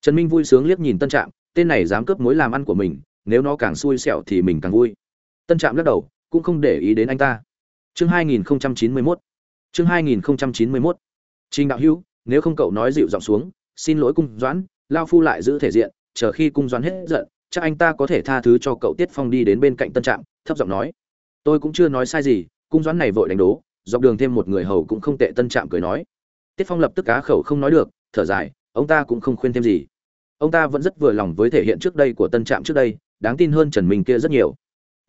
Trần minh vui sướng liếc nhìn tân trạm, tên này dám cướp mối làm ăn của mình, nếu nó càng xui xẻo thì mình càng vui. Tân trạm lắc đầu, cũng không để ý đến anh ta. Chương 2091 chương 2091 trình đạo hữu, nếu không cậu nói dịu giọng xuống, xin lỗi cung doãn, lao phu lại giữ thể diện, chờ khi cung doãn hết giận chắc anh ta có thể tha thứ cho cậu tiết phong đi đến bên cạnh tân trạm, thấp giọng nói. Tôi cũng chưa nói sai gì, cung doãn này vội đánh đố, dọc đường thêm một người hầu cũng không tệ, tân trạm cười nói. Tiết phong lập tức cá khẩu không nói được, thở dài, ông ta cũng không khuyên thêm gì. Ông ta vẫn rất vừa lòng với thể hiện trước đây của tân trạm trước đây, đáng tin hơn trần minh kia rất nhiều.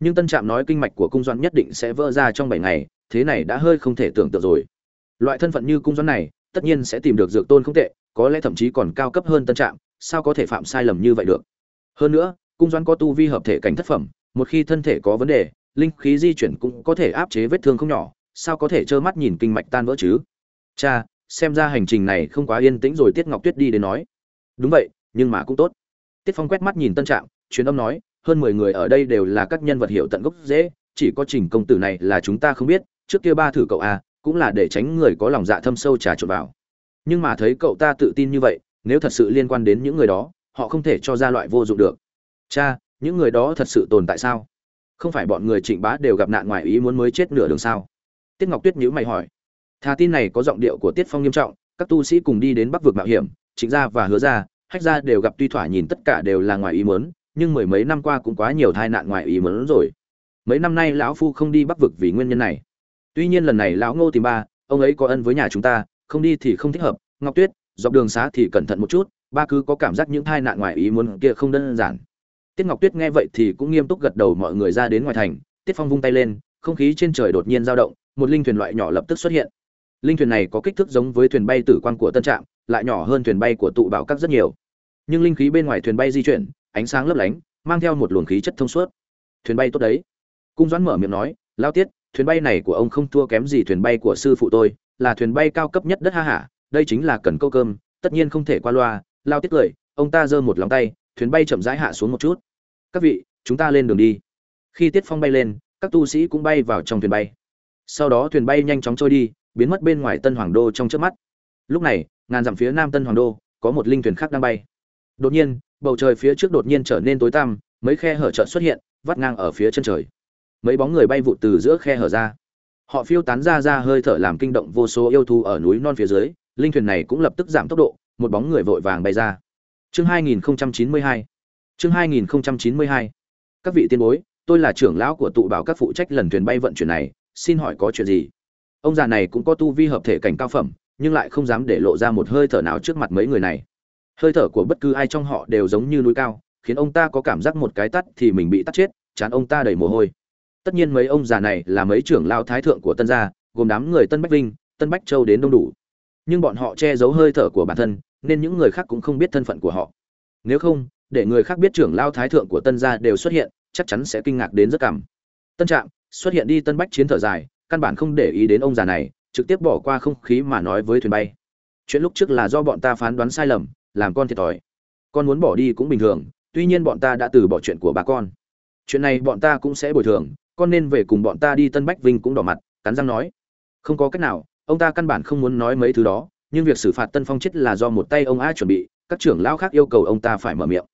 Nhưng tân trạm nói kinh mạch của cung doãn nhất định sẽ vỡ ra trong bảy ngày, thế này đã hơi không thể tưởng tượng rồi. Loại thân phận như cung doãn này, tất nhiên sẽ tìm được dược tôn không tệ, có lẽ thậm chí còn cao cấp hơn tân trạm, sao có thể phạm sai lầm như vậy được? Hơn nữa cung doãn có tu vi hợp thể cảnh thất phẩm một khi thân thể có vấn đề linh khí di chuyển cũng có thể áp chế vết thương không nhỏ sao có thể trơ mắt nhìn kinh mạch tan vỡ chứ? Cha xem ra hành trình này không quá yên tĩnh rồi tiết ngọc tuyết đi đến nói. Đúng vậy nhưng mà cũng tốt. Tiết phong quét mắt nhìn tân trạng, truyền âm nói hơn mười người ở đây đều là các nhân vật hiệu tận gốc dễ chỉ có trình công tử này là chúng ta không biết trước kia ba thử cậu a cũng là để tránh người có lòng dạ thâm sâu trà trộn vào. Nhưng mà thấy cậu ta tự tin như vậy nếu thật sự liên quan đến những người đó họ không thể cho ra loại vô dụng được. Cha, những người đó thật sự tồn tại sao? Không phải bọn người trịnh bá đều gặp nạn ngoài ý muốn mới chết nửa đường sao? Tiết ngọc tuyết nhữ mày hỏi. Thà tin này có giọng điệu của tiết phong nghiêm trọng, các tu sĩ cùng đi đến bắc vực mạo hiểm, trịnh gia và hứa gia, hách gia đều gặp tuy thỏa nhìn tất cả đều là ngoài ý muốn, nhưng mười mấy năm qua cũng quá nhiều tai nạn ngoài ý muốn rồi. Mấy năm nay lão phu không đi bắc vực vì nguyên nhân này. Tuy nhiên lần này lão ngô tìm ba, ông ấy có ân với nhà chúng ta, không đi thì không thích hợp. Ngọc tuyết, dọc đường xá thì cẩn thận một chút ba cứ có cảm giác những tai nạn ngoài ý muốn kia không đơn giản. Tiết ngọc tuyết nghe vậy thì cũng nghiêm túc gật đầu mọi người ra đến ngoài thành, tiết phong vung tay lên, không khí trên trời đột nhiên dao động, một linh thuyền loại nhỏ lập tức xuất hiện. Linh thuyền này có kích thước giống với thuyền bay tử quan của tân trạm, lại nhỏ hơn thuyền bay của tụ bảo các rất nhiều. Nhưng linh khí bên ngoài thuyền bay di chuyển, ánh sáng lấp lánh, mang theo một luồng khí chất thông suốt. Thuyền bay tốt đấy. Cung doãn mở miệng nói, lao tiết, thuyền bay này của ông không thua kém gì thuyền bay của sư phụ tôi, là thuyền bay cao cấp nhất đất ha hả đây chính là cần câu cơm, tất nhiên không thể qua loa lao tiết cười, ông ta giơ một lòng tay, thuyền bay chậm rãi hạ xuống một chút. Các vị, chúng ta lên đường đi. Khi tiết phong bay lên, các tu sĩ cũng bay vào trong thuyền bay. Sau đó thuyền bay nhanh chóng trôi đi, biến mất bên ngoài tân hoàng đô trong trước mắt. Lúc này, ngàn dặm phía nam tân hoàng đô, có một linh thuyền khác đang bay. Đột nhiên, bầu trời phía trước đột nhiên trở nên tối tăm, mấy khe hở trợn xuất hiện, vắt ngang ở phía chân trời. Mấy bóng người bay vụt từ giữa khe hở ra. Họ phiêu tán ra ra hơi thở làm kinh động vô số yêu thú ở núi non phía dưới, linh thuyền này cũng lập tức giảm tốc độ một bóng người vội vàng bay ra. Chương 2092 chương 2092 các vị tiên bối, tôi là trưởng lão của tụ bảo các phụ trách lần thuyền bay vận chuyển này, xin hỏi có chuyện gì? Ông già này cũng có tu vi hợp thể cảnh cao phẩm, nhưng lại không dám để lộ ra một hơi thở nào trước mặt mấy người này. Hơi thở của bất cứ ai trong họ đều giống như núi cao, khiến ông ta có cảm giác một cái tắt thì mình bị tắt chết, chán ông ta đầy mồ hôi. Tất nhiên mấy ông già này là mấy trưởng lão thái thượng của tân gia, gồm đám người tân bách vinh, tân bách châu đến đông đủ nhưng bọn họ che giấu hơi thở của bản thân, nên những người khác cũng không biết thân phận của họ. Nếu không, để người khác biết trưởng lao thái thượng của tân gia đều xuất hiện, chắc chắn sẽ kinh ngạc đến rất cảm. Tân trạm, xuất hiện đi tân bách chiến thở dài, căn bản không để ý đến ông già này, trực tiếp bỏ qua không khí mà nói với thuyền bay. Chuyện lúc trước là do bọn ta phán đoán sai lầm, làm con thiệt thòi. Con muốn bỏ đi cũng bình thường, tuy nhiên bọn ta đã từ bỏ chuyện của bà con. Chuyện này bọn ta cũng sẽ bồi thường, con nên về cùng bọn ta đi tân bách vinh cũng đỏ mặt, cắn răng nói. Không có cách nào ông ta căn bản không muốn nói mấy thứ đó, nhưng việc xử phạt tân phong chết là do một tay ông a chuẩn bị, các trưởng lão khác yêu cầu ông ta phải mở miệng.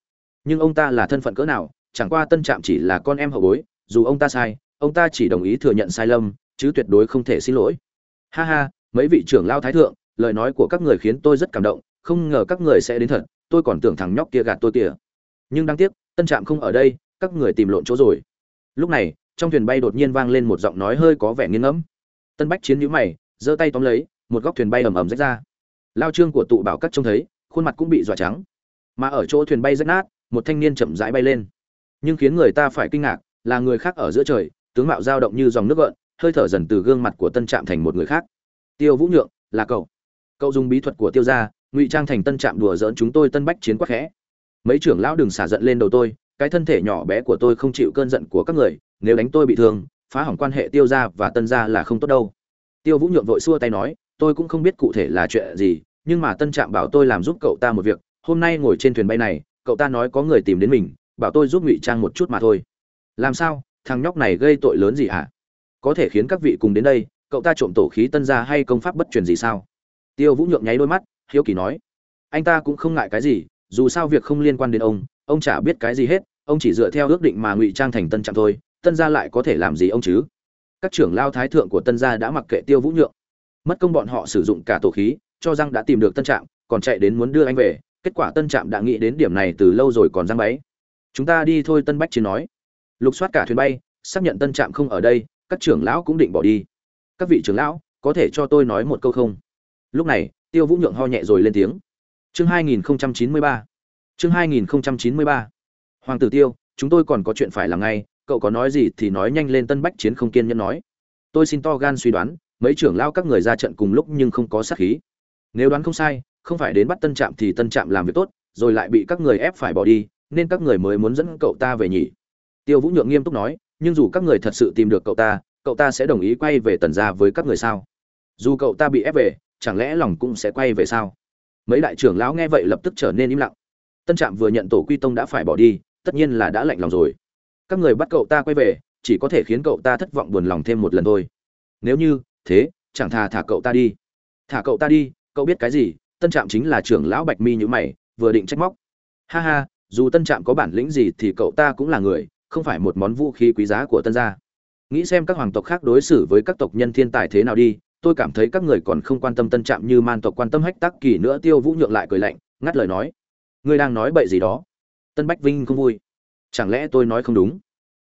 Nhưng ông ta là thân phận cỡ nào, chẳng qua tân trạm chỉ là con em hậu bối, dù ông ta sai, ông ta chỉ đồng ý thừa nhận sai lầm, chứ tuyệt đối không thể xin lỗi. Ha ha, mấy vị trưởng lao thái thượng, lời nói của các người khiến tôi rất cảm động, không ngờ các người sẽ đến thật, tôi còn tưởng thằng nhóc kia gạt tôi kìa. Nhưng đáng tiếc, tân trạm không ở đây, các người tìm lộn chỗ rồi. Lúc này, trong thuyền bay đột nhiên vang lên một giọng nói hơi có vẻ nghiêng ngẫm. Tân bách chiến nhữ mày giơ tay tóm lấy, một góc thuyền bay ầm ầm rách ra. Lao trương của tụ bảo các trông thấy, khuôn mặt cũng bị dọa trắng. Mà ở chỗ thuyền bay rách nát, một thanh niên chậm rãi bay lên. Nhưng khiến người ta phải kinh ngạc là người khác ở giữa trời, tướng mạo dao động như dòng nước gợn, hơi thở dần từ gương mặt của tân trạm thành một người khác. Tiêu vũ nhượng, là cậu. Cậu dùng bí thuật của tiêu gia, ngụy trang thành tân trạm đùa dỡn chúng tôi tân bách chiến quắc khẽ. Mấy trưởng lão đừng xả giận lên đầu tôi, cái thân thể nhỏ bé của tôi không chịu cơn giận của các người, nếu đánh tôi bị thương, phá hỏng quan hệ tiêu gia và tân gia là không tốt đâu tiêu vũ nhượng vội xua tay nói, tôi cũng không biết cụ thể là chuyện gì, nhưng mà tân trạm bảo tôi làm giúp cậu ta một việc. Hôm nay ngồi trên thuyền bay này, cậu ta nói có người tìm đến mình, bảo tôi giúp ngụy trang một chút mà thôi. Làm sao? Thằng nhóc này gây tội lớn gì hả? Có thể khiến các vị cùng đến đây, cậu ta trộm tổ khí tân gia hay công pháp bất truyền gì sao? Tiêu vũ nhượng nháy đôi mắt, hiếu kỳ nói, anh ta cũng không ngại cái gì, dù sao việc không liên quan đến ông ông chả biết cái gì hết, ông chỉ dựa theo ước định mà ngụy trang thành tân trạm thôi, tân gia lại có thể làm gì ông chứ? Các trưởng lao thái thượng của tân gia đã mặc kệ tiêu vũ nhượng. Mất công bọn họ sử dụng cả tổ khí, cho rằng đã tìm được tân trạm, còn chạy đến muốn đưa anh về, kết quả tân trạm đã nghĩ đến điểm này từ lâu rồi còn giang báy chúng ta đi thôi, tân bách chiến nói. Lục soát cả thuyền bay, xác nhận tân trạm không ở đây, các trưởng lão cũng định bỏ đi. Các vị trưởng lão, có thể cho tôi nói một câu không? Lúc này, tiêu vũ nhượng ho nhẹ rồi lên tiếng. Chương 2093 chương 2093 hoàng tử tiêu, chúng tôi còn có chuyện phải làm ngay cậu có nói gì thì nói nhanh lên tân bách chiến không kiên nhẫn nói. Tôi xin to gan suy đoán, mấy trưởng lao các người ra trận cùng lúc nhưng không có sát khí. Nếu đoán không sai, không phải đến bắt tân trạm thì tân trạm làm việc tốt, rồi lại bị các người ép phải bỏ đi, nên các người mới muốn dẫn cậu ta về nhỉ. Tiêu vũ nhượng nghiêm túc nói, nhưng dù các người thật sự tìm được cậu ta cậu ta sẽ đồng ý quay về tần gia với các người sao? Dù cậu ta bị ép về, chẳng lẽ lòng cũng sẽ quay về sao? Mấy đại trưởng lão nghe vậy lập tức trở nên im lặng. Tân trạm vừa nhận tổ quy tông đã phải bỏ đi, tất nhiên là đã lạnh lòng rồi các người bắt cậu ta quay về, chỉ có thể khiến cậu ta thất vọng buồn lòng thêm một lần thôi. Nếu như, thế, chẳng thà thả cậu ta đi. Thả cậu ta đi, cậu biết cái gì, tân trạm chính là trưởng lão bạch mi như mày, vừa định trách móc. Ha ha, dù tân trạm có bản lĩnh gì thì cậu ta cũng là người, không phải một món vũ khí quý giá của tân gia. Nghĩ xem các hoàng tộc khác đối xử với các tộc nhân thiên tài thế nào đi, tôi cảm thấy các người còn không quan tâm tân trạm như man tộc quan tâm hách tắc kỳ nữa, tiêu vũ nhượng lại cười lạnh, ngắt lời nói. Ngươi đang nói bậy gì đó? Tân bách vinh không vui chẳng lẽ tôi nói không đúng?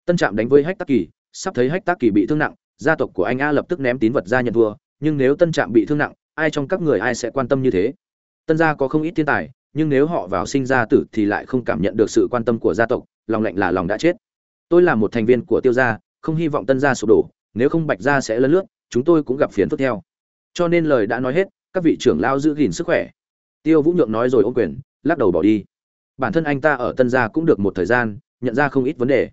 Tân trạm đánh với hách tắc kỳ, sắp thấy hách tắc kỳ bị thương nặng, gia tộc của anh a lập tức ném tín vật ra nhận thua, nhưng nếu tân trạm bị thương nặng, ai trong các người ai sẽ quan tâm như thế? Tân gia có không ít thiên tài, nhưng nếu họ vào sinh ra tử thì lại không cảm nhận được sự quan tâm của gia tộc, lòng lạnh là lòng đã chết. Tôi là một thành viên của tiêu gia, không hy vọng tân gia sụp đổ, nếu không bạch gia sẽ lấn lướt, chúng tôi cũng gặp phiền phức theo. Cho nên lời đã nói hết, các vị trưởng lao giữ gìn sức khỏe. Tiêu vũ nhượng nói rồi ôm quyền, lắc đầu bỏ đi. Bản thân anh ta ở tân gia cũng được một thời gian nhận ra không ít vấn đề.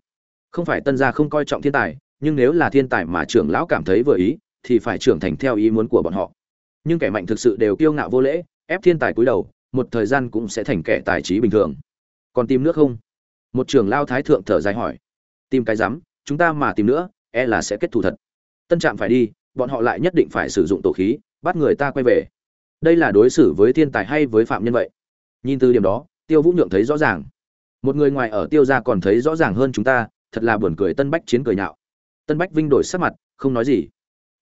Không phải tân gia không coi trọng thiên tài, nhưng nếu là thiên tài mà trưởng lão cảm thấy vừa ý, thì phải trưởng thành theo ý muốn của bọn họ. Nhưng kẻ mạnh thực sự đều kiêu ngạo vô lễ, ép thiên tài cúi đầu, một thời gian cũng sẽ thành kẻ tài trí bình thường. Còn tìm nước không? Một trưởng lao thái thượng thở dài hỏi. Tìm cái rắm, chúng ta mà tìm nữa e là sẽ kết thù thật. Tân trạm phải đi, bọn họ lại nhất định phải sử dụng tổ khí, bắt người ta quay về. Đây là đối xử với thiên tài hay với phạm nhân vậy? Nhìn từ điểm đó, tiêu vũ nhượng thấy rõ ràng một người ngoài ở tiêu gia còn thấy rõ ràng hơn chúng ta, thật là buồn cười tân bách chiến cười nhạo. Tân bách vinh đổi sắc mặt, không nói gì.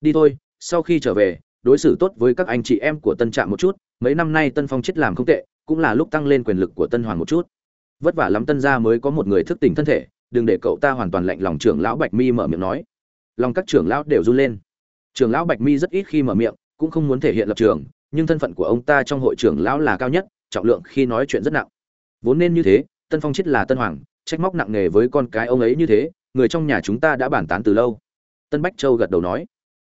Đi thôi, sau khi trở về, đối xử tốt với các anh chị em của tân trạm một chút, mấy năm nay tân phong chết làm không tệ, cũng là lúc tăng lên quyền lực của tân hoàng một chút. Vất vả lắm tân gia mới có một người thức tỉnh thân thể, đừng để cậu ta hoàn toàn lạnh lòng trưởng lão bạch mi mở miệng nói. Lòng các trưởng lão đều run lên. Trưởng lão bạch mi rất ít khi mở miệng, cũng không muốn thể hiện lập trường, nhưng thân phận của ông ta trong hội trưởng lão là cao nhất, trọng lượng khi nói chuyện rất nặng. Vốn nên như thế tân phong chết là tân hoàng, trách móc nặng nề với con cái ông ấy như thế, người trong nhà chúng ta đã bàn tán từ lâu. Tân bách châu gật đầu nói.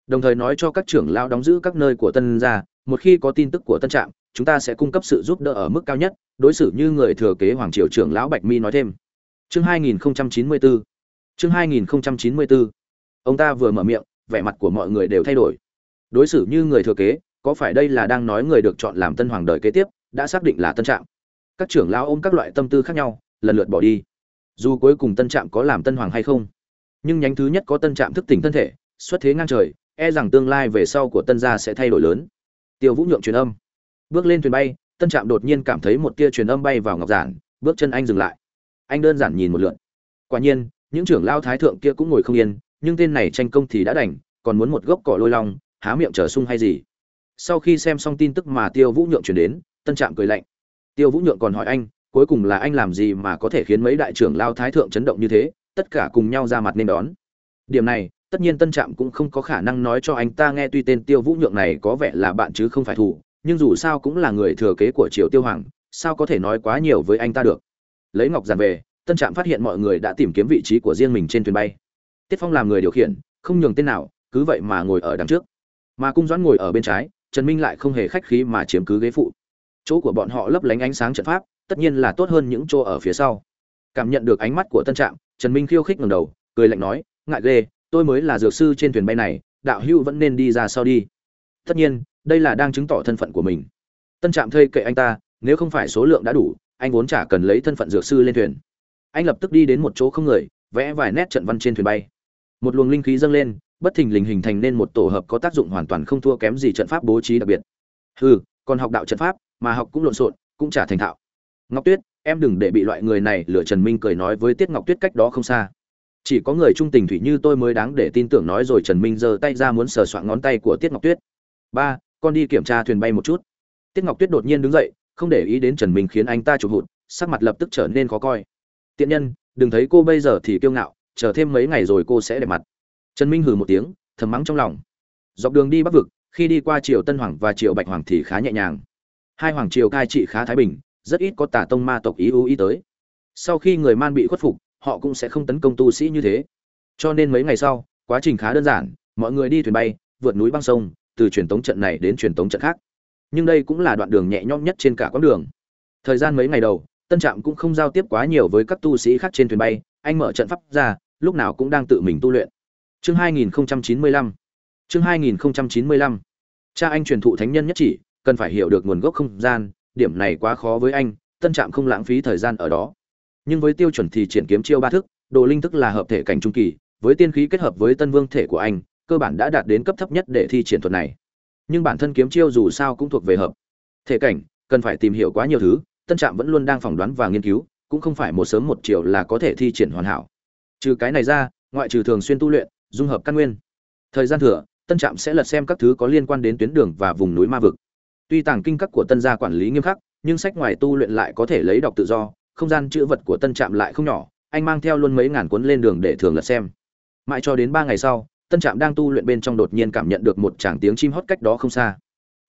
Đồng thời nói cho các trưởng lão đóng giữ các nơi của tân gia, một khi có tin tức của tân trạm, chúng ta sẽ cung cấp sự giúp đỡ ở mức cao nhất, đối xử như người thừa kế hoàng triều trưởng lão bạch mi nói thêm. Chương 2094 chương 2094 ông ta vừa mở miệng, vẻ mặt của mọi người đều thay đổi. Đối xử như người thừa kế, có phải đây là đang nói người được chọn làm tân hoàng đời kế tiếp, đã xác định là tân trạm? Các trưởng lão ôm các loại tâm tư khác nhau, lần lượt bỏ đi. Dù cuối cùng tân trạm có làm tân hoàng hay không, nhưng nhánh thứ nhất có tân trạm thức tỉnh thân thể, xuất thế ngang trời e rằng tương lai về sau của tân gia sẽ thay đổi lớn. Tiêu vũ nhượng truyền âm. Bước lên thuyền bay, tân trạm đột nhiên cảm thấy một tia truyền âm bay vào ngọc giản, bước chân anh dừng lại. Anh đơn giản nhìn một lượt. Quả nhiên, những trưởng lao thái thượng kia cũng ngồi không yên, nhưng tên này tranh công thì đã đành, còn muốn một gốc cỏ lôi long, há miệng trở sung hay gì. Sau khi xem xong tin tức mà tiêu vũ nhượng chuyển đến, tân trạm cười lạnh tiêu vũ nhượng còn hỏi anh, cuối cùng là anh làm gì mà có thể khiến mấy đại trưởng lao thái thượng chấn động như thế, tất cả cùng nhau ra mặt nên đón. Điểm này, tất nhiên tân trạm cũng không có khả năng nói cho anh, ta nghe tuy tên tiêu vũ nhượng này có vẻ là bạn chứ không phải thủ nhưng dù sao cũng là người thừa kế của triều tiêu hoàng, sao có thể nói quá nhiều với anh ta được? Lấy ngọc giản về, tân trạm phát hiện mọi người đã tìm kiếm vị trí của riêng mình trên thuyền bay. Tiết phong làm người điều khiển, không nhường tên nào, cứ vậy mà ngồi ở đằng trước. Mà cung doãn ngồi ở bên trái, trần minh lại không hề khách khí mà chiếm cứ ghế phụ chỗ của bọn họ lấp lánh ánh sáng trận pháp, tất nhiên là tốt hơn những chỗ ở phía sau. Cảm nhận được ánh mắt của tân trạm, trần minh khiêu khích ngầm đầu, cười lạnh nói, ngại ghê, tôi mới là dược sư trên thuyền bay này, đạo hữu vẫn nên đi ra sau đi. Tất nhiên, đây là đang chứng tỏ thân phận của mình. Tân trạm thây kệ anh ta, nếu không phải số lượng đã đủ, anh vốn chả cần lấy thân phận dược sư lên thuyền. Anh lập tức đi đến một chỗ không người, vẽ vài nét trận văn trên thuyền bay. Một luồng linh khí dâng lên, bất thình lình hình thành nên một tổ hợp có tác dụng hoàn toàn không thua kém gì trận pháp bố trí đặc biệt. Hừ còn học đạo trận pháp, mà học cũng lộn xộn, cũng chả thành thạo. Ngọc tuyết, em đừng để bị loại người này lừa trần minh cười nói với tiết ngọc tuyết cách đó không xa. Chỉ có người trung tình thủy như tôi mới đáng để tin tưởng nói rồi trần minh giơ tay ra muốn sờ soạn ngón tay của tiết ngọc tuyết. Ba, con đi kiểm tra thuyền bay một chút. Tiết ngọc tuyết đột nhiên đứng dậy, không để ý đến trần minh khiến anh ta chụp hụt, sắc mặt lập tức trở nên khó coi. Tiện nhân, đừng thấy cô bây giờ thì kiêu ngạo, chờ thêm mấy ngày rồi cô sẽ đẹp mặt. Trần minh hừ một tiếng, thầm mắng trong lòng. Dọc đường đi bắc vực khi đi qua triều tân hoàng và triều bạch hoàng thì khá nhẹ nhàng. Hai hoàng triều cai trị khá thái bình, rất ít có tà tông ma tộc ý ưu ý tới. Sau khi người man bị khuất phục, họ cũng sẽ không tấn công tu sĩ như thế. Cho nên mấy ngày sau, quá trình khá đơn giản, mọi người đi thuyền bay, vượt núi băng sông, từ truyền tống trận này đến truyền tống trận khác. Nhưng đây cũng là đoạn đường nhẹ nhõm nhất trên cả quãng đường. Thời gian mấy ngày đầu, tân trạm cũng không giao tiếp quá nhiều với các tu sĩ khác trên thuyền bay, anh mở trận pháp ra, lúc nào cũng đang tự mình tu luyện. Chương 2095 chương 2095 cha anh truyền thụ thánh nhân nhất chỉ, cần phải hiểu được nguồn gốc không gian, điểm này quá khó với anh, tân trạm không lãng phí thời gian ở đó. Nhưng với tiêu chuẩn thì triển kiếm chiêu ba thức, đồ linh thức là hợp thể cảnh trung kỳ, với tiên khí kết hợp với tân vương thể của anh, cơ bản đã đạt đến cấp thấp nhất để thi triển thuật này. Nhưng bản thân kiếm chiêu dù sao cũng thuộc về hợp thể cảnh, cần phải tìm hiểu quá nhiều thứ, tân trạm vẫn luôn đang phỏng đoán và nghiên cứu, cũng không phải một sớm một chiều là có thể thi triển hoàn hảo. Trừ cái này ra, ngoại trừ thường xuyên tu luyện, dung hợp căn nguyên. Thời gian thừa tân trạm sẽ lật xem các thứ có liên quan đến tuyến đường và vùng núi ma vực. Tuy tàng kinh các của tân gia quản lý nghiêm khắc, nhưng sách ngoài tu luyện lại có thể lấy đọc tự do, không gian chữ vật của tân trạm lại không nhỏ, anh mang theo luôn mấy ngàn cuốn lên đường để thường lật xem. Mãi cho đến ba ngày sau, tân trạm đang tu luyện bên trong đột nhiên cảm nhận được một tràng tiếng chim hót cách đó không xa.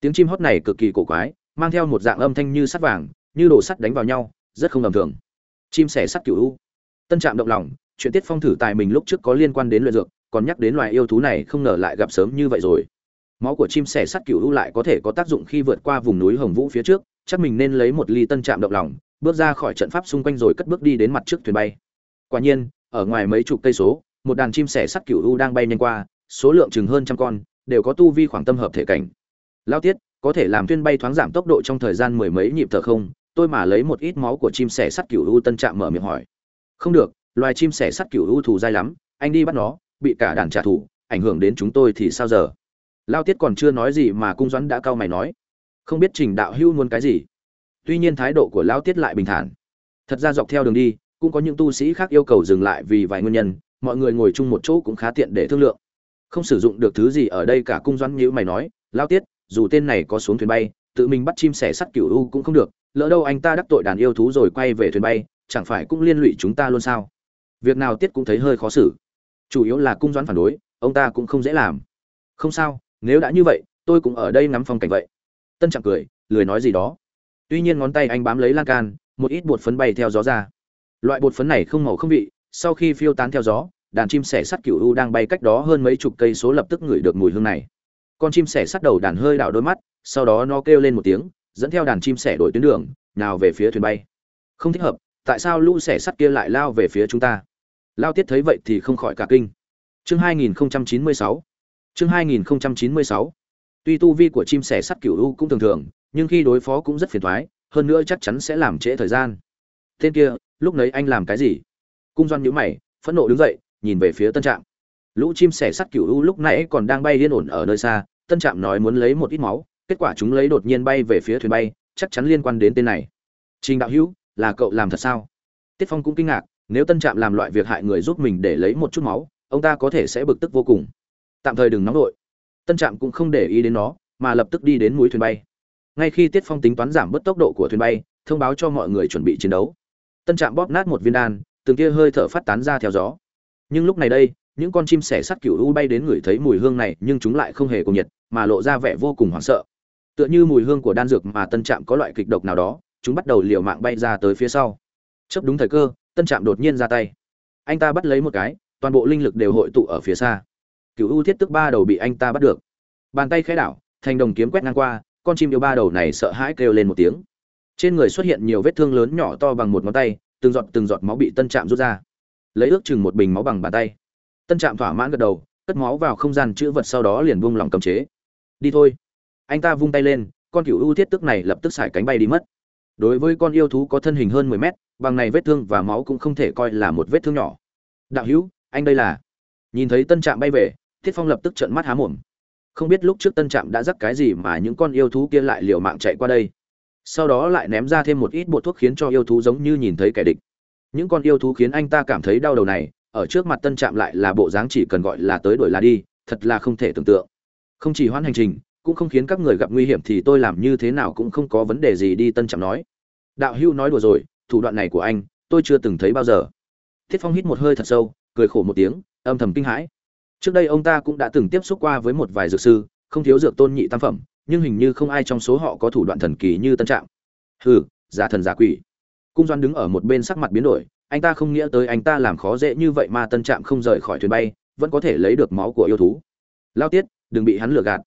Tiếng chim hót này cực kỳ cổ quái, mang theo một dạng âm thanh như sắt vàng, như đồ sắt đánh vào nhau, rất không tầm thường. Chim sẻ sắt cựu u. Tân trạm động lòng, chuyện tiết phong thử tài mình lúc trước có liên quan đến luyện dược còn nhắc đến loài yêu thú này không ngờ lại gặp sớm như vậy rồi. Máu của chim sẻ sắt cửu u lại có thể có tác dụng khi vượt qua vùng núi hồng vũ phía trước, chắc mình nên lấy một ly tân trạm động lòng, bước ra khỏi trận pháp xung quanh rồi cất bước đi đến mặt trước thuyền bay. Quả nhiên, ở ngoài mấy chục cây số, một đàn chim sẻ sắt cửu u đang bay nhanh qua, số lượng chừng hơn trăm con, đều có tu vi khoảng tâm hợp thể cảnh. Lao tiết, có thể làm thuyền bay thoáng giảm tốc độ trong thời gian mười mấy nhịp thở không? Tôi mà lấy một ít máu của chim sẻ sắt cửu u tân trạm mở miệng hỏi. Không được, loài chim sẻ sắt cửu u thù dai lắm, anh đi bắt nó bị cả đàn trả thù, ảnh hưởng đến chúng tôi thì sao giờ? Lao tiết còn chưa nói gì mà cung doãn đã cau mày nói. Không biết trình đạo hưu muốn cái gì. Tuy nhiên thái độ của lao tiết lại bình thản. Thật ra dọc theo đường đi, cũng có những tu sĩ khác yêu cầu dừng lại vì vài nguyên nhân, mọi người ngồi chung một chỗ cũng khá tiện để thương lượng. Không sử dụng được thứ gì ở đây cả cung doãn như mày nói, lao tiết, dù tên này có xuống thuyền bay, tự mình bắt chim sẻ sắt cửu u cũng không được, lỡ đâu anh ta đắc tội đàn yêu thú rồi quay về thuyền bay, chẳng phải cũng liên lụy chúng ta luôn sao? Việc nào tiết cũng thấy hơi khó xử chủ yếu là cung doãn phản đối, ông ta cũng không dễ làm. Không sao, nếu đã như vậy, tôi cũng ở đây ngắm phong cảnh vậy. Tân trạng cười, lười nói gì đó. Tuy nhiên ngón tay anh bám lấy lan can, một ít bột phấn bay theo gió ra. Loại bột phấn này không màu không vị, sau khi phiêu tán theo gió, đàn chim sẻ sắt cựu u đang bay cách đó hơn mấy chục cây số lập tức ngửi được mùi hương này. Con chim sẻ sắt đầu đàn hơi đảo đôi mắt, sau đó nó kêu lên một tiếng, dẫn theo đàn chim sẻ đổi tuyến đường, nào về phía thuyền bay. Không thích hợp, tại sao lũ sẻ sắt kia lại lao về phía chúng ta? Lao tiết thấy vậy thì không khỏi cả kinh. Chương 2096 chương 2096 tuy tu vi của chim sẻ sắt cửu u cũng thường thường, nhưng khi đối phó cũng rất phiền toái, hơn nữa chắc chắn sẽ làm trễ thời gian. Tên kia, lúc nấy anh làm cái gì? Cung doan nhíu mày, phẫn nộ đứng dậy, nhìn về phía tân trạm. Lũ chim sẻ sắt cửu u lúc nãy còn đang bay liên ổn ở nơi xa, tân trạm nói muốn lấy một ít máu, kết quả chúng lấy đột nhiên bay về phía thuyền bay, chắc chắn liên quan đến tên này. Trình đạo hữu, là cậu làm thật sao? Tiết phong cũng kinh ngạc nếu tân trạm làm loại việc hại người giúp mình để lấy một chút máu, ông ta có thể sẽ bực tức vô cùng. Tạm thời đừng nóng nổi tân trạm cũng không để ý đến nó, mà lập tức đi đến mũi thuyền bay. Ngay khi tiết phong tính toán giảm bớt tốc độ của thuyền bay, thông báo cho mọi người chuẩn bị chiến đấu. Tân trạm bóp nát một viên đan, từng kia hơi thở phát tán ra theo gió. Nhưng lúc này đây, những con chim sẻ sắt cựu u bay đến ngửi thấy mùi hương này, nhưng chúng lại không hề cùng nhiệt, mà lộ ra vẻ vô cùng hoảng sợ. Tựa như mùi hương của đan dược mà tân trạm có loại kịch độc nào đó, chúng bắt đầu liều mạng bay ra tới phía sau. Chấp đúng thời cơ tân trạm đột nhiên ra tay. Anh ta bắt lấy một cái, toàn bộ linh lực đều hội tụ ở phía xa. Cựu ưu thiết tức ba đầu bị anh ta bắt được. Bàn tay khẽ đảo, thành đồng kiếm quét ngang qua, con chim yêu ba đầu này sợ hãi kêu lên một tiếng. Trên người xuất hiện nhiều vết thương lớn nhỏ to bằng một ngón tay, từng giọt từng giọt máu bị tân trạm rút ra. Lấy ước chừng một bình máu bằng bàn tay. Tân trạm thỏa mãn gật đầu, cất máu vào không gian chữ vật sau đó liền buông lỏng cầm chế. Đi thôi. Anh ta vung tay lên, con cựu ưu thiết tức này lập tức xài cánh bay đi mất đối với con yêu thú có thân hình hơn mười mét, bằng này vết thương và máu cũng không thể coi là một vết thương nhỏ. Đạo hữu, anh đây là. Nhìn thấy tân trạm bay về, thiết phong lập tức trợn mắt há mồm. Không biết lúc trước tân trạm đã dắt cái gì mà những con yêu thú kia lại liều mạng chạy qua đây. Sau đó lại ném ra thêm một ít bộ thuốc khiến cho yêu thú giống như nhìn thấy kẻ địch. Những con yêu thú khiến anh ta cảm thấy đau đầu này, ở trước mặt tân trạm lại là bộ dáng chỉ cần gọi là tới đuổi là đi, thật là không thể tưởng tượng. Không chỉ hoãn hành trình cũng không khiến các người gặp nguy hiểm thì tôi làm như thế nào cũng không có vấn đề gì, đi tân trạm nói. Đạo hưu nói đùa rồi, thủ đoạn này của anh, tôi chưa từng thấy bao giờ. Thiết phong hít một hơi thật sâu, cười khổ một tiếng, âm thầm kinh hãi. Trước đây ông ta cũng đã từng tiếp xúc qua với một vài dược sư, không thiếu dược tôn nhị tam phẩm, nhưng hình như không ai trong số họ có thủ đoạn thần kỳ như tân trạm hừ, giả thần giả quỷ. Cung doan đứng ở một bên sắc mặt biến đổi, anh ta không nghĩa tới anh ta làm khó dễ như vậy mà tân trạm không rời khỏi thuyền bay, vẫn có thể lấy được máu của yêu thú. Lao tiết, đừng bị hắn lừa gạt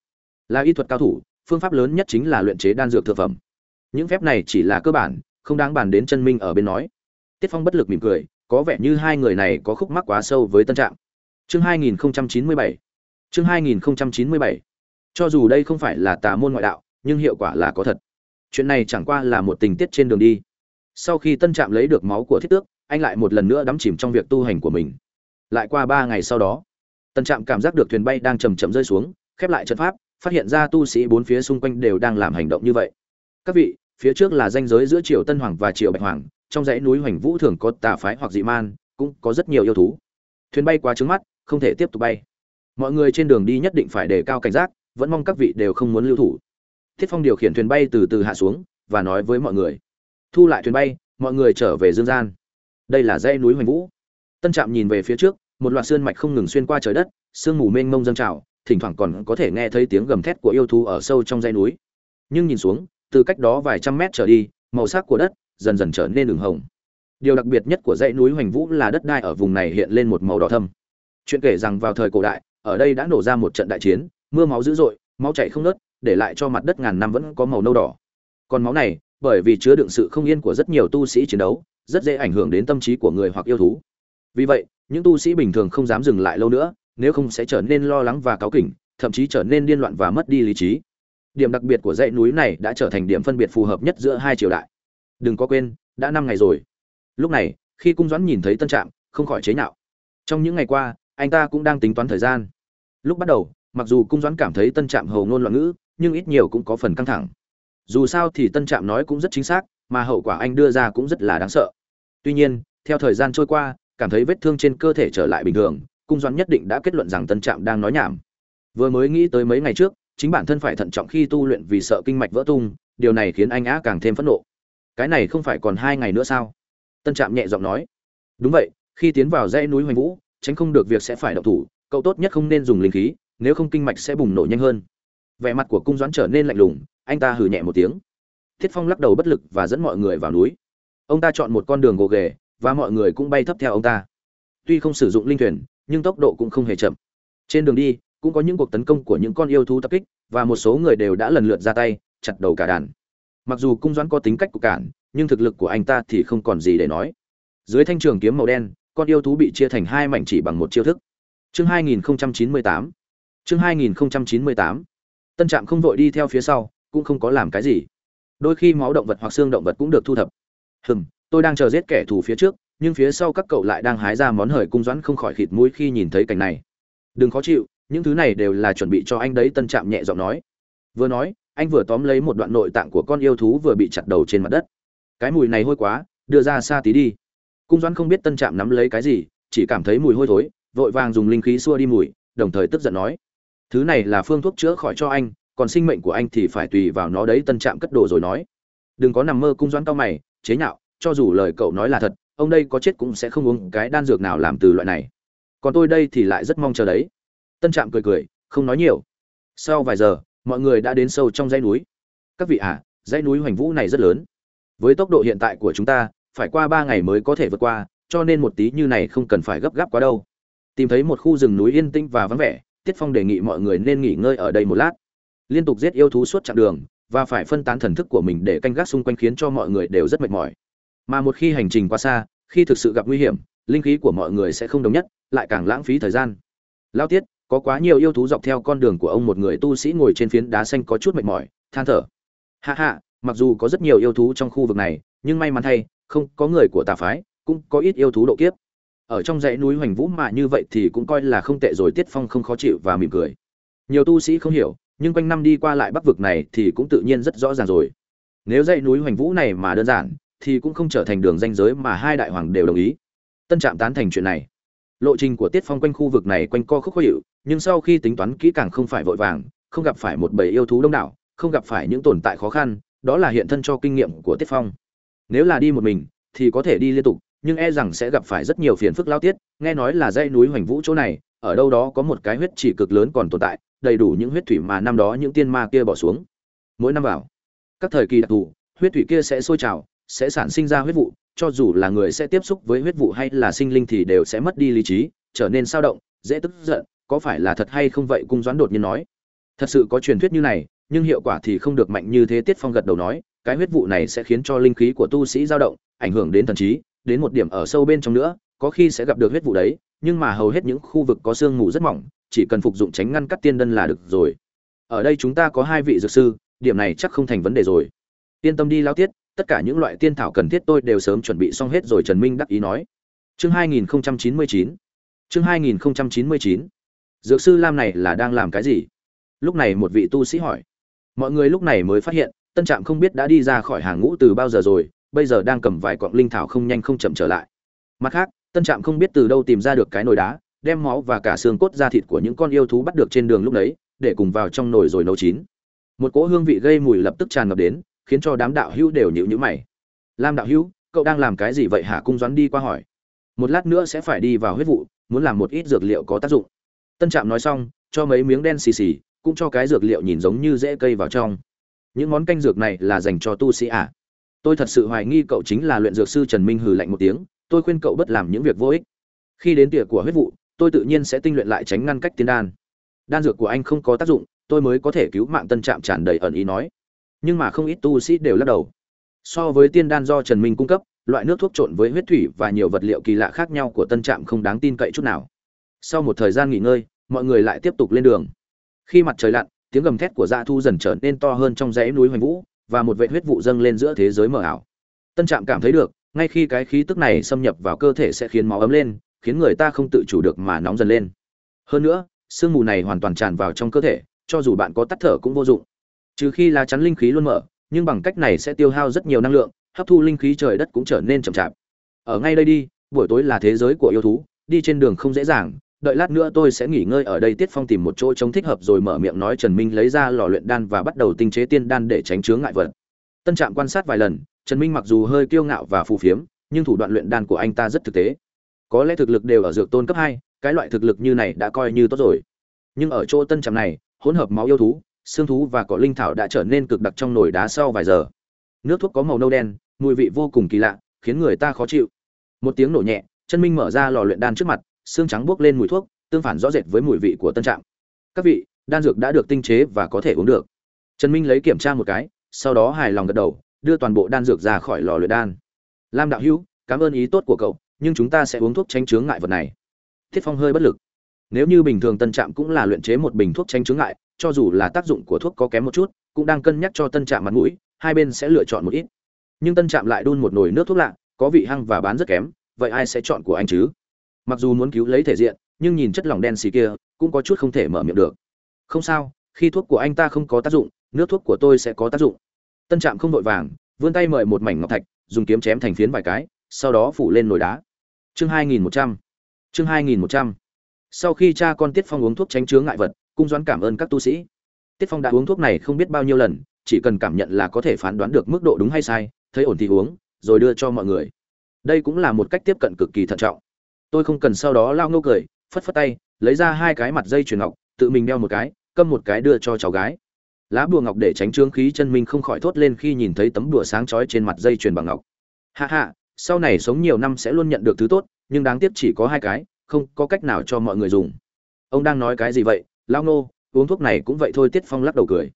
là y thuật cao thủ, phương pháp lớn nhất chính là luyện chế đan dược thực phẩm. Những phép này chỉ là cơ bản, không đáng bàn đến chân minh ở bên nói. Tiết phong bất lực mỉm cười, có vẻ như hai người này có khúc mắc quá sâu với tân trạm chương 2097 chương 2097 cho dù đây không phải là tà môn ngoại đạo, nhưng hiệu quả là có thật. Chuyện này chẳng qua là một tình tiết trên đường đi. Sau khi tân trạm lấy được máu của thiết tước, anh lại một lần nữa đắm chìm trong việc tu hành của mình. Lại qua ba ngày sau đó, tân trạm cảm giác được thuyền bay đang chầm chậm rơi xuống, khép lại trận pháp phát hiện ra tu sĩ bốn phía xung quanh đều đang làm hành động như vậy. Các vị, phía trước là ranh giới giữa triều tân hoàng và triều bạch hoàng, trong dãy núi hoành vũ thường có tà phái hoặc dị man, cũng có rất nhiều yêu thú. Thuyền bay quá trứng mắt, không thể tiếp tục bay. Mọi người trên đường đi nhất định phải đề cao cảnh giác, vẫn mong các vị đều không muốn lưu thủ. Thiết phong điều khiển thuyền bay từ từ hạ xuống, và nói với mọi người. Thu lại thuyền bay, mọi người trở về dương gian. Đây là dãy núi hoành vũ. Tân trạm nhìn về phía trước, một loạt sơn mạch không ngừng xuyên qua trời đất, sương mù mênh mông dâng trào thỉnh thoảng còn có thể nghe thấy tiếng gầm thét của yêu thú ở sâu trong dãy núi. Nhưng nhìn xuống từ cách đó vài trăm mét trở đi màu sắc của đất dần dần trở nên đường hồng. Điều đặc biệt nhất của dãy núi hoành vũ là đất đai ở vùng này hiện lên một màu đỏ thâm. Chuyện kể rằng vào thời cổ đại ở đây đã nổ ra một trận đại chiến mưa máu dữ dội máu chảy không ngớt, để lại cho mặt đất ngàn năm vẫn có màu nâu đỏ. Còn máu này bởi vì chứa đựng sự không yên của rất nhiều tu sĩ chiến đấu rất dễ ảnh hưởng đến tâm trí của người hoặc yêu thú. Vì vậy những tu sĩ bình thường không dám dừng lại lâu nữa nếu không sẽ trở nên lo lắng và cáu kỉnh, thậm chí trở nên điên loạn và mất đi lý trí. Điểm đặc biệt của dãy núi này đã trở thành điểm phân biệt phù hợp nhất giữa hai triều đại. Đừng có quên, đã năm ngày rồi. Lúc này, khi cung doãn nhìn thấy tân trạm, không khỏi chế nhạo. Trong những ngày qua, anh ta cũng đang tính toán thời gian. Lúc bắt đầu, mặc dù cung doãn cảm thấy tân trạm hầu ngôn loạn ngữ, nhưng ít nhiều cũng có phần căng thẳng. Dù sao thì tân trạm nói cũng rất chính xác, mà hậu quả anh đưa ra cũng rất là đáng sợ. Tuy nhiên, theo thời gian trôi qua, cảm thấy vết thương trên cơ thể trở lại bình thường cung doãn nhất định đã kết luận rằng tân trạm đang nói nhảm. Vừa mới nghĩ tới mấy ngày trước, chính bản thân phải thận trọng khi tu luyện vì sợ kinh mạch vỡ tung, điều này khiến anh á càng thêm phẫn nộ. Cái này không phải còn hai ngày nữa sao? Tân trạm nhẹ giọng nói. Đúng vậy, khi tiến vào dãy núi hoành vũ, tránh không được việc sẽ phải động thủ, cậu tốt nhất không nên dùng linh khí, nếu không kinh mạch sẽ bùng nổ nhanh hơn. Vẻ mặt của cung doãn trở nên lạnh lùng, anh ta hừ nhẹ một tiếng. Thiết phong lắc đầu bất lực và dẫn mọi người vào núi. Ông ta chọn một con đường gồ ghề, và mọi người cũng bay thấp theo ông ta. Tuy không sử dụng linh thuyền nhưng tốc độ cũng không hề chậm. Trên đường đi, cũng có những cuộc tấn công của những con yêu thú tập kích, và một số người đều đã lần lượt ra tay, chặt đầu cả đàn. Mặc dù cung doãn có tính cách của cản, nhưng thực lực của anh ta thì không còn gì để nói. Dưới thanh trường kiếm màu đen, con yêu thú bị chia thành hai mảnh chỉ bằng một chiêu thức. Chương 2098 chương 2098 tân trạm không vội đi theo phía sau, cũng không có làm cái gì. Đôi khi máu động vật hoặc xương động vật cũng được thu thập. Hừm, tôi đang chờ giết kẻ thù phía trước nhưng phía sau các cậu lại đang hái ra món hời cung doãn không khỏi khịt mũi khi nhìn thấy cảnh này. Đừng khó chịu, những thứ này đều là chuẩn bị cho anh đấy, tân trạm nhẹ giọng nói. Vừa nói, anh vừa tóm lấy một đoạn nội tạng của con yêu thú vừa bị chặt đầu trên mặt đất. Cái mùi này hôi quá, đưa ra xa tí đi. Cung doãn không biết tân trạm nắm lấy cái gì, chỉ cảm thấy mùi hôi thối, vội vàng dùng linh khí xua đi mùi, đồng thời tức giận nói. Thứ này là phương thuốc chữa khỏi cho anh, còn sinh mệnh của anh thì phải tùy vào nó đấy, tân trạm cất đồ rồi nói. Đừng có nằm mơ, cung doãn cao mày, chế nhạo, cho dù lời cậu nói là thật ông đây có chết cũng sẽ không uống cái đan dược nào làm từ loại này. Còn tôi đây thì lại rất mong chờ đấy. Tân trạm cười cười, không nói nhiều. Sau vài giờ, mọi người đã đến sâu trong dãy núi. Các vị à dãy núi hoành vũ này rất lớn. Với tốc độ hiện tại của chúng ta, phải qua ba ngày mới có thể vượt qua, cho nên một tí như này không cần phải gấp gáp quá đâu. Tìm thấy một khu rừng núi yên tĩnh và vắng vẻ, tiết phong đề nghị mọi người nên nghỉ ngơi ở đây một lát. Liên tục giết yêu thú suốt chặng đường, và phải phân tán thần thức của mình để canh gác xung quanh khiến cho mọi người đều rất mệt mỏi mà một khi hành trình quá xa, khi thực sự gặp nguy hiểm, linh khí của mọi người sẽ không đồng nhất, lại càng lãng phí thời gian. Lao tiết, có quá nhiều yêu thú dọc theo con đường của ông một người tu sĩ ngồi trên phiến đá xanh có chút mệt mỏi, than thở. Hạ hạ mặc dù có rất nhiều yêu thú trong khu vực này, nhưng may mắn thay, không có người của tà phái, cũng có ít yêu thú độ kiếp. Ở trong dãy núi hoành vũ mà như vậy thì cũng coi là không tệ rồi, tiết phong không khó chịu và mỉm cười. Nhiều tu sĩ không hiểu, nhưng quanh năm đi qua lại bắc vực này thì cũng tự nhiên rất rõ ràng rồi. Nếu dãy núi hoành vũ này mà đơn giản thì cũng không trở thành đường danh giới mà hai đại hoàng đều đồng ý. Tân trạm tán thành chuyện này. Lộ trình của tiết phong quanh khu vực này quanh co khúc khó hiệu, nhưng sau khi tính toán kỹ càng không phải vội vàng, không gặp phải một bầy yêu thú đông đảo, không gặp phải những tồn tại khó khăn, đó là hiện thân cho kinh nghiệm của tiết phong. Nếu là đi một mình, thì có thể đi liên tục, nhưng e rằng sẽ gặp phải rất nhiều phiền phức lao tiết, nghe nói là dãy núi hoành vũ chỗ này, ở đâu đó có một cái huyết chỉ cực lớn còn tồn tại, đầy đủ những huyết thủy mà năm đó những tiên ma kia bỏ xuống. Mỗi năm vào, các thời kỳ đặc thù, huyết thủy kia sẽ sôi trào sẽ sản sinh ra huyết vụ, cho dù là người sẽ tiếp xúc với huyết vụ hay là sinh linh thì đều sẽ mất đi lý trí, trở nên sao động, dễ tức giận, có phải là thật hay không vậy cung doãn đột nhiên nói. Thật sự có truyền thuyết như này, nhưng hiệu quả thì không được mạnh như thế tiết phong gật đầu nói, cái huyết vụ này sẽ khiến cho linh khí của tu sĩ dao động, ảnh hưởng đến thần trí, đến một điểm ở sâu bên trong nữa, có khi sẽ gặp được huyết vụ đấy, nhưng mà hầu hết những khu vực có sương mù rất mỏng, chỉ cần phục dụng tránh ngăn cắt tiên đân là được rồi. Ở đây chúng ta có hai vị dược sư, điểm này chắc không thành vấn đề rồi. Yên tâm đi lao tiết tất cả những loại tiên thảo cần thiết tôi đều sớm chuẩn bị xong hết rồi trần minh đắc ý nói. Chương 2099 chương 2099 dược sư lam này là đang làm cái gì? Lúc này một vị tu sĩ hỏi. Mọi người lúc này mới phát hiện, tân trạm không biết đã đi ra khỏi hàng ngũ từ bao giờ rồi, bây giờ đang cầm vài cọng linh thảo không nhanh không chậm trở lại. Mặt khác, tân trạm không biết từ đâu tìm ra được cái nồi đá, đem máu và cả xương cốt da thịt của những con yêu thú bắt được trên đường lúc đấy, để cùng vào trong nồi rồi nấu chín. Một cỗ hương vị gây mùi lập tức tràn ngập đến khiến cho đám đạo hữu đều nhíu nhíu mày. Lam đạo hữu, cậu đang làm cái gì vậy hả? cung doãn đi qua hỏi. Một lát nữa sẽ phải đi vào huyết vụ, muốn làm một ít dược liệu có tác dụng. Tân trạm nói xong, cho mấy miếng đen xì xì, cũng cho cái dược liệu nhìn giống như rễ cây vào trong. Những món canh dược này là dành cho tu sĩ à? Tôi thật sự hoài nghi cậu chính là luyện dược sư trần minh hừ lạnh một tiếng, tôi khuyên cậu bất làm những việc vô ích. Khi đến tiệc của huyết vụ, tôi tự nhiên sẽ tinh luyện lại tránh ngăn cách tiên đan. Đan dược của anh không có tác dụng, tôi mới có thể cứu mạng tân trạm tràn đầy ẩn ý nói nhưng mà không ít tu sĩ đều lắc đầu. So với tiên đan do trần minh cung cấp, loại nước thuốc trộn với huyết thủy và nhiều vật liệu kỳ lạ khác nhau của tân trạm không đáng tin cậy chút nào. Sau một thời gian nghỉ ngơi, mọi người lại tiếp tục lên đường. Khi mặt trời lặn, tiếng gầm thét của dạ thu dần trở nên to hơn trong dãy núi hoành vũ, và một vệ huyết vụ dâng lên giữa thế giới mờ ảo. Tân trạm cảm thấy được, ngay khi cái khí tức này xâm nhập vào cơ thể sẽ khiến máu ấm lên, khiến người ta không tự chủ được mà nóng dần lên. Hơn nữa, sương mù này hoàn toàn tràn vào trong cơ thể, cho dù bạn có tắt thở cũng vô dụng trừ khi lá chắn linh khí luôn mở, nhưng bằng cách này sẽ tiêu hao rất nhiều năng lượng, hấp thu linh khí trời đất cũng trở nên chậm chạp. Ở ngay đây đi, buổi tối là thế giới của yêu thú, đi trên đường không dễ dàng, đợi lát nữa tôi sẽ nghỉ ngơi ở đây tiết phong tìm một chỗ trống thích hợp rồi mở miệng nói trần minh lấy ra lò luyện đan và bắt đầu tinh chế tiên đan để tránh chướng ngại vật. Tân trạm quan sát vài lần, trần minh mặc dù hơi kiêu ngạo và phù phiếm, nhưng thủ đoạn luyện đan của anh ta rất thực tế. Có lẽ thực lực đều ở dược tôn cấp hai, cái loại thực lực như này đã coi như tốt rồi. Nhưng ở chỗ tân trạm này, hỗn hợp máu yêu thú xương thú và cỏ linh thảo đã trở nên cực đặc trong nồi đá sau vài giờ. Nước thuốc có màu nâu đen, mùi vị vô cùng kỳ lạ, khiến người ta khó chịu. Một tiếng nổ nhẹ, chân minh mở ra lò luyện đan trước mặt, xương trắng buốc lên mùi thuốc, tương phản rõ rệt với mùi vị của tân trạm. Các vị, đan dược đã được tinh chế và có thể uống được. Trần minh lấy kiểm tra một cái, sau đó hài lòng gật đầu, đưa toàn bộ đan dược ra khỏi lò luyện đan. Lam đạo hữu, cảm ơn ý tốt của cậu, nhưng chúng ta sẽ uống thuốc tranh chướng ngại vật này. Thiết phong hơi bất lực. Nếu như bình thường tân trạm cũng là luyện chế một bình thuốc tranh chướng ngại cho dù là tác dụng của thuốc có kém một chút, cũng đang cân nhắc cho tân trạm mặt mũi, hai bên sẽ lựa chọn một ít. Nhưng tân trạm lại đun một nồi nước thuốc lạ, có vị hăng và bán rất kém, vậy ai sẽ chọn của anh chứ? Mặc dù muốn cứu lấy thể diện, nhưng nhìn chất lỏng đen xì kia, cũng có chút không thể mở miệng được. Không sao, khi thuốc của anh ta không có tác dụng, nước thuốc của tôi sẽ có tác dụng. Tân trạm không vội vàng, vươn tay mời một mảnh ngọc thạch, dùng kiếm chém thành phiến vài cái, sau đó phủ lên nồi đá. Chương hai nghìn một trăm. Chương hai nghìn một trăm. Sau khi cha con tiết phong uống thuốc tránh chướng ngại vật cung doãn cảm ơn các tu sĩ. Tiết phong đã uống thuốc này không biết bao nhiêu lần, chỉ cần cảm nhận là có thể phán đoán được mức độ đúng hay sai, thấy ổn thì uống, rồi đưa cho mọi người. Đây cũng là một cách tiếp cận cực kỳ thận trọng. Tôi không cần sau đó lao ngô cười, phất phất tay, lấy ra hai cái mặt dây chuyền ngọc, tự mình đeo một cái câm một cái đưa cho cháu gái. Lá bùa ngọc để tránh trương khí chân minh không khỏi thốt lên khi nhìn thấy tấm đùa sáng chói trên mặt dây chuyền bằng ngọc. Hạ hạ sau này sống nhiều năm sẽ luôn nhận được thứ tốt, nhưng đáng tiếc chỉ có hai cái, không có cách nào cho mọi người dùng. Ông đang nói cái gì vậy? Lao nô uống thuốc này cũng vậy thôi, tiết phong lắc đầu cười.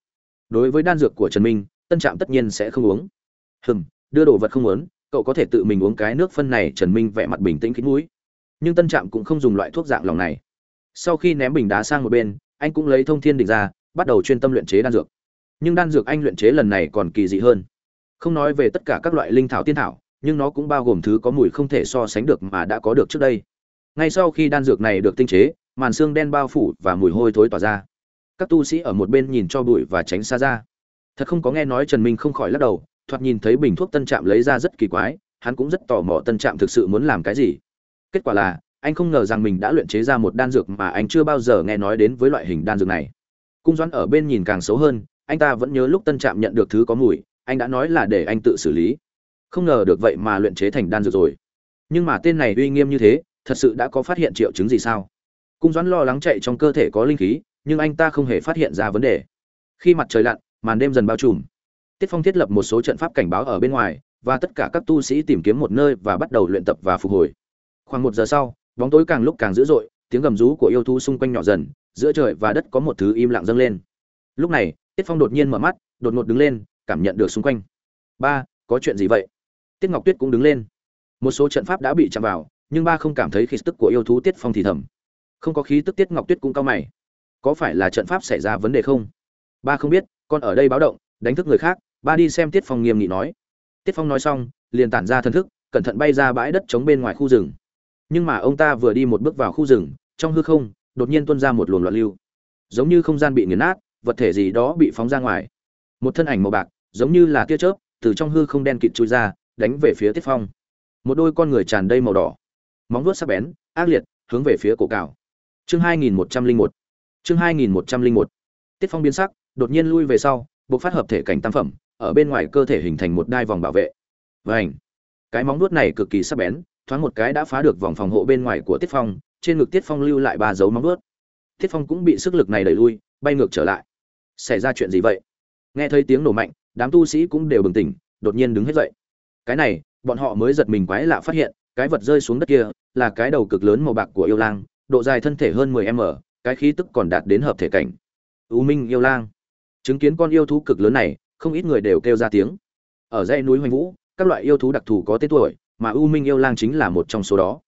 Đối với đan dược của trần minh, tân trạm tất nhiên sẽ không uống. Hừm, đưa đồ vật không muốn, cậu có thể tự mình uống cái nước phân này, trần minh vẻ mặt bình tĩnh khít mũi. Nhưng tân trạm cũng không dùng loại thuốc dạng lòng này. Sau khi ném bình đá sang một bên, anh cũng lấy thông thiên địch ra, bắt đầu chuyên tâm luyện chế đan dược. Nhưng đan dược anh luyện chế lần này còn kỳ dị hơn. Không nói về tất cả các loại linh thảo tiên thảo, nhưng nó cũng bao gồm thứ có mùi không thể so sánh được mà đã có được trước đây. Ngay sau khi đan dược này được tinh chế màn xương đen bao phủ và mùi hôi thối tỏa ra. Các tu sĩ ở một bên nhìn cho bụi và tránh xa ra. Thật không có nghe nói trần minh không khỏi lắc đầu, thoạt nhìn thấy bình thuốc tân trạm lấy ra rất kỳ quái, hắn cũng rất tò mò tân trạm thực sự muốn làm cái gì. Kết quả là, anh không ngờ rằng mình đã luyện chế ra một đan dược mà anh chưa bao giờ nghe nói đến với loại hình đan dược này. Cung doãn ở bên nhìn càng xấu hơn, anh ta vẫn nhớ lúc tân trạm nhận được thứ có mùi, anh đã nói là để anh tự xử lý. Không ngờ được vậy mà luyện chế thành đan dược rồi. Nhưng mà tên này uy nghiêm như thế, thật sự đã có phát hiện triệu chứng gì sao? Cung doãn lo lắng chạy trong cơ thể có linh khí, nhưng anh ta không hề phát hiện ra vấn đề. Khi mặt trời lặn, màn đêm dần bao trùm. Tiết phong thiết lập một số trận pháp cảnh báo ở bên ngoài, và tất cả các tu sĩ tìm kiếm một nơi và bắt đầu luyện tập và phục hồi. Khoảng một giờ sau, bóng tối càng lúc càng dữ dội, tiếng gầm rú của yêu thú xung quanh nhỏ dần, giữa trời và đất có một thứ im lặng dâng lên. Lúc này, tiết phong đột nhiên mở mắt, đột ngột đứng lên, cảm nhận được xung quanh. Ba, có chuyện gì vậy? Tiết ngọc tuyết cũng đứng lên. Một số trận pháp đã bị chạm vào, nhưng ba không cảm thấy khí tức của yêu thú tiết phong thì thầm không có khí tức tiết ngọc tuyết cũng cao mày. Có phải là trận pháp xảy ra vấn đề không? Ba không biết, con ở đây báo động, đánh thức người khác, ba đi xem tiết phong nghiêm nghị nói. Tiết phong nói xong, liền tản ra thân thức, cẩn thận bay ra bãi đất chống bên ngoài khu rừng. Nhưng mà ông ta vừa đi một bước vào khu rừng, trong hư không, đột nhiên tuôn ra một luồng loạn lưu. Giống như không gian bị nghiền nát, vật thể gì đó bị phóng ra ngoài. Một thân ảnh màu bạc, giống như là tia chớp, từ trong hư không đen kịt chui ra, đánh về phía tiết phong. Một đôi con người tràn đầy màu đỏ. Móng vuốt sắc bén, ác liệt, hướng về phía cổ cào chương 2101 chương 2101 tiết phong biến sắc, đột nhiên lui về sau buộc phát hợp thể cảnh tam phẩm, ở bên ngoài cơ thể hình thành một đai vòng bảo vệ. Vảnh cái móng nuốt này cực kỳ sắc bén, thoáng một cái đã phá được vòng phòng hộ bên ngoài của tiết phong, trên ngực tiết phong lưu lại ba dấu móng nuốt tiết phong cũng bị sức lực này đẩy lui, bay ngược trở lại. Xảy ra chuyện gì vậy? Nghe thấy tiếng nổ mạnh, đám tu sĩ cũng đều bừng tỉnh, đột nhiên đứng hết dậy. Cái này, bọn họ mới giật mình quái lạ phát hiện, cái vật rơi xuống đất kia, là cái đầu cực lớn màu bạc của yêu lang độ dài thân thể hơn 10 m, cái khí tức còn đạt đến hợp thể cảnh. U minh yêu lang. Chứng kiến con yêu thú cực lớn này, không ít người đều kêu ra tiếng. Ở dãy núi hoành vũ, các loại yêu thú đặc thù có tên tuổi, mà u minh yêu lang chính là một trong số đó.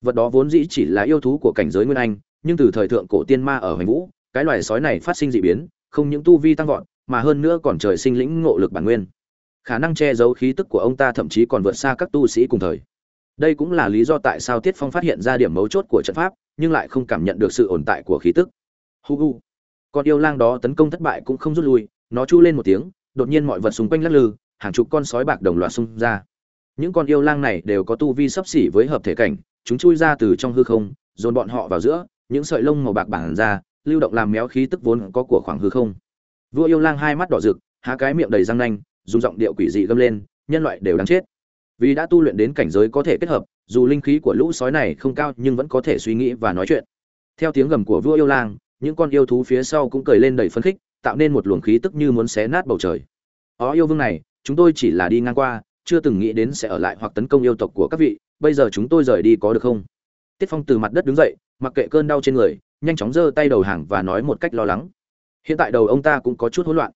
Vật đó vốn dĩ chỉ là yêu thú của cảnh giới nguyên anh, nhưng từ thời thượng cổ tiên ma ở hoành vũ, cái loài sói này phát sinh dị biến, không những tu vi tăng vọt, mà hơn nữa còn trời sinh lĩnh ngộ lực bản nguyên. Khả năng che giấu khí tức của ông ta thậm chí còn vượt xa các tu sĩ cùng thời đây cũng là lý do tại sao tiết phong phát hiện ra điểm mấu chốt của trận pháp, nhưng lại không cảm nhận được sự ổn tại của khí tức. Hugu con yêu lang đó tấn công thất bại cũng không rút lui, nó chu lên một tiếng, đột nhiên mọi vật xung quanh lắc lư, hàng chục con sói bạc đồng loạt xung ra. Những con yêu lang này đều có tu vi sấp xỉ với hợp thể cảnh, chúng chui ra từ trong hư không, dồn bọn họ vào giữa, những sợi lông màu bạc bản ra, lưu động làm méo khí tức vốn có của khoảng hư không. Vua yêu lang hai mắt đỏ rực, há cái miệng đầy răng nanh, dùng giọng điệu quỷ dị gâm lên, nhân loại đều đáng chết vì đã tu luyện đến cảnh giới có thể kết hợp, dù linh khí của lũ sói này không cao nhưng vẫn có thể suy nghĩ và nói chuyện. Theo tiếng gầm của vua yêu lang, những con yêu thú phía sau cũng cười lên đầy phấn khích, tạo nên một luồng khí tức như muốn xé nát bầu trời. Ó yêu vương này, chúng tôi chỉ là đi ngang qua, chưa từng nghĩ đến sẽ ở lại hoặc tấn công yêu tộc của các vị, bây giờ chúng tôi rời đi có được không? Tiết phong từ mặt đất đứng dậy, mặc kệ cơn đau trên người, nhanh chóng giơ tay đầu hàng và nói một cách lo lắng. Hiện tại đầu ông ta cũng có chút hỗn loạn.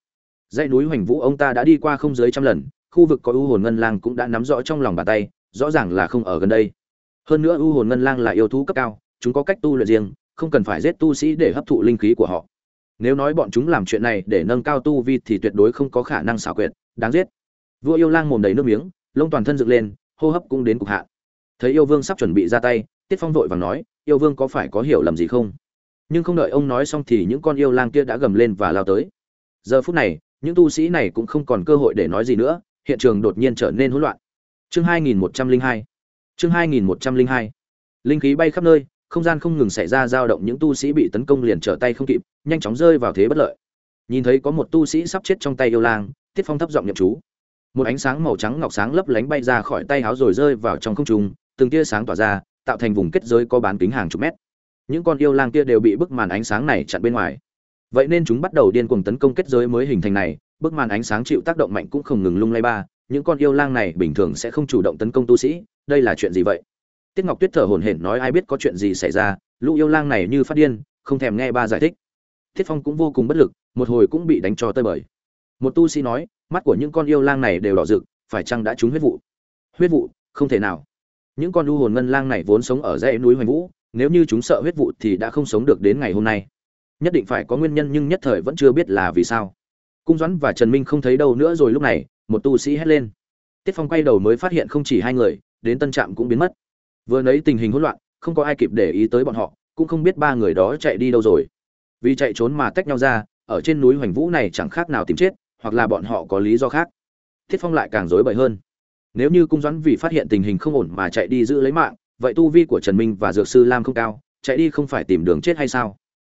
Dãy núi hoành vũ ông ta đã đi qua không dưới trăm lần khu vực có u hồn ngân lang cũng đã nắm rõ trong lòng bàn tay, rõ ràng là không ở gần đây. Hơn nữa u hồn ngân lang là yêu thú cấp cao, chúng có cách tu luyện riêng, không cần phải giết tu sĩ để hấp thụ linh khí của họ. Nếu nói bọn chúng làm chuyện này để nâng cao tu vi thì tuyệt đối không có khả năng xảo quyệt, đáng giết. Vua yêu lang mồm đầy nước miếng, lông toàn thân dựng lên, hô hấp cũng đến cực hạn thấy yêu vương sắp chuẩn bị ra tay, tiết phong vội vàng nói, yêu vương có phải có hiểu lầm gì không? Nhưng không đợi ông nói xong thì những con yêu lang kia đã gầm lên và lao tới. Giờ phút này, những tu sĩ này cũng không còn cơ hội để nói gì nữa hiện trường đột nhiên trở nên hỗn loạn. Chương 2102 chương 2102 linh khí bay khắp nơi, không gian không ngừng xảy ra dao động, những tu sĩ bị tấn công liền trở tay không kịp, nhanh chóng rơi vào thế bất lợi. Nhìn thấy có một tu sĩ sắp chết trong tay yêu lang, tiết phong thấp giọng niệm chú. Một ánh sáng màu trắng ngọc sáng lấp lánh bay ra khỏi tay háo rồi rơi vào trong không trung, từng tia sáng tỏa ra, tạo thành vùng kết giới có bán kính hàng chục mét. Những con yêu lang kia đều bị bức màn ánh sáng này chặn bên ngoài. Vậy nên chúng bắt đầu điên cuồng tấn công kết giới mới hình thành này bức màn ánh sáng chịu tác động mạnh cũng không ngừng lung lay ba, những con yêu lang này bình thường sẽ không chủ động tấn công tu sĩ, đây là chuyện gì vậy? Tiết ngọc tuyết thở hổn hển nói ai biết có chuyện gì xảy ra, lũ yêu lang này như phát điên, không thèm nghe ba giải thích. Thiết phong cũng vô cùng bất lực, một hồi cũng bị đánh cho tơi bời. Một tu sĩ nói, mắt của những con yêu lang này đều đỏ rực, phải chăng đã trúng huyết vụ? Huyết vụ, không thể nào. Những con lưu hồn ngân lang này vốn sống ở dãy núi hoành vũ, nếu như chúng sợ huyết vụ thì đã không sống được đến ngày hôm nay. Nhất định phải có nguyên nhân nhưng nhất thời vẫn chưa biết là vì sao cung doãn và trần minh không thấy đâu nữa rồi lúc này, một tu sĩ hét lên. Tiết phong quay đầu mới phát hiện không chỉ hai người, đến tân trạm cũng biến mất. Vừa nấy tình hình hỗn loạn, không có ai kịp để ý tới bọn họ, cũng không biết ba người đó chạy đi đâu rồi. Vì chạy trốn mà tách nhau ra, ở trên núi hoành vũ này chẳng khác nào tìm chết, hoặc là bọn họ có lý do khác. Thiết phong lại càng rối bời hơn. Nếu như cung doãn vì phát hiện tình hình không ổn mà chạy đi giữ lấy mạng, vậy tu vi của trần minh và dược sư lam không cao, chạy đi không phải tìm đường chết hay sao?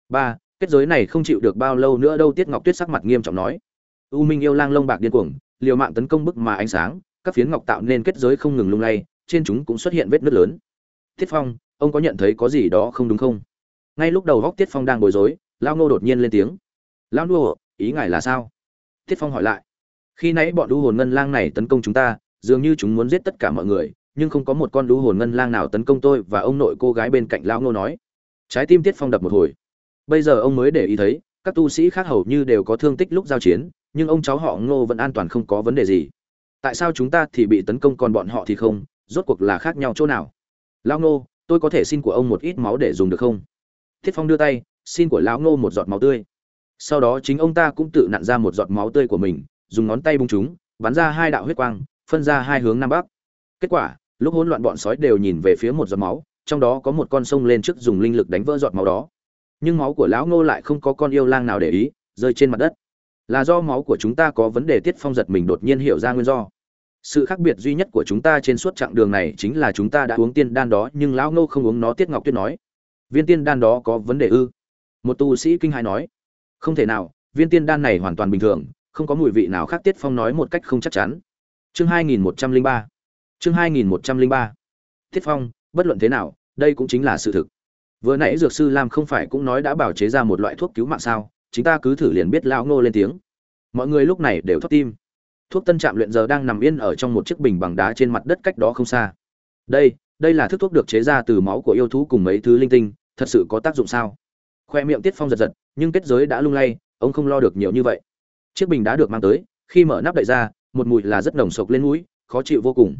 Ba kết giới này không chịu được bao lâu nữa đâu tiết ngọc tuyết sắc mặt nghiêm trọng nói. U minh yêu lang lông bạc điên cuồng liều mạng tấn công bức mà ánh sáng các phiến ngọc tạo nên kết giới không ngừng lung lay trên chúng cũng xuất hiện vết nứt lớn. Tiết phong ông có nhận thấy có gì đó không đúng không? Ngay lúc đầu góc tiết phong đang bối rối lao Ngô đột nhiên lên tiếng. Lao Ngô, ý ngài là sao? Tiết phong hỏi lại. Khi nãy bọn đu hồn ngân lang này tấn công chúng ta dường như chúng muốn giết tất cả mọi người nhưng không có một con đu hồn ngân lang nào tấn công tôi và ông nội cô gái bên cạnh lao Ngô nói. Trái tim tiết phong đập một hồi bây giờ ông mới để ý thấy, các tu sĩ khác hầu như đều có thương tích lúc giao chiến, nhưng ông cháu họ ngô vẫn an toàn không có vấn đề gì. Tại sao chúng ta thì bị tấn công còn bọn họ thì không? Rốt cuộc là khác nhau chỗ nào? Lão ngô, tôi có thể xin của ông một ít máu để dùng được không? Thiết phong đưa tay, xin của lão ngô một giọt máu tươi. Sau đó chính ông ta cũng tự nặn ra một giọt máu tươi của mình, dùng ngón tay bung chúng, bắn ra hai đạo huyết quang, phân ra hai hướng nam bắc. Kết quả, lúc hỗn loạn bọn sói đều nhìn về phía một giọt máu, trong đó có một con sông lên trước dùng linh lực đánh vỡ giọt máu đó nhưng máu của lão ngô lại không có con yêu lang nào để ý, rơi trên mặt đất. Là do máu của chúng ta có vấn đề tiết phong giật mình đột nhiên hiểu ra nguyên do. Sự khác biệt duy nhất của chúng ta trên suốt chặng đường này chính là chúng ta đã uống tiên đan đó nhưng lão ngô không uống nó tiết ngọc tuyết nói. Viên tiên đan đó có vấn đề ư? Một tu sĩ kinh hai nói. Không thể nào, viên tiên đan này hoàn toàn bình thường, không có mùi vị nào khác tiết phong nói một cách không chắc chắn. Chương hai nghìn một trăm linh ba. Chương hai nghìn một trăm linh ba. Tiết phong, bất luận thế nào, đây cũng chính là sự thực vừa nãy dược sư lam không phải cũng nói đã bảo chế ra một loại thuốc cứu mạng sao? Chúng ta cứ thử liền biết lão ngô lên tiếng. Mọi người lúc này đều thót tim. Thuốc tân trạm luyện giờ đang nằm yên ở trong một chiếc bình bằng đá trên mặt đất cách đó không xa. Đây đây là thức thuốc được chế ra từ máu của yêu thú cùng mấy thứ linh tinh, thật sự có tác dụng sao? Khoe miệng tiết phong giật giật, nhưng kết giới đã lung lay, ông không lo được nhiều như vậy. Chiếc bình đá được mang tới, khi mở nắp đậy ra, một mùi là rất nồng sộc lên mũi, khó chịu vô cùng.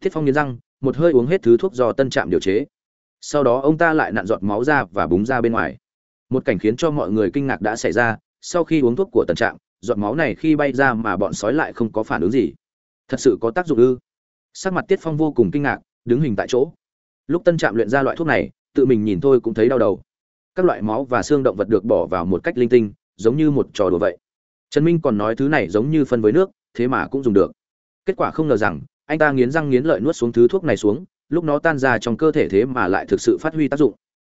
Thiết phong nghiến răng, một hơi uống hết thứ thuốc do tân trạm điều chế sau đó ông ta lại nặn giọt máu ra và búng ra bên ngoài. Một cảnh khiến cho mọi người kinh ngạc đã xảy ra, sau khi uống thuốc của tần trạng, giọt máu này khi bay ra mà bọn sói lại không có phản ứng gì. Thật sự có tác dụng ư? Sắc mặt tiết phong vô cùng kinh ngạc, đứng hình tại chỗ. Lúc tân trạm luyện ra loại thuốc này, tự mình nhìn thôi cũng thấy đau đầu. Các loại máu và xương động vật được bỏ vào một cách linh tinh, giống như một trò đùa vậy. Trần minh còn nói thứ này giống như phân với nước, thế mà cũng dùng được. Kết quả không ngờ rằng, anh ta nghiến răng nghiến lợi nuốt xuống thứ thuốc này xuống lúc nó tan ra trong cơ thể thế mà lại thực sự phát huy tác dụng.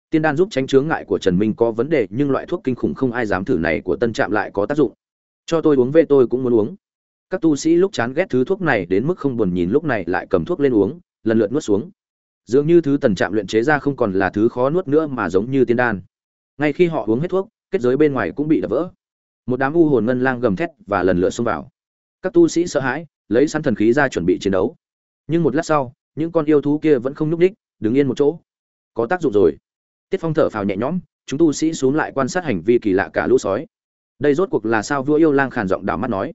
Tiên đan giúp tránh chướng ngại của trần minh có vấn đề, nhưng loại thuốc kinh khủng không ai dám thử này của tân trạm lại có tác dụng. Cho tôi uống về, tôi cũng muốn uống. Các tu sĩ lúc chán ghét thứ thuốc này đến mức không buồn nhìn lúc này lại cầm thuốc lên uống, lần lượt nuốt xuống. Dường như thứ tần trạm luyện chế ra không còn là thứ khó nuốt nữa mà giống như tiên đan. Ngay khi họ uống hết thuốc, kết giới bên ngoài cũng bị đập vỡ. Một đám u hồn ngân lang gầm thét và lần lượt xông vào. Các tu sĩ sợ hãi, lấy sẵn thần khí ra chuẩn bị chiến đấu. Nhưng một lát sau những con yêu thú kia vẫn không nhúc ních đứng yên một chỗ. Có tác dụng rồi. Tiết phong thở phào nhẹ nhõm, chúng tu sĩ xuống lại quan sát hành vi kỳ lạ cả lũ sói. Đây rốt cuộc là sao vua yêu lang khàn giọng đảo mắt nói.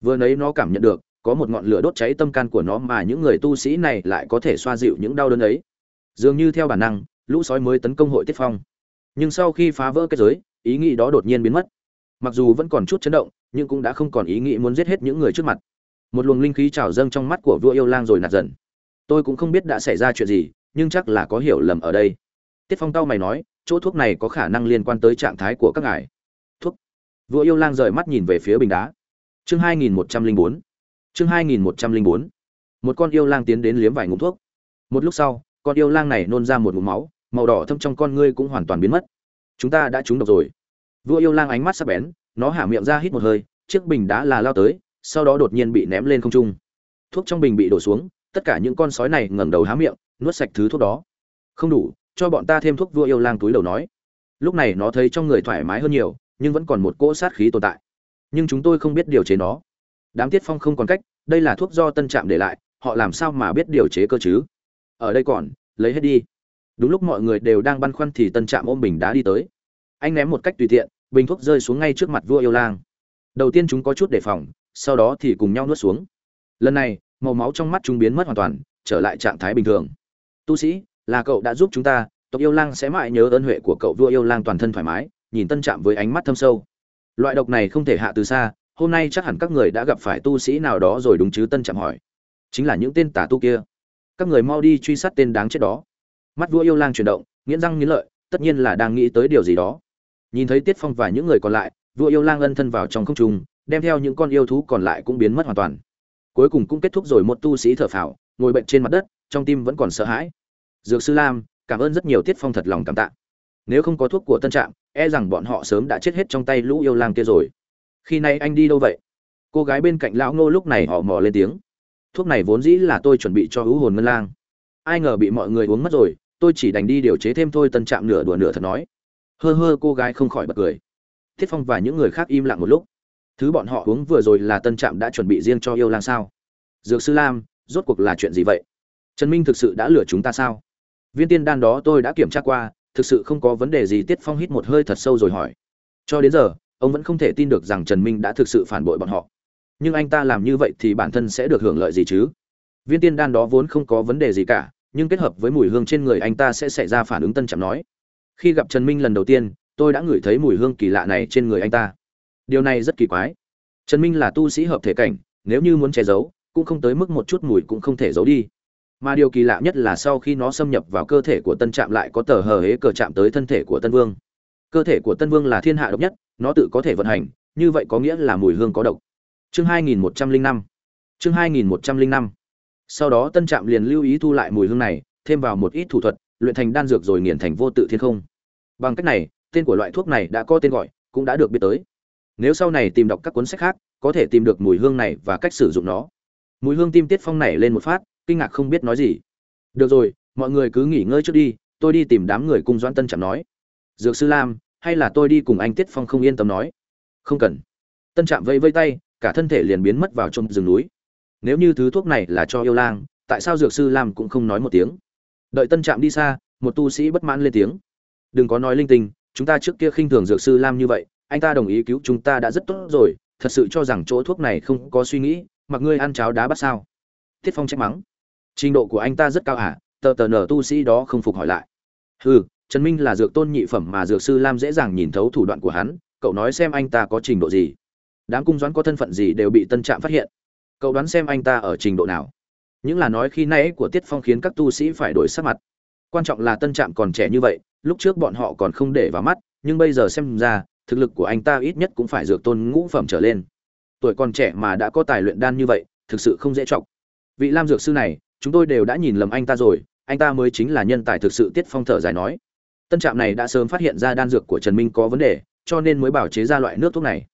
Vừa nấy nó cảm nhận được, có một ngọn lửa đốt cháy tâm can của nó mà những người tu sĩ này lại có thể xoa dịu những đau đớn ấy. Dường như theo bản năng, lũ sói mới tấn công hội tiết phong. Nhưng sau khi phá vỡ kết giới, ý nghĩ đó đột nhiên biến mất. Mặc dù vẫn còn chút chấn động, nhưng cũng đã không còn ý nghĩ muốn giết hết những người trước mặt. Một luồng linh khí trào dâng trong mắt của vua yêu lang rồi nạt dần tôi cũng không biết đã xảy ra chuyện gì, nhưng chắc là có hiểu lầm ở đây. Tiết phong tao mày nói, chỗ thuốc này có khả năng liên quan tới trạng thái của các ngài. Thuốc. Vua yêu lang rời mắt nhìn về phía bình đá. Chương 2104 chương 2104 một con yêu lang tiến đến liếm vài ngụm thuốc. Một lúc sau, con yêu lang này nôn ra một ngụm máu, màu đỏ thâm trong con ngươi cũng hoàn toàn biến mất. Chúng ta đã trúng độc rồi. Vua yêu lang ánh mắt sắc bén, nó hả miệng ra hít một hơi, chiếc bình đá là lao tới, sau đó đột nhiên bị ném lên không trung. Thuốc trong bình bị đổ xuống tất cả những con sói này ngẩng đầu há miệng, nuốt sạch thứ thuốc đó. Không đủ, cho bọn ta thêm thuốc vua yêu lang túi đầu nói. Lúc này nó thấy trong người thoải mái hơn nhiều, nhưng vẫn còn một cỗ sát khí tồn tại. Nhưng chúng tôi không biết điều chế nó. Đám tiết phong không còn cách, đây là thuốc do tân trạm để lại, họ làm sao mà biết điều chế cơ chứ? Ở đây còn, lấy hết đi. Đúng lúc mọi người đều đang băn khoăn thì tân trạm ôm bình đá đi tới. Anh ném một cách tùy tiện, bình thuốc rơi xuống ngay trước mặt vua yêu lang. Đầu tiên chúng có chút đề phòng, sau đó thì cùng nhau nuốt xuống. Lần này màu máu trong mắt chúng biến mất hoàn toàn, trở lại trạng thái bình thường. Tu sĩ, là cậu đã giúp chúng ta, tộc yêu lang sẽ mãi nhớ ơn huệ của cậu vua yêu lang toàn thân thoải mái, nhìn tân trạm với ánh mắt thâm sâu. Loại độc này không thể hạ từ xa, hôm nay chắc hẳn các người đã gặp phải tu sĩ nào đó rồi đúng chứ? Tân trạm hỏi. Chính là những tên tà tu kia. Các người mau đi truy sát tên đáng chết đó. Mắt vua yêu lang chuyển động, nghiến răng nghiến lợi, tất nhiên là đang nghĩ tới điều gì đó. Nhìn thấy tiết phong và những người còn lại, vua yêu lang ân thân vào trong không trung, đem theo những con yêu thú còn lại cũng biến mất hoàn toàn cuối cùng cũng kết thúc rồi một tu sĩ thở phào, ngồi bệnh trên mặt đất, trong tim vẫn còn sợ hãi. Dược sư lam, cảm ơn rất nhiều tiết phong thật lòng cảm tạ. Nếu không có thuốc của tân trạm e rằng bọn họ sớm đã chết hết trong tay lũ yêu lang kia rồi. Khi nay anh đi đâu vậy? Cô gái bên cạnh lão ngô lúc này họ mò lên tiếng. Thuốc này vốn dĩ là tôi chuẩn bị cho hữu hồn ngân lang. Ai ngờ bị mọi người uống mất rồi, tôi chỉ đành đi điều chế thêm thôi, tân trạm nửa đùa nửa thật nói. Hơ hơ, cô gái không khỏi bật cười. Thiết phong và những người khác im lặng một lúc thứ bọn họ uống vừa rồi là tân trạm đã chuẩn bị riêng cho yêu lang sao? Dược sư lam, rốt cuộc là chuyện gì vậy? Trần minh thực sự đã lừa chúng ta sao? Viên tiên đan đó tôi đã kiểm tra qua, thực sự không có vấn đề gì, tiết phong hít một hơi thật sâu rồi hỏi. Cho đến giờ, ông vẫn không thể tin được rằng trần minh đã thực sự phản bội bọn họ. Nhưng anh ta làm như vậy thì bản thân sẽ được hưởng lợi gì chứ? Viên tiên đan đó vốn không có vấn đề gì cả, nhưng kết hợp với mùi hương trên người anh ta sẽ xảy ra phản ứng tân Trạm nói. Khi gặp trần minh lần đầu tiên, tôi đã ngửi thấy mùi hương kỳ lạ này trên người anh ta điều này rất kỳ quái. Trần minh là tu sĩ hợp thể cảnh, nếu như muốn che giấu, cũng không tới mức một chút mùi cũng không thể giấu đi. Mà điều kỳ lạ nhất là sau khi nó xâm nhập vào cơ thể của tân trạm lại có tờ hờ hế cờ chạm tới thân thể của tân vương. Cơ thể của tân vương là thiên hạ độc nhất, nó tự có thể vận hành, như vậy có nghĩa là mùi hương có độc. Chương 2105 chương 2105 sau đó tân trạm liền lưu ý thu lại mùi hương này, thêm vào một ít thủ thuật, luyện thành đan dược rồi nghiền thành vô tự thiên không. Bằng cách này, tên của loại thuốc này đã có tên gọi, cũng đã được biết tới nếu sau này tìm đọc các cuốn sách khác, có thể tìm được mùi hương này và cách sử dụng nó. Mùi hương tim tiết phong này lên một phát, kinh ngạc không biết nói gì. Được rồi, mọi người cứ nghỉ ngơi trước đi, tôi đi tìm đám người cung doãn tân trạm nói. Dược sư lam, hay là tôi đi cùng anh tiết phong không yên tâm nói? Không cần. Tân trạm vây vây tay, cả thân thể liền biến mất vào trong rừng núi. Nếu như thứ thuốc này là cho yêu lang, tại sao dược sư lam cũng không nói một tiếng? Đợi tân trạm đi xa, một tu sĩ bất mãn lên tiếng. Đừng có nói linh tinh, chúng ta trước kia khinh thường dược sư lam như vậy anh ta đồng ý cứu chúng ta đã rất tốt rồi, thật sự cho rằng chỗ thuốc này không có suy nghĩ, mặc ngươi ăn cháo đá bắt sao. Tiết phong trách mắng. Trình độ của anh ta rất cao hả tờ tờ nở tu sĩ đó không phục hỏi lại. Hừ, trần minh là dược tôn nhị phẩm mà dược sư lam dễ dàng nhìn thấu thủ đoạn của hắn, cậu nói xem anh ta có trình độ gì. Đám cung doãn có thân phận gì đều bị tân trạm phát hiện. Cậu đoán xem anh ta ở trình độ nào. Những là nói khi nãy của tiết phong khiến các tu sĩ phải đổi sắc mặt. Quan trọng là tân trạm còn trẻ như vậy, lúc trước bọn họ còn không để vào mắt, nhưng bây giờ xem ra thực lực của anh ta ít nhất cũng phải dược tôn ngũ phẩm trở lên. Tuổi còn trẻ mà đã có tài luyện đan như vậy, thực sự không dễ chọc. Vị lam dược sư này, chúng tôi đều đã nhìn lầm anh ta rồi, anh ta mới chính là nhân tài thực sự tiết phong thở dài nói. Tân trạm này đã sớm phát hiện ra đan dược của trần minh có vấn đề, cho nên mới bảo chế ra loại nước thuốc này.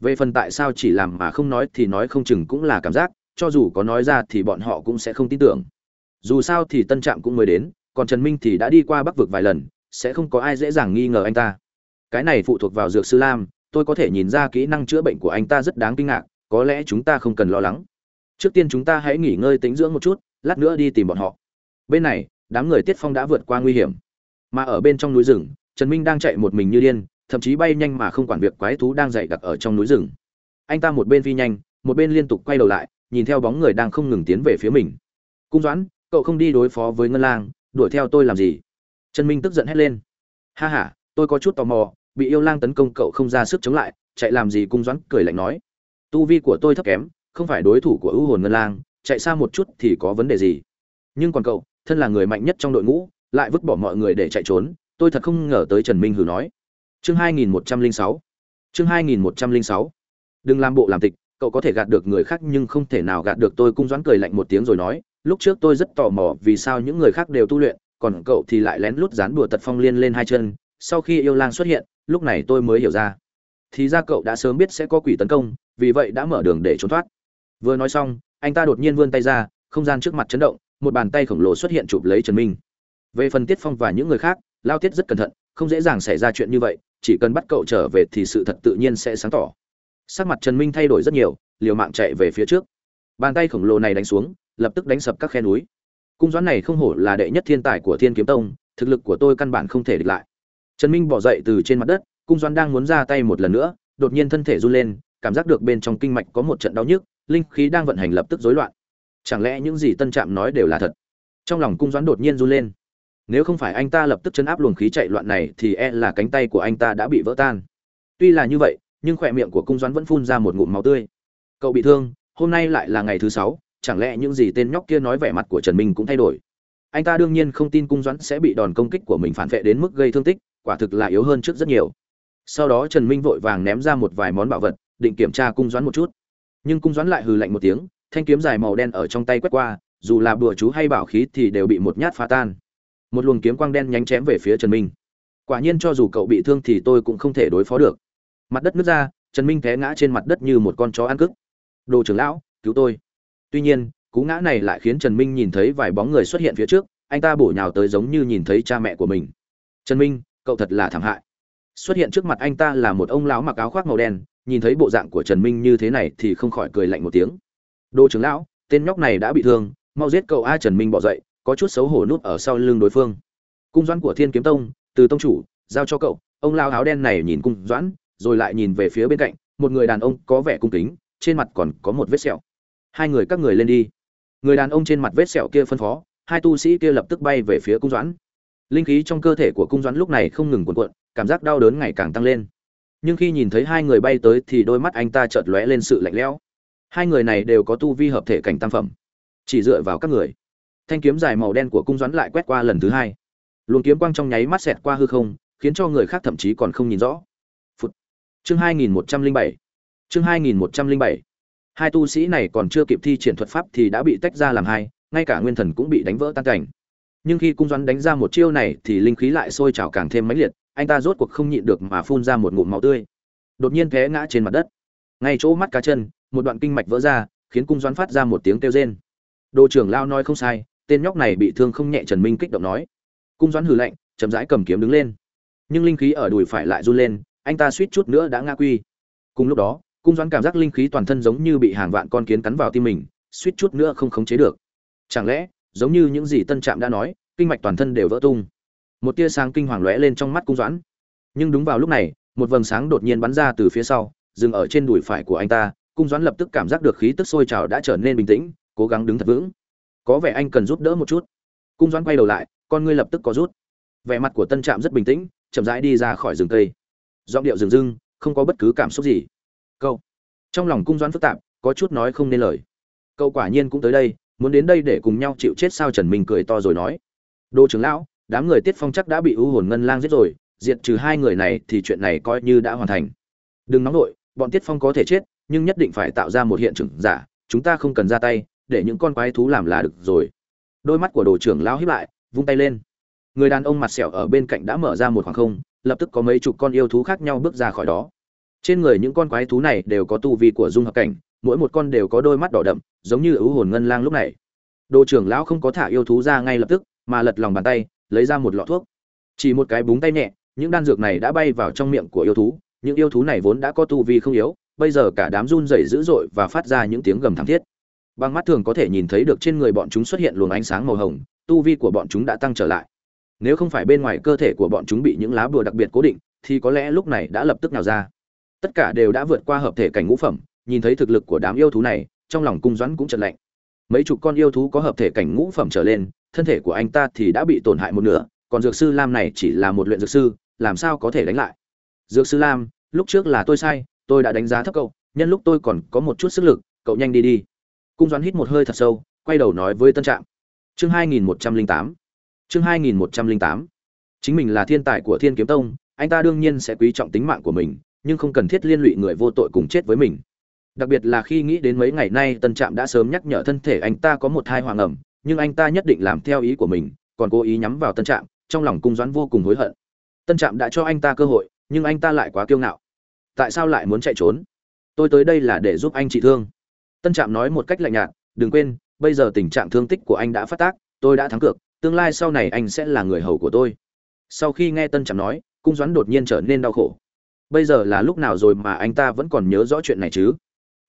Về phần tại sao chỉ làm mà không nói thì nói không chừng cũng là cảm giác, cho dù có nói ra thì bọn họ cũng sẽ không tin tưởng. Dù sao thì tân trạm cũng mới đến, còn trần minh thì đã đi qua bắc vực vài lần, sẽ không có ai dễ dàng nghi ngờ anh ta cái này phụ thuộc vào dược sư lam, tôi có thể nhìn ra kỹ năng chữa bệnh của anh ta rất đáng kinh ngạc, có lẽ chúng ta không cần lo lắng. Trước tiên chúng ta hãy nghỉ ngơi tính dưỡng một chút, lát nữa đi tìm bọn họ. Bên này, đám người tiết phong đã vượt qua nguy hiểm. Mà ở bên trong núi rừng, trần minh đang chạy một mình như điên, thậm chí bay nhanh mà không quản việc quái thú đang dày đặc ở trong núi rừng. Anh ta một bên phi nhanh, một bên liên tục quay đầu lại, nhìn theo bóng người đang không ngừng tiến về phía mình. Cung doãn, cậu không đi đối phó với ngân lang, đuổi theo tôi làm gì? Trần minh tức giận hét lên. Ha ha, tôi có chút tò mò bị yêu lang tấn công cậu không ra sức chống lại, chạy làm gì cung doãn cười lạnh nói. Tu vi của tôi thấp kém, không phải đối thủ của ưu hồn ngân lang, chạy xa một chút thì có vấn đề gì. Nhưng còn cậu, thân là người mạnh nhất trong đội ngũ, lại vứt bỏ mọi người để chạy trốn, tôi thật không ngờ tới trần minh hử nói. Chương 2106 chương 2106 đừng làm bộ làm tịch, cậu có thể gạt được người khác nhưng không thể nào gạt được tôi, cung doãn cười lạnh một tiếng rồi nói. Lúc trước tôi rất tò mò vì sao những người khác đều tu luyện, còn cậu thì lại lén lút dán bùa tật phong liên lên hai chân sau khi yêu lang xuất hiện, lúc này tôi mới hiểu ra. Thì ra cậu đã sớm biết sẽ có quỷ tấn công, vì vậy đã mở đường để trốn thoát. Vừa nói xong, anh ta đột nhiên vươn tay ra, không gian trước mặt chấn động, một bàn tay khổng lồ xuất hiện chụp lấy trần minh. Về phần tiết phong và những người khác, lao tiết rất cẩn thận, không dễ dàng xảy ra chuyện như vậy, chỉ cần bắt cậu trở về thì sự thật tự nhiên sẽ sáng tỏ. Sắc mặt trần minh thay đổi rất nhiều, liều mạng chạy về phía trước. Bàn tay khổng lồ này đánh xuống, lập tức đánh sập các khe núi. Cung doãn này không hổ là đệ nhất thiên tài của thiên kiếm tông, thực lực của tôi căn bản không thể địch lại trần minh bỏ dậy từ trên mặt đất, cung Doan đang muốn ra tay một lần nữa, đột nhiên thân thể run lên, cảm giác được bên trong kinh mạch có một trận đau nhức, linh khí đang vận hành lập tức rối loạn. Chẳng lẽ những gì tân trạm nói đều là thật? Trong lòng cung doãn đột nhiên run lên. Nếu không phải anh ta lập tức chấn áp luồng khí chạy loạn này thì e là cánh tay của anh ta đã bị vỡ tan. Tuy là như vậy, nhưng khỏe miệng của cung doãn vẫn phun ra một ngụm máu tươi. Cậu bị thương, hôm nay lại là ngày thứ sáu, chẳng lẽ những gì tên nhóc kia nói vẻ mặt của trần minh cũng thay đổi? Anh ta đương nhiên không tin cung doãn sẽ bị đòn công kích của mình phản vệ đến mức gây thương tích quả thực là yếu hơn trước rất nhiều. Sau đó trần minh vội vàng ném ra một vài món bảo vật, định kiểm tra cung doãn một chút. Nhưng cung doãn lại hừ lạnh một tiếng, thanh kiếm dài màu đen ở trong tay quét qua, dù là bùa chú hay bảo khí thì đều bị một nhát phá tan. Một luồng kiếm quang đen nhánh chém về phía trần minh. Quả nhiên cho dù cậu bị thương thì tôi cũng không thể đối phó được. Mặt đất nứt ra, trần minh té ngã trên mặt đất như một con chó ăn cức đồ trưởng lão, cứu tôi. Tuy nhiên, cú ngã này lại khiến trần minh nhìn thấy vài bóng người xuất hiện phía trước, anh ta bổ nhào tới giống như nhìn thấy cha mẹ của mình. Trần minh cậu thật là thảm hại. Xuất hiện trước mặt anh ta là một ông lão mặc áo khoác màu đen, nhìn thấy bộ dạng của trần minh như thế này thì không khỏi cười lạnh một tiếng. Đồ trưởng lão, tên nhóc này đã bị thương, mau giết cậu a trần minh bỏ dậy, có chút xấu hổ nút ở sau lưng đối phương. Cung doãn của thiên kiếm tông, từ tông chủ, giao cho cậu. Ông lao áo đen này nhìn cung doãn, rồi lại nhìn về phía bên cạnh, một người đàn ông có vẻ cung kính, trên mặt còn có một vết sẹo. Hai người các người lên đi. Người đàn ông trên mặt vết sẹo kia phân phó, hai tu sĩ kia lập tức bay về phía cung doãn linh khí trong cơ thể của cung doãn lúc này không ngừng cuộn cuộn, cảm giác đau đớn ngày càng tăng lên. Nhưng khi nhìn thấy hai người bay tới thì đôi mắt anh ta chợt lóe lên sự lạnh lẽo. Hai người này đều có tu vi hợp thể cảnh tam phẩm. Chỉ dựa vào các người. Thanh kiếm dài màu đen của cung doãn lại quét qua lần thứ hai. Luồng kiếm quang trong nháy mắt xẹt qua hư không, khiến cho người khác thậm chí còn không nhìn rõ. Phụt. chương 2107 chương 2107 hai tu sĩ này còn chưa kịp thi triển thuật pháp thì đã bị tách ra làm hai, ngay cả nguyên thần cũng bị đánh vỡ tan cảnh nhưng khi cung doãn đánh ra một chiêu này thì linh khí lại sôi trào càng thêm mãnh liệt, anh ta rốt cuộc không nhịn được mà phun ra một ngụm máu tươi. Đột nhiên té ngã trên mặt đất. Ngay chỗ mắt cá chân, một đoạn kinh mạch vỡ ra, khiến cung doãn phát ra một tiếng kêu rên. Đồ trưởng lao nói không sai, tên nhóc này bị thương không nhẹ trần minh kích động nói. Cung doãn hừ lạnh, chậm rãi cầm kiếm đứng lên. Nhưng linh khí ở đùi phải lại run lên, anh ta suýt chút nữa đã ngã quy. Cùng lúc đó, cung doãn cảm giác linh khí toàn thân giống như bị hàng vạn con kiến cắn vào tim mình, suýt chút nữa không khống chế được. Chẳng lẽ giống như những gì tân trạm đã nói, kinh mạch toàn thân đều vỡ tung. Một tia sáng kinh hoàng lóe lên trong mắt cung doãn. Nhưng đúng vào lúc này, một vầng sáng đột nhiên bắn ra từ phía sau, dừng ở trên đùi phải của anh ta, cung doãn lập tức cảm giác được khí tức sôi trào đã trở nên bình tĩnh, cố gắng đứng thật vững. Có vẻ anh cần giúp đỡ một chút. Cung doãn quay đầu lại, con ngươi lập tức có rút. Vẻ mặt của tân trạm rất bình tĩnh, chậm rãi đi ra khỏi rừng cây. Giọng điệu rừng rưng, không có bất cứ cảm xúc gì. Câu trong lòng cung doãn phức tạp, có chút nói không nên lời. Cậu quả nhiên cũng tới đây muốn đến đây để cùng nhau chịu chết sao trần minh cười to rồi nói. Đô trưởng lão, đám người tiết phong chắc đã bị ưu hồn ngân lang giết rồi, diệt trừ hai người này thì chuyện này coi như đã hoàn thành. Đừng nóng nổi bọn tiết phong có thể chết, nhưng nhất định phải tạo ra một hiện trường giả, chúng ta không cần ra tay, để những con quái thú làm là được rồi. Đôi mắt của đồ trưởng lão hiếp lại, vung tay lên. Người đàn ông mặt sẹo ở bên cạnh đã mở ra một khoảng không, lập tức có mấy chục con yêu thú khác nhau bước ra khỏi đó. Trên người những con quái thú này đều có tu vi của dung hợp cảnh mỗi một con đều có đôi mắt đỏ đậm, giống như ưu hồn ngân lang lúc này. Đồ trưởng lão không có thả yêu thú ra ngay lập tức, mà lật lòng bàn tay, lấy ra một lọ thuốc. Chỉ một cái búng tay nhẹ, những đan dược này đã bay vào trong miệng của yêu thú, những yêu thú này vốn đã có tu vi không yếu, bây giờ cả đám run rẩy dữ dội và phát ra những tiếng gầm thảm thiết. Bằng mắt thường có thể nhìn thấy được trên người bọn chúng xuất hiện luồng ánh sáng màu hồng, tu vi của bọn chúng đã tăng trở lại. Nếu không phải bên ngoài cơ thể của bọn chúng bị những lá bùa đặc biệt cố định, thì có lẽ lúc này đã lập tức nào ra. Tất cả đều đã vượt qua hợp thể cảnh ngũ phẩm nhìn thấy thực lực của đám yêu thú này, trong lòng cung doãn cũng chật lạnh. Mấy chục con yêu thú có hợp thể cảnh ngũ phẩm trở lên, thân thể của anh ta thì đã bị tổn hại một nửa, còn dược sư lam này chỉ là một luyện dược sư, làm sao có thể đánh lại? Dược sư lam, lúc trước là tôi sai, tôi đã đánh giá thấp cậu, nhân lúc tôi còn có một chút sức lực, cậu nhanh đi đi. Cung doãn hít một hơi thật sâu, quay đầu nói với tân trạm. Chương 2108 chương 2108 chính mình là thiên tài của thiên kiếm tông, anh ta đương nhiên sẽ quý trọng tính mạng của mình, nhưng không cần thiết liên lụy người vô tội cùng chết với mình đặc biệt là khi nghĩ đến mấy ngày nay tân trạm đã sớm nhắc nhở thân thể anh ta có một thai hoàng ẩm, nhưng anh ta nhất định làm theo ý của mình, còn cố ý nhắm vào tân trạm, trong lòng cung doãn vô cùng hối hận. Tân trạm đã cho anh ta cơ hội, nhưng anh ta lại quá kiêu ngạo. Tại sao lại muốn chạy trốn? Tôi tới đây là để giúp anh trị thương. Tân trạm nói một cách lạnh nhạt, đừng quên, bây giờ tình trạng thương tích của anh đã phát tác, tôi đã thắng cược, tương lai sau này anh sẽ là người hầu của tôi. Sau khi nghe tân trạm nói, cung doãn đột nhiên trở nên đau khổ. Bây giờ là lúc nào rồi mà anh ta vẫn còn nhớ rõ chuyện này chứ?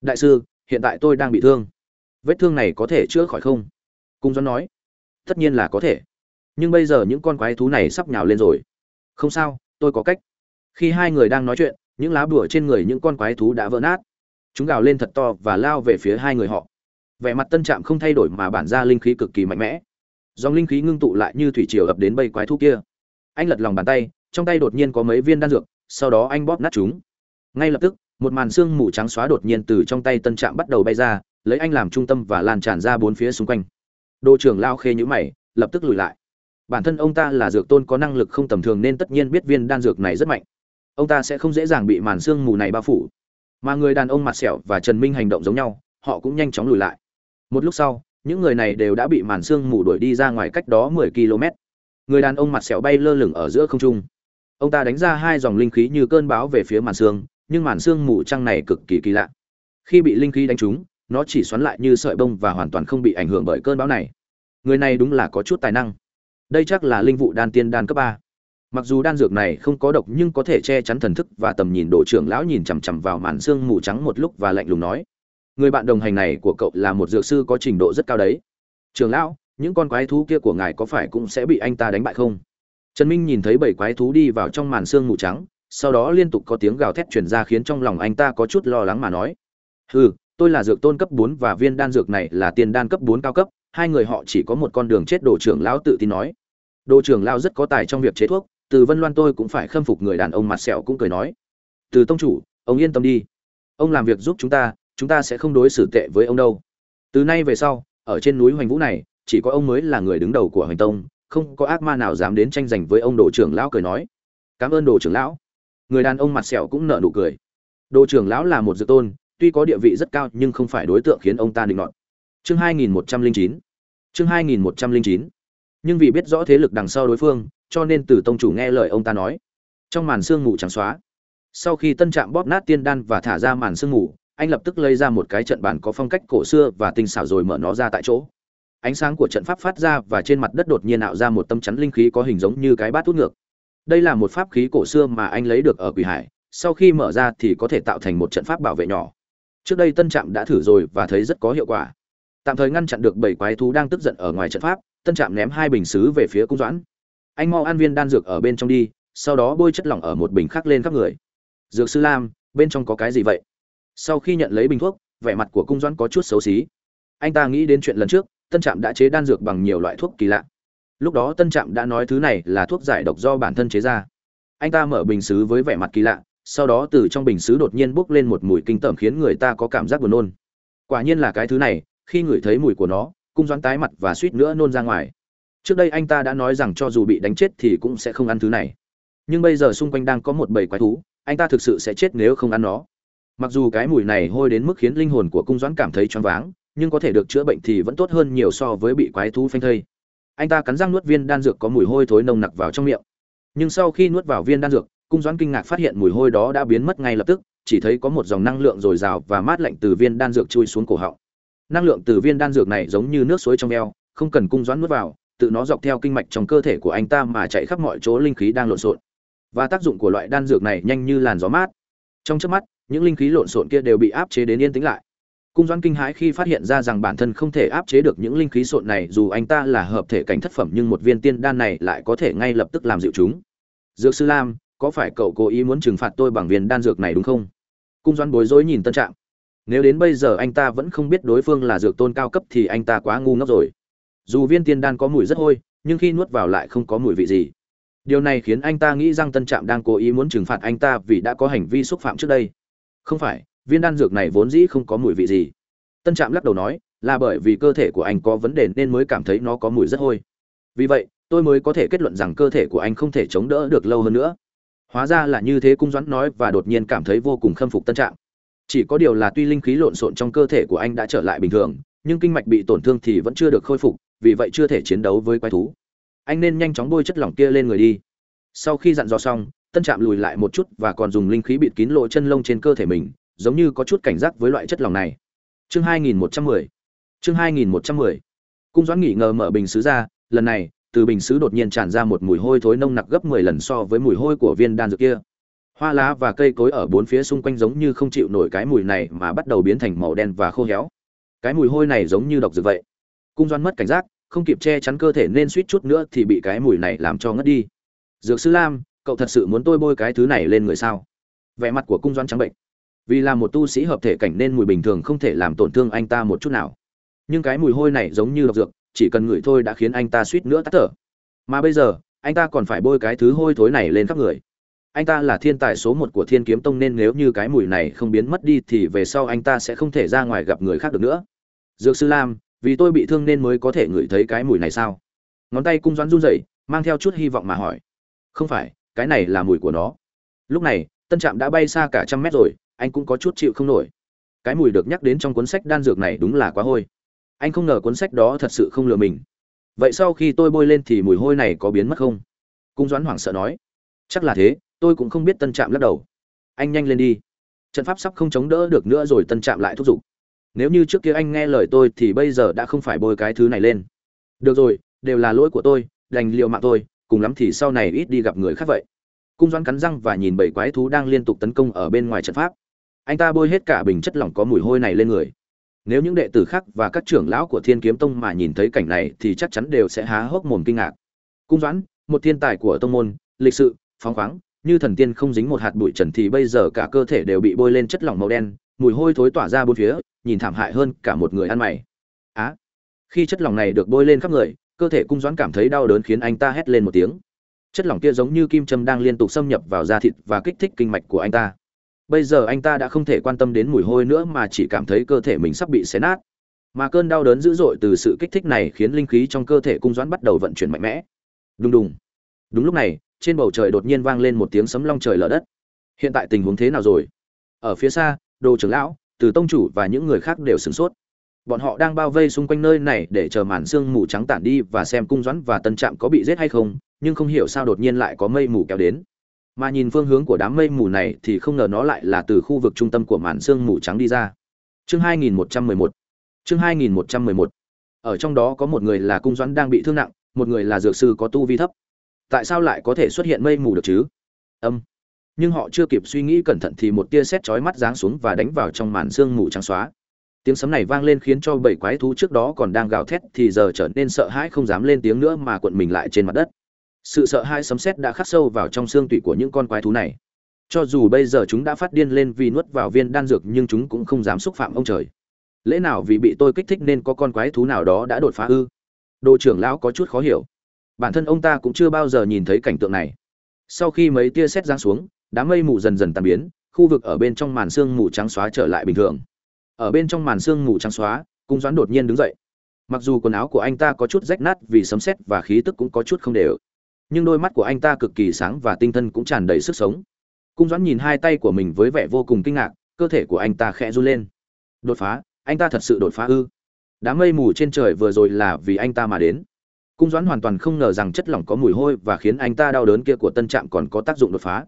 Đại sư, hiện tại tôi đang bị thương. Vết thương này có thể chữa khỏi không? Cung doãn nói. Tất nhiên là có thể. Nhưng bây giờ những con quái thú này sắp nhào lên rồi. Không sao, tôi có cách. Khi hai người đang nói chuyện, những lá bùa trên người những con quái thú đã vỡ nát. Chúng gào lên thật to và lao về phía hai người họ. Vẻ mặt tân trạm không thay đổi mà bản ra linh khí cực kỳ mạnh mẽ. Dòng linh khí ngưng tụ lại như thủy triều ập đến bầy quái thú kia. Anh lật lòng bàn tay, trong tay đột nhiên có mấy viên đan dược, sau đó anh bóp nát chúng. Ngay lập tức một màn xương mù trắng xóa đột nhiên từ trong tay tân trạm bắt đầu bay ra, lấy anh làm trung tâm và lan tràn ra bốn phía xung quanh. Đô trưởng lao khê nhữ mày, lập tức lùi lại. Bản thân ông ta là dược tôn có năng lực không tầm thường nên tất nhiên biết viên đan dược này rất mạnh. Ông ta sẽ không dễ dàng bị màn xương mù này bao phủ. Mà người đàn ông mặt sẹo và trần minh hành động giống nhau, họ cũng nhanh chóng lùi lại. Một lúc sau, những người này đều đã bị màn xương mù đuổi đi ra ngoài cách đó mười km. Người đàn ông mặt sẹo bay lơ lửng ở giữa không trung. Ông ta đánh ra hai dòng linh khí như cơn bão về phía màn xương nhưng màn xương mù trăng này cực kỳ kỳ lạ. Khi bị linh khí đánh trúng, nó chỉ xoắn lại như sợi bông và hoàn toàn không bị ảnh hưởng bởi cơn bão này. Người này đúng là có chút tài năng. Đây chắc là linh vụ đan tiên đan cấp ba. Mặc dù đan dược này không có độc nhưng có thể che chắn thần thức và tầm nhìn độ trưởng lão nhìn chằm chằm vào màn xương mù trắng một lúc và lạnh lùng nói, người bạn đồng hành này của cậu là một dược sư có trình độ rất cao đấy. Trường lão, những con quái thú kia của ngài có phải cũng sẽ bị anh ta đánh bại không? Trần minh nhìn thấy bảy quái thú đi vào trong màn xương mù trắng sau đó liên tục có tiếng gào thét truyền ra khiến trong lòng anh ta có chút lo lắng mà nói. Hừ, tôi là dược tôn cấp bốn và viên đan dược này là tiền đan cấp bốn cao cấp, hai người họ chỉ có một con đường chết đồ trưởng lão tự tin nói. Đồ trưởng lão rất có tài trong việc chế thuốc, từ vân loan tôi cũng phải khâm phục người đàn ông mặt sẹo cũng cười nói. Từ tông chủ, ông yên tâm đi. Ông làm việc giúp chúng ta chúng ta sẽ không đối xử tệ với ông đâu. Từ nay về sau, ở trên núi hoành vũ này, chỉ có ông mới là người đứng đầu của hoành tông, không có ác ma nào dám đến tranh giành với ông đồ trưởng lão cười nói. Cảm ơn đồ trưởng lão người đàn ông mặt sẹo cũng nở nụ cười. Đồ trưởng lão là một dự tôn, tuy có địa vị rất cao nhưng không phải đối tượng khiến ông ta định nọt. Chương 2109 chương 2109 nhưng vì biết rõ thế lực đằng sau đối phương, cho nên từ tông chủ nghe lời ông ta nói. Trong màn sương mù trắng xóa, sau khi tân trạm bóp nát tiên đan và thả ra màn sương mù, anh lập tức lấy ra một cái trận bản có phong cách cổ xưa và tinh xảo rồi mở nó ra tại chỗ. Ánh sáng của trận pháp phát ra và trên mặt đất đột nhiên ảo ra một tâm chắn linh khí có hình giống như cái bát hút ngược đây là một pháp khí cổ xưa mà anh lấy được ở quỷ hải, sau khi mở ra thì có thể tạo thành một trận pháp bảo vệ nhỏ. Trước đây tân trạm đã thử rồi và thấy rất có hiệu quả. Tạm thời ngăn chặn được bảy quái thú đang tức giận ở ngoài trận pháp, tân trạm ném hai bình xứ về phía cung doãn. Anh mau ăn viên đan dược ở bên trong đi, sau đó bôi chất lỏng ở một bình khác lên khắp người. Dược sư lam, bên trong có cái gì vậy? Sau khi nhận lấy bình thuốc, vẻ mặt của cung doãn có chút xấu xí. Anh ta nghĩ đến chuyện lần trước, tân trạm đã chế đan dược bằng nhiều loại thuốc kỳ lạ lúc đó tân trạm đã nói thứ này là thuốc giải độc do bản thân chế ra. Anh ta mở bình xứ với vẻ mặt kỳ lạ, sau đó từ trong bình xứ đột nhiên bốc lên một mùi kinh tởm khiến người ta có cảm giác buồn nôn. Quả nhiên là cái thứ này, khi ngửi thấy mùi của nó, cung doãn tái mặt và suýt nữa nôn ra ngoài. Trước đây anh ta đã nói rằng cho dù bị đánh chết thì cũng sẽ không ăn thứ này. Nhưng bây giờ xung quanh đang có một bầy quái thú, anh ta thực sự sẽ chết nếu không ăn nó. Mặc dù cái mùi này hôi đến mức khiến linh hồn của cung doãn cảm thấy choáng váng, nhưng có thể được chữa bệnh thì vẫn tốt hơn nhiều so với bị quái thú phanh thây anh ta cắn răng nuốt viên đan dược có mùi hôi thối nồng nặc vào trong miệng. Nhưng sau khi nuốt vào viên đan dược, cung doãn kinh ngạc phát hiện mùi hôi đó đã biến mất ngay lập tức, chỉ thấy có một dòng năng lượng dồi dào và mát lạnh từ viên đan dược chui xuống cổ họng. Năng lượng từ viên đan dược này giống như nước suối trong eo, không cần cung doãn nuốt vào, tự nó dọc theo kinh mạch trong cơ thể của anh ta mà chạy khắp mọi chỗ linh khí đang lộn xộn. Và tác dụng của loại đan dược này nhanh như làn gió mát. Trong chớp mắt, những linh khí lộn xộn kia đều bị áp chế đến yên tĩnh lại cung doãn kinh hãi khi phát hiện ra rằng bản thân không thể áp chế được những linh khí sộn này, dù anh ta là hợp thể cảnh thất phẩm nhưng một viên tiên đan này lại có thể ngay lập tức làm dịu chúng. Dược sư lam, có phải cậu cố ý muốn trừng phạt tôi bằng viên đan dược này đúng không? Cung doãn bối rối nhìn tân trạng. Nếu đến bây giờ anh ta vẫn không biết đối phương là dược tôn cao cấp thì anh ta quá ngu ngốc rồi. Dù viên tiên đan có mùi rất hôi, nhưng khi nuốt vào lại không có mùi vị gì. Điều này khiến anh ta nghĩ rằng tân trạm đang cố ý muốn trừng phạt anh ta vì đã có hành vi xúc phạm trước đây. Không phải viên đan dược này vốn dĩ không có mùi vị gì. Tân trạm lắc đầu nói, là bởi vì cơ thể của anh có vấn đề nên mới cảm thấy nó có mùi rất hôi. Vì vậy, tôi mới có thể kết luận rằng cơ thể của anh không thể chống đỡ được lâu hơn nữa. Hóa ra là như thế cung doãn nói và đột nhiên cảm thấy vô cùng khâm phục tân trạm. Chỉ có điều là tuy linh khí lộn xộn trong cơ thể của anh đã trở lại bình thường, nhưng kinh mạch bị tổn thương thì vẫn chưa được khôi phục, vì vậy chưa thể chiến đấu với quái thú. Anh nên nhanh chóng bôi chất lỏng kia lên người đi. Sau khi dặn dò xong, tân trạm lùi lại một chút và còn dùng linh khí bịt kín lỗ chân lông trên cơ thể mình giống như có chút cảnh giác với loại chất lỏng này chương 2110 chương 2110 cung doãn nghỉ ngờ mở bình xứ ra lần này từ bình xứ đột nhiên tràn ra một mùi hôi thối nông nặc gấp 10 lần so với mùi hôi của viên đan dược kia. Hoa lá và cây cối ở bốn phía xung quanh giống như không chịu nổi cái mùi này mà bắt đầu biến thành màu đen và khô héo. Cái mùi hôi này giống như độc dược vậy. Cung Doan mất cảnh giác, không kịp che chắn cơ thể nên suýt chút nữa thì bị cái mùi này làm cho ngất đi. Dược sư Lam, cậu thật sự muốn tôi bôi cái thứ này lên người sao? Vẻ mặt của Cung Doan trắng bệnh. Vì là một tu sĩ hợp thể cảnh nên mùi bình thường không thể làm tổn thương anh ta một chút nào. Nhưng cái mùi hôi này giống như độc dược, chỉ cần ngửi thôi đã khiến anh ta suýt nữa tắt thở. Mà bây giờ anh ta còn phải bôi cái thứ hôi thối này lên khắp người. Anh ta là thiên tài số một của thiên kiếm tông nên nếu như cái mùi này không biến mất đi thì về sau anh ta sẽ không thể ra ngoài gặp người khác được nữa. Dược sư lam vì tôi bị thương nên mới có thể ngửi thấy cái mùi này sao? Ngón tay cung doãn run rẩy mang theo chút hy vọng mà hỏi. Không phải cái này là mùi của nó. Lúc này tân trạm đã bay xa cả trăm mét rồi anh cũng có chút chịu không nổi. Cái mùi được nhắc đến trong cuốn sách đan dược này đúng là quá hôi. Anh không ngờ cuốn sách đó thật sự không lừa mình. Vậy sau khi tôi bôi lên thì mùi hôi này có biến mất không? Cung doãn hoảng sợ nói. Chắc là thế, tôi cũng không biết tân trạm lắc đầu. Anh nhanh lên đi. Trận pháp sắp không chống đỡ được nữa rồi tân trạm lại thúc giục. Nếu như trước kia anh nghe lời tôi thì bây giờ đã không phải bôi cái thứ này lên. Được rồi, đều là lỗi của tôi, đành liệu mạng tôi cùng lắm thì sau này ít đi gặp người khác vậy. Cung doãn cắn răng và nhìn bảy quái thú đang liên tục tấn công ở bên ngoài trận pháp anh ta bôi hết cả bình chất lỏng có mùi hôi này lên người nếu những đệ tử khác và các trưởng lão của Thiên Kiếm Tông mà nhìn thấy cảnh này thì chắc chắn đều sẽ há hốc mồm kinh ngạc. Cung Doãn, một thiên tài của tông môn, lịch sự, phóng khoáng, như thần tiên không dính một hạt bụi trần thì bây giờ cả cơ thể đều bị bôi lên chất lỏng màu đen, mùi hôi thối tỏa ra bốn phía, nhìn thảm hại hơn cả một người ăn mày. Á. khi chất lỏng này được bôi lên khắp người, cơ thể Cung Doãn cảm thấy đau đớn khiến anh ta hét lên một tiếng. Chất lỏng kia giống như kim châm đang liên tục xâm nhập vào da thịt và kích thích kinh mạch của anh ta bây giờ anh ta đã không thể quan tâm đến mùi hôi nữa mà chỉ cảm thấy cơ thể mình sắp bị xé nát. Mà cơn đau đớn dữ dội từ sự kích thích này khiến linh khí trong cơ thể cung doãn bắt đầu vận chuyển mạnh mẽ. Đùng đùng. Đúng lúc này, trên bầu trời đột nhiên vang lên một tiếng sấm long trời lở đất. Hiện tại tình huống thế nào rồi? Ở phía xa, đồ trưởng lão, từ tông chủ và những người khác đều sửng sốt. Bọn họ đang bao vây xung quanh nơi này để chờ màn sương mù trắng tản đi và xem cung doãn và tân trạm có bị giết hay không, nhưng không hiểu sao đột nhiên lại có mây mù kéo đến mà nhìn phương hướng của đám mây mù này thì không ngờ nó lại là từ khu vực trung tâm của màn sương mù trắng đi ra. Chương 2111 chương 2111 ở trong đó có một người là cung doãn đang bị thương nặng, một người là dược sư có tu vi thấp. Tại sao lại có thể xuất hiện mây mù được chứ? Âm. Nhưng họ chưa kịp suy nghĩ cẩn thận thì một tia sét chói mắt giáng xuống và đánh vào trong màn sương mù trắng xóa. Tiếng sấm này vang lên khiến cho bảy quái thú trước đó còn đang gào thét thì giờ trở nên sợ hãi không dám lên tiếng nữa mà cuộn mình lại trên mặt đất sự sợ hãi sấm sét đã khắc sâu vào trong xương tủy của những con quái thú này. Cho dù bây giờ chúng đã phát điên lên vì nuốt vào viên đan dược nhưng chúng cũng không dám xúc phạm ông trời. Lẽ nào vì bị tôi kích thích nên có con quái thú nào đó đã đột phá ư? Đồ trưởng lão có chút khó hiểu. Bản thân ông ta cũng chưa bao giờ nhìn thấy cảnh tượng này. Sau khi mấy tia sét giáng xuống, đám mây mù dần dần tàn biến, khu vực ở bên trong màn sương mù trắng xóa trở lại bình thường. Ở bên trong màn sương mù trắng xóa, cung doãn đột nhiên đứng dậy. Mặc dù quần áo của anh ta có chút rách nát vì sấm sét và khí tức cũng có chút không đều nhưng đôi mắt của anh ta cực kỳ sáng và tinh thần cũng tràn đầy sức sống. Cung doãn nhìn hai tay của mình với vẻ vô cùng kinh ngạc, cơ thể của anh ta khẽ run lên. Đột phá, anh ta thật sự đột phá ư? Đám mây mù trên trời vừa rồi là vì anh ta mà đến. Cung doãn hoàn toàn không ngờ rằng chất lỏng có mùi hôi và khiến anh ta đau đớn kia của tân trạm còn có tác dụng đột phá.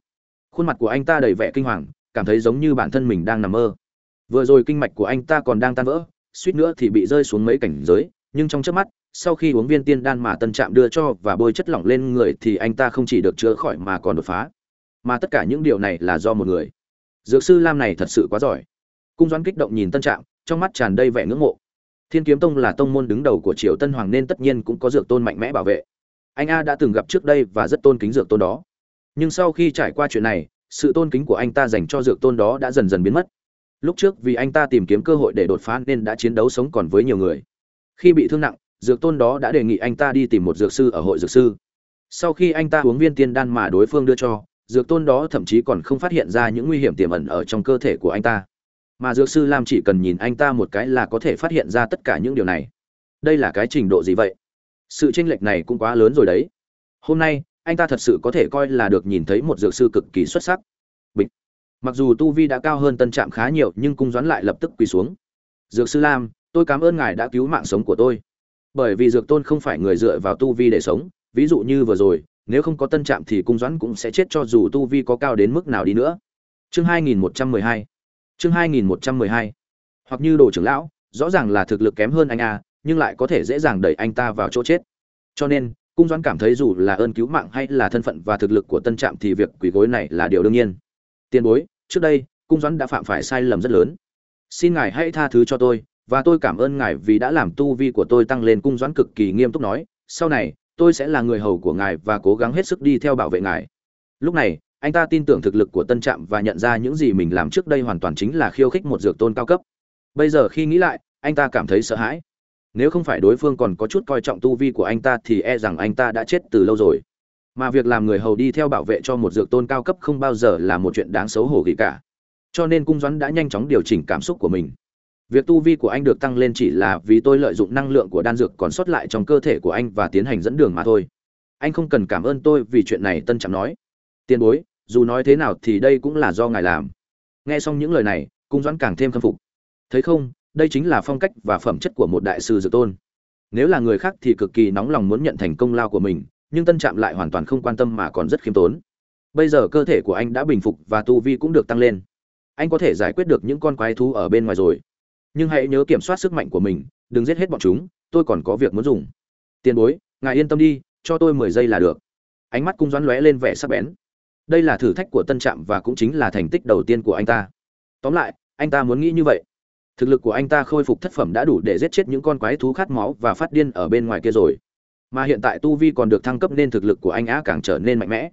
Khuôn mặt của anh ta đầy vẻ kinh hoàng, cảm thấy giống như bản thân mình đang nằm mơ. Vừa rồi kinh mạch của anh ta còn đang tan vỡ, suýt nữa thì bị rơi xuống mấy cảnh giới nhưng trong chớp mắt, sau khi uống viên tiên đan mà tân trạm đưa cho và bôi chất lỏng lên người thì anh ta không chỉ được chữa khỏi mà còn đột phá. Mà tất cả những điều này là do một người. Dược sư lam này thật sự quá giỏi. Cung doãn kích động nhìn tân trạm, trong mắt tràn đầy vẻ ngưỡng mộ. Thiên kiếm tông là tông môn đứng đầu của triều tân hoàng nên tất nhiên cũng có dược tôn mạnh mẽ bảo vệ. Anh a đã từng gặp trước đây và rất tôn kính dược tôn đó. Nhưng sau khi trải qua chuyện này, sự tôn kính của anh ta dành cho dược tôn đó đã dần dần biến mất. Lúc trước vì anh ta tìm kiếm cơ hội để đột phá nên đã chiến đấu sống còn với nhiều người khi bị thương nặng, dược tôn đó đã đề nghị anh ta đi tìm một dược sư ở hội dược sư. Sau khi anh ta uống viên tiên đan mà đối phương đưa cho, dược tôn đó thậm chí còn không phát hiện ra những nguy hiểm tiềm ẩn ở trong cơ thể của anh ta. Mà dược sư lam chỉ cần nhìn anh ta một cái là có thể phát hiện ra tất cả những điều này. Đây là cái trình độ gì vậy? Sự tranh lệch này cũng quá lớn rồi đấy. Hôm nay, anh ta thật sự có thể coi là được nhìn thấy một dược sư cực kỳ xuất sắc. Bịch. Mặc dù tu vi đã cao hơn tân trạm khá nhiều, nhưng cung doãn lại lập tức quỳ xuống. Dược sư lam tôi cảm ơn ngài đã cứu mạng sống của tôi. Bởi vì dược tôn không phải người dựa vào tu vi để sống, ví dụ như vừa rồi, nếu không có tân trạm thì cung doãn cũng sẽ chết cho dù tu vi có cao đến mức nào đi nữa. Chương 2112 chương 2112 hoặc như đồ trưởng lão, rõ ràng là thực lực kém hơn anh a, nhưng lại có thể dễ dàng đẩy anh ta vào chỗ chết. Cho nên, cung doãn cảm thấy dù là ơn cứu mạng hay là thân phận và thực lực của tân trạm thì việc quỳ gối này là điều đương nhiên. Tiền bối, trước đây, cung doãn đã phạm phải sai lầm rất lớn. Xin ngài hãy tha thứ cho tôi và tôi cảm ơn ngài vì đã làm tu vi của tôi tăng lên cung doãn cực kỳ nghiêm túc nói, sau này, tôi sẽ là người hầu của ngài và cố gắng hết sức đi theo bảo vệ ngài. Lúc này, anh ta tin tưởng thực lực của tân trạm và nhận ra những gì mình làm trước đây hoàn toàn chính là khiêu khích một dược tôn cao cấp. Bây giờ khi nghĩ lại, anh ta cảm thấy sợ hãi. Nếu không phải đối phương còn có chút coi trọng tu vi của anh ta thì e rằng anh ta đã chết từ lâu rồi. Mà việc làm người hầu đi theo bảo vệ cho một dược tôn cao cấp không bao giờ là một chuyện đáng xấu hổ gì cả. Cho nên cung doãn đã nhanh chóng điều chỉnh cảm xúc của mình việc tu vi của anh được tăng lên chỉ là vì tôi lợi dụng năng lượng của đan dược còn sót lại trong cơ thể của anh và tiến hành dẫn đường mà thôi. Anh không cần cảm ơn tôi vì chuyện này, tân trạm nói. Tiền bối, dù nói thế nào thì đây cũng là do ngài làm. Nghe xong những lời này, cung doãn càng thêm khâm phục. Thấy không, đây chính là phong cách và phẩm chất của một đại sư dược tôn. Nếu là người khác thì cực kỳ nóng lòng muốn nhận thành công lao của mình, nhưng tân trạm lại hoàn toàn không quan tâm mà còn rất khiêm tốn. Bây giờ cơ thể của anh đã bình phục và tu vi cũng được tăng lên. Anh có thể giải quyết được những con quái thú ở bên ngoài rồi nhưng hãy nhớ kiểm soát sức mạnh của mình, đừng giết hết bọn chúng, tôi còn có việc muốn dùng. Tiền bối, ngài yên tâm đi, cho tôi mười giây là được. Ánh mắt cung doãn lóe lên vẻ sắc bén. Đây là thử thách của tân trạm và cũng chính là thành tích đầu tiên của anh ta. Tóm lại, anh ta muốn nghĩ như vậy. Thực lực của anh ta khôi phục thất phẩm đã đủ để giết chết những con quái thú khát máu và phát điên ở bên ngoài kia rồi. Mà hiện tại tu vi còn được thăng cấp nên thực lực của anh á càng trở nên mạnh mẽ.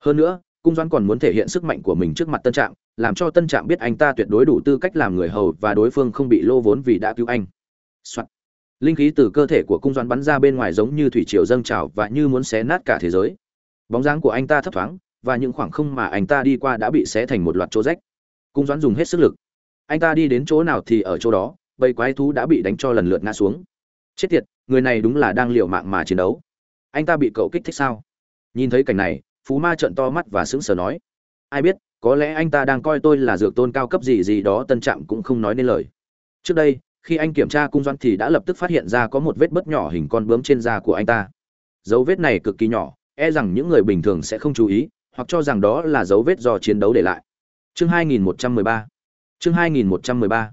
Hơn nữa, cung doãn còn muốn thể hiện sức mạnh của mình trước mặt tân trạm làm cho tân trạm biết anh ta tuyệt đối đủ tư cách làm người hầu và đối phương không bị lô vốn vì đã cứu anh、Soạn. linh khí từ cơ thể của cung doãn bắn ra bên ngoài giống như thủy triều dâng trào và như muốn xé nát cả thế giới. Bóng dáng của anh ta thấp thoáng, và những khoảng không mà anh ta đi qua đã bị xé thành một loạt chỗ rách. Cung doãn dùng hết sức lực. Anh ta đi đến chỗ nào thì ở chỗ đó, bầy quái thú đã bị đánh cho lần lượt ngã xuống. Chết tiệt, người này đúng là đang liều mạng mà chiến đấu. Anh ta bị cậu kích thích sao? Nhìn thấy cảnh này, phú ma trợn to mắt và sững sờ nói. Ai biết có lẽ anh ta đang coi tôi là dược tôn cao cấp gì gì đó, tân trạm cũng không nói nên lời. Trước đây, khi anh kiểm tra cung doan thì đã lập tức phát hiện ra có một vết bớt nhỏ hình con bướm trên da của anh ta. Dấu vết này cực kỳ nhỏ e rằng những người bình thường sẽ không chú ý, hoặc cho rằng đó là dấu vết do chiến đấu để lại. Chương 2113 chương 2113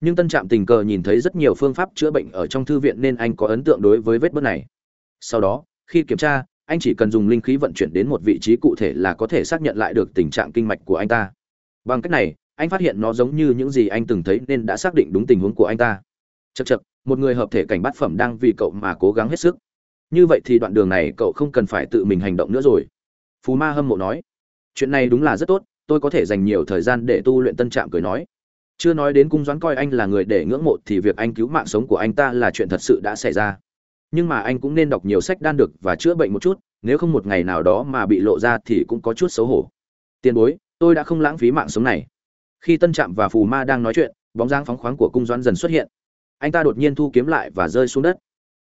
nhưng tân trạm tình cờ nhìn thấy rất nhiều phương pháp chữa bệnh ở trong thư viện nên anh có ấn tượng đối với vết bớt này. Sau đó, khi kiểm tra anh chỉ cần dùng linh khí vận chuyển đến một vị trí cụ thể là có thể xác nhận lại được tình trạng kinh mạch của anh ta. Bằng cách này, anh phát hiện nó giống như những gì anh từng thấy nên đã xác định đúng tình huống của anh ta. Chật chật một người hợp thể cảnh bát phẩm đang vì cậu mà cố gắng hết sức. Như vậy thì đoạn đường này cậu không cần phải tự mình hành động nữa rồi. Phú ma hâm mộ nói. Chuyện này đúng là rất tốt, tôi có thể dành nhiều thời gian để tu luyện tân trạm cười nói. Chưa nói đến cung doãn coi anh là người để ngưỡng mộ thì việc anh cứu mạng sống của anh ta là chuyện thật sự đã xảy ra nhưng mà anh cũng nên đọc nhiều sách đan được và chữa bệnh một chút, nếu không một ngày nào đó mà bị lộ ra thì cũng có chút xấu hổ. Tiền bối, tôi đã không lãng phí mạng sống này. Khi tân trạm và phù ma đang nói chuyện, bóng dáng phóng khoáng của cung doãn dần xuất hiện. Anh ta đột nhiên thu kiếm lại và rơi xuống đất.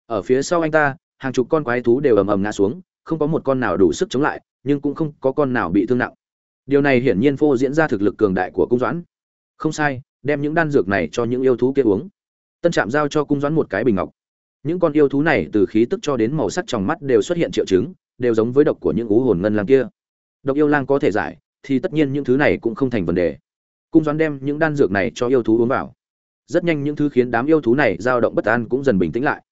Ở phía sau anh ta, hàng chục con quái thú đều ầm ầm ngã xuống, không có một con nào đủ sức chống lại, nhưng cũng không có con nào bị thương nặng. Điều này hiển nhiên phô diễn ra thực lực cường đại của cung doãn. Không sai, đem những đan dược này cho những yêu thú kia uống. Tân trạm giao cho cung doãn một cái bình ngọc những con yêu thú này từ khí tức cho đến màu sắc trong mắt đều xuất hiện triệu chứng, đều giống với độc của những ú hồn ngân lang kia. Độc yêu lang có thể giải, thì tất nhiên những thứ này cũng không thành vấn đề. Cung doãn đem những đan dược này cho yêu thú uống vào. Rất nhanh những thứ khiến đám yêu thú này dao động bất an cũng dần bình tĩnh lại.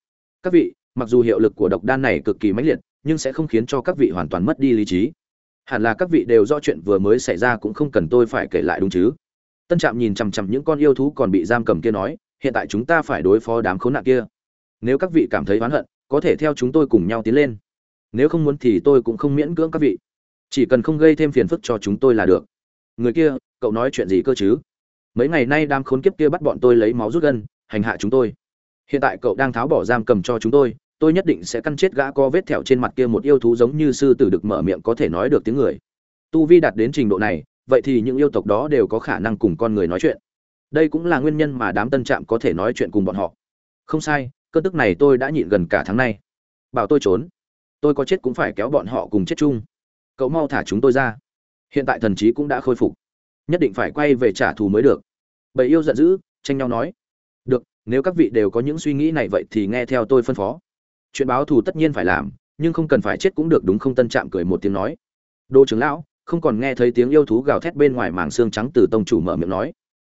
Các vị, mặc dù hiệu lực của độc đan này cực kỳ mãnh liệt, nhưng sẽ không khiến cho các vị hoàn toàn mất đi lý trí. Hẳn là các vị đều do chuyện vừa mới xảy ra cũng không cần tôi phải kể lại đúng chứ? Tân trạm nhìn chằm chằm những con yêu thú còn bị giam cầm kia nói, hiện tại chúng ta phải đối phó đám khốn nạn kia nếu các vị cảm thấy oán hận, có thể theo chúng tôi cùng nhau tiến lên. Nếu không muốn thì tôi cũng không miễn cưỡng các vị. Chỉ cần không gây thêm phiền phức cho chúng tôi là được. Người kia, cậu nói chuyện gì cơ chứ? Mấy ngày nay đám khốn kiếp kia bắt bọn tôi lấy máu rút gân, hành hạ chúng tôi. Hiện tại cậu đang tháo bỏ giam cầm cho chúng tôi tôi nhất định sẽ căn chết gã có vết thẹo trên mặt kia một yêu thú giống như sư tử được mở miệng có thể nói được tiếng người. Tu vi đạt đến trình độ này, vậy thì những yêu tộc đó đều có khả năng cùng con người nói chuyện. Đây cũng là nguyên nhân mà đám tân trạm có thể nói chuyện cùng bọn họ. Không sai cơn tức này tôi đã nhịn gần cả tháng nay. Bảo tôi trốn. Tôi có chết cũng phải kéo bọn họ cùng chết chung. Cậu mau thả chúng tôi ra. Hiện tại thần trí cũng đã khôi phục. Nhất định phải quay về trả thù mới được. Bầy yêu giận dữ, tranh nhau nói. Được, nếu các vị đều có những suy nghĩ này vậy thì nghe theo tôi phân phó. Chuyện báo thù tất nhiên phải làm, nhưng không cần phải chết cũng được đúng không? Tân trạm cười một tiếng nói. Đô trưởng lão, không còn nghe thấy tiếng yêu thú gào thét bên ngoài màng xương trắng từ tông chủ mở miệng nói.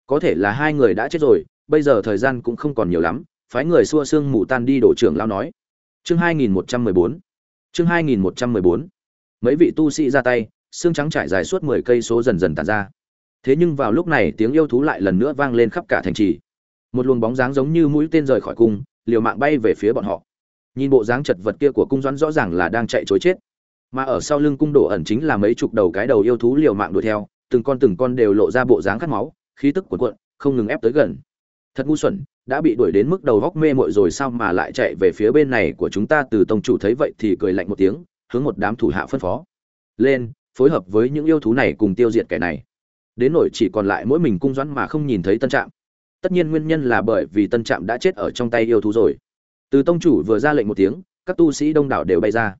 Có thể là hai người đã chết rồi, bây giờ thời gian cũng không còn nhiều lắm phái người xua xương mù tan đi đổ trưởng lão nói. Chương hai nghìn một trăm mười bốn. Chương 2114 mấy vị tu sĩ ra tay, xương trắng trải dài suốt 10 cây số dần dần tàn ra. Thế nhưng vào lúc này tiếng yêu thú lại lần nữa vang lên khắp cả thành trì. Một luồng bóng dáng giống như mũi tên rời khỏi cung, liều mạng bay về phía bọn họ. Nhìn bộ dáng chật vật kia của cung doãn rõ ràng là đang chạy trối chết. Mà ở sau lưng cung đổ ẩn chính là mấy chục đầu cái đầu yêu thú liều mạng đuổi theo, từng con từng con đều lộ ra bộ dáng khát máu, khí tức cuộn cuộn, không ngừng ép tới gần. Thật ngu xuẩn đã bị đuổi đến mức đầu góc mê mội rồi sao mà lại chạy về phía bên này của chúng ta? Từ tông chủ thấy vậy thì cười lạnh một tiếng, hướng một đám thủ hạ phân phó. Lên, phối hợp với những yêu thú này cùng tiêu diệt kẻ này. Đến nỗi chỉ còn lại mỗi mình cung doãn mà không nhìn thấy tân trạm. Tất nhiên nguyên nhân là bởi vì tân trạm đã chết ở trong tay yêu thú rồi. Từ tông chủ vừa ra lệnh một tiếng, các tu sĩ đông đảo đều bay ra.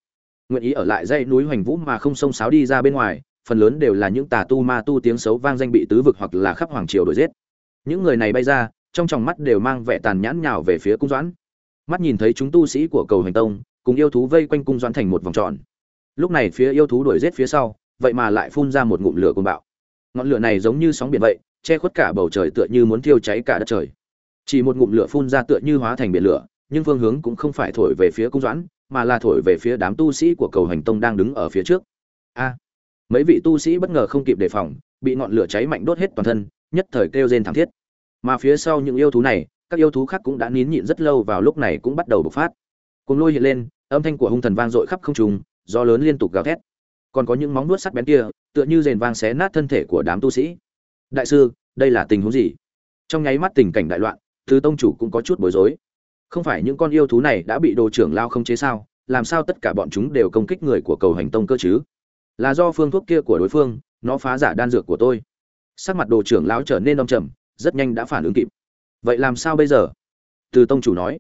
Nguyện ý ở lại dãy núi hoành vũ mà không xông sáo đi ra bên ngoài, phần lớn đều là những tà tu ma tu tiếng xấu vang danh bị tứ vực hoặc là khắp hoàng triều đuổi giết. Những người này bay ra trong tròng mắt đều mang vẻ tàn nhãn nhào về phía cung doãn. Mắt nhìn thấy chúng tu sĩ của cầu hành tông, cùng yêu thú vây quanh cung doãn thành một vòng tròn. Lúc này phía yêu thú đuổi giết phía sau, vậy mà lại phun ra một ngụm lửa côn bạo. Ngọn lửa này giống như sóng biển vậy, che khuất cả bầu trời tựa như muốn thiêu cháy cả đất trời. Chỉ một ngụm lửa phun ra tựa như hóa thành biển lửa, nhưng phương hướng cũng không phải thổi về phía cung doãn, mà là thổi về phía đám tu sĩ của cầu hành tông đang đứng ở phía trước. A! Mấy vị tu sĩ bất ngờ không kịp đề phòng, bị ngọn lửa cháy mạnh đốt hết toàn thân, nhất thời kêu rên thảm thiết mà phía sau những yêu thú này, các yêu thú khác cũng đã nín nhịn rất lâu vào lúc này cũng bắt đầu bộc phát. Cuồng lôi hiện lên, âm thanh của hung thần vang dội khắp không trung, gió lớn liên tục gào thét. Còn có những móng nuốt sắc bén kia, tựa như rền vang xé nát thân thể của đám tu sĩ. Đại sư, đây là tình huống gì? Trong nháy mắt tình cảnh đại loạn thứ tông chủ cũng có chút bối rối. Không phải những con yêu thú này đã bị đồ trưởng lao không chế sao? Làm sao tất cả bọn chúng đều công kích người của cầu hành tông cơ chứ? Là do phương thuốc kia của đối phương, nó phá giả đan dược của tôi. Sắc mặt đồ trưởng lão trở nên đông trầm rất nhanh đã phản ứng kịp. Vậy làm sao bây giờ? Từ tông chủ nói.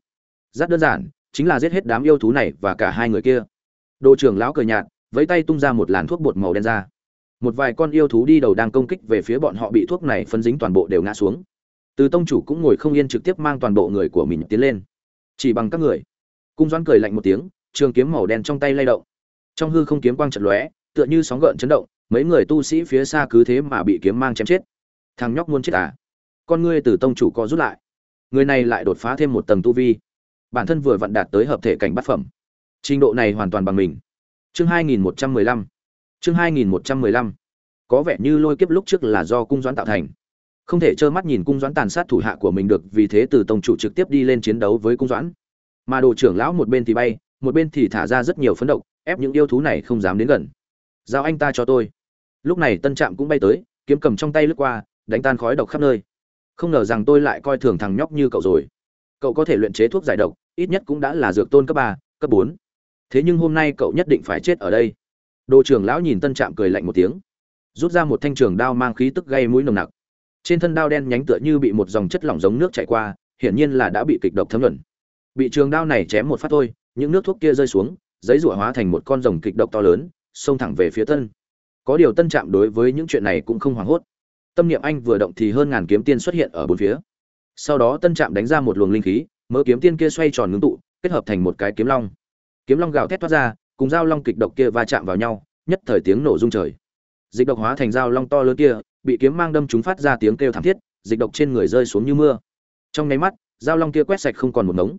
Rất đơn giản, chính là giết hết đám yêu thú này và cả hai người kia. Đồ trưởng lão cười nhạt, vẫy tay tung ra một làn thuốc bột màu đen ra. Một vài con yêu thú đi đầu đang công kích về phía bọn họ bị thuốc này phân dính toàn bộ đều ngã xuống. Từ tông chủ cũng ngồi không yên trực tiếp mang toàn bộ người của mình tiến lên. Chỉ bằng các người. Cung doãn cười lạnh một tiếng, trường kiếm màu đen trong tay lay động. Trong hư không kiếm quang trận lóe, tựa như sóng gợn chấn động, mấy người tu sĩ phía xa cứ thế mà bị kiếm mang chém chết. Thằng nhóc muốn chết à? Con ngươi từ tông chủ co rút lại. Người này lại đột phá thêm một tầng tu vi. Bản thân vừa vặn đạt tới hợp thể cảnh bát phẩm. Trình độ này hoàn toàn bằng mình. Chương 2115 chương 2115 có vẻ như lôi kiếp lúc trước là do cung doãn tạo thành. Không thể trơ mắt nhìn cung doãn tàn sát thủ hạ của mình được, vì thế từ tông chủ trực tiếp đi lên chiến đấu với cung doãn. Mà đồ trưởng lão một bên thì bay, một bên thì thả ra rất nhiều phấn độc, ép những yêu thú này không dám đến gần. Giao anh ta cho tôi. Lúc này tân trạm cũng bay tới, kiếm cầm trong tay lướt qua, đánh tan khói độc khắp nơi không ngờ rằng tôi lại coi thường thằng nhóc như cậu rồi. Cậu có thể luyện chế thuốc giải độc, ít nhất cũng đã là dược tôn cấp ba, cấp bốn. Thế nhưng hôm nay cậu nhất định phải chết ở đây. Đồ trưởng lão nhìn tân trạm cười lạnh một tiếng. Rút ra một thanh trường đao mang khí tức gây mũi nồng nặc. Trên thân đao đen nhánh tựa như bị một dòng chất lỏng giống nước chảy qua, hiển nhiên là đã bị kịch độc thấm nhuận bị trường đao này chém một phát thôi, những nước thuốc kia rơi xuống, giấy rủa hóa thành một con rồng kịch độc to lớn, xông thẳng về phía tân. Có điều tân trạm đối với những chuyện này cũng không hoảng hốt tâm niệm anh vừa động thì hơn ngàn kiếm tiên xuất hiện ở bốn phía. Sau đó tân trạm đánh ra một luồng linh khí, mớ kiếm tiên kia xoay tròn ngưng tụ, kết hợp thành một cái kiếm long. Kiếm long gào thét thoát ra, cùng dao long kịch độc kia va chạm vào nhau, nhất thời tiếng nổ rung trời. Dịch độc hóa thành dao long to lớn kia, bị kiếm mang đâm chúng phát ra tiếng kêu thảm thiết, dịch độc trên người rơi xuống như mưa. Trong nháy mắt, dao long kia quét sạch không còn một ngống.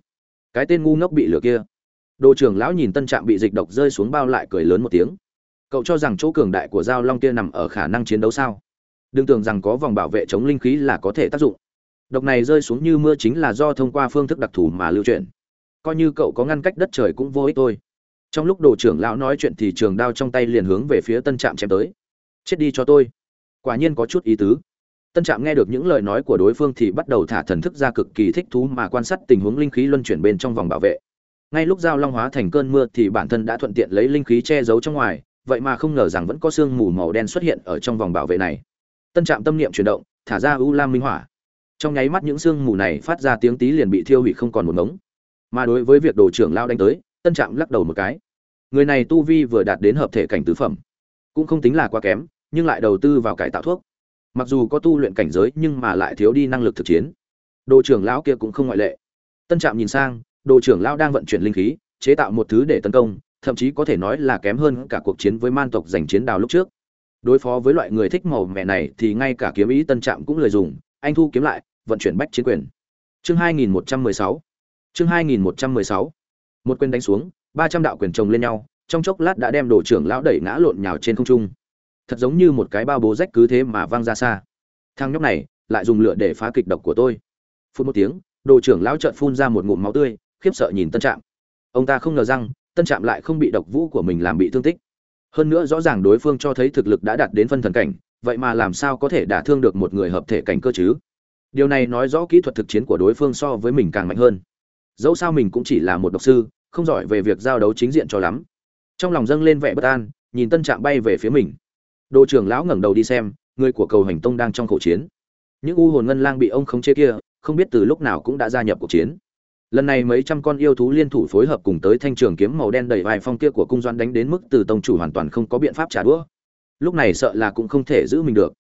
Cái tên ngu ngốc bị lửa kia. Đồ trưởng lão nhìn tân trạm bị dịch độc rơi xuống bao lại cười lớn một tiếng. Cậu cho rằng chỗ cường đại của dao long kia nằm ở khả năng chiến đấu sao? Đừng tưởng rằng có vòng bảo vệ chống linh khí là có thể tác dụng. Độc này rơi xuống như mưa chính là do thông qua phương thức đặc thù mà lưu truyền coi như cậu có ngăn cách đất trời cũng vô ích thôi. Trong lúc đồ trưởng lão nói chuyện thì trường đao trong tay liền hướng về phía tân trạm chém tới. Chết đi cho tôi. Quả nhiên có chút ý tứ. Tân trạm nghe được những lời nói của đối phương thì bắt đầu thả thần thức ra cực kỳ thích thú mà quan sát tình huống linh khí luân chuyển bên trong vòng bảo vệ. Ngay lúc giao long hóa thành cơn mưa thì bản thân đã thuận tiện lấy linh khí che giấu trong ngoài, vậy mà không ngờ rằng vẫn có sương mù màu đen xuất hiện ở trong vòng bảo vệ này tân trạm tâm niệm chuyển động, thả ra u lam minh hỏa. Trong nháy mắt những sương mù này phát ra tiếng tí liền bị thiêu hủy không còn một ngống. Mà đối với việc đồ trưởng lao đánh tới, tân trạm lắc đầu một cái. Người này tu vi vừa đạt đến hợp thể cảnh tứ phẩm, cũng không tính là quá kém, nhưng lại đầu tư vào cải tạo thuốc. Mặc dù có tu luyện cảnh giới, nhưng mà lại thiếu đi năng lực thực chiến. Đồ trưởng lão kia cũng không ngoại lệ. Tân trạm nhìn sang, đồ trưởng lão đang vận chuyển linh khí, chế tạo một thứ để tấn công, thậm chí có thể nói là kém hơn cả cuộc chiến với man tộc giành chiến đào lúc trước đối phó với loại người thích màu mẹ này thì ngay cả kiếm ý tân trạm cũng lời dùng, anh thu kiếm lại, vận chuyển bách chiến quyền. Chương 2116 chương 2116 một quyền đánh xuống, ba trăm đạo quyền chồng lên nhau, trong chốc lát đã đem đồ trưởng lão đẩy ngã lộn nhào trên không trung. Thật giống như một cái bao bố rách cứ thế mà văng ra xa. Thằng nhóc này lại dùng lửa để phá kịch độc của tôi. Phút một tiếng, đồ trưởng lão trợn phun ra một ngụm máu tươi, khiếp sợ nhìn tân trạm. Ông ta không ngờ rằng tân trạm lại không bị độc vũ của mình làm bị thương tích hơn nữa rõ ràng đối phương cho thấy thực lực đã đạt đến phân thần cảnh, vậy mà làm sao có thể đả thương được một người hợp thể cảnh cơ chứ? Điều này nói rõ kỹ thuật thực chiến của đối phương so với mình càng mạnh hơn. Dẫu sao mình cũng chỉ là một độc sư, không giỏi về việc giao đấu chính diện cho lắm. Trong lòng dâng lên vẻ bất an, nhìn tân trạm bay về phía mình. Đồ trưởng lão ngẩng đầu đi xem, người của cầu hành tông đang trong khẩu chiến. Những u hồn ngân lang bị ông khống chế kia, không biết từ lúc nào cũng đã gia nhập cuộc chiến lần này mấy trăm con yêu thú liên thủ phối hợp cùng tới thanh trường kiếm màu đen đầy vài phong kia của cung doan đánh đến mức từ tông chủ hoàn toàn không có biện pháp trả đũa. Lúc này sợ là cũng không thể giữ mình được.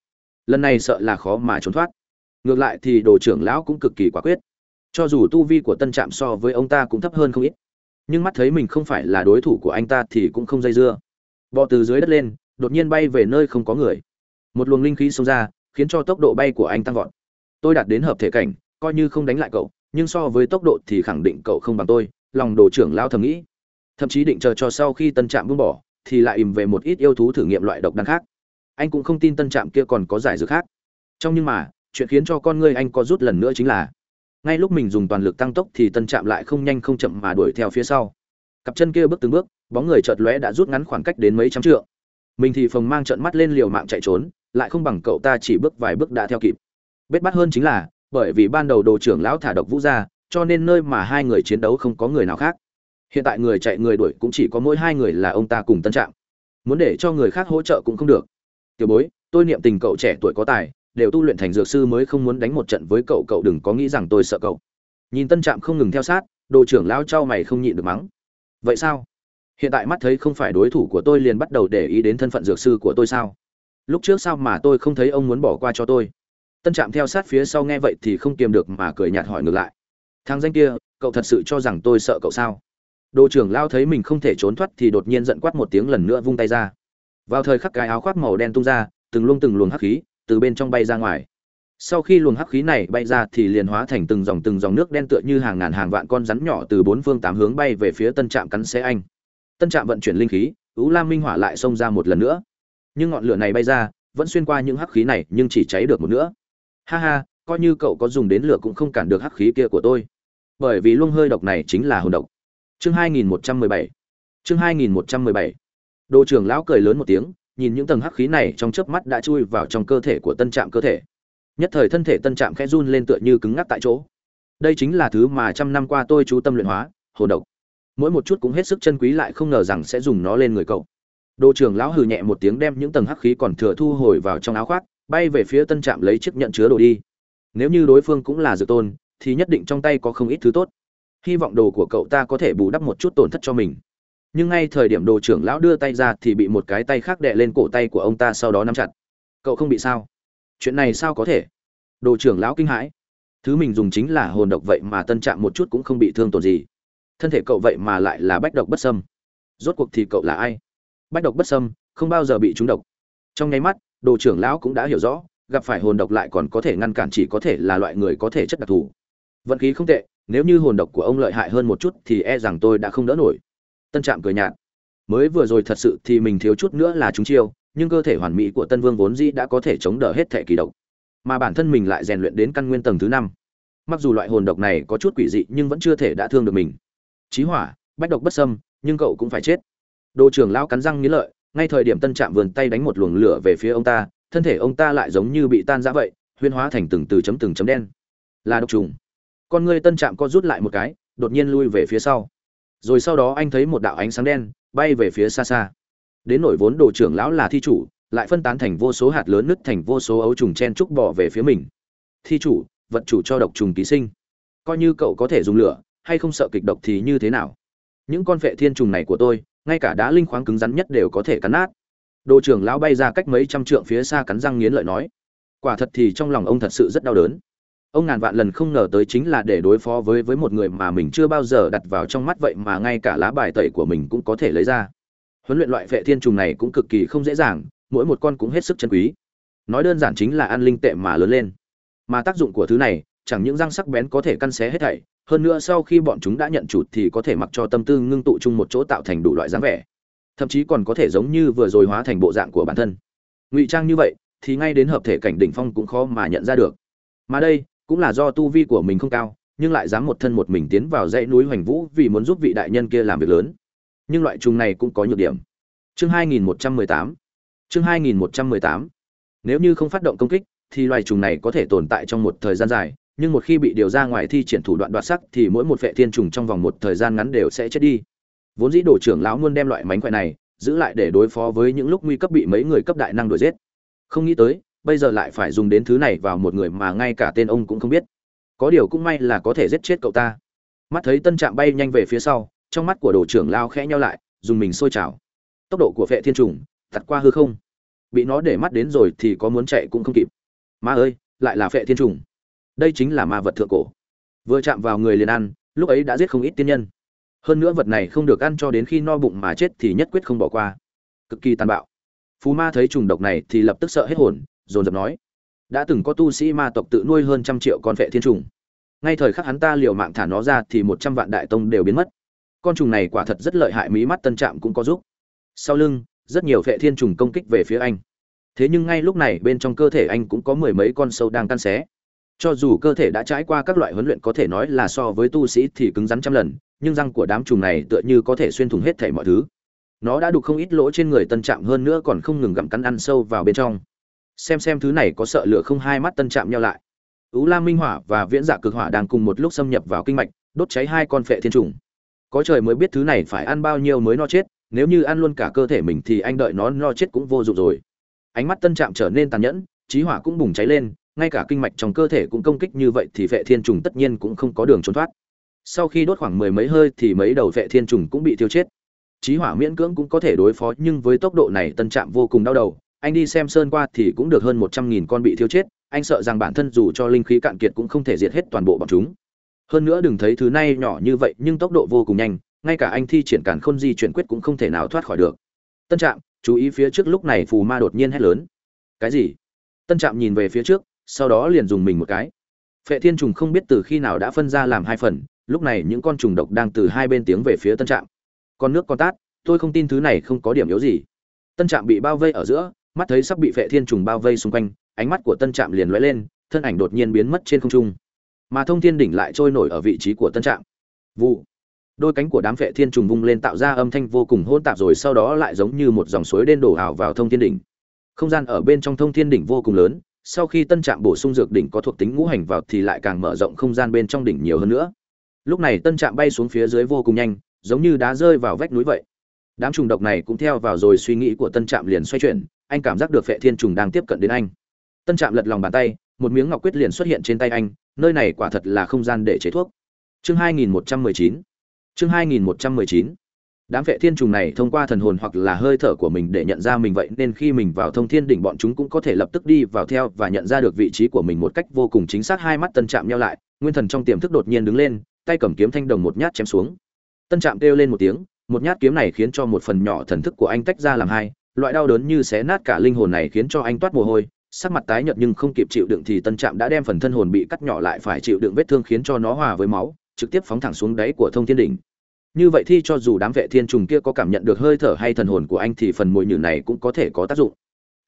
Lần này sợ là khó mà trốn thoát. Ngược lại thì đồ trưởng lão cũng cực kỳ quả quyết. Cho dù tu vi của tân trạm so với ông ta cũng thấp hơn không ít, nhưng mắt thấy mình không phải là đối thủ của anh ta thì cũng không dây dưa. Bò từ dưới đất lên, đột nhiên bay về nơi không có người. Một luồng linh khí xông ra, khiến cho tốc độ bay của anh tăng vọt. Tôi đạt đến hợp thể cảnh, coi như không đánh lại cậu nhưng so với tốc độ thì khẳng định cậu không bằng tôi, lòng đồ trưởng lao thầm nghĩ. Thậm chí định chờ cho sau khi tân trạm buông bỏ, thì lại ìm về một ít yêu thú thử nghiệm loại độc đan khác. Anh cũng không tin tân trạm kia còn có giải dược khác. Trong nhưng mà, chuyện khiến cho con ngươi anh có rút lần nữa chính là, ngay lúc mình dùng toàn lực tăng tốc thì tân trạm lại không nhanh không chậm mà đuổi theo phía sau. Cặp chân kia bước từng bước, bóng người chợt lóe đã rút ngắn khoảng cách đến mấy trăm trượng. Mình thì phồng mang trận mắt lên liều mạng chạy trốn, lại không bằng cậu ta chỉ bước vài bước đã theo kịp. Bết bắt hơn chính là bởi vì ban đầu đồ trưởng lão thả độc vũ ra, cho nên nơi mà hai người chiến đấu không có người nào khác. Hiện tại người chạy người đuổi cũng chỉ có mỗi hai người là ông ta cùng tân trạm. Muốn để cho người khác hỗ trợ cũng không được. Tiểu bối, tôi niệm tình cậu trẻ tuổi có tài, đều tu luyện thành dược sư mới không muốn đánh một trận với cậu cậu đừng có nghĩ rằng tôi sợ cậu. Nhìn tân trạm không ngừng theo sát, đồ trưởng lão trao mày không nhịn được mắng. Vậy sao? Hiện tại mắt thấy không phải đối thủ của tôi liền bắt đầu để ý đến thân phận dược sư của tôi sao? Lúc trước sao mà tôi không thấy ông muốn bỏ qua cho tôi? Tân trạm theo sát phía sau nghe vậy thì không kiềm được mà cười nhạt hỏi ngược lại. Thằng danh kia, cậu thật sự cho rằng tôi sợ cậu sao? Đồ trưởng lao thấy mình không thể trốn thoát thì đột nhiên giận quát một tiếng lần nữa vung tay ra. Vào thời khắc cái áo khoác màu đen tung ra, từng luông từng luồng hắc khí từ bên trong bay ra ngoài. Sau khi luồng hắc khí này bay ra thì liền hóa thành từng dòng từng dòng nước đen tựa như hàng ngàn hàng vạn con rắn nhỏ từ bốn phương tám hướng bay về phía tân trạm cắn xe anh. Tân trạm vận chuyển linh khí, ứ lam minh hỏa lại xông ra một lần nữa. Nhưng ngọn lửa này bay ra, vẫn xuyên qua những hắc khí này nhưng chỉ cháy được một nữa ha ha, coi như cậu có dùng đến lửa cũng không cản được hắc khí kia của tôi. Bởi vì luông hơi độc này chính là hồn độc. Chương 2117 chương 2117 đồ trưởng lão cười lớn một tiếng, nhìn những tầng hắc khí này trong chớp mắt đã chui vào trong cơ thể của tân trạm cơ thể. Nhất thời thân thể tân trạm khẽ run lên tựa như cứng ngắc tại chỗ. Đây chính là thứ mà trăm năm qua tôi chú tâm luyện hóa, hồn độc. Mỗi một chút cũng hết sức chân quý lại không ngờ rằng sẽ dùng nó lên người cậu. Đồ trưởng lão hừ nhẹ một tiếng đem những tầng hắc khí còn thừa thu hồi vào trong áo khoác bay về phía tân trạm lấy chiếc nhận chứa đồ đi. Nếu như đối phương cũng là dược tôn, thì nhất định trong tay có không ít thứ tốt. Hy vọng đồ của cậu ta có thể bù đắp một chút tổn thất cho mình. Nhưng ngay thời điểm đồ trưởng lão đưa tay ra thì bị một cái tay khác đè lên cổ tay của ông ta sau đó nắm chặt. Cậu không bị sao? Chuyện này sao có thể? Đồ trưởng lão kinh hãi. Thứ mình dùng chính là hồn độc vậy mà tân trạm một chút cũng không bị thương tổn gì. Thân thể cậu vậy mà lại là bách độc bất sâm rốt cuộc thì cậu là ai? Bách độc bất sâm không bao giờ bị trúng độc. Trong nháy mắt đồ trưởng lão cũng đã hiểu rõ, gặp phải hồn độc lại còn có thể ngăn cản chỉ có thể là loại người có thể chất đặc thù. Vận khí không tệ, nếu như hồn độc của ông lợi hại hơn một chút thì e rằng tôi đã không đỡ nổi. Tân trạm cười nhạt. Mới vừa rồi thật sự thì mình thiếu chút nữa là chúng chiêu, nhưng cơ thể hoàn mỹ của tân vương vốn dĩ đã có thể chống đỡ hết thể kỳ độc. Mà bản thân mình lại rèn luyện đến căn nguyên tầng thứ năm. Mặc dù loại hồn độc này có chút quỷ dị nhưng vẫn chưa thể đã thương được mình. Chí hỏa, bách độc bất sâm nhưng cậu cũng phải chết. Đồ trưởng lão cắn răng nghĩ lợi ngay thời điểm tân trạm vườn tay đánh một luồng lửa về phía ông ta, thân thể ông ta lại giống như bị tan ra vậy huyên hóa thành từng từ chấm từng chấm đen. Là độc trùng. Con người tân trạm co rút lại một cái, đột nhiên lui về phía sau. Rồi sau đó anh thấy một đạo ánh sáng đen, bay về phía xa xa. Đến nổi vốn đồ trưởng lão là thi chủ, lại phân tán thành vô số hạt lớn nứt thành vô số ấu trùng chen trúc bỏ về phía mình. Thi chủ, vật chủ cho độc trùng ký sinh. Coi như cậu có thể dùng lửa, hay không sợ kịch độc thì như thế nào? Những con vệ thiên trùng này của tôi ngay cả đá linh khoáng cứng rắn nhất đều có thể cắn nát. Đồ trưởng lão bay ra cách mấy trăm trượng phía xa cắn răng nghiến lợi nói, quả thật thì trong lòng ông thật sự rất đau đớn. Ông ngàn vạn lần không ngờ tới chính là để đối phó với với một người mà mình chưa bao giờ đặt vào trong mắt vậy mà ngay cả lá bài tẩy của mình cũng có thể lấy ra. Huấn luyện loại vệ thiên trùng này cũng cực kỳ không dễ dàng, mỗi một con cũng hết sức chân quý. Nói đơn giản chính là ăn linh tệ mà lớn lên. Mà tác dụng của thứ này chẳng những răng sắc bén có thể căn xé hết thảy, hơn nữa sau khi bọn chúng đã nhận chủ thì có thể mặc cho tâm tư ngưng tụ chung một chỗ tạo thành đủ loại dáng vẻ. Thậm chí còn có thể giống như vừa rồi hóa thành bộ dạng của bản thân. Ngụy trang như vậy, thì ngay đến hợp thể cảnh đỉnh phong cũng khó mà nhận ra được. Mà đây, cũng là do tu vi của mình không cao, nhưng lại dám một thân một mình tiến vào dãy núi hoành vũ vì muốn giúp vị đại nhân kia làm việc lớn. Nhưng loại trùng này cũng có nhược điểm. Chương 2118 chương 2118 nếu như không phát động công kích, thì loài trùng này có thể tồn tại trong một thời gian dài nhưng một khi bị điều ra ngoài thi triển thủ đoạn đoạt sắc thì mỗi một vệ thiên trùng trong vòng một thời gian ngắn đều sẽ chết đi. Vốn dĩ đồ trưởng lão luôn đem loại mánh khỏe này giữ lại để đối phó với những lúc nguy cấp bị mấy người cấp đại năng đuổi giết. Không nghĩ tới, bây giờ lại phải dùng đến thứ này vào một người mà ngay cả tên ông cũng không biết. Có điều cũng may là có thể giết chết cậu ta. Mắt thấy tân trạm bay nhanh về phía sau, trong mắt của đồ trưởng lao khẽ nhau lại, dùng mình sôi trào. Tốc độ của vệ thiên trùng tặt qua hư không. Bị nó để mắt đến rồi thì có muốn chạy cũng không kịp. Ma ơi, lại là vệ thiên trùng đây chính là ma vật thượng cổ. Vừa chạm vào người liền ăn, lúc ấy đã giết không ít tiên nhân. Hơn nữa vật này không được ăn cho đến khi no bụng mà chết thì nhất quyết không bỏ qua. Cực kỳ tàn bạo. Phú ma thấy trùng độc này thì lập tức sợ hết hồn, dồn dập nói, đã từng có tu sĩ ma tộc tự nuôi hơn trăm triệu con vệ thiên trùng. Ngay thời khắc hắn ta liều mạng thả nó ra thì một trăm vạn đại tông đều biến mất. Con trùng này quả thật rất lợi hại, mí mắt tân trạm cũng có giúp. Sau lưng, rất nhiều vệ thiên trùng công kích về phía anh. Thế nhưng ngay lúc này bên trong cơ thể anh cũng có mười mấy con sâu đang tan xé cho dù cơ thể đã trải qua các loại huấn luyện có thể nói là so với tu sĩ thì cứng rắn trăm lần, nhưng răng của đám trùng này tựa như có thể xuyên thủng hết thảy mọi thứ. Nó đã đục không ít lỗ trên người tân trạm hơn nữa còn không ngừng gặm cắn ăn sâu vào bên trong. Xem xem thứ này có sợ lửa không hai mắt tân trạm nhau lại. Ú la minh hỏa và viễn dạ cực hỏa đang cùng một lúc xâm nhập vào kinh mạch, đốt cháy hai con phệ thiên trùng. Có trời mới biết thứ này phải ăn bao nhiêu mới no chết, nếu như ăn luôn cả cơ thể mình thì anh đợi nó no chết cũng vô dụng rồi. Ánh mắt tân trạm trở nên tàn nhẫn, trí hỏa cũng bùng cháy lên ngay cả kinh mạch trong cơ thể cũng công kích như vậy thì vệ thiên trùng tất nhiên cũng không có đường trốn thoát. Sau khi đốt khoảng mười mấy hơi thì mấy đầu vệ thiên trùng cũng bị tiêu chết. Chí hỏa miễn cưỡng cũng có thể đối phó, nhưng với tốc độ này tân trạm vô cùng đau đầu. Anh đi xem sơn qua thì cũng được hơn một trăm nghìn con bị thiêu chết. Anh sợ rằng bản thân dù cho linh khí cạn kiệt cũng không thể diệt hết toàn bộ bọn chúng. Hơn nữa đừng thấy thứ này nhỏ như vậy, nhưng tốc độ vô cùng nhanh. Ngay cả anh thi triển cản khôn di chuyển quyết cũng không thể nào thoát khỏi được. Tân trạm, chú ý phía trước lúc này, phù ma đột nhiên hét lớn. Cái gì? Tân trạm nhìn về phía trước sau đó liền dùng mình một cái. Phệ thiên trùng không biết từ khi nào đã phân ra làm hai phần, lúc này những con trùng độc đang từ hai bên tiếng về phía tân trạm. Con nước con tát, tôi không tin thứ này không có điểm yếu gì. Tân trạm bị bao vây ở giữa, mắt thấy sắp bị phệ thiên trùng bao vây xung quanh, ánh mắt của tân trạm liền lóe lên, thân ảnh đột nhiên biến mất trên không trung. Mà thông thiên đỉnh lại trôi nổi ở vị trí của tân trạm. Vụ. Đôi cánh của đám phệ thiên trùng vung lên tạo ra âm thanh vô cùng hỗn tạp rồi sau đó lại giống như một dòng suối đen đổ ảo vào thông thiên đỉnh. Không gian ở bên trong thông thiên đỉnh vô cùng lớn sau khi tân trạm bổ sung dược đỉnh có thuộc tính ngũ hành vào thì lại càng mở rộng không gian bên trong đỉnh nhiều hơn nữa. Lúc này tân trạm bay xuống phía dưới vô cùng nhanh, giống như đá rơi vào vách núi vậy. Đám trùng độc này cũng theo vào rồi suy nghĩ của tân trạm liền xoay chuyển, anh cảm giác được phệ thiên trùng đang tiếp cận đến anh. Tân trạm lật lòng bàn tay, một miếng ngọc quyết liền xuất hiện trên tay anh, nơi này quả thật là không gian để chế thuốc. Chương 2119 chương 2119 đám vệ thiên trùng này thông qua thần hồn hoặc là hơi thở của mình để nhận ra mình vậy, nên khi mình vào thông thiên đỉnh bọn chúng cũng có thể lập tức đi vào theo và nhận ra được vị trí của mình một cách vô cùng chính xác. Hai mắt tân trạm nhau lại, nguyên thần trong tiềm thức đột nhiên đứng lên, tay cầm kiếm thanh đồng một nhát chém xuống. Tân trạm kêu lên một tiếng, một nhát kiếm này khiến cho một phần nhỏ thần thức của anh tách ra làm hai, loại đau đớn như xé nát cả linh hồn này khiến cho anh toát mồ hôi, sắc mặt tái nhợt nhưng không kịp chịu đựng thì tân trạm đã đem phần thân hồn bị cắt nhỏ lại phải chịu đựng vết thương khiến cho nó hòa với máu, trực tiếp phóng thẳng xuống đáy của thông thiên đỉnh như vậy thì cho dù đám vệ thiên trùng kia có cảm nhận được hơi thở hay thần hồn của anh thì phần mồi nhử này cũng có thể có tác dụng.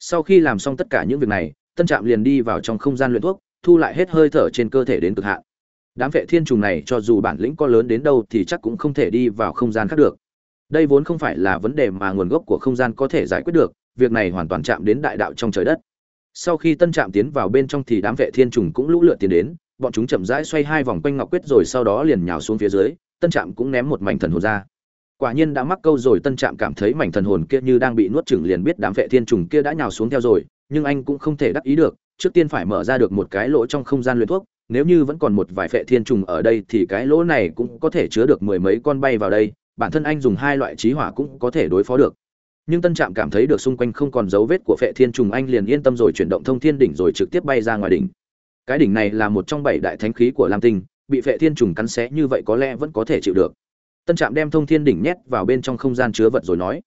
Sau khi làm xong tất cả những việc này, tân trạm liền đi vào trong không gian luyện thuốc, thu lại hết hơi thở trên cơ thể đến cực hạn. Đám vệ thiên trùng này cho dù bản lĩnh có lớn đến đâu thì chắc cũng không thể đi vào không gian khác được. Đây vốn không phải là vấn đề mà nguồn gốc của không gian có thể giải quyết được, việc này hoàn toàn chạm đến đại đạo trong trời đất. Sau khi tân trạm tiến vào bên trong thì đám vệ thiên trùng cũng lũ lượt tiến đến, bọn chúng chậm rãi xoay hai vòng quanh ngọc quyết rồi sau đó liền nhào xuống phía dưới tân trạm cũng ném một mảnh thần hồn ra. Quả nhiên đã mắc câu rồi, tân trạm cảm thấy mảnh thần hồn kia như đang bị nuốt chửng liền biết đám vệ thiên trùng kia đã nhào xuống theo rồi, nhưng anh cũng không thể đắc ý được, trước tiên phải mở ra được một cái lỗ trong không gian luyện thuốc, nếu như vẫn còn một vài vệ thiên trùng ở đây thì cái lỗ này cũng có thể chứa được mười mấy con bay vào đây, bản thân anh dùng hai loại trí hỏa cũng có thể đối phó được. Nhưng tân trạm cảm thấy được xung quanh không còn dấu vết của vệ thiên trùng, anh liền yên tâm rồi, chuyển động thông thiên đỉnh rồi trực tiếp bay ra ngoài đỉnh. Cái đỉnh này là một trong bảy đại thánh khí của lam tinh bị phệ thiên trùng cắn xé như vậy có lẽ vẫn có thể chịu được. Tân trạm đem thông thiên đỉnh nhét vào bên trong không gian chứa vật rồi nói,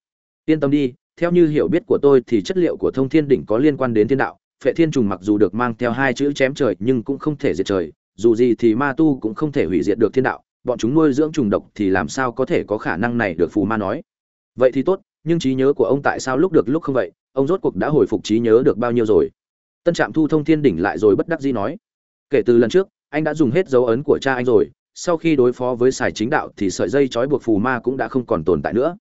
yên tâm đi, theo như hiểu biết của tôi thì chất liệu của thông thiên đỉnh có liên quan đến thiên đạo. Phệ thiên trùng mặc dù được mang theo hai chữ chém trời nhưng cũng không thể diệt trời, dù gì thì ma tu cũng không thể hủy diệt được thiên đạo. Bọn chúng nuôi dưỡng trùng độc thì làm sao có thể có khả năng này được? Phù ma nói. Vậy thì tốt, nhưng trí nhớ của ông tại sao lúc được lúc không vậy? Ông rốt cuộc đã hồi phục trí nhớ được bao nhiêu rồi? Tân trạm thu thông thiên đỉnh lại rồi bất đắc dĩ nói. Kể từ lần trước anh đã dùng hết dấu ấn của cha anh rồi, sau khi đối phó với sài chính đạo thì sợi dây trói buộc phù ma cũng đã không còn tồn tại nữa.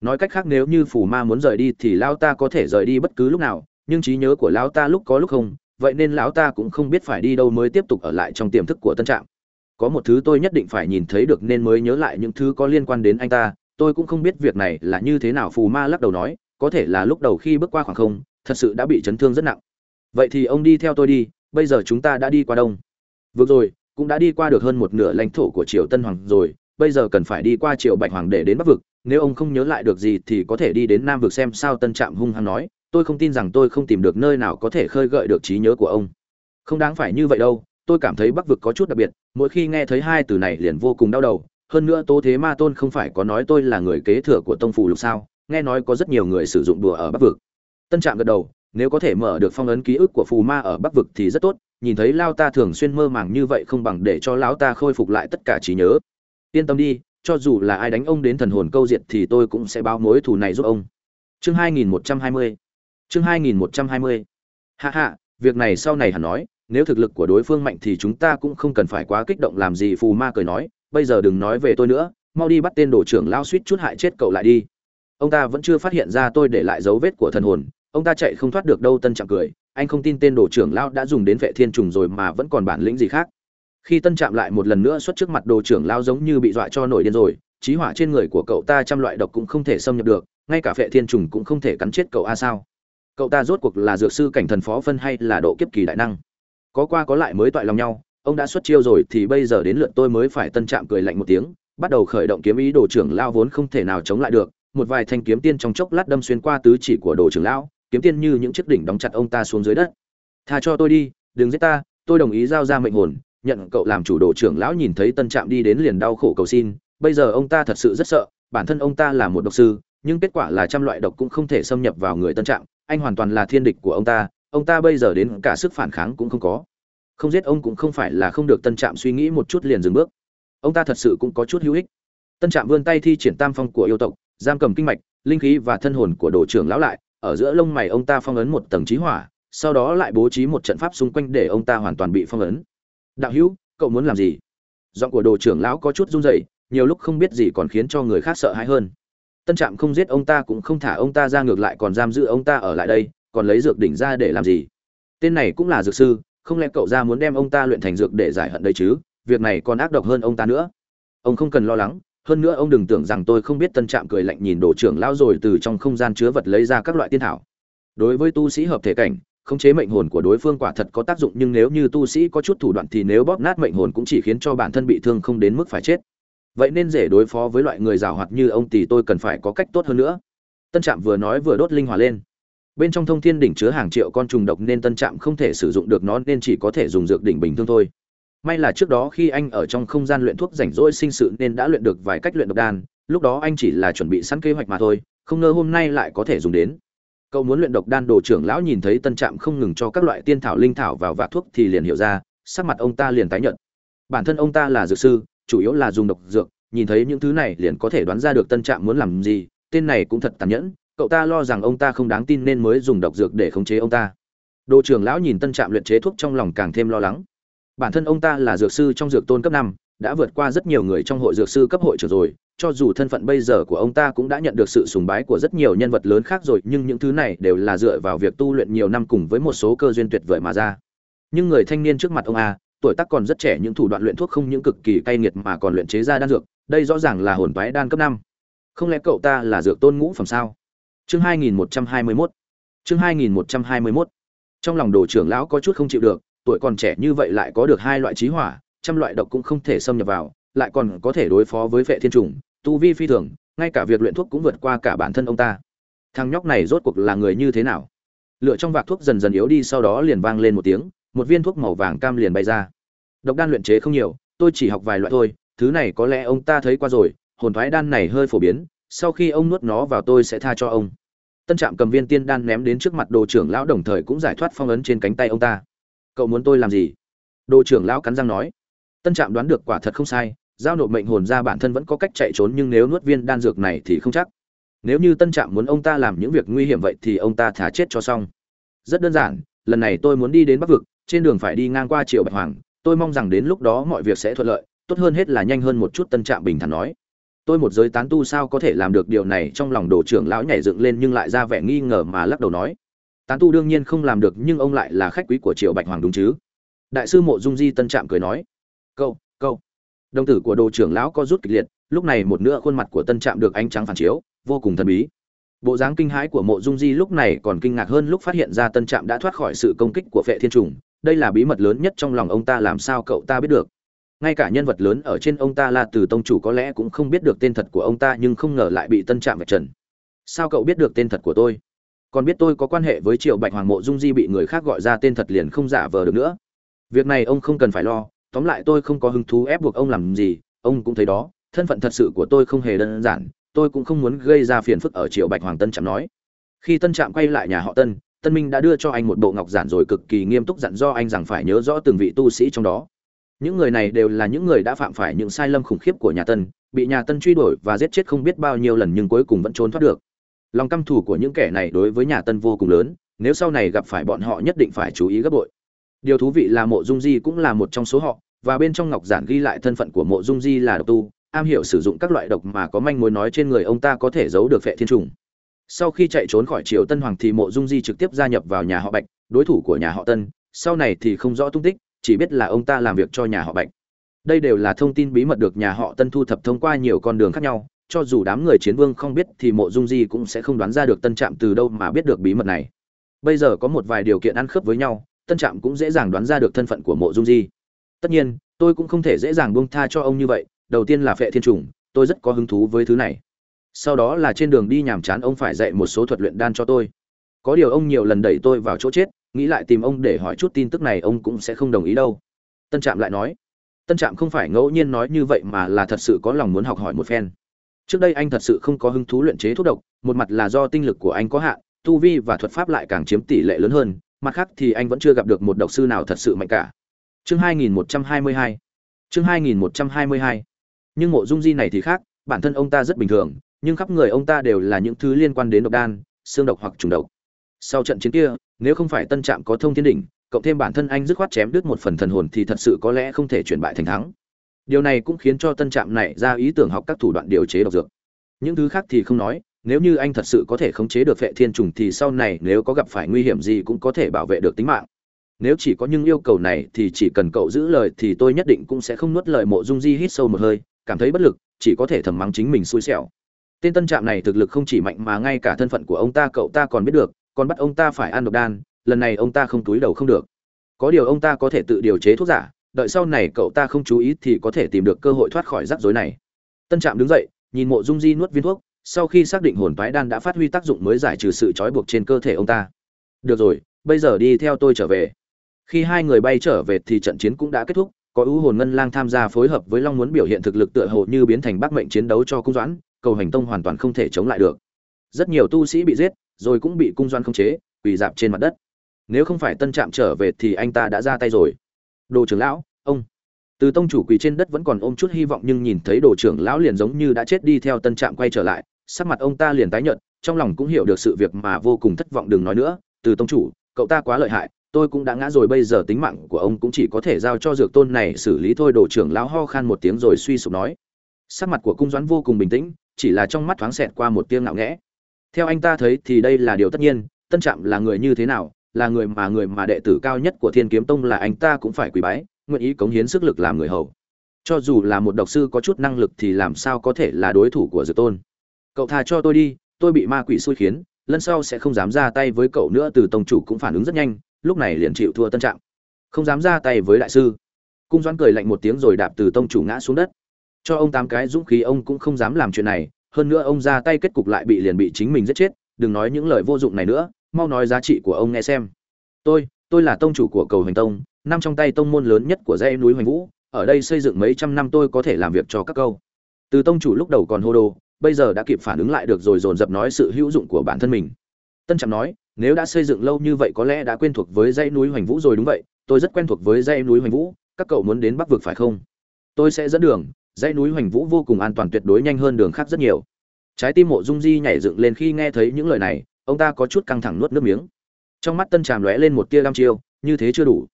Nói cách khác nếu như phù ma muốn rời đi thì lao ta có thể rời đi bất cứ lúc nào, nhưng trí nhớ của lão ta lúc có lúc không, vậy nên lão ta cũng không biết phải đi đâu mới tiếp tục ở lại trong tiềm thức của tân trạm. Có một thứ tôi nhất định phải nhìn thấy được nên mới nhớ lại những thứ có liên quan đến anh ta, tôi cũng không biết việc này là như thế nào, phù ma lắc đầu nói, có thể là lúc đầu khi bước qua khoảng không, thật sự đã bị chấn thương rất nặng. Vậy thì ông đi theo tôi đi, bây giờ chúng ta đã đi qua đông vừa rồi, cũng đã đi qua được hơn một nửa lãnh thổ của triều tân hoàng rồi, bây giờ cần phải đi qua triều bạch hoàng để đến bắc vực. Nếu ông không nhớ lại được gì thì có thể đi đến nam vực xem sao, tân trạm hung hăng nói. Tôi không tin rằng tôi không tìm được nơi nào có thể khơi gợi được trí nhớ của ông. Không đáng phải như vậy đâu, tôi cảm thấy bắc vực có chút đặc biệt, mỗi khi nghe thấy hai từ này liền vô cùng đau đầu. Hơn nữa tố thế ma tôn không phải có nói tôi là người kế thừa của tông phủ lục sao, nghe nói có rất nhiều người sử dụng đùa ở bắc vực. Tân trạm gật đầu nếu có thể mở được phong ấn ký ức của phù ma ở bắc vực thì rất tốt, nhìn thấy lao ta thường xuyên mơ màng như vậy không bằng để cho lão ta khôi phục lại tất cả trí nhớ. Yên tâm đi, cho dù là ai đánh ông đến thần hồn câu diệt thì tôi cũng sẽ báo mối thù này giúp ông. Chương 2120 chương 2120 hạ hạ việc này sau này hẳn nói, nếu thực lực của đối phương mạnh thì chúng ta cũng không cần phải quá kích động làm gì, phù ma cười nói, bây giờ đừng nói về tôi nữa, mau đi bắt tên đồ trưởng lao suýt chút hại chết cậu lại đi. Ông ta vẫn chưa phát hiện ra tôi để lại dấu vết của thần hồn ông ta chạy không thoát được đâu, tân trạm cười. Anh không tin tên đồ trưởng lao đã dùng đến vệ thiên trùng rồi mà vẫn còn bản lĩnh gì khác. Khi tân trạm lại một lần nữa xuất trước mặt đồ trưởng lao giống như bị dọa cho nổi điên rồi, trí hỏa trên người của cậu ta trăm loại độc cũng không thể xâm nhập được, ngay cả vệ thiên trùng cũng không thể cắn chết cậu a sao? Cậu ta rốt cuộc là dược sư cảnh thần phó phân hay là độ kiếp kỳ đại năng? Có qua có lại mới toại lòng nhau, ông đã xuất chiêu rồi thì bây giờ đến lượt tôi mới phải tân trạm cười lạnh một tiếng, bắt đầu khởi động kiếm ý đồ trưởng lao vốn không thể nào chống lại được, một vài thanh kiếm tiên trong chốc lát đâm xuyên qua tứ chỉ của đồ trưởng lão kiếm tiên như những chiếc đỉnh đóng chặt ông ta xuống dưới đất. Tha cho tôi đi, đừng giết ta, tôi đồng ý giao ra mệnh hồn, nhận cậu làm chủ đồ trưởng lão nhìn thấy tân trạm đi đến liền đau khổ cầu xin, bây giờ ông ta thật sự rất sợ, bản thân ông ta là một độc sư, nhưng kết quả là trăm loại độc cũng không thể xâm nhập vào người tân trạm, anh hoàn toàn là thiên địch của ông ta ông ta bây giờ đến cả sức phản kháng cũng không có. Không giết ông cũng không phải là không được tân trạm suy nghĩ một chút liền dừng bước. Ông ta thật sự cũng có chút hữu ích. Tân trạm vươn tay thi triển tam phong của yêu tộc, giam cầm kinh mạch, linh khí và thân hồn của đồ trưởng lão lại ở giữa lông mày ông ta phong ấn một tầng trí hỏa, sau đó lại bố trí một trận pháp xung quanh để ông ta hoàn toàn bị phong ấn. Đạo hữu, cậu muốn làm gì? Giọng của đồ trưởng lão có chút run rẩy, nhiều lúc không biết gì còn khiến cho người khác sợ hãi hơn. Tân trạm không giết ông ta cũng không thả ông ta ra ngược lại còn giam giữ ông ta ở lại đây, còn lấy dược đỉnh ra để làm gì? Tên này cũng là dược sư, không lẽ cậu ra muốn đem ông ta luyện thành dược để giải hận đấy chứ? Việc này còn ác độc hơn ông ta nữa. Ông không cần lo lắng hơn nữa ông đừng tưởng rằng tôi không biết tân trạm cười lạnh nhìn đồ trưởng lão rồi từ trong không gian chứa vật lấy ra các loại tiên thảo. Đối với tu sĩ hợp thể cảnh, khống chế mệnh hồn của đối phương quả thật có tác dụng, nhưng nếu như tu sĩ có chút thủ đoạn thì nếu bóp nát mệnh hồn cũng chỉ khiến cho bản thân bị thương không đến mức phải chết. Vậy nên dễ đối phó với loại người giàu hoạt như ông thì tôi cần phải có cách tốt hơn nữa. Tân trạm vừa nói vừa đốt linh hỏa lên. Bên trong thông thiên đỉnh chứa hàng triệu con trùng độc nên tân trạm không thể sử dụng được nó, nên chỉ có thể dùng dược đỉnh bình thường thôi may là trước đó khi anh ở trong không gian luyện thuốc rảnh rỗi sinh sự nên đã luyện được vài cách luyện độc đan, lúc đó anh chỉ là chuẩn bị sẵn kế hoạch mà thôi, không ngờ hôm nay lại có thể dùng đến. Cậu muốn luyện độc đan, đồ trưởng lão nhìn thấy tân trạm không ngừng cho các loại tiên thảo linh thảo vào vạc thuốc thì liền hiểu ra, sắc mặt ông ta liền tái nhợt. Bản thân ông ta là dược sư, chủ yếu là dùng độc dược, nhìn thấy những thứ này liền có thể đoán ra được tân trạm muốn làm gì, tên này cũng thật tàn nhẫn, cậu ta lo rằng ông ta không đáng tin nên mới dùng độc dược để khống chế ông ta. Đồ trưởng lão nhìn tân trạm luyện chế thuốc trong lòng càng thêm lo lắng bản thân ông ta là dược sư trong dược tôn cấp năm, đã vượt qua rất nhiều người trong hội dược sư cấp hội trưởng rồi, cho dù thân phận bây giờ của ông ta cũng đã nhận được sự sùng bái của rất nhiều nhân vật lớn khác rồi, nhưng những thứ này đều là dựa vào việc tu luyện nhiều năm cùng với một số cơ duyên tuyệt vời mà ra. Nhưng người thanh niên trước mặt ông a, tuổi tác còn rất trẻ, những thủ đoạn luyện thuốc không những cực kỳ cay nghiệt mà còn luyện chế ra đan dược, đây rõ ràng là hồn toái đan cấp năm. Không lẽ cậu ta là dược tôn ngũ phẩm sao? Chương 2121 chương 2121 trong lòng đồ trưởng lão có chút không chịu được tuổi còn trẻ như vậy lại có được hai loại trí hỏa, trăm loại độc cũng không thể xâm nhập vào, lại còn có thể đối phó với vệ thiên trùng, tu vi phi thường, ngay cả việc luyện thuốc cũng vượt qua cả bản thân ông ta. Thằng nhóc này rốt cuộc là người như thế nào? Lửa trong vạc thuốc dần dần yếu đi, sau đó liền vang lên một tiếng, một viên thuốc màu vàng cam liền bay ra. Độc đan luyện chế không nhiều, tôi chỉ học vài loại thôi, thứ này có lẽ ông ta thấy qua rồi, hồn thoái đan này hơi phổ biến, sau khi ông nuốt nó vào tôi sẽ tha cho ông. Tân trạm cầm viên tiên đan ném đến trước mặt đồ trưởng lão đồng thời cũng giải thoát phong ấn trên cánh tay ông ta cậu muốn tôi làm gì? Đồ trưởng lão cắn răng nói. Tân trạm đoán được quả thật không sai, giao nộp mệnh hồn ra bản thân vẫn có cách chạy trốn nhưng nếu nuốt viên đan dược này thì không chắc. Nếu như tân trạm muốn ông ta làm những việc nguy hiểm vậy thì ông ta thả chết cho xong. Rất đơn giản, lần này tôi muốn đi đến bắc vực, trên đường phải đi ngang qua triều bạch hoàng, tôi mong rằng đến lúc đó mọi việc sẽ thuận lợi, tốt hơn hết là nhanh hơn một chút, tân trạm bình thản nói. Tôi một giới tán tu sao có thể làm được điều này, trong lòng đồ trưởng lão nhảy dựng lên nhưng lại ra vẻ nghi ngờ mà lắc đầu nói tán tu đương nhiên không làm được, nhưng ông lại là khách quý của triều bạch hoàng đúng chứ? Đại sư mộ dung di tân trạm cười nói câu câu đồng tử của đồ trưởng lão có rút kịch liệt, lúc này một nửa khuôn mặt của tân trạm được ánh trắng phản chiếu, vô cùng thần bí. Bộ dáng kinh hãi của mộ dung di lúc này còn kinh ngạc hơn lúc phát hiện ra tân trạm đã thoát khỏi sự công kích của vệ thiên trùng. Đây là bí mật lớn nhất trong lòng ông ta, làm sao cậu ta biết được? Ngay cả nhân vật lớn ở trên ông ta là từ tông chủ có lẽ cũng không biết được tên thật của ông ta, nhưng không ngờ lại bị tân trạm vạch trần. Sao cậu biết được tên thật của tôi? Còn biết tôi có quan hệ với triệu bạch hoàng mộ dung di bị người khác gọi ra tên thật liền không giả vờ được nữa. Việc này ông không cần phải lo, tóm lại tôi không có hứng thú ép buộc ông làm gì, ông cũng thấy đó, thân phận thật sự của tôi không hề đơn giản, tôi cũng không muốn gây ra phiền phức ở triệu bạch hoàng tân trạm nói. Khi tân trạm quay lại nhà họ tân tân minh đã đưa cho anh một bộ ngọc giản rồi cực kỳ nghiêm túc dặn do anh rằng phải nhớ rõ từng vị tu sĩ trong đó. Những người này đều là những người đã phạm phải những sai lầm khủng khiếp của nhà tân, bị nhà tân truy đuổi và giết chết không biết bao nhiêu lần nhưng cuối cùng vẫn trốn thoát được lòng căm thù của những kẻ này đối với nhà tân vô cùng lớn, nếu sau này gặp phải bọn họ nhất định phải chú ý gấp bội. Điều thú vị là mộ dung di cũng là một trong số họ, và bên trong ngọc giản ghi lại thân phận của mộ dung di là độc tu, am hiểu sử dụng các loại độc mà có manh mối nói trên người ông ta có thể giấu được phệ thiên trùng. Sau khi chạy trốn khỏi triều tân hoàng thì mộ dung di trực tiếp gia nhập vào nhà họ bạch, đối thủ của nhà họ tân, sau này thì không rõ tung tích, chỉ biết là ông ta làm việc cho nhà họ bạch. Đây đều là thông tin bí mật được nhà họ tân thu thập thông qua nhiều con đường khác nhau cho dù đám người chiến vương không biết thì mộ dung di cũng sẽ không đoán ra được tân trạm từ đâu mà biết được bí mật này. Bây giờ có một vài điều kiện ăn khớp với nhau, tân trạm cũng dễ dàng đoán ra được thân phận của mộ dung di. Tất nhiên, tôi cũng không thể dễ dàng buông tha cho ông như vậy, đầu tiên là phệ thiên trùng, tôi rất có hứng thú với thứ này. Sau đó là trên đường đi nhàm chán ông phải dạy một số thuật luyện đan cho tôi. Có điều ông nhiều lần đẩy tôi vào chỗ chết, nghĩ lại tìm ông để hỏi chút tin tức này ông cũng sẽ không đồng ý đâu. Tân trạm lại nói, tân trạm không phải ngẫu nhiên nói như vậy mà là thật sự có lòng muốn học hỏi một phen trước đây anh thật sự không có hứng thú luyện chế thuốc độc, một mặt là do tinh lực của anh có hạn, tu vi và thuật pháp lại càng chiếm tỷ lệ lớn hơn, mặt khác thì anh vẫn chưa gặp được một độc sư nào thật sự mạnh cả. Chương 2122 chương 2122 nhưng mộ dung di này thì khác, bản thân ông ta rất bình thường, nhưng khắp người ông ta đều là những thứ liên quan đến độc đan, xương độc hoặc trùng độc. Sau trận chiến kia, nếu không phải tân trạm có thông thiên đỉnh, cộng thêm bản thân anh dứt khoát chém đứt một phần thần hồn thì thật sự có lẽ không thể chuyển bại thành thắng điều này cũng khiến cho tân trạm này ra ý tưởng học các thủ đoạn điều chế độc dược. Những thứ khác thì không nói, nếu như anh thật sự có thể khống chế được vệ thiên trùng thì sau này nếu có gặp phải nguy hiểm gì cũng có thể bảo vệ được tính mạng. Nếu chỉ có những yêu cầu này thì chỉ cần cậu giữ lời thì tôi nhất định cũng sẽ không nuốt lời mộ dung di hít sâu một hơi, cảm thấy bất lực, chỉ có thể thầm mắng chính mình xui xẻo. Tên tân trạm này thực lực không chỉ mạnh mà ngay cả thân phận của ông ta cậu ta còn biết được, còn bắt ông ta phải ăn độc đan, lần này ông ta không túi đầu không được. Có điều ông ta có thể tự điều chế thuốc giả đợi sau này cậu ta không chú ý thì có thể tìm được cơ hội thoát khỏi rắc rối này. Tân trạm đứng dậy, nhìn mộ dung di nuốt viên thuốc, sau khi xác định hồn toái đan đã phát huy tác dụng mới giải trừ sự trói buộc trên cơ thể ông ta. Được rồi, bây giờ đi theo tôi trở về. Khi hai người bay trở về thì trận chiến cũng đã kết thúc, có ưu hồn ngân lang tham gia phối hợp với long muốn biểu hiện thực lực tựa hồ như biến thành bác mệnh chiến đấu cho cung doãn, cầu hành tông hoàn toàn không thể chống lại được. Rất nhiều tu sĩ bị giết, rồi cũng bị cung doãn khống chế, quỳ dạp trên mặt đất. Nếu không phải tân trạm trở về thì anh ta đã ra tay rồi. Đồ trưởng lão ông. Từ tông chủ quỳ trên đất vẫn còn ôm chút hy vọng nhưng nhìn thấy đồ trưởng lão liền giống như đã chết đi theo tân trạm quay trở lại, sắc mặt ông ta liền tái nhợt, trong lòng cũng hiểu được sự việc mà vô cùng thất vọng đừng nói nữa, từ tông chủ, cậu ta quá lợi hại, tôi cũng đã ngã rồi, bây giờ tính mạng của ông cũng chỉ có thể giao cho dược tôn này xử lý thôi. Đồ trưởng lão ho khan một tiếng rồi suy sụp nói. Sắc mặt của cung doãn vô cùng bình tĩnh, chỉ là trong mắt thoáng xẹt qua một tiếng ngạo nghẽ theo anh ta thấy thì đây là điều tất nhiên, tân trạm là người như thế nào, là người mà người mà đệ tử cao nhất của thiên kiếm tông là anh ta cũng phải quỳ bái nguyện ý cống hiến sức lực làm người hầu. Cho dù là một độc sư có chút năng lực thì làm sao có thể là đối thủ của dược tôn? Cậu thà cho tôi đi, tôi bị ma quỷ xui khiến, lần sau sẽ không dám ra tay với cậu nữa, từ tông chủ cũng phản ứng rất nhanh, lúc này liền chịu thua tân trạng. Không dám ra tay với đại sư. Cung doãn cười lạnh một tiếng rồi đạp từ tông chủ ngã xuống đất. Cho ông tám cái dũng khí, ông cũng không dám làm chuyện này, hơn nữa ông ra tay kết cục lại bị liền bị chính mình giết chết, đừng nói những lời vô dụng này nữa, mau nói giá trị của ông nghe xem. Tôi tôi là tông chủ của cầu hoành tông nằm trong tay tông môn lớn nhất của dãy núi hoành vũ, ở đây xây dựng mấy trăm năm tôi có thể làm việc cho các câu. Từ tông chủ lúc đầu còn hô đồ bây giờ đã kịp phản ứng lại được rồi dồn dập nói sự hữu dụng của bản thân mình. Tân trạm nói, nếu đã xây dựng lâu như vậy có lẽ đã quen thuộc với dãy núi hoành vũ rồi đúng vậy, tôi rất quen thuộc với dãy núi hoành vũ, các cậu muốn đến bắc vực phải không? Tôi sẽ dẫn đường, dãy núi hoành vũ vô cùng an toàn tuyệt đối nhanh hơn đường khác rất nhiều. Trái tim mộ dung di nhảy dựng lên khi nghe thấy những lời này, ông ta có chút căng thẳng nuốt nước miếng trong mắt tân trạm lóe lên một tia đăm chiêu, như thế chưa đủ.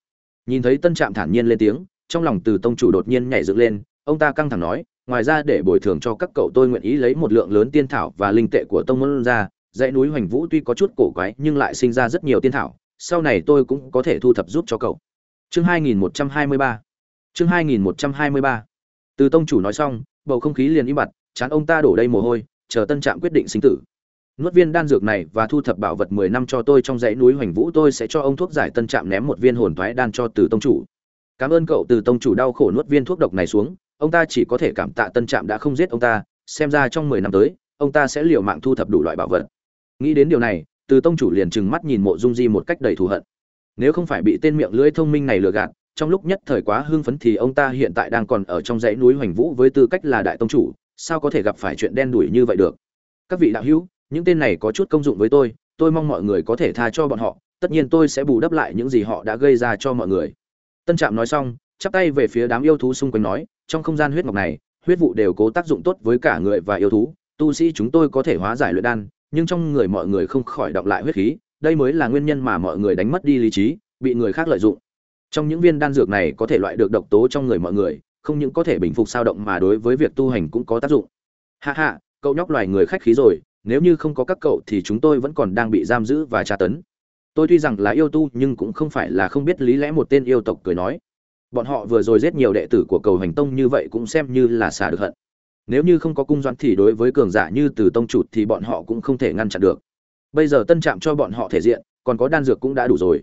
Nhìn thấy tân trạm thản nhiên lên tiếng, trong lòng từ tông chủ đột nhiên nhảy dựng lên, ông ta căng thẳng nói, ngoài ra để bồi thường cho các cậu tôi nguyện ý lấy một lượng lớn tiên thảo và linh tệ của tông môn ra, dãy núi hoành vũ tuy có chút cổ quái nhưng lại sinh ra rất nhiều tiên thảo, sau này tôi cũng có thể thu thập giúp cho cậu. Chương 2123 chương 2123 từ tông chủ nói xong, bầu không khí liền im bặt, chán ông ta đổ đầy mồ hôi, chờ tân trạm quyết định sinh tử nuốt viên đan dược này và thu thập bảo vật mười năm cho tôi trong dãy núi hoành vũ, tôi sẽ cho ông thuốc giải tân trạm ném một viên hồn thoái đan cho từ tông chủ. Cảm ơn cậu, từ tông chủ đau khổ nuốt viên thuốc độc này xuống. Ông ta chỉ có thể cảm tạ tân trạm đã không giết ông ta. Xem ra trong mười năm tới, ông ta sẽ liều mạng thu thập đủ loại bảo vật. Nghĩ đến điều này, từ tông chủ liền trừng mắt nhìn mộ dung di một cách đầy thù hận. Nếu không phải bị tên miệng lưỡi thông minh này lừa gạt, trong lúc nhất thời quá hưng phấn thì ông ta hiện tại đang còn ở trong dãy núi hoành vũ với tư cách là đại tông chủ, sao có thể gặp phải chuyện đen đủi như vậy được? Các vị đạo hữu những tên này có chút công dụng với tôi tôi mong mọi người có thể tha cho bọn họ, tất nhiên tôi sẽ bù đắp lại những gì họ đã gây ra cho mọi người. Tân trạm nói xong, chắp tay về phía đám yêu thú xung quanh nói, trong không gian huyết ngọc này, huyết vụ đều cố tác dụng tốt với cả người và yêu thú. Tu sĩ chúng tôi có thể hóa giải luyện đan, nhưng trong người mọi người không khỏi đọng lại huyết khí, đây mới là nguyên nhân mà mọi người đánh mất đi lý trí, bị người khác lợi dụng. Trong những viên đan dược này có thể loại được độc tố trong người mọi người, không những có thể bình phục sao động mà đối với việc tu hành cũng có tác dụng. Hạ hạ cậu nhóc loài người khách khí rồi nếu như không có các cậu thì chúng tôi vẫn còn đang bị giam giữ và tra tấn. Tôi tuy rằng là yêu tu nhưng cũng không phải là không biết lý lẽ một tên yêu tộc cười nói. Bọn họ vừa rồi giết nhiều đệ tử của cầu hành tông như vậy cũng xem như là xả được hận. Nếu như không có cung doãn thì đối với cường giả như từ tông trụt thì bọn họ cũng không thể ngăn chặn được. Bây giờ tân trạm cho bọn họ thể diện, còn có đan dược cũng đã đủ rồi.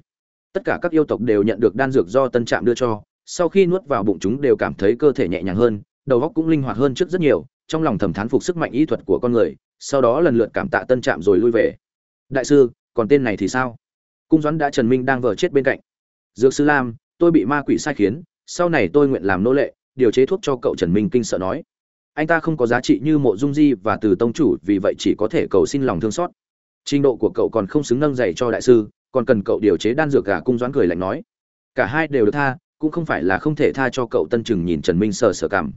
Tất cả các yêu tộc đều nhận được đan dược do tân trạm đưa cho. Sau khi nuốt vào bụng chúng đều cảm thấy cơ thể nhẹ nhàng hơn, đầu óc cũng linh hoạt hơn trước rất nhiều trong lòng thầm thán phục sức mạnh y thuật của con người, sau đó lần lượt cảm tạ tân trạm rồi lui về. Đại sư, còn tên này thì sao? Cung doãn đã trần minh đang vờ chết bên cạnh. Dược sư lam, tôi bị ma quỷ sai khiến, sau này tôi nguyện làm nô lệ, điều chế thuốc cho cậu trần minh kinh sợ nói. Anh ta không có giá trị như mộ dung di và từ tông chủ, vì vậy chỉ có thể cầu xin lòng thương xót. Trình độ của cậu còn không xứng nâng dạy cho đại sư, còn cần cậu điều chế đan dược cả cung doãn cười lạnh nói. Cả hai đều được tha, cũng không phải là không thể tha cho cậu tân trừng nhìn trần minh sờ sờ cảm.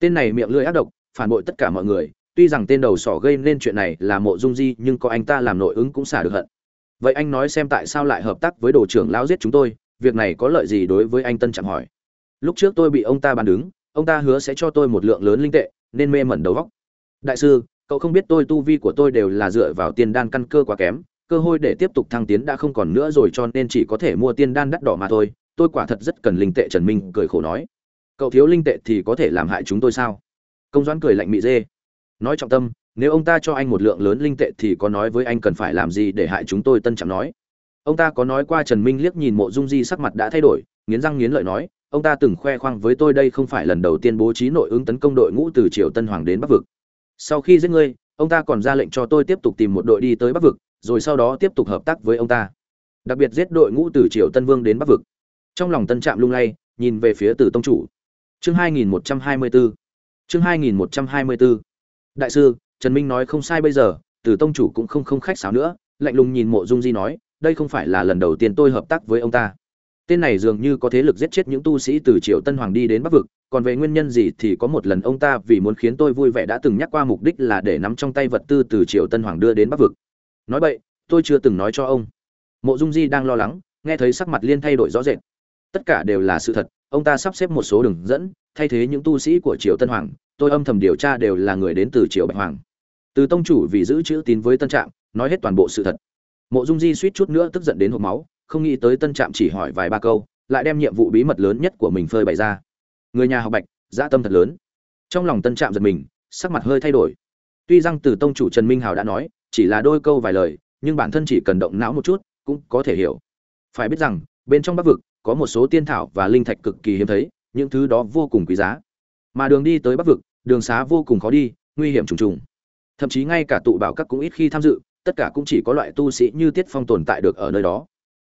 Tên này miệng lưỡi ác độc phản bội tất cả mọi người, tuy rằng tên đầu sỏ gây nên chuyện này là mộ dung di, nhưng có anh ta làm nội ứng cũng xả được hận. Vậy anh nói xem tại sao lại hợp tác với đồ trưởng lão giết chúng tôi, việc này có lợi gì đối với anh tân chẳng hỏi. Lúc trước tôi bị ông ta bàn đứng, ông ta hứa sẽ cho tôi một lượng lớn linh tệ, nên mê mẩn đầu vóc đại sư, cậu không biết tôi tu vi của tôi đều là dựa vào tiền đan căn cơ quá kém, cơ hội để tiếp tục thăng tiến đã không còn nữa rồi cho nên chỉ có thể mua tiên đan đắt đỏ mà thôi. Tôi quả thật rất cần linh tệ trần minh, cười khổ nói. Cậu thiếu linh tệ thì có thể làm hại chúng tôi sao? Công doãn cười lạnh mị dê. Nói trọng tâm, nếu ông ta cho anh một lượng lớn linh tệ thì có nói với anh cần phải làm gì để hại chúng tôi tân Trạm nói. Ông ta có nói qua trần minh liếc nhìn mộ dung di sắc mặt đã thay đổi, nghiến răng nghiến lợi nói, ông ta từng khoe khoang với tôi đây không phải lần đầu tiên bố trí nội ứng tấn công đội ngũ từ triều tân hoàng đến bắc vực. Sau khi giết ngươi, ông ta còn ra lệnh cho tôi tiếp tục tìm một đội đi tới bắc vực, rồi sau đó tiếp tục hợp tác với ông ta. Đặc biệt giết đội ngũ từ triều tân vương đến bắc vực. Trong lòng tân trạm lung lay, nhìn về phía từ tông chủ. Chương 2124 chương 2124 đại sư, trần minh nói không sai bây giờ, từ tông chủ cũng không không khách sáo nữa, lạnh lùng nhìn mộ dung di nói, đây không phải là lần đầu tiên tôi hợp tác với ông ta. Tên này dường như có thế lực giết chết những tu sĩ từ triều tân hoàng đi đến bắc vực, còn về nguyên nhân gì thì có một lần ông ta vì muốn khiến tôi vui vẻ đã từng nhắc qua mục đích là để nắm trong tay vật tư từ triều tân hoàng đưa đến bắc vực. Nói vậy tôi chưa từng nói cho ông. Mộ dung di đang lo lắng, nghe thấy sắc mặt liên thay đổi rõ rệt. Tất cả đều là sự thật ông ta sắp xếp một số đường dẫn, thay thế những tu sĩ của triều tân hoàng, tôi âm thầm điều tra đều là người đến từ triều bạch hoàng. Từ tông chủ vì giữ chữ tín với tân trạm, nói hết toàn bộ sự thật. Mộ dung di suýt chút nữa tức giận đến hộp máu, không nghĩ tới tân trạm chỉ hỏi vài ba câu, lại đem nhiệm vụ bí mật lớn nhất của mình phơi bày ra. Người nhà học bạch, dã tâm thật lớn. Trong lòng tân trạm giật mình, sắc mặt hơi thay đổi. Tuy rằng từ tông chủ trần minh hào đã nói, chỉ là đôi câu vài lời, nhưng bản thân chỉ cần động não một chút, cũng có thể hiểu. Phải biết rằng, bên trong bắc vực có một số tiên thảo và linh thạch cực kỳ hiếm thấy, những thứ đó vô cùng quý giá. Mà đường đi tới bắc vực, đường xá vô cùng khó đi, nguy hiểm trùng trùng. Thậm chí ngay cả tụ bảo các cũng ít khi tham dự, tất cả cũng chỉ có loại tu sĩ như tiết phong tồn tại được ở nơi đó.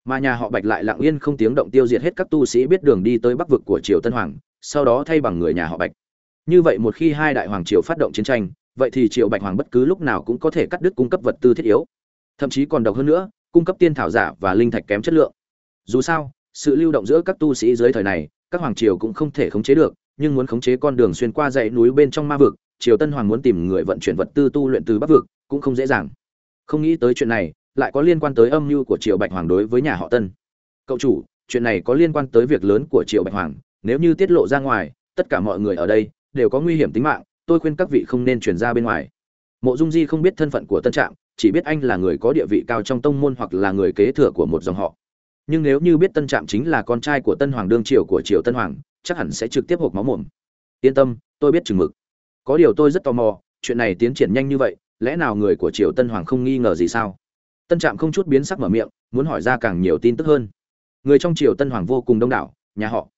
Mà nhà họ bạch lại lặng yên không tiếng động tiêu diệt hết các tu sĩ biết đường đi tới bắc vực của triều tân hoàng, sau đó thay bằng người nhà họ bạch. Như vậy một khi hai đại hoàng triều phát động chiến tranh, vậy thì triều bạch hoàng bất cứ lúc nào cũng có thể cắt đứt cung cấp vật tư thiết yếu. Thậm chí còn độc hơn nữa, cung cấp tiên thảo giả và linh thạch kém chất lượng. Dù sao sự lưu động giữa các tu sĩ dưới thời này, các hoàng triều cũng không thể khống chế được, nhưng muốn khống chế con đường xuyên qua dãy núi bên trong ma vực, triều tân hoàng muốn tìm người vận chuyển vật tư tu luyện từ bắc vực, cũng không dễ dàng. Không nghĩ tới chuyện này, lại có liên quan tới âm mưu của triều bạch hoàng đối với nhà họ tân. Cậu chủ, chuyện này có liên quan tới việc lớn của triều bạch hoàng, nếu như tiết lộ ra ngoài, tất cả mọi người ở đây đều có nguy hiểm tính mạng, tôi khuyên các vị không nên truyền ra bên ngoài. Mộ dung di không biết thân phận của tân trạm, chỉ biết anh là người có địa vị cao trong tông môn hoặc là người kế thừa của một dòng họ nhưng nếu như biết tân trạm chính là con trai của tân hoàng đương triều của triều tân hoàng, chắc hẳn sẽ trực tiếp hộp máu mồm. Yên tâm, tôi biết chừng mực. Có điều tôi rất tò mò, chuyện này tiến triển nhanh như vậy, lẽ nào người của triều tân hoàng không nghi ngờ gì sao? Tân trạm không chút biến sắc mở miệng, muốn hỏi ra càng nhiều tin tức hơn. Người trong triều tân hoàng vô cùng đông đảo, nhà họ.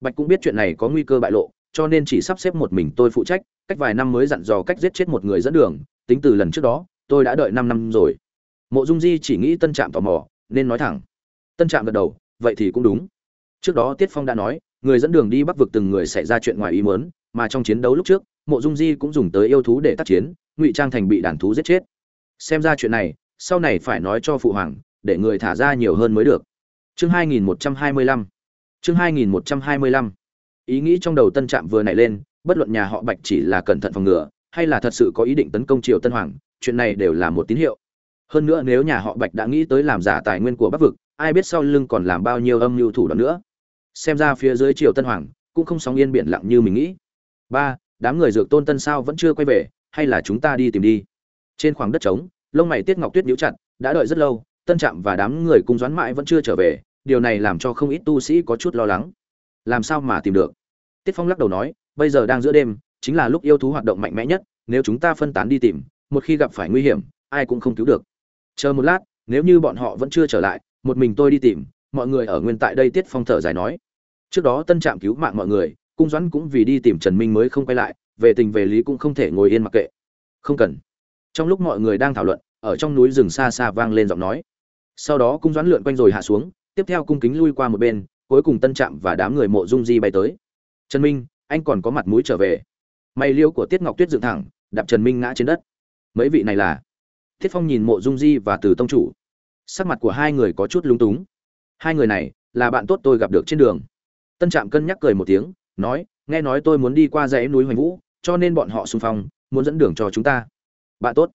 Bạch cũng biết chuyện này có nguy cơ bại lộ, cho nên chỉ sắp xếp một mình tôi phụ trách, cách vài năm mới dặn dò cách giết chết một người dẫn đường, tính từ lần trước đó, tôi đã đợi năm năm rồi. Mộ dung di chỉ nghĩ tân trạm tò mò, nên nói thẳng tân trạm gật đầu, vậy thì cũng đúng. Trước đó tiết phong đã nói, người dẫn đường đi bắc vực từng người xảy ra chuyện ngoài ý mớn mà trong chiến đấu lúc trước, mộ dung di cũng dùng tới yêu thú để tác chiến, ngụy trang thành bị đàn thú giết chết. Xem ra chuyện này, sau này phải nói cho phụ hoàng, để người thả ra nhiều hơn mới được. Chương 2125 chương 2125 ý nghĩ trong đầu tân trạm vừa nảy lên, bất luận nhà họ bạch chỉ là cẩn thận phòng ngừa, hay là thật sự có ý định tấn công triều tân hoàng, chuyện này đều là một tín hiệu. Hơn nữa nếu nhà họ bạch đã nghĩ tới làm giả tài nguyên của bắc vực ai biết sau lưng còn làm bao nhiêu âm mưu thủ đoạn nữa. Xem ra phía dưới triều tân hoàng cũng không sóng yên biển lặng như mình nghĩ. Ba, đám người dược tôn tân sao vẫn chưa quay về, hay là chúng ta đi tìm đi? Trên khoảng đất trống, lông mày tiết ngọc tuyết nhíu chặt, đã đợi rất lâu, tân trạm và đám người cung doãn mãi vẫn chưa trở về, điều này làm cho không ít tu sĩ có chút lo lắng. Làm sao mà tìm được? Tiết phong lắc đầu nói, bây giờ đang giữa đêm, chính là lúc yêu thú hoạt động mạnh mẽ nhất, nếu chúng ta phân tán đi tìm, một khi gặp phải nguy hiểm, ai cũng không cứu được. Chờ một lát, nếu như bọn họ vẫn chưa trở lại một mình tôi đi tìm, mọi người ở nguyên tại đây tiết phong thở dài nói. Trước đó tân trạm cứu mạng mọi người, cung doãn cũng vì đi tìm trần minh mới không quay lại, về tình về lý cũng không thể ngồi yên mặc kệ. Không cần. Trong lúc mọi người đang thảo luận, ở trong núi rừng xa xa vang lên giọng nói. Sau đó cung doãn lượn quanh rồi hạ xuống, tiếp theo cung kính lui qua một bên, cuối cùng tân trạm và đám người mộ dung di bay tới. Trần minh, anh còn có mặt mũi trở về. May liêu của tiết ngọc tuyết dựng thẳng, đạp trần minh ngã trên đất. Mấy vị này là? Thiết phong nhìn mộ dung di và từ tông chủ sắc mặt của hai người có chút lúng túng. Hai người này, là bạn tốt tôi gặp được trên đường. Tân trạm cân nhắc cười một tiếng, nói, nghe nói tôi muốn đi qua dãy núi hoành vũ, cho nên bọn họ xung phong, muốn dẫn đường cho chúng ta. Bạn tốt.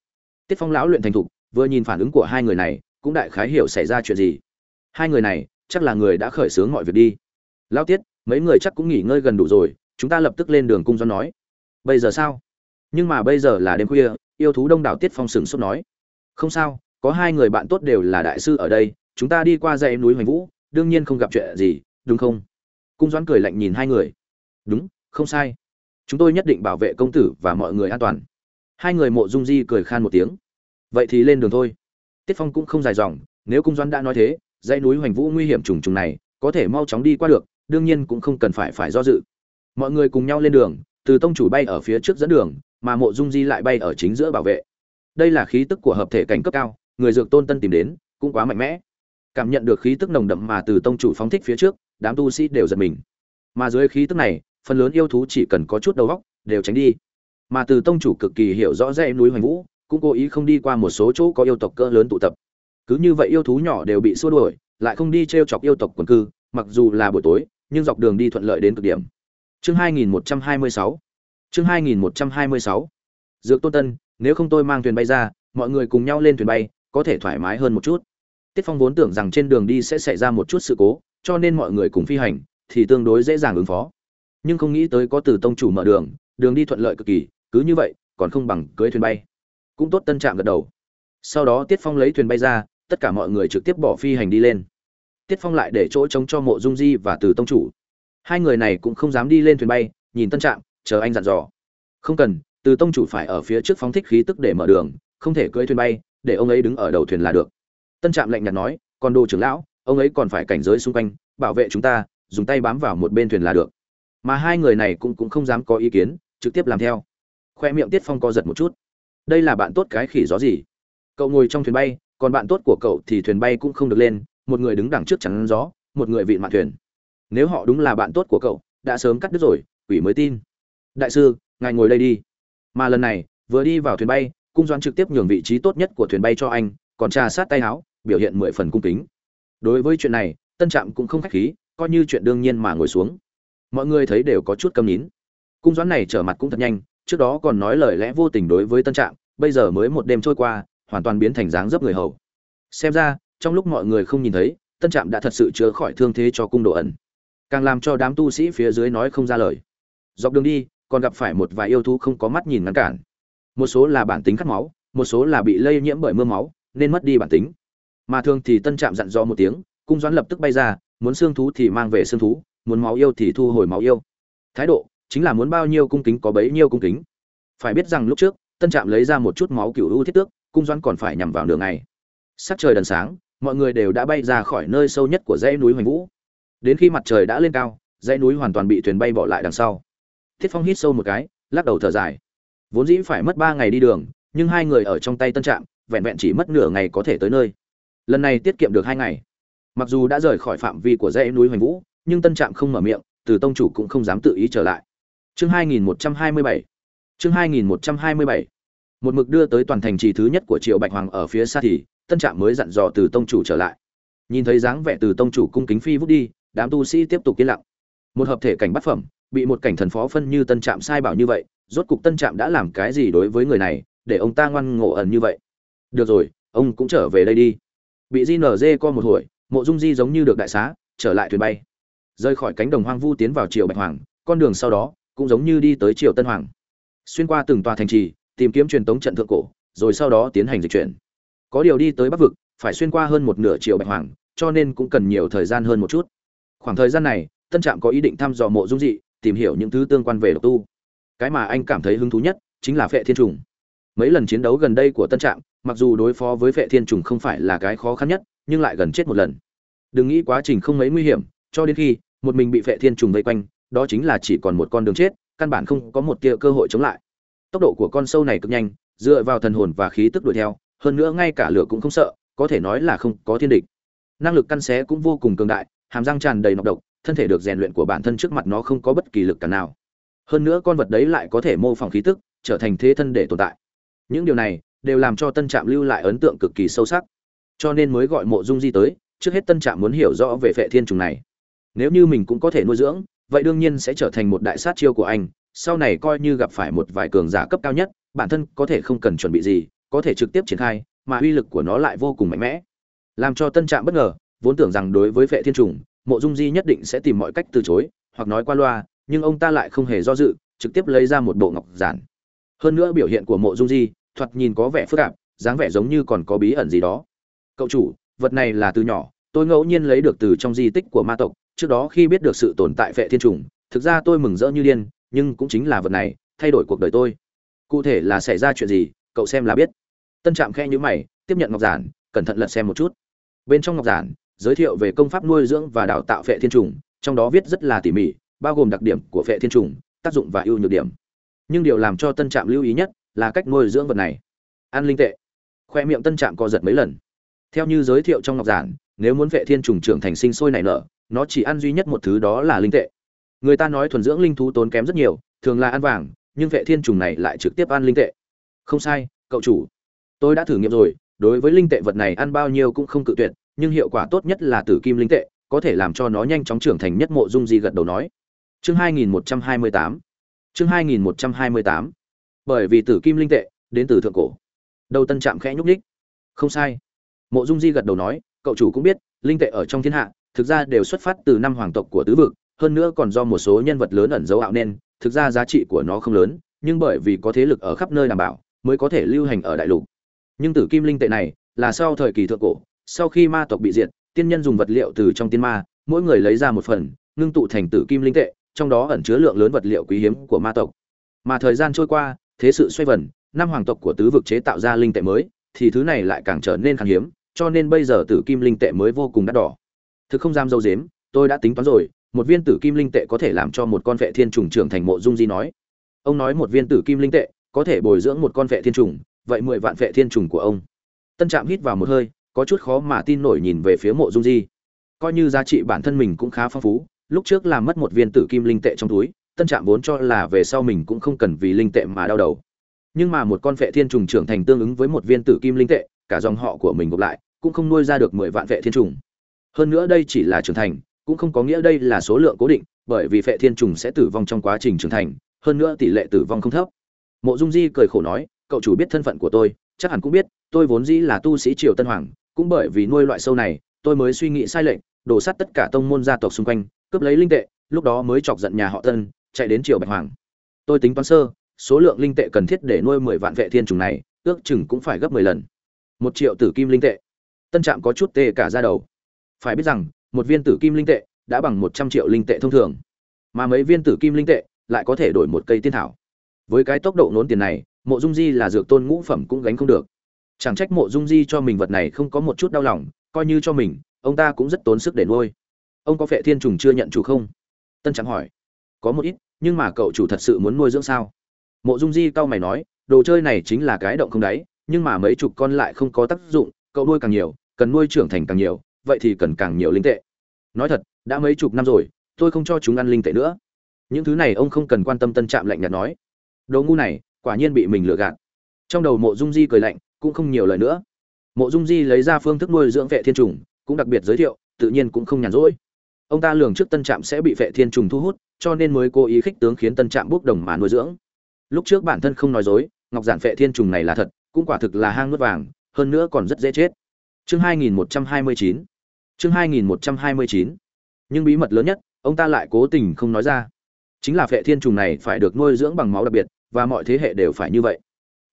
Tiết phong lão luyện thành thục, vừa nhìn phản ứng của hai người này, cũng đại khái hiểu xảy ra chuyện gì. Hai người này, chắc là người đã khởi xướng mọi việc đi. Lao tiết, mấy người chắc cũng nghỉ ngơi gần đủ rồi, chúng ta lập tức lên đường cung do nói. Bây giờ sao? Nhưng mà bây giờ là đêm khuya, yêu thú đông đảo tiết phong sửng sốt nói. Không sao có hai người bạn tốt đều là đại sư ở đây, chúng ta đi qua dãy núi hoành vũ, đương nhiên không gặp chuyện gì, đúng không? Cung doãn cười lạnh nhìn hai người. Đúng, không sai. Chúng tôi nhất định bảo vệ công tử và mọi người an toàn. Hai người mộ dung di cười khan một tiếng. Vậy thì lên đường thôi. Tiết phong cũng không dài dòng, nếu cung doãn đã nói thế, dãy núi hoành vũ nguy hiểm trùng trùng này, có thể mau chóng đi qua được, đương nhiên cũng không cần phải phải do dự. Mọi người cùng nhau lên đường, từ tông chủ bay ở phía trước dẫn đường, mà mộ dung di lại bay ở chính giữa bảo vệ. Đây là khí tức của hợp thể cảnh cấp cao người dược tôn tân tìm đến, cũng quá mạnh mẽ. Cảm nhận được khí tức nồng đậm mà từ tông chủ phóng thích phía trước, đám tu sĩ đều giật mình. Mà dưới khí tức này, phần lớn yêu thú chỉ cần có chút đầu óc, đều tránh đi. Mà từ tông chủ cực kỳ hiểu rõ rẽ núi hoành vũ, cũng cố ý không đi qua một số chỗ có yêu tộc cỡ lớn tụ tập. Cứ như vậy yêu thú nhỏ đều bị xua đuổi, lại không đi t r e o chọc yêu tộc quần cư, mặc dù là buổi tối, nhưng dọc đường đi thuận lợi đến cực điểm. Chương 2126 chương 2126 dược tôn tân, nếu không tôi mang thuyền bay ra, mọi người cùng nhau lên thuyền bay có thể thoải mái hơn một chút. Tiết phong vốn tưởng rằng trên đường đi sẽ xảy ra một chút sự cố, cho nên mọi người cùng phi hành thì tương đối dễ dàng ứng phó. Nhưng không nghĩ tới có từ tông chủ mở đường đường đi thuận lợi cực kỳ, cứ như vậy, còn không bằng cưới thuyền bay. Cũng tốt tân trạm gật đầu. Sau đó tiết phong lấy thuyền bay ra, tất cả mọi người trực tiếp bỏ phi hành đi lên. Tiết phong lại để chỗ trống cho mộ dung di và từ tông chủ. Hai người này cũng không dám đi lên thuyền bay, nhìn tân trạm, chờ anh dặn dò. Không cần, từ tông chủ phải ở phía trước phóng thích khí tức để mở đường, không thể cưỡi thuyền bay để ông ấy đứng ở đầu thuyền là được. Tân trạm lạnh nhạt nói, còn đồ trưởng lão, ông ấy còn phải cảnh giới xung quanh, bảo vệ chúng ta, dùng tay bám vào một bên thuyền là được. Mà hai người này cũng cũng không dám có ý kiến, trực tiếp làm theo. Khoe miệng tiết phong co giật một chút. Đây là bạn tốt cái khỉ gió gì? Cậu ngồi trong thuyền bay, còn bạn tốt của cậu thì thuyền bay cũng không được lên, một người đứng đằng trước chắn gió, một người vịn mạn thuyền. Nếu họ đúng là bạn tốt của cậu, đã sớm cắt đứt rồi, quỷ mới tin. Đại sư, ngài ngồi đây đi. Mà lần này, vừa đi vào thuyền bay cung doãn trực tiếp nhường vị trí tốt nhất của thuyền bay cho anh, còn trà sát tay áo biểu hiện mười phần cung kính. Đối với chuyện này, tân trạm cũng không khách khí, coi như chuyện đương nhiên mà ngồi xuống. Mọi người thấy đều có chút câm nín. Cung doãn này trở mặt cũng thật nhanh, trước đó còn nói lời lẽ vô tình đối với tân trạm, bây giờ mới một đêm trôi qua, hoàn toàn biến thành dáng dấp người hầu. Xem ra, trong lúc mọi người không nhìn thấy, tân trạm đã thật sự chữa khỏi thương thế cho cung độ ẩn. Càng làm cho đám tu sĩ phía dưới nói không ra lời. Dọc đường đi, còn gặp phải một vài yêu thú không có mắt nhìn ngăn cản một số là bản tính cắt máu, một số là bị lây nhiễm bởi mưa máu, nên mất đi bản tính. Mà thường thì tân trạm dặn dò một tiếng, cung doãn lập tức bay ra, muốn xương thú thì mang về xương thú, muốn máu yêu thì thu hồi máu yêu. Thái độ, chính là muốn bao nhiêu cung kính có bấy nhiêu cung kính. Phải biết rằng lúc trước, tân trạm lấy ra một chút máu cựu ưu thiết tước, cung doãn còn phải nhằm vào đường này sắc trời đần sáng, mọi người đều đã bay ra khỏi nơi sâu nhất của dãy núi hoành vũ. Đến khi mặt trời đã lên cao, dãy núi hoàn toàn bị thuyền bay bỏ lại đằng sau. Thiết phong hít sâu một cái, lắc đầu thở dài vốn dĩ phải mất ba ngày đi đường, nhưng hai người ở trong tay tân trạm, vẹn vẹn chỉ mất nửa ngày có thể tới nơi. Lần này tiết kiệm được hai ngày. Mặc dù đã rời khỏi phạm vi của dãy núi hoành vũ, nhưng tân trạm không mở miệng, từ tông chủ cũng không dám tự ý trở lại. Chương 2127 chương 2127 một mực đưa tới toàn thành trì thứ nhất của triệu bạch hoàng ở phía xa thì, tân trạm mới dặn dò từ tông chủ trở lại. Nhìn thấy dáng vẻ từ tông chủ cung kính phi vút đi, đám tu sĩ tiếp tục yên lặng. Một hợp thể cảnh bát phẩm bị một cảnh thần phó phân như tân trạm sai bảo như vậy, rốt cục tân trạm đã làm cái gì đối với người này, để ông ta ngoan ngộ ẩn như vậy? Được rồi, ông cũng trở về đây đi. Bị di nở dê co một hồi, mộ dung di giống như được đại xá, trở lại thuyền bay. Rơi khỏi cánh đồng hoang vu tiến vào triều bạch hoàng, con đường sau đó cũng giống như đi tới triều tân hoàng. Xuyên qua từng tòa thành trì, tìm kiếm truyền tống trận thượng cổ, rồi sau đó tiến hành dịch chuyển. Có điều đi tới bắc vực, phải xuyên qua hơn một nửa triều bạch hoàng, cho nên cũng cần nhiều thời gian hơn một chút. Khoảng thời gian này, tân trạm có ý định thăm dò mộ dung dị tìm hiểu những thứ tương quan về độc tu. Cái mà anh cảm thấy hứng thú nhất chính là phệ thiên trùng. Mấy lần chiến đấu gần đây của tân trạm, mặc dù đối phó với phệ thiên trùng không phải là cái khó khăn nhất, nhưng lại gần chết một lần. Đừng nghĩ quá trình không mấy nguy hiểm, cho đến khi một mình bị phệ thiên trùng vây quanh, đó chính là chỉ còn một con đường chết, căn bản không có một tia cơ hội chống lại. Tốc độ của con sâu này cực nhanh, dựa vào thần hồn và khí tức đuổi theo, hơn nữa ngay cả lửa cũng không sợ, có thể nói là không có thiên địch. Năng lực căn xé cũng vô cùng cường đại, hàm răng tràn đầy nọc độc thân thể được rèn luyện của bản thân trước mặt nó không có bất kỳ lực cả nào. Hơn nữa con vật đấy lại có thể mô phỏng khí tức, trở thành thế thân để tồn tại. Những điều này đều làm cho tân trạm lưu lại ấn tượng cực kỳ sâu sắc. Cho nên mới gọi mộ dung di tới, trước hết tân trạm muốn hiểu rõ về phệ thiên trùng này. Nếu như mình cũng có thể nuôi dưỡng, vậy đương nhiên sẽ trở thành một đại sát chiêu của anh, sau này coi như gặp phải một vài cường giả cấp cao nhất, bản thân có thể không cần chuẩn bị gì, có thể trực tiếp triển khai, mà uy lực của nó lại vô cùng mạnh mẽ. Làm cho tân trạm bất ngờ, vốn tưởng rằng đối với phệ thiên trùng mộ dung di nhất định sẽ tìm mọi cách từ chối, hoặc nói qua loa, nhưng ông ta lại không hề do dự, trực tiếp lấy ra một bộ ngọc giản. Hơn nữa biểu hiện của mộ dung di, thoạt nhìn có vẻ phức tạp, dáng vẻ giống như còn có bí ẩn gì đó. Cậu chủ, vật này là từ nhỏ, tôi ngẫu nhiên lấy được từ trong di tích của ma tộc, trước đó khi biết được sự tồn tại vệ thiên trùng, thực ra tôi mừng rỡ như điên, nhưng cũng chính là vật này, thay đổi cuộc đời tôi. Cụ thể là xảy ra chuyện gì, cậu xem là biết. Tân trạm khe nhữ mày, tiếp nhận ngọc giản, cẩn thận lật xem một chút. Bên trong ngọc giản giới thiệu về công pháp nuôi dưỡng và đào tạo phệ thiên trùng, trong đó viết rất là tỉ mỉ, bao gồm đặc điểm của phệ thiên trùng, tác dụng và ưu nhược điểm. Nhưng điều làm cho tân trạm lưu ý nhất là cách nuôi dưỡng vật này. Ăn linh tệ. Khoe miệng tân trạm co giật mấy lần. Theo như giới thiệu trong ngọc giản, nếu muốn vệ thiên trùng trưởng thành sinh sôi nảy nở, nó chỉ ăn duy nhất một thứ đó là linh tệ. Người ta nói thuần dưỡng linh thú tốn kém rất nhiều, thường là ăn vàng, nhưng vệ thiên trùng này lại trực tiếp ăn linh tệ. Không sai, cậu chủ. Tôi đã thử nghiệm rồi, đối với linh tệ vật này ăn bao nhiêu cũng không cự tuyệt nhưng hiệu quả tốt nhất là tử kim linh tệ, có thể làm cho nó nhanh chóng trưởng thành nhất mộ dung di gật đầu nói. Chương 2128 chương 2128 bởi vì tử kim linh tệ, đến từ thượng cổ. Đầu tân trạm khẽ nhúc nhích. Không sai. Mộ dung di gật đầu nói, cậu chủ cũng biết, linh tệ ở trong thiên hạ, thực ra đều xuất phát từ năm hoàng tộc của tứ vực, hơn nữa còn do một số nhân vật lớn ẩn dấu ảo nên, thực ra giá trị của nó không lớn, nhưng bởi vì có thế lực ở khắp nơi đảm bảo, mới có thể lưu hành ở đại lục. Nhưng tử kim linh tệ này, là sau thời kỳ thượng cổ sau khi ma tộc bị diệt, tiên nhân dùng vật liệu từ trong tiên ma, mỗi người lấy ra một phần, ngưng tụ thành tử kim linh tệ, trong đó ẩn chứa lượng lớn vật liệu quý hiếm của ma tộc. Mà thời gian trôi qua, thế sự xoay vần, năm hoàng tộc của tứ vực chế tạo ra linh tệ mới, thì thứ này lại càng trở nên khan hiếm, cho nên bây giờ tử kim linh tệ mới vô cùng đắt đỏ. Thực không dám dâu dếm, tôi đã tính toán rồi, một viên tử kim linh tệ có thể làm cho một con vệ thiên trùng trưởng thành mộ dung di nói. Ông nói một viên tử kim linh tệ có thể bồi dưỡng một con vệ thiên trùng, vậy mười vạn vệ thiên trùng của ông. Tân trạm hít vào một hơi có chút khó mà tin nổi nhìn về phía mộ dung di. Coi như giá trị bản thân mình cũng khá phong phú, lúc trước làm mất một viên tử kim linh tệ trong túi, tân trạm vốn cho là về sau mình cũng không cần vì linh tệ mà đau đầu. Nhưng mà một con vệ thiên trùng trưởng thành tương ứng với một viên tử kim linh tệ, cả dòng họ của mình gộp lại, cũng không nuôi ra được mười vạn vệ thiên trùng. Hơn nữa đây chỉ là trưởng thành, cũng không có nghĩa đây là số lượng cố định, bởi vì vệ thiên trùng sẽ tử vong trong quá trình trưởng thành, hơn nữa tỷ lệ tử vong không thấp. Mộ dung di cười khổ nói, cậu chủ biết thân phận của tôi, chắc hẳn cũng biết, tôi vốn dĩ là tu sĩ triều tân hoàng cũng bởi vì nuôi loại sâu này, tôi mới suy nghĩ sai lệch, đổ sát tất cả tông môn gia tộc xung quanh, cướp lấy linh tệ, lúc đó mới chọc giận nhà họ tân, chạy đến triều bạch hoàng. Tôi tính toán sơ, số lượng linh tệ cần thiết để nuôi mười vạn vệ thiên trùng này, ước chừng cũng phải gấp mười lần. Một triệu tử kim linh tệ. Tân trạm có chút tê cả ra đầu. Phải biết rằng, một viên tử kim linh tệ đã bằng một trăm triệu linh tệ thông thường. Mà mấy viên tử kim linh tệ lại có thể đổi một cây tiên thảo. Với cái tốc độ nốn tiền này, mộ dung di là dược tôn ngũ phẩm cũng gánh không được chẳng trách mộ dung di cho mình vật này không có một chút đau lòng, coi như cho mình, ông ta cũng rất tốn sức để nuôi. Ông có phệ thiên trùng chưa nhận chủ không? Tân trạm hỏi. Có một ít, nhưng mà cậu chủ thật sự muốn nuôi dưỡng sao? Mộ dung di cau mày nói, đồ chơi này chính là cái động không đáy, nhưng mà mấy chục con lại không có tác dụng, cậu nuôi càng nhiều, cần nuôi trưởng thành càng nhiều, vậy thì cần càng nhiều linh tệ. Nói thật, đã mấy chục năm rồi, tôi không cho chúng ăn linh tệ nữa. Những thứ này ông không cần quan tâm tân trạm lạnh nhạt nói. Đồ ngu này, quả nhiên bị mình lừa gạt. Trong đầu mộ dung di cười lạnh cũng không nhiều lời nữa. Mộ dung di lấy ra phương thức nuôi dưỡng vệ thiên trùng, cũng đặc biệt giới thiệu, tự nhiên cũng không nhàn rỗi. Ông ta lường trước tân trạm sẽ bị vệ thiên trùng thu hút, cho nên mới cố ý khích tướng khiến tân trạm bốc đồng mà nuôi dưỡng. Lúc trước bản thân không nói dối, ngọc giản vệ thiên trùng này là thật, cũng quả thực là hang nuốt vàng, hơn nữa còn rất dễ chết. Chương 2129 chương 2129 nhưng bí mật lớn nhất, ông ta lại cố tình không nói ra. Chính là vệ thiên trùng này phải được nuôi dưỡng bằng máu đặc biệt, và mọi thế hệ đều phải như vậy.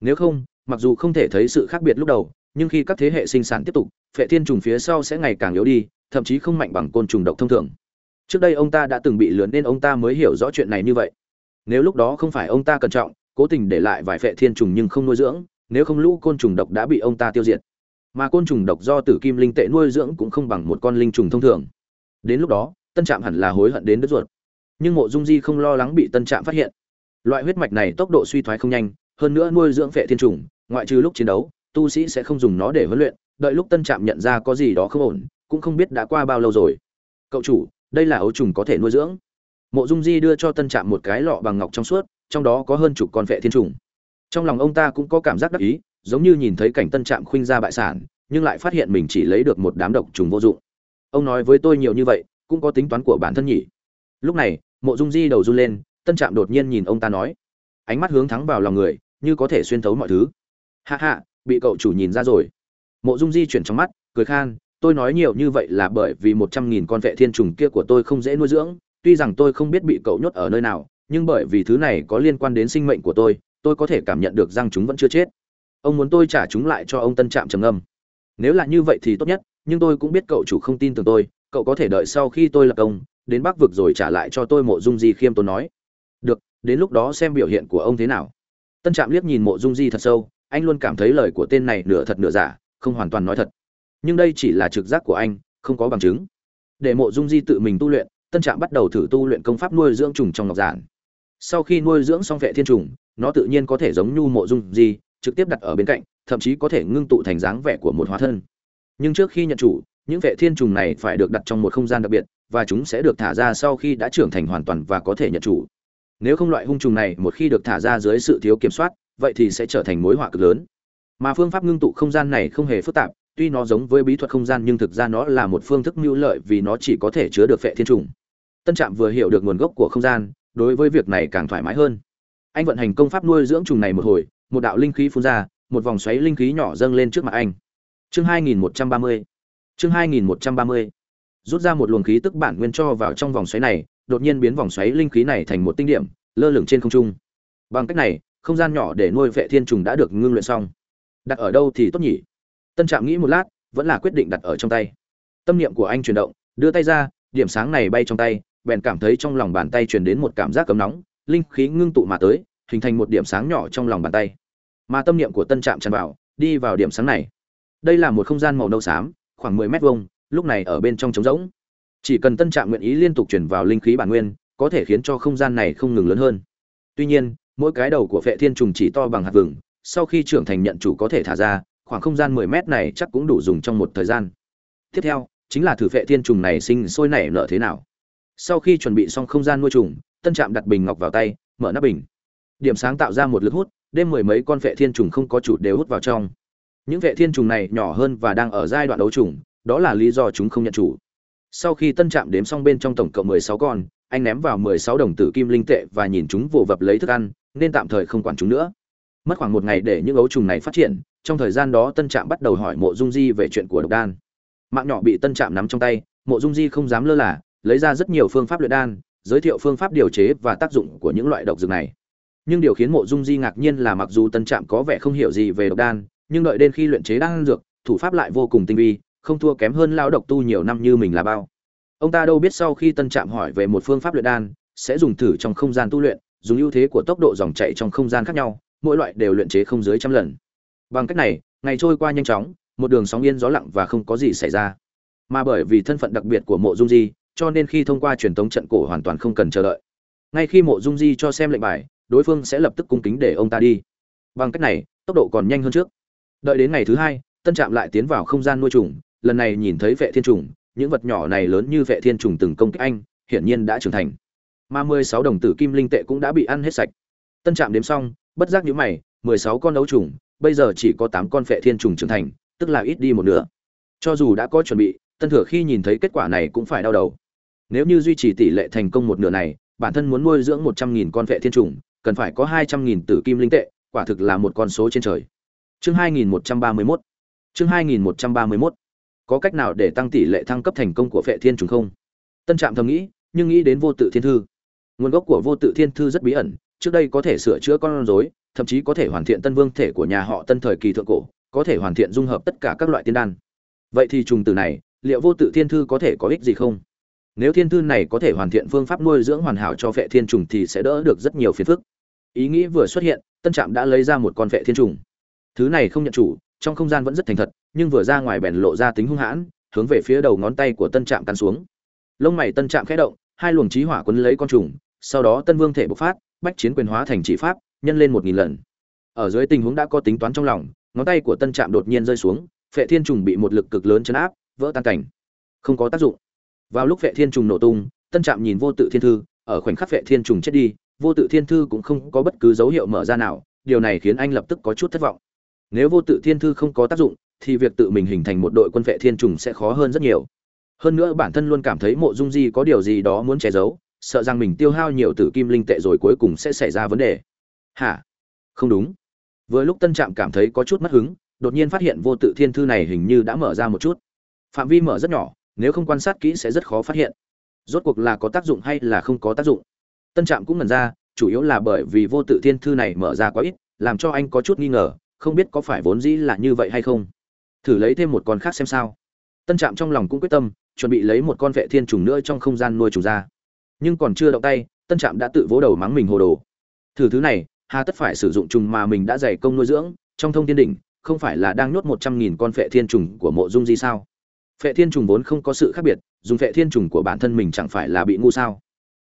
Nếu không mặc dù không thể thấy sự khác biệt lúc đầu, nhưng khi các thế hệ sinh sản tiếp tục, phệ thiên trùng phía sau sẽ ngày càng yếu đi, thậm chí không mạnh bằng côn trùng độc thông thường. Trước đây ông ta đã từng bị lừa nên ông ta mới hiểu rõ chuyện này như vậy. Nếu lúc đó không phải ông ta cẩn trọng, cố tình để lại vài phệ thiên trùng nhưng không nuôi dưỡng, nếu không lũ côn trùng độc đã bị ông ta tiêu diệt. Mà côn trùng độc do tử kim linh tệ nuôi dưỡng cũng không bằng một con linh trùng thông thường. Đến lúc đó, tân trạm hẳn là hối hận đến đứt ruột. Nhưng mộ dung di không lo lắng bị tân trạm phát hiện. Loại huyết mạch này tốc độ suy thoái không nhanh, hơn nữa nuôi dưỡng phệ thiên trùng ngoại trừ lúc chiến đấu, tu sĩ sẽ không dùng nó để huấn luyện, đợi lúc tân trạm nhận ra có gì đó không ổn, cũng không biết đã qua bao lâu rồi. Cậu chủ, đây là ấu trùng có thể nuôi dưỡng. Mộ dung di đưa cho tân trạm một cái lọ bằng ngọc trong suốt, trong đó có hơn chục con vệ thiên trùng. Trong lòng ông ta cũng có cảm giác đắc ý, giống như nhìn thấy cảnh tân trạm khuynh ra bại sản, nhưng lại phát hiện mình chỉ lấy được một đám độc trùng vô dụng. Ông nói với tôi nhiều như vậy, cũng có tính toán của bản thân nhỉ? Lúc này, mộ dung di đầu run lên, tân trạm đột nhiên nhìn ông ta nói. Ánh mắt hướng thắng vào lòng người, như có thể xuyên thấu mọi thứ hạ hạ, bị cậu chủ nhìn ra rồi. Mộ dung di chuyển trong mắt, cười khan, tôi nói nhiều như vậy là bởi vì một trăm nghìn con vệ thiên trùng kia của tôi không dễ nuôi dưỡng. Tuy rằng tôi không biết bị cậu nhốt ở nơi nào, nhưng bởi vì thứ này có liên quan đến sinh mệnh của tôi tôi có thể cảm nhận được rằng chúng vẫn chưa chết. Ông muốn tôi trả chúng lại cho ông tân trạm trầm âm nếu là như vậy thì tốt nhất, nhưng tôi cũng biết cậu chủ không tin tưởng tôi. Cậu có thể đợi sau khi tôi lập công, đến bắc vực rồi trả lại cho tôi. Mộ dung di khiêm tốn nói. Được, đến lúc đó xem biểu hiện của ông thế nào. Tân trạm liếc nhìn mộ dung di thật sâu anh luôn cảm thấy lời của tên này nửa thật nửa giả, không hoàn toàn nói thật. Nhưng đây chỉ là trực giác của anh, không có bằng chứng. Để mộ dung di tự mình tu luyện, tân trạm bắt đầu thử tu luyện công pháp nuôi dưỡng trùng trong ngọc giản. Sau khi nuôi dưỡng xong vệ thiên trùng, nó tự nhiên có thể giống nhu mộ dung di, trực tiếp đặt ở bên cạnh, thậm chí có thể ngưng tụ thành dáng vẻ của một hóa thân. Nhưng trước khi nhận chủ, những vệ thiên trùng này phải được đặt trong một không gian đặc biệt, và chúng sẽ được thả ra sau khi đã trưởng thành hoàn toàn và có thể nhận chủ. Nếu không loại hung trùng này một khi được thả ra dưới sự thiếu kiểm soát vậy thì sẽ trở thành mối họa cực lớn. Mà phương pháp ngưng tụ không gian này không hề phức tạp, tuy nó giống với bí thuật không gian nhưng thực ra nó là một phương thức mưu lợi vì nó chỉ có thể chứa được phệ thiên trùng. Tân trạm vừa hiểu được nguồn gốc của không gian, đối với việc này càng thoải mái hơn. Anh vận hành công pháp nuôi dưỡng trùng này một hồi, một đạo linh khí phun ra, một vòng xoáy linh khí nhỏ dâng lên trước mặt anh. Chương 2130 chương 2130 rút ra một luồng khí tức bản nguyên cho vào trong vòng xoáy này, đột nhiên biến vòng xoáy linh khí này thành một tinh điểm, lơ lửng trên không trung. Bằng cách này không gian nhỏ để nuôi vệ thiên trùng đã được ngưng luyện xong. Đặt ở đâu thì tốt nhỉ? Tân trạm nghĩ một lát, vẫn là quyết định đặt ở trong tay. Tâm niệm của anh chuyển động, đưa tay ra, điểm sáng này bay trong tay, bèn cảm thấy trong lòng bàn tay truyền đến một cảm giác cấm nóng, linh khí ngưng tụ mà tới, hình thành một điểm sáng nhỏ trong lòng bàn tay. Mà tâm niệm của tân trạm tràn vào, đi vào điểm sáng này. Đây là một không gian màu nâu xám, khoảng 10 mét vuông, lúc này ở bên trong trống rỗng. Chỉ cần tân trạm nguyện ý liên tục chuyển vào linh khí bản nguyên, có thể khiến cho không gian này không ngừng lớn hơn. Tuy nhiên mỗi cái đầu của phệ thiên trùng chỉ to bằng hạt vừng, sau khi trưởng thành nhận chủ có thể thả ra, khoảng không gian 10 mét này chắc cũng đủ dùng trong một thời gian. Tiếp theo, chính là thử phệ thiên trùng này sinh sôi nảy nở thế nào. Sau khi chuẩn bị xong không gian nuôi trùng, tân trạm đặt bình ngọc vào tay, mở nắp bình. Điểm sáng tạo ra một lực hút, đêm mười mấy con phệ thiên trùng không có chủ đều hút vào trong. Những vệ thiên trùng này nhỏ hơn và đang ở giai đoạn đấu trùng, đó là lý do chúng không nhận chủ. Sau khi tân trạm đếm xong bên trong tổng cộng 16 con anh ném vào 16 đồng tử kim linh tệ và nhìn chúng vồ vập lấy thức ăn, nên tạm thời không quản chúng nữa. Mất khoảng một ngày để những ấu trùng này phát triển, trong thời gian đó tân trạm bắt đầu hỏi mộ dung di về chuyện của độc đan. Mạng nhỏ bị tân trạm nắm trong tay, mộ dung di không dám lơ là, lấy ra rất nhiều phương pháp luyện đan, giới thiệu phương pháp điều chế và tác dụng của những loại độc dược này. Nhưng điều khiến mộ dung di ngạc nhiên là mặc dù tân trạm có vẻ không hiểu gì về độc đan, nhưng đợi đến khi luyện chế đan dược, thủ pháp lại vô cùng tinh vi, không thua kém hơn lao độc tu nhiều năm như mình là bao ông ta đâu biết sau khi tân trạm hỏi về một phương pháp luyện đan, sẽ dùng thử trong không gian tu luyện, dùng ưu thế của tốc độ dòng chảy trong không gian khác nhau, mỗi loại đều luyện chế không dưới trăm lần. Bằng cách này, ngày trôi qua nhanh chóng, một đường sóng yên gió lặng và không có gì xảy ra. Mà bởi vì thân phận đặc biệt của mộ dung di, cho nên khi thông qua truyền thống trận cổ hoàn toàn không cần chờ đợi. Ngay khi mộ dung di cho xem lệnh bài, đối phương sẽ lập tức cung kính để ông ta đi. Bằng cách này, tốc độ còn nhanh hơn trước. Đợi đến ngày thứ hai, tân trạm lại tiến vào không gian nuôi trùng, lần này nhìn thấy vệ thiên trùng những vật nhỏ này lớn như vệ thiên trùng từng công kích anh, hiển nhiên đã trưởng thành. Mà 16 đồng tử kim linh tệ cũng đã bị ăn hết sạch. Tân Trạm đếm xong, bất giác nhíu mày, 16 con đấu trùng, bây giờ chỉ có 8 con vệ thiên trùng trưởng thành, tức là ít đi một nửa. Cho dù đã có chuẩn bị, Tân Thừa khi nhìn thấy kết quả này cũng phải đau đầu. Nếu như duy trì tỷ lệ thành công một nửa này, bản thân muốn nuôi dưỡng 100.000 con vệ thiên trùng, cần phải có 200.000 tử kim linh tệ, quả thực là một con số trên trời. Chương 2131. Chương 2131 có cách nào để tăng tỷ lệ thăng cấp thành công của phệ thiên trùng không? Tân trạm thầm nghĩ, nhưng nghĩ đến vô tự thiên thư. Nguồn gốc của vô tự thiên thư rất bí ẩn, trước đây có thể sửa chữa con rối, thậm chí có thể hoàn thiện tân vương thể của nhà họ tân thời kỳ thượng cổ, có thể hoàn thiện dung hợp tất cả các loại tiên đan. Vậy thì trùng từ này, liệu vô tự thiên thư có thể có ích gì không? Nếu thiên thư này có thể hoàn thiện phương pháp nuôi dưỡng hoàn hảo cho phệ thiên trùng thì sẽ đỡ được rất nhiều phiền phức. Ý nghĩ vừa xuất hiện, tân trạm đã lấy ra một con phệ thiên trùng. Thứ này không nhận chủ trong không gian vẫn rất thành thật, nhưng vừa ra ngoài bèn lộ ra tính hung hãn, hướng về phía đầu ngón tay của tân trạm cắn xuống. Lông mày tân trạm khẽ động, hai luồng trí hỏa quấn lấy con trùng, sau đó tân vương thể bộc phát, bách chiến quyền hóa thành chỉ pháp, nhân lên một nghìn lần. Ở dưới tình huống đã có tính toán trong lòng, ngón tay của tân trạm đột nhiên rơi xuống, phệ thiên trùng bị một lực cực lớn chấn áp, vỡ tan cảnh. Không có tác dụng. Vào lúc phệ thiên trùng nổ tung, tân trạm nhìn vô tự thiên thư, ở khoảnh khắc phệ thiên trùng chết đi, vô tự thiên thư cũng không có bất cứ dấu hiệu mở ra nào, điều này khiến anh lập tức có chút thất vọng nếu vô tự thiên thư không có tác dụng, thì việc tự mình hình thành một đội quân vệ thiên trùng sẽ khó hơn rất nhiều. Hơn nữa bản thân luôn cảm thấy mộ dung di có điều gì đó muốn che giấu, sợ rằng mình tiêu hao nhiều tử kim linh tệ rồi cuối cùng sẽ xảy ra vấn đề. Hả? Không đúng. Vừa lúc tân trạm cảm thấy có chút mất hứng, đột nhiên phát hiện vô tự thiên thư này hình như đã mở ra một chút. Phạm vi mở rất nhỏ, nếu không quan sát kỹ sẽ rất khó phát hiện. Rốt cuộc là có tác dụng hay là không có tác dụng? Tân trạm cũng ngần ra, chủ yếu là bởi vì vô tự thiên thư này mở ra quá ít, làm cho anh có chút nghi ngờ không biết có phải vốn dĩ là như vậy hay không. Thử lấy thêm một con khác xem sao. Tân trạm trong lòng cũng quyết tâm, chuẩn bị lấy một con vệ thiên trùng nữa trong không gian nuôi trùng ra. Nhưng còn chưa động tay, tân trạm đã tự vỗ đầu mắng mình hồ đồ. Thử thứ này, hà tất phải sử dụng trùng mà mình đã dày công nuôi dưỡng, trong thông thiên đỉnh, không phải là đang nhốt một trăm nghìn con phệ thiên trùng của mộ dung di sao? Phệ thiên trùng vốn không có sự khác biệt, dùng phệ thiên trùng của bản thân mình chẳng phải là bị ngu sao?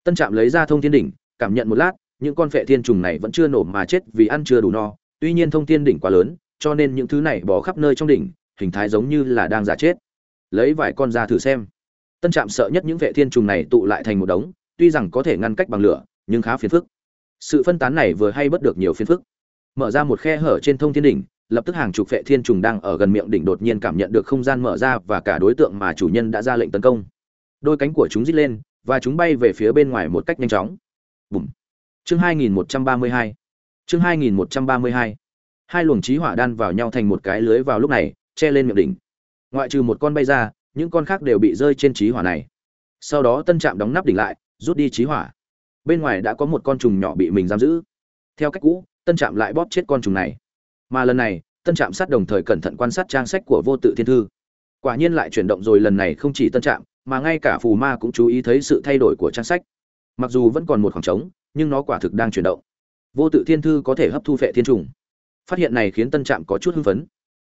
Tân trạm lấy ra thông thiên đỉnh, cảm nhận một lát, những con phệ thiên trùng này vẫn chưa nổ mà chết vì ăn chưa đủ no tuy nhiên thông thiên đỉnh quá lớn, cho nên những thứ này bỏ khắp nơi trong đỉnh, hình thái giống như là đang giả chết. Lấy vài con ra thử xem. Tân trạm sợ nhất những vệ thiên trùng này tụ lại thành một đống, tuy rằng có thể ngăn cách bằng lửa, nhưng khá phiền phức. Sự phân tán này vừa hay bất được nhiều phiền phức. Mở ra một khe hở trên thông thiên đỉnh, lập tức hàng chục vệ thiên trùng đang ở gần miệng đỉnh đột nhiên cảm nhận được không gian mở ra và cả đối tượng mà chủ nhân đã ra lệnh tấn công. Đôi cánh của chúng rít lên, và chúng bay về phía bên ngoài một cách nhanh chóng. Bùm. chương 2132 chương 2132 hai luồng trí hỏa đan vào nhau thành một cái lưới vào lúc này, che lên miệng đỉnh. Ngoại trừ một con bay ra, những con khác đều bị rơi trên trí hỏa này. Sau đó tân trạm đóng nắp đỉnh lại, rút đi trí hỏa. Bên ngoài đã có một con trùng nhỏ bị mình giam giữ. Theo cách cũ, tân trạm lại bóp chết con trùng này. Mà lần này, tân trạm sát đồng thời cẩn thận quan sát trang sách của vô tự thiên thư. Quả nhiên lại chuyển động rồi lần này không chỉ tân trạm, mà ngay cả phù ma cũng chú ý thấy sự thay đổi của trang sách. Mặc dù vẫn còn một khoảng trống, nhưng nó quả thực đang chuyển động vô tự thiên thư có thể hấp thu phệ thiên trùng. Phát hiện này khiến tân trạm có chút hưng phấn.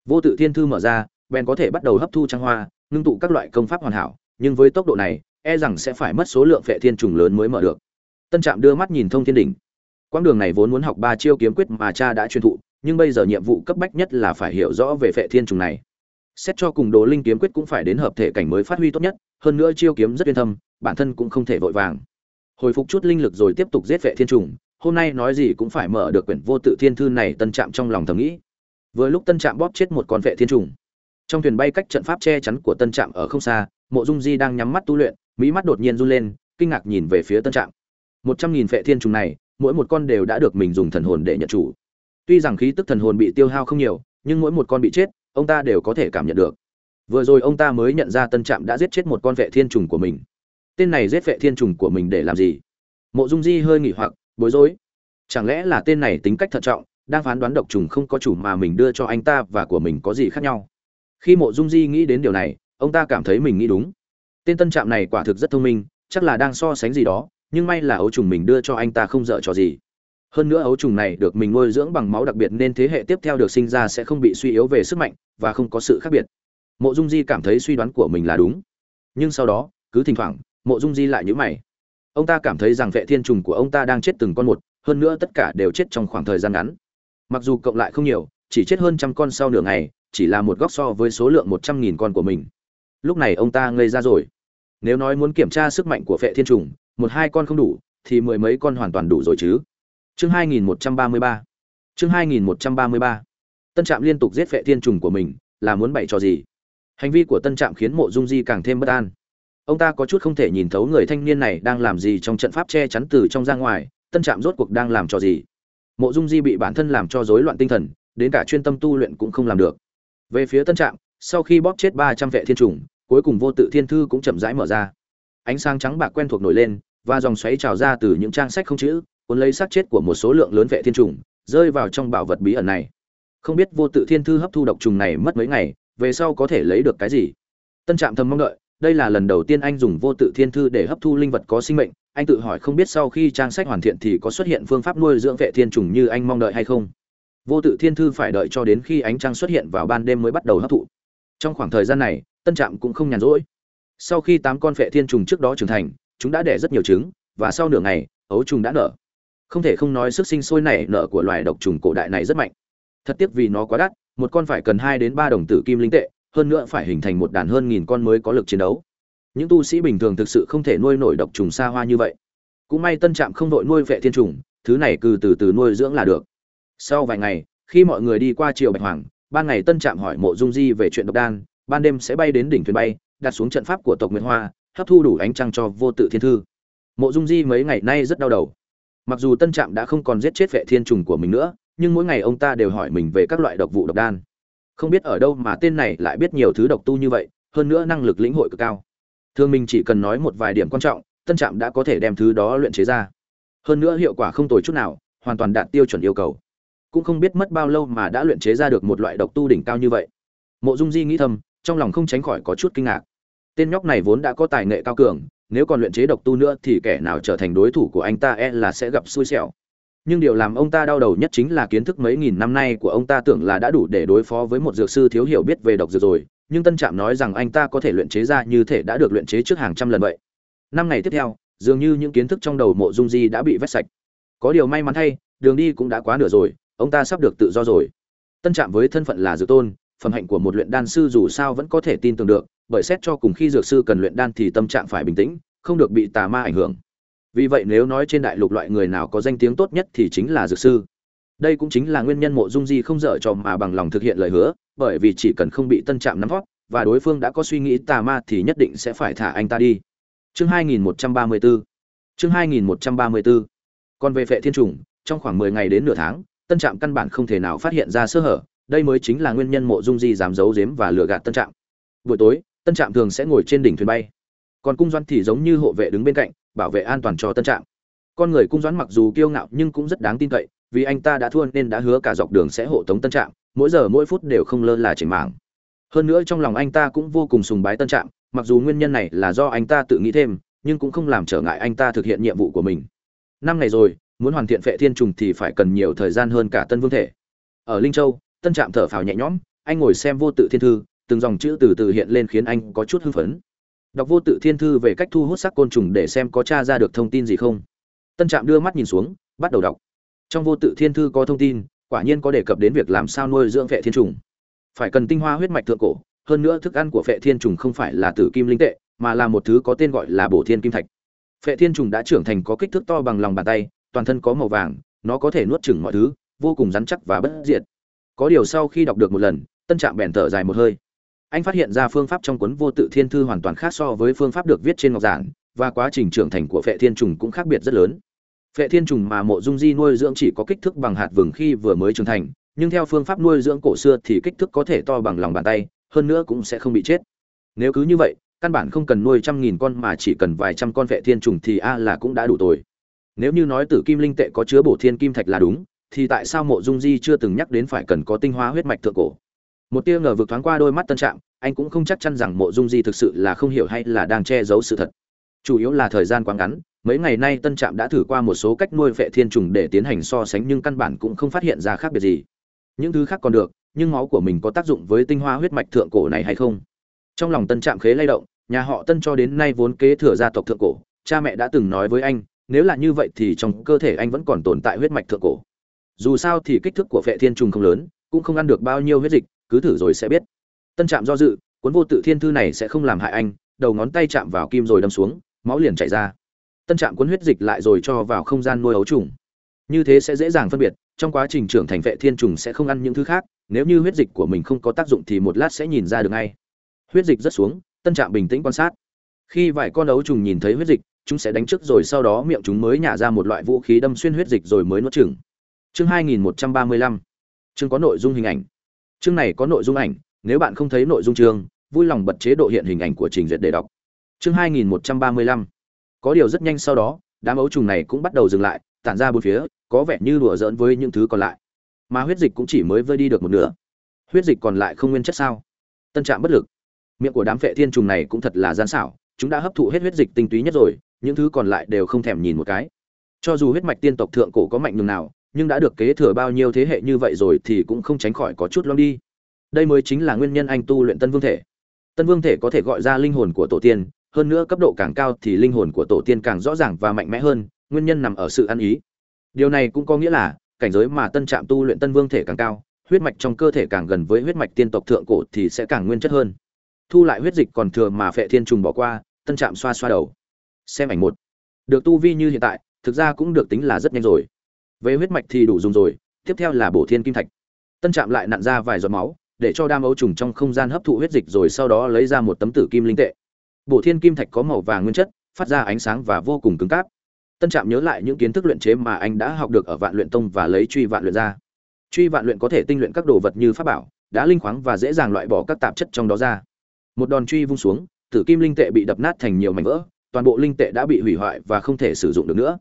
Vô tự thiên thư mở ra, bèn có thể bắt đầu hấp thu trang hoa, ngưng tụ các loại công pháp hoàn hảo, nhưng với tốc độ này e rằng sẽ phải mất số lượng phệ thiên trùng lớn mới mở được. Tân trạm đưa mắt nhìn thông thiên đỉnh. Quãng đường này vốn muốn học ba chiêu kiếm quyết mà cha đã truyền thụ, nhưng bây giờ nhiệm vụ cấp bách nhất là phải hiểu rõ về phệ thiên trùng này. Xét cho cùng đồ linh kiếm quyết cũng phải đến hợp thể cảnh mới phát huy tốt nhất, hơn nữa chiêu kiếm rất yên thâm, bản thân cũng không thể vội vàng. Hồi phục chút linh lực rồi tiếp tục giết phệ thiên trùng hôm nay nói gì cũng phải mở được quyển vô tự thiên thư này, tân trạm trong lòng thầm nghĩ. Vừa lúc tân trạm bóp chết một con vệ thiên trùng. Trong thuyền bay cách trận pháp che chắn của tân trạm ở không xa, mộ dung di đang nhắm mắt tu luyện mỹ mắt đột nhiên run lên, kinh ngạc nhìn về phía tân trạm. Một trăm nghìn vệ thiên trùng này, mỗi một con đều đã được mình dùng thần hồn để nhận chủ. Tuy rằng khí tức thần hồn bị tiêu hao không nhiều, nhưng mỗi một con bị chết, ông ta đều có thể cảm nhận được. Vừa rồi ông ta mới nhận ra tân trạm đã giết chết một con vệ thiên trùng của mình. Tên này giết vệ thiên trùng của mình để làm gì? Mộ dung di hơi nghỉ hoặc bối rối. Chẳng lẽ là tên này tính cách thận trọng, đang phán đoán độc trùng không có chủ mà mình đưa cho anh ta và của mình có gì khác nhau? Khi mộ dung di nghĩ đến điều này, ông ta cảm thấy mình nghĩ đúng. Tên tân trạm này quả thực rất thông minh, chắc là đang so sánh gì đó, nhưng may là ấu trùng mình đưa cho anh ta không dở trò gì. Hơn nữa ấu trùng này được mình nuôi dưỡng bằng máu đặc biệt nên thế hệ tiếp theo được sinh ra sẽ không bị suy yếu về sức mạnh và không có sự khác biệt. Mộ dung di cảm thấy suy đoán của mình là đúng. Nhưng sau đó, cứ thỉnh thoảng, mộ dung di lại nhữ mày ông ta cảm thấy rằng vệ thiên trùng của ông ta đang chết từng con một, hơn nữa tất cả đều chết trong khoảng thời gian ngắn. Mặc dù cộng lại không nhiều, chỉ chết hơn trăm con sau nửa ngày, chỉ là một góc so với số lượng một trăm nghìn con của mình. Lúc này ông ta ngây ra rồi. Nếu nói muốn kiểm tra sức mạnh của vệ thiên trùng, một hai con không đủ, thì mười mấy con hoàn toàn đủ rồi chứ. Chương hai nghìn một trăm ba mươi ba. Chương hai nghìn một trăm ba mươi ba. Tân trạm liên tục giết vệ thiên trùng của mình, là muốn bày cho gì? Hành vi của tân trạm khiến mộ dung di càng thêm bất an ông ta có chút không thể nhìn thấu người thanh niên này đang làm gì trong trận pháp che chắn từ trong ra ngoài, tân trạm rốt cuộc đang làm cho gì? Mộ dung di bị bản thân làm cho rối loạn tinh thần, đến cả chuyên tâm tu luyện cũng không làm được. Về phía tân trạm, sau khi bóp chết ba trăm vệ thiên trùng, cuối cùng vô tự thiên thư cũng chậm rãi mở ra. Ánh sáng trắng bạc quen thuộc nổi lên, và dòng xoáy trào ra từ những trang sách không chữ, cuốn lấy xác chết của một số lượng lớn vệ thiên trùng, rơi vào trong bảo vật bí ẩn này. Không biết vô tự thiên thư hấp thu độc trùng này mất mấy ngày, về sau có thể lấy được cái gì? Tân trạm thầm mong đợi đây là lần đầu tiên anh dùng vô tự thiên thư để hấp thu linh vật có sinh mệnh, anh tự hỏi không biết sau khi trang sách hoàn thiện thì có xuất hiện phương pháp nuôi dưỡng vệ thiên trùng như anh mong đợi hay không. Vô tự thiên thư phải đợi cho đến khi ánh trăng xuất hiện vào ban đêm mới bắt đầu hấp thụ. Trong khoảng thời gian này, tân trạm cũng không nhàn rỗi. Sau khi tám con vệ thiên trùng trước đó trưởng thành, chúng đã đẻ rất nhiều trứng, và sau nửa ngày, ấu trùng đã nở. Không thể không nói sức sinh sôi nảy nở của loài độc trùng cổ đại này rất mạnh. Thật tiếc vì nó quá đắt, một con phải cần hai đến ba đồng tử kim linh tệ hơn nữa phải hình thành một đàn hơn nghìn con mới có lực chiến đấu. Những tu sĩ bình thường thực sự không thể nuôi nổi độc trùng xa hoa như vậy. Cũng may tân trạm không đội nuôi vệ thiên trùng, thứ này cứ từ từ nuôi dưỡng là được. Sau vài ngày, khi mọi người đi qua triều bạch hoàng, ban ngày tân trạm hỏi mộ dung di về chuyện độc đan, ban đêm sẽ bay đến đỉnh thuyền bay, đặt xuống trận pháp của tộc nguyệt hoa, hấp thu đủ ánh trăng cho vô tự thiên thư. Mộ dung di mấy ngày nay rất đau đầu. Mặc dù tân trạm đã không còn giết chết vệ thiên trùng của mình nữa, nhưng mỗi ngày ông ta đều hỏi mình về các loại độc vụ độc đan không biết ở đâu mà tên này lại biết nhiều thứ độc tu như vậy, hơn nữa năng lực lĩnh hội cực cao. Thường mình chỉ cần nói một vài điểm quan trọng, tân trạm đã có thể đem thứ đó luyện chế ra. Hơn nữa hiệu quả không tồi chút nào, hoàn toàn đạt tiêu chuẩn yêu cầu. Cũng không biết mất bao lâu mà đã luyện chế ra được một loại độc tu đỉnh cao như vậy. Mộ dung di nghĩ thầm, trong lòng không tránh khỏi có chút kinh ngạc. Tên nhóc này vốn đã có tài nghệ cao cường, nếu còn luyện chế độc tu nữa thì kẻ nào trở thành đối thủ của anh ta e là sẽ gặp xui xẻo nhưng điều làm ông ta đau đầu nhất chính là kiến thức mấy nghìn năm nay của ông ta tưởng là đã đủ để đối phó với một dược sư thiếu hiểu biết về độc dược rồi. Nhưng tân trạm nói rằng anh ta có thể luyện chế ra như thể đã được luyện chế trước hàng trăm lần vậy. Năm ngày tiếp theo, dường như những kiến thức trong đầu mộ dung di đã bị vét sạch. Có điều may mắn thay, đường đi cũng đã quá nửa rồi, ông ta sắp được tự do rồi. Tân trạm với thân phận là dược tôn, phẩm hạnh của một luyện đan sư dù sao vẫn có thể tin tưởng được, bởi xét cho cùng khi dược sư cần luyện đan thì tâm trạng phải bình tĩnh, không được bị tà ma ảnh hưởng vì vậy nếu nói trên đại lục loại người nào có danh tiếng tốt nhất thì chính là dược sư. Đây cũng chính là nguyên nhân mộ dung di không dở trò mà bằng lòng thực hiện lời hứa, bởi vì chỉ cần không bị tân trạm nắm vót, và đối phương đã có suy nghĩ tà ma thì nhất định sẽ phải thả anh ta đi. Chương 2134 chương 2134 còn về vệ thiên trùng, trong khoảng 10 ngày đến nửa tháng, tân trạm căn bản không thể nào phát hiện ra sơ hở, đây mới chính là nguyên nhân mộ dung di dám giấu giếm và lừa gạt tân trạm. Buổi tối, tân trạm thường sẽ ngồi trên đỉnh thuyền bay. Còn cung doan thì giống như hộ vệ đứng bên cạnh bảo vệ an toàn cho tân trạm con người cung doãn mặc dù kiêu ngạo nhưng cũng rất đáng tin cậy, vì anh ta đã thua nên đã hứa cả dọc đường sẽ hộ tống tân trạm mỗi giờ mỗi phút đều không lơ là chỉnh mảng. Hơn nữa trong lòng anh ta cũng vô cùng sùng bái tân trạm mặc dù nguyên nhân này là do anh ta tự nghĩ thêm, nhưng cũng không làm trở ngại anh ta thực hiện nhiệm vụ của mình. Năm ngày rồi, muốn hoàn thiện phệ thiên trùng thì phải cần nhiều thời gian hơn cả tân vương thể. Ở linh châu, tân trạm thở phào nhẹ nhõm, anh ngồi xem vô tự thiên thư, từng dòng chữ từ từ hiện lên khiến anh có chút hưng phấn đọc vô tự thiên thư về cách thu hút sắc côn trùng để xem có t r a ra được thông tin gì không. Tân trạm đưa mắt nhìn xuống, bắt đầu đọc. Trong vô tự thiên thư có thông tin, quả nhiên có đề cập đến việc làm sao nuôi dưỡng vệ thiên trùng. Phải cần tinh hoa huyết mạch thượng cổ, hơn nữa thức ăn của vệ thiên trùng không phải là tử kim linh tệ, mà là một thứ có tên gọi là bổ thiên kim thạch. Vệ thiên trùng đã trưởng thành có kích thước to bằng lòng bàn tay, toàn thân có màu vàng, nó có thể nuốt chửng mọi thứ, vô cùng rắn chắc và bất diệt. Có điều sau khi đọc được một lần, tân trạm bèn thở dài một hơi anh phát hiện ra phương pháp trong cuốn vô tự thiên thư hoàn toàn khác so với phương pháp được viết trên ngọc giản, và quá trình trưởng thành của phệ thiên trùng cũng khác biệt rất lớn. Phệ thiên trùng mà mộ dung di nuôi dưỡng chỉ có kích thước bằng hạt vừng khi vừa mới trưởng thành, nhưng theo phương pháp nuôi dưỡng cổ xưa thì kích thước có thể to bằng lòng bàn tay, hơn nữa cũng sẽ không bị chết. Nếu cứ như vậy, căn bản không cần nuôi trăm nghìn con mà chỉ cần vài trăm con vệ thiên trùng thì a là cũng đã đủ tồi nếu như nói tử kim linh tệ có chứa bổ thiên kim thạch là đúng, thì tại sao mộ dung di chưa từng nhắc đến phải cần có tinh hoa huyết mạch thượng cổ? Một tia ngờ vực thoáng qua đôi mắt tân Trạm, anh cũng không chắc chắn rằng mộ dung di thực sự là không hiểu hay là đang che giấu sự thật. Chủ yếu là thời gian quá ngắn mấy ngày nay tân trạm đã thử qua một số cách nuôi vệ thiên trùng để tiến hành so sánh nhưng căn bản cũng không phát hiện ra khác biệt gì. Những thứ khác còn được nhưng máu của mình có tác dụng với tinh hoa huyết mạch thượng cổ này hay không? Trong lòng tân trạm khế lay động nhà họ tân cho đến nay vốn kế thừa gia tộc thượng cổ cha mẹ đã từng nói với anh nếu là như vậy thì trong cơ thể anh vẫn còn tồn tại huyết mạch thượng cổ. Dù sao thì kích thước của vệ thiên trùng không lớn cũng không ăn được bao nhiêu huyết dịch cứ thử rồi sẽ biết. Tân trạm do dự, cuốn vô tự thiên thư này sẽ không làm hại anh, đầu ngón tay chạm vào kim rồi đâm xuống, máu liền chảy ra. Tân trạm cuốn huyết dịch lại rồi cho vào không gian nuôi ấu trùng. Như thế sẽ dễ dàng phân biệt, trong quá trình trưởng thành vệ thiên trùng sẽ không ăn những thứ khác, nếu như huyết dịch của mình không có tác dụng thì một lát sẽ nhìn ra được ngay. Huyết dịch rất xuống, tân trạm bình tĩnh quan sát. Khi vài con ấu trùng nhìn thấy huyết dịch, chúng sẽ đánh trước rồi sau đó miệng chúng mới nhả ra một loại vũ khí đâm xuyên huyết dịch rồi mới nuốt chừng chương 2135 chương có nội dung hình ảnh chương này có nội dung ảnh, nếu bạn không thấy nội dung chương, vui lòng bật chế độ hiện hình ảnh của trình duyệt để đọc. Chương 2135 có điều rất nhanh sau đó, đám ấu trùng này cũng bắt đầu dừng lại, tản ra bốn phía, có vẻ như đùa giỡn với những thứ còn lại. Mà huyết dịch cũng chỉ mới vơi đi được một nửa. Huyết dịch còn lại không nguyên chất sao? Tân trạm bất lực. Miệng của đám vệ thiên trùng này cũng thật là gian xảo, chúng đã hấp thụ hết huyết dịch tinh túy nhất rồi, những thứ còn lại đều không thèm nhìn một cái. Cho dù huyết mạch tiên tộc thượng cổ có mạnh nhường nào nhưng đã được kế thừa bao nhiêu thế hệ như vậy rồi thì cũng không tránh khỏi có chút loang đi. Đây mới chính là nguyên nhân anh tu luyện tân vương thể. Tân vương thể có thể gọi ra linh hồn của tổ tiên, hơn nữa cấp độ càng cao thì linh hồn của tổ tiên càng rõ ràng và mạnh mẽ hơn, nguyên nhân nằm ở sự ăn ý. Điều này cũng có nghĩa là, cảnh giới mà tân trạm tu luyện tân vương thể càng cao, huyết mạch trong cơ thể càng gần với huyết mạch tiên tộc thượng cổ thì sẽ càng nguyên chất hơn. Thu lại huyết dịch còn thừa mà phệ thiên trùng bỏ qua, tân trạm xoa xoa đầu. Xem ảnh một. Được tu vi như hiện tại, thực ra cũng được tính là rất nhanh rồi về huyết mạch thì đủ dùng rồi, tiếp theo là bổ thiên kim thạch. Tân trạm lại nặn ra vài giọt máu, để cho đam ấu trùng trong không gian hấp thụ huyết dịch rồi sau đó lấy ra một tấm tử kim linh tệ. Bổ thiên kim thạch có màu vàng nguyên chất, phát ra ánh sáng và vô cùng cứng cáp. Tân trạm nhớ lại những kiến thức luyện chế mà anh đã học được ở vạn luyện tông và lấy truy vạn luyện ra. Truy vạn luyện có thể tinh luyện các đồ vật như pháp bảo đã linh khoáng và dễ dàng loại bỏ các tạp chất trong đó ra. Một đòn truy vung xuống, tử kim linh tệ bị đập nát thành nhiều mảnh vỡ, toàn bộ linh tệ đã bị hủy hoại và không thể sử dụng được nữa.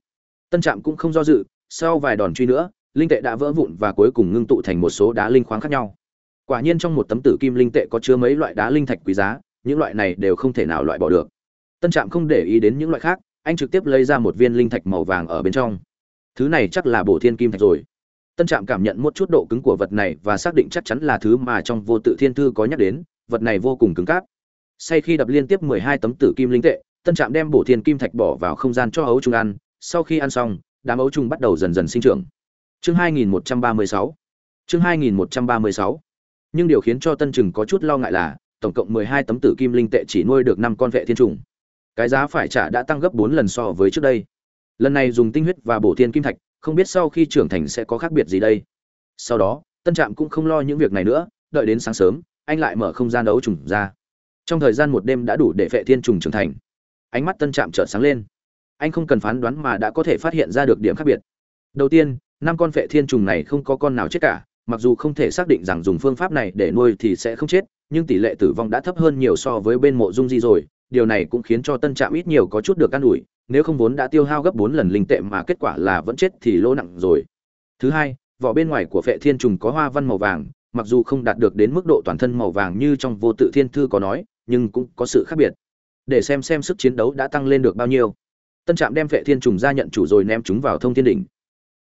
Tân trạm cũng không do dự sau vài đòn truy nữa, linh tệ đã vỡ vụn và cuối cùng ngưng tụ thành một số đá linh khoáng khác nhau. Quả nhiên trong một tấm tử kim linh tệ có chứa mấy loại đá linh thạch quý giá, những loại này đều không thể nào loại bỏ được. Tân trạm không để ý đến những loại khác, anh trực tiếp lấy ra một viên linh thạch màu vàng ở bên trong. Thứ này chắc là bổ thiên kim thạch rồi. Tân trạm cảm nhận một chút độ cứng của vật này và xác định chắc chắn là thứ mà trong vô tự thiên thư có nhắc đến, vật này vô cùng cứng cáp. Sau khi đập liên tiếp mười hai tấm tử kim linh tệ, tân trạm đem bổ thiên kim thạch bỏ vào không gian cho hấu trung ăn. Sau khi ăn xong đám ấu trùng bắt đầu dần dần sinh trưởng. Chương 2136 chương 2136 nhưng điều khiến cho tân trừng có chút lo ngại là, tổng cộng mười hai tấm tử kim linh tệ chỉ nuôi được năm con vệ thiên trùng. Cái giá phải trả đã tăng gấp bốn lần so với trước đây. Lần này dùng tinh huyết và bổ thiên kim thạch, không biết sau khi trưởng thành sẽ có khác biệt gì đây. Sau đó, tân trạm cũng không lo những việc này nữa, đợi đến sáng sớm, anh lại mở không gian đấu trùng ra. Trong thời gian một đêm đã đủ để vệ thiên trùng trưởng thành. Ánh mắt tân trạm chợt sáng lên anh không cần phán đoán mà đã có thể phát hiện ra được điểm khác biệt. Đầu tiên, năm con vệ thiên trùng này không có con nào chết cả, mặc dù không thể xác định rằng dùng phương pháp này để nuôi thì sẽ không chết, nhưng tỷ lệ tử vong đã thấp hơn nhiều so với bên mộ dung di rồi, điều này cũng khiến cho tân trạm ít nhiều có chút được an ủi, nếu không vốn đã tiêu hao gấp bốn lần linh tệ mà kết quả là vẫn chết thì lỗ nặng rồi. Thứ hai, vỏ bên ngoài của phệ thiên trùng có hoa văn màu vàng, mặc dù không đạt được đến mức độ toàn thân màu vàng như trong vô tự thiên thư có nói, nhưng cũng có sự khác biệt. Để xem xem sức chiến đấu đã tăng lên được bao nhiêu tân trạm đem vệ thiên trùng ra nhận chủ rồi ném chúng vào thông thiên đỉnh.